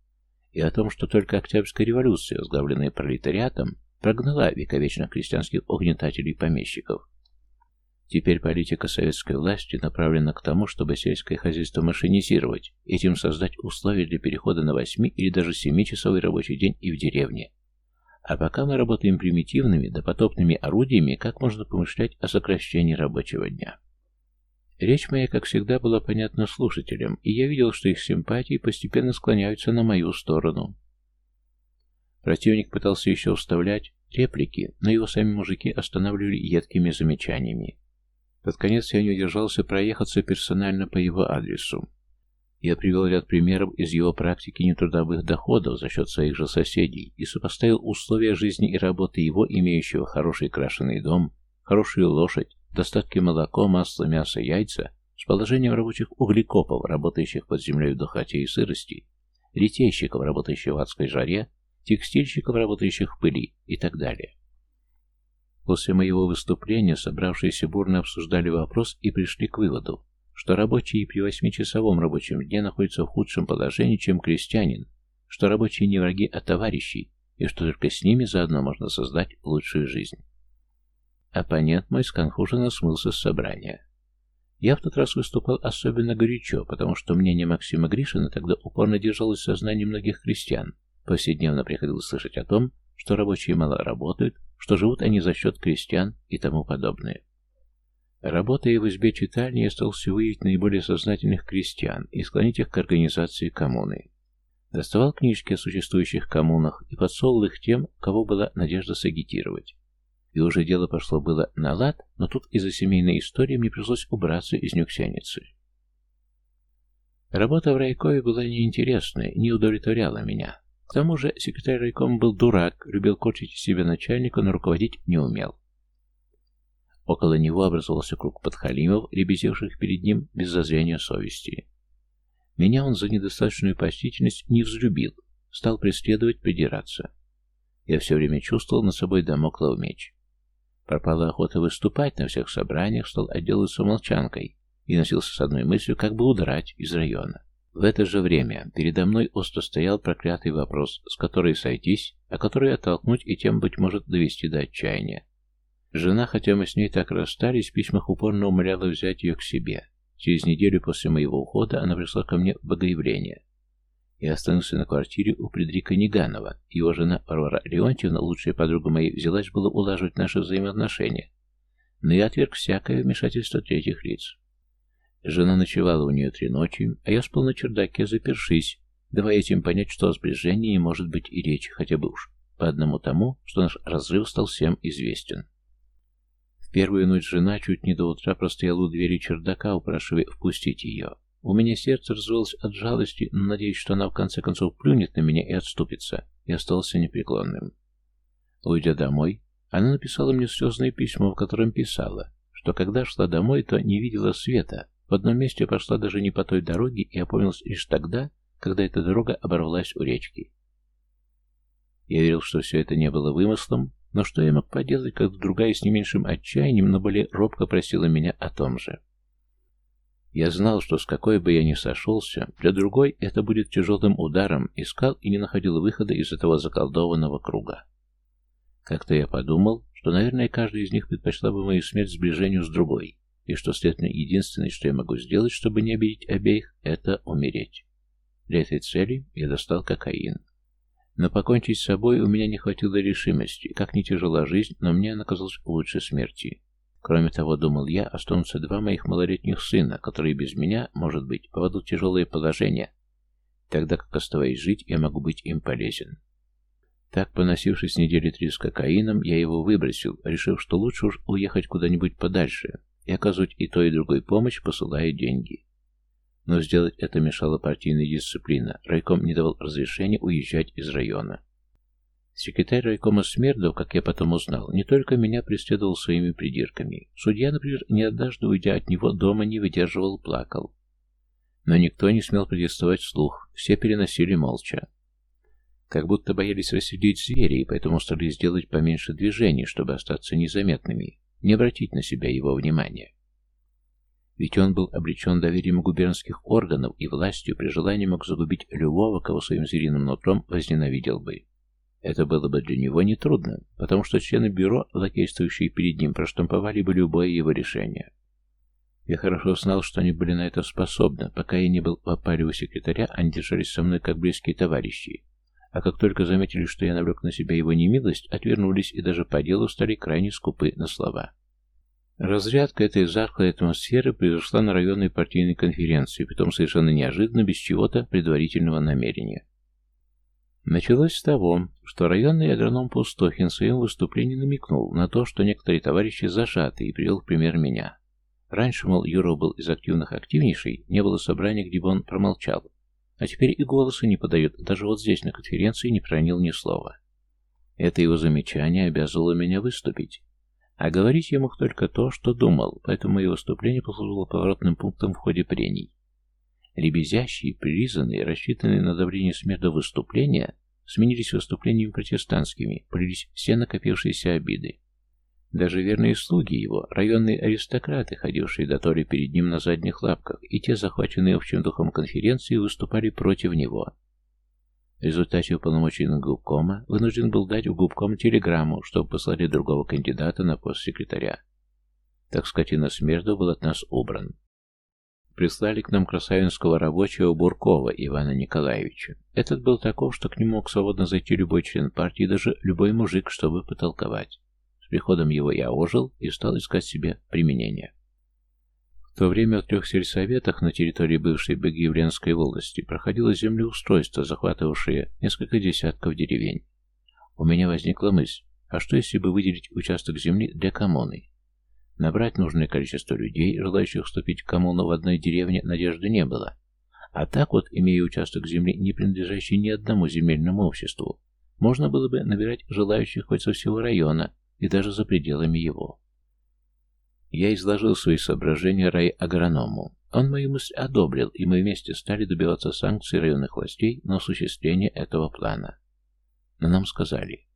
и о том, что только Октябрьская революция, возглавленная пролетариатом, прогнала вековечных крестьянских угнетателей и помещиков. Теперь политика советской власти направлена к тому, чтобы сельское хозяйство машинизировать, этим создать условия для перехода на 8 или даже 7-часовой рабочий день и в деревне. А пока мы работаем примитивными, допотопными орудиями, как можно помышлять о сокращении рабочего дня? Речь моя, как всегда, была понятна слушателям, и я видел, что их симпатии постепенно склоняются на мою сторону. Противник пытался еще вставлять реплики, но его сами мужики останавливали едкими замечаниями. Под конец я не удержался проехаться персонально по его адресу. Я привел ряд примеров из его практики нетрудовых доходов за счет своих же соседей и сопоставил условия жизни и работы его, имеющего хороший крашеный дом, хорошую лошадь, достатки молока, масла, мяса, яйца, с положением рабочих углекопов, работающих под землей в духоте и сырости, литейщиков, работающих в адской жаре, текстильщиков, работающих в пыли и так далее. После моего выступления собравшиеся бурно обсуждали вопрос и пришли к выводу, что рабочие при восьмичасовом рабочем дне находятся в худшем положении, чем крестьянин, что рабочие не враги, а товарищи, и что только с ними заодно можно создать лучшую жизнь. Оппонент мой сконфуженно смылся с собрания. Я в тот раз выступал особенно горячо, потому что мнение Максима Гришина тогда упорно держалось в сознании многих крестьян. Повседневно приходилось слышать о том, что рабочие мало работают, что живут они за счет крестьян и тому подобное. Работая в избе читальни, я старался выявить наиболее сознательных крестьян и склонить их к организации коммуны. Доставал книжки о существующих коммунах и подсовывал их тем, кого была надежда сагитировать. И уже дело пошло было на лад, но тут из-за семейной истории мне пришлось убраться из нюксяницы. Работа в райкове была неинтересная, не удовлетворяла меня. К тому же секретарь райкома был дурак, любил корчить себя начальника, но руководить не умел. Около него образовался круг подхалимов, ребезевших перед ним без зазрения совести. Меня он за недостаточную почтительность не взлюбил, стал преследовать, придираться. Я все время чувствовал над собой домоклов меч. Пропала охота выступать на всех собраниях, стал отделываться молчанкой и носился с одной мыслью, как бы удрать из района. В это же время передо мной остро стоял проклятый вопрос, с которой сойтись, а который оттолкнуть и тем, быть может, довести до отчаяния. Жена, хотя мы с ней так расстались, в письмах упорно умоляла взять ее к себе. Через неделю после моего ухода она пришла ко мне в богоявление. Я остановился на квартире у Предрика Неганова. Его жена Варвара Леонтьевна, лучшая подруга моей, взялась было улаживать наши взаимоотношения. Но я отверг всякое вмешательство третьих лиц. Жена ночевала у нее три ночи, а я спал на чердаке, запершись, давая этим понять, что о сближении может быть и речи, хотя бы уж по одному тому, что наш разрыв стал всем известен. В первую ночь жена чуть не до утра простояла у двери чердака, упрашивая впустить ее. У меня сердце развалось от жалости, но надеюсь, что она в конце концов плюнет на меня и отступится, и остался непреклонным. Уйдя домой, она написала мне слезное письмо, в котором писала, что когда шла домой, то не видела света, в одном месте пошла даже не по той дороге и опомнилась лишь тогда, когда эта дорога оборвалась у речки. Я верил, что все это не было вымыслом, но что я мог поделать, когда другая с не меньшим отчаянием, но более робко просила меня о том же. Я знал, что с какой бы я ни сошелся, для другой это будет тяжелым ударом, искал и не находил выхода из этого заколдованного круга. Как-то я подумал, что, наверное, каждый из них предпочла бы мою смерть сближению с другой, и что, следовательно, единственное, что я могу сделать, чтобы не обидеть обеих, это умереть. Для этой цели я достал кокаин. Но покончить с собой у меня не хватило решимости. Как не тяжела жизнь, но мне она казалась лучше смерти. Кроме того, думал я, останутся два моих малолетних сына, которые без меня, может быть, поводут тяжелое положение, тогда как, оставаясь жить, я могу быть им полезен. Так, поносившись недели три с кокаином, я его выбросил, решив, что лучше уж уехать куда-нибудь подальше, и оказывать и той, и другой помощь, посылая деньги. Но сделать это мешала партийная дисциплина. Райком не давал разрешения уезжать из района. Секретарь райкома Смердов, как я потом узнал, не только меня преследовал своими придирками. Судья, например, не однажды, уйдя от него дома, не выдерживал, плакал. Но никто не смел протестовать вслух, все переносили молча. Как будто боялись рассердить зверя, поэтому стали сделать поменьше движений, чтобы остаться незаметными не обратить на себя его внимания. Ведь он был обречен доверием губернских органов и властью при желании мог загубить любого, кого своим звериным нутром возненавидел бы. Это было бы для него нетрудно, потому что члены бюро, лакействующие перед ним, проштамповали бы любое его решение. Я хорошо знал, что они были на это способны. Пока я не был в опале у секретаря, они держались со мной как близкие товарищи. А как только заметили, что я навлек на себя его немилость, отвернулись и даже по делу стали крайне скупы на слова. Разрядка этой зархлой атмосферы произошла на районной партийной конференции, притом совершенно неожиданно, без чего-то предварительного намерения. Началось с того, что районный агроном Пустохин в своем выступлении намекнул на то, что некоторые товарищи зажаты, и привел в пример меня. Раньше, мол, Юра был из активных активнейший, не было собрания, где бы он промолчал. А теперь и голоса не подает, даже вот здесь на конференции не проронил ни слова. Это его замечание обязывало меня выступить. А говорить я мог только то, что думал, поэтому мое выступление послужило поворотным пунктом в ходе прений. Лебезящие, прилизанные, рассчитанные на давление смерда выступления сменились выступлениями протестантскими, полились все накопившиеся обиды. Даже верные слуги его, районные аристократы, ходившие до толи перед ним на задних лапках, и те, захваченные общим духом конференции, выступали против него. В результате уполномоченный губкома вынужден был дать в губком телеграмму, чтобы послали другого кандидата на пост секретаря. Так скотина смерду был от нас убран. Прислали к нам красавинского рабочего Буркова Ивана Николаевича. Этот был таков, что к нему мог свободно зайти любой член партии, даже любой мужик, чтобы потолковать. Приходом его я ожил и стал искать себе применение. В то время в трех сельсоветах на территории бывшей Богиевленской волости проходило землеустройство, захватывавшее несколько десятков деревень. У меня возникла мысль, а что если бы выделить участок земли для коммуны? Набрать нужное количество людей, желающих вступить в коммуну в одной деревне, надежды не было. А так вот, имея участок земли, не принадлежащий ни одному земельному обществу, можно было бы набирать желающих хоть со всего района и даже за пределами его. Я изложил свои соображения райагроному. Он мою мысль одобрил, и мы вместе стали добиваться санкций районных властей на осуществление этого плана. Но нам сказали,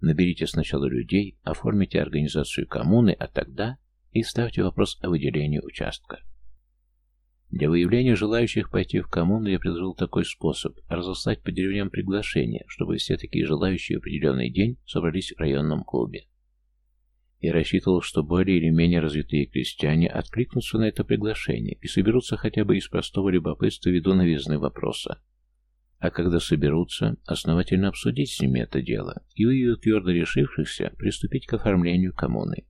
наберите сначала людей, оформите организацию коммуны, а тогда и ставьте вопрос о выделении участка. Для выявления желающих пойти в коммуну я предложил такой способ – разослать по деревням приглашения, чтобы все такие желающие в определенный день собрались в районном клубе. Я рассчитывал, что более или менее развитые крестьяне откликнутся на это приглашение и соберутся хотя бы из простого любопытства ввиду новизны вопроса. А когда соберутся, основательно обсудить с ними это дело и выявят твердо решившихся приступить к оформлению коммуны.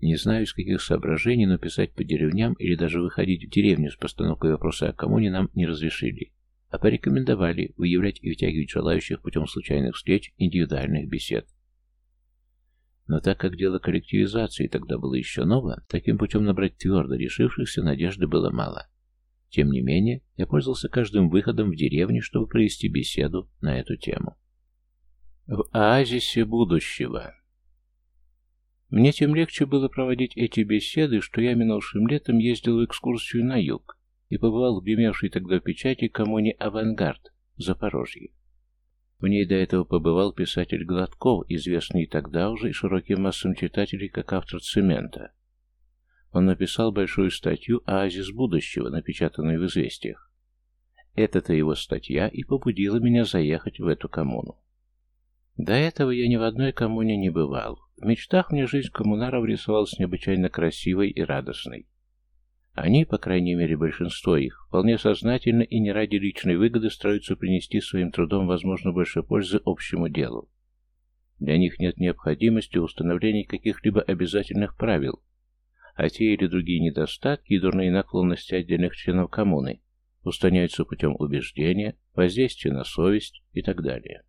Не знаю, из каких соображений, но писать по деревням или даже выходить в деревню с постановкой вопроса о коммуне нам не разрешили, а порекомендовали выявлять и втягивать желающих путем случайных встреч, индивидуальных бесед. Но так как дело коллективизации тогда было еще ново, таким путем набрать твердо решившихся надежды было мало. Тем не менее, я пользовался каждым выходом в деревню, чтобы провести беседу на эту тему. В оазисе будущего мне тем легче было проводить эти беседы, что я минувшим летом ездил в экскурсию на юг и побывал в гремевшей тогда печати коммуне «Авангард» в Запорожье. В ней до этого побывал писатель Гладков, известный тогда уже и широким массам читателей как автор «Цемента». Он написал большую статью «Оазис будущего», напечатанную в «Известиях». Эта-то его статья и побудила меня заехать в эту коммуну. До этого я ни в одной коммуне не бывал. В мечтах мне жизнь коммунаров рисовалась необычайно красивой и радостной. Они, по крайней мере большинство их, вполне сознательно и не ради личной выгоды стараются принести своим трудом, возможно, больше пользы общему делу. Для них нет необходимости установления каких-либо обязательных правил, а те или другие недостатки и дурные наклонности отдельных членов коммуны устраняются путем убеждения, воздействия на совесть и так далее.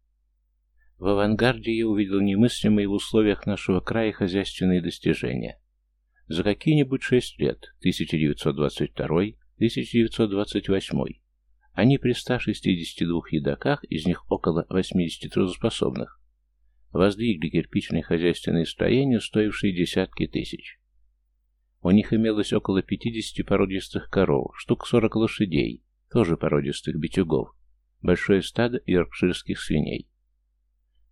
В авангарде я увидел немыслимые в условиях нашего края хозяйственные достижения. За какие-нибудь шесть лет, 1922-1928, они при 162 едоках, из них около 80 трудоспособных, воздвигли кирпичные хозяйственные строения, стоившие десятки тысяч. У них имелось около 50 породистых коров, штук 40 лошадей, тоже породистых битюгов, большое стадо йоркширских свиней.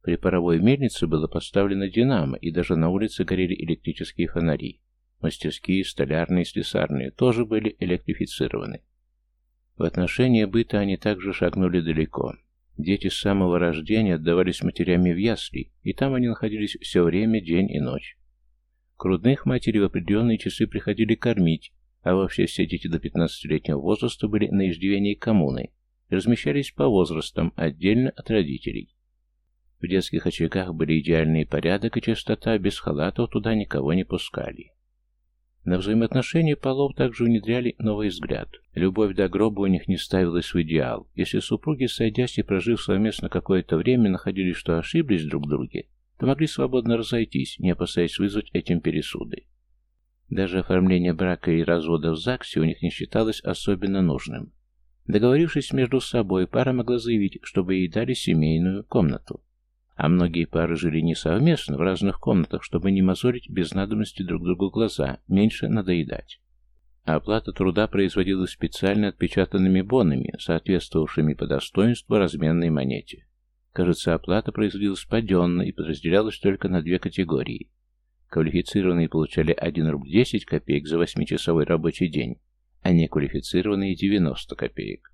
При паровой мельнице было поставлено динамо, и даже на улице горели электрические фонари. Мастерские, столярные, слесарные тоже были электрифицированы. В отношении быта они также шагнули далеко. Дети с самого рождения отдавались матерями в ясли, и там они находились все время, день и ночь. Грудных матери в определенные часы приходили кормить, а вообще все дети до 15-летнего возраста были на иждивении коммуны и размещались по возрастам, отдельно от родителей. В детских очагах были идеальный порядок и чистота, без халатов туда никого не пускали. На взаимоотношения полов также внедряли новый взгляд. Любовь до гроба у них не ставилась в идеал. Если супруги, сойдясь и прожив совместно какое-то время, находили, что ошиблись друг в друге, то могли свободно разойтись, не опасаясь вызвать этим пересуды. Даже оформление брака и развода в ЗАГСе у них не считалось особенно нужным. Договорившись между собой, пара могла заявить, чтобы ей дали семейную комнату. А многие пары жили не совместно, в разных комнатах, чтобы не мозолить без надобности друг другу глаза, меньше надоедать. А оплата труда производилась специально отпечатанными бонами, соответствовавшими по достоинству разменной монете. Кажется, оплата производилась паденно и подразделялась только на две категории. Квалифицированные получали 1 рубль 10 копеек за 8-часовой рабочий день, а неквалифицированные 90 копеек.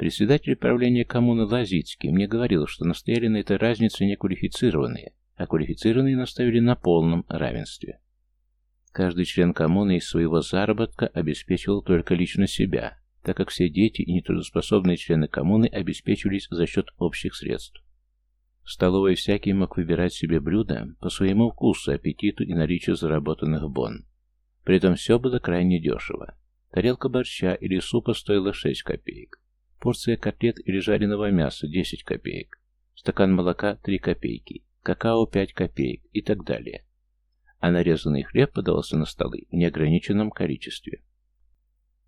Председатель правления коммуны Лазицкий мне говорил, что настояли на этой разнице неквалифицированные, а квалифицированные наставили на полном равенстве. Каждый член коммуны из своего заработка обеспечивал только лично себя, так как все дети и нетрудоспособные члены коммуны обеспечивались за счет общих средств. В столовой всякий мог выбирать себе блюда по своему вкусу, аппетиту и наличию заработанных бон. При этом все было крайне дешево. Тарелка борща или супа стоила 6 копеек. Порция котлет или жареного мяса 10 копеек. Стакан молока 3 копейки. Какао 5 копеек и так далее. А нарезанный хлеб подавался на столы в неограниченном количестве.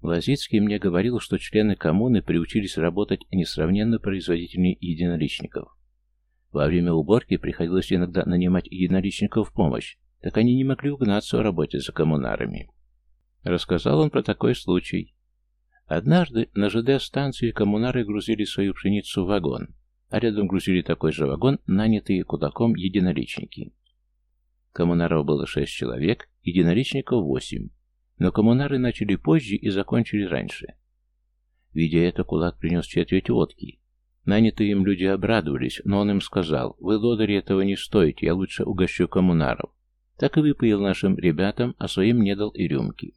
Лазицкий мне говорил, что члены коммуны приучились работать несравненно производительнее единоличников. Во время уборки приходилось иногда нанимать единоличников в помощь, так они не могли угнаться в работе за коммунарами. Рассказал он про такой случай. Однажды на ЖД-станции коммунары грузили свою пшеницу в вагон, а рядом грузили такой же вагон нанятые кудаком единоличники. Коммунаров было шесть человек, единоличников восемь, но коммунары начали позже и закончили раньше. Видя это, кулак принес четверть водки. Нанятые им люди обрадовались, но он им сказал, «Вы, лодыри, этого не стоите, я лучше угощу коммунаров». Так и выпоил нашим ребятам, а своим не дал и рюмки.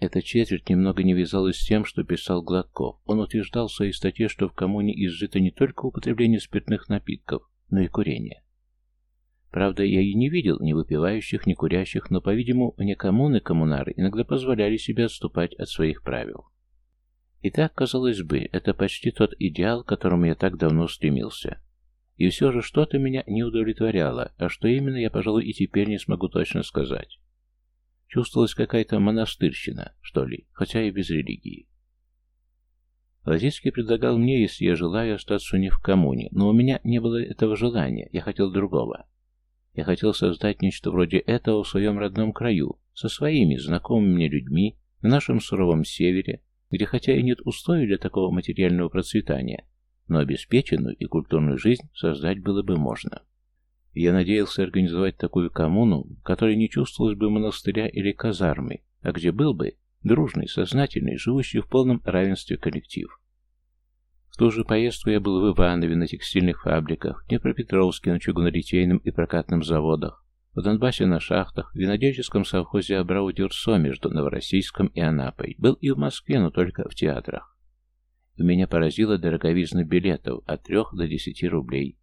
Эта четверть немного не вязалась с тем, что писал Гладков. Он утверждал в своей статье, что в коммуне изжито не только употребление спиртных напитков, но и курение. Правда, я и не видел ни выпивающих, ни курящих, но, по-видимому, вне коммуны коммунары иногда позволяли себе отступать от своих правил. И так, казалось бы, это почти тот идеал, к которому я так давно стремился. И все же что-то меня не удовлетворяло, а что именно, я, пожалуй, и теперь не смогу точно сказать. Чувствовалась какая-то монастырщина, что ли, хотя и без религии. Лазицкий предлагал мне, если я желаю, остаться у них в коммуне, но у меня не было этого желания, я хотел другого. Я хотел создать нечто вроде этого в своем родном краю, со своими знакомыми мне людьми, на нашем суровом севере, где хотя и нет условий для такого материального процветания, но обеспеченную и культурную жизнь создать было бы можно. Я надеялся организовать такую коммуну, в которой не чувствовалось бы монастыря или казармы, а где был бы дружный, сознательный, живущий в полном равенстве коллектив. В ту же поездку я был в Иванове на текстильных фабриках, в Днепропетровске на чугунолитейном и прокатном заводах, в Донбассе на шахтах, в винодельческом совхозе Абрау-Дюрсо между Новороссийском и Анапой. Был и в Москве, но только в театрах. И меня поразила дороговизна билетов от 3 до 10 рублей.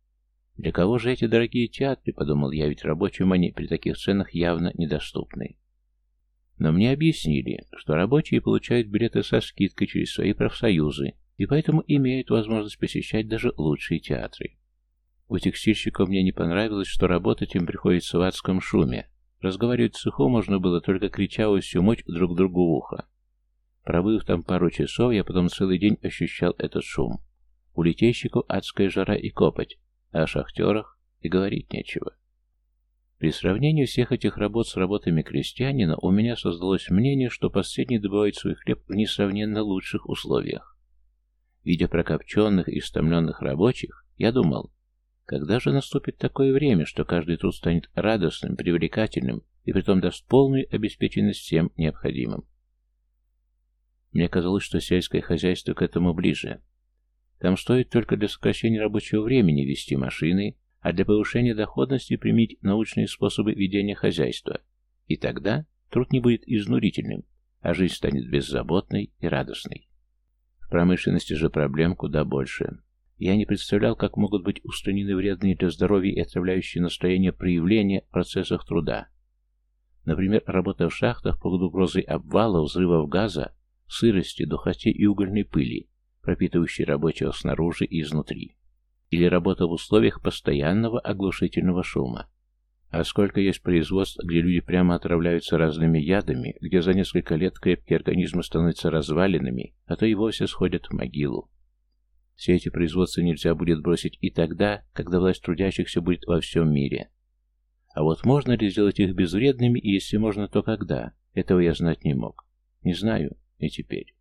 Для кого же эти дорогие театры, подумал я, ведь рабочим они при таких ценах явно недоступны. Но мне объяснили, что рабочие получают билеты со скидкой через свои профсоюзы, и поэтому имеют возможность посещать даже лучшие театры. У текстильщиков мне не понравилось, что работать им приходится в адском шуме. Разговаривать цеху можно было только крича во всю мощь друг другу в ухо. Пробыв там пару часов, я потом целый день ощущал этот шум. У литейщиков адская жара и копоть, о шахтерах и говорить нечего. При сравнении всех этих работ с работами крестьянина у меня создалось мнение, что последний добывает свой хлеб в несравненно лучших условиях. Видя прокопченных и истомленных рабочих, я думал, когда же наступит такое время, что каждый труд станет радостным, привлекательным и притом даст полную обеспеченность всем необходимым. Мне казалось, что сельское хозяйство к этому ближе, Там стоит только для сокращения рабочего времени вести машины, а для повышения доходности применить научные способы ведения хозяйства. И тогда труд не будет изнурительным, а жизнь станет беззаботной и радостной. В промышленности же проблем куда больше. Я не представлял, как могут быть устранены вредные для здоровья и отравляющие настроение проявления в процессах труда. Например, работа в шахтах под угрозой обвала, взрывов газа, сырости, духоте и угольной пыли, пропитывающей рабочего снаружи и изнутри. Или работа в условиях постоянного оглушительного шума. А сколько есть производств, где люди прямо отравляются разными ядами, где за несколько лет крепкие организмы становятся развалинами, а то и вовсе сходят в могилу. Все эти производства нельзя будет бросить и тогда, когда власть трудящихся будет во всем мире. А вот можно ли сделать их безвредными, и если можно, то когда? Этого я знать не мог. Не знаю и теперь.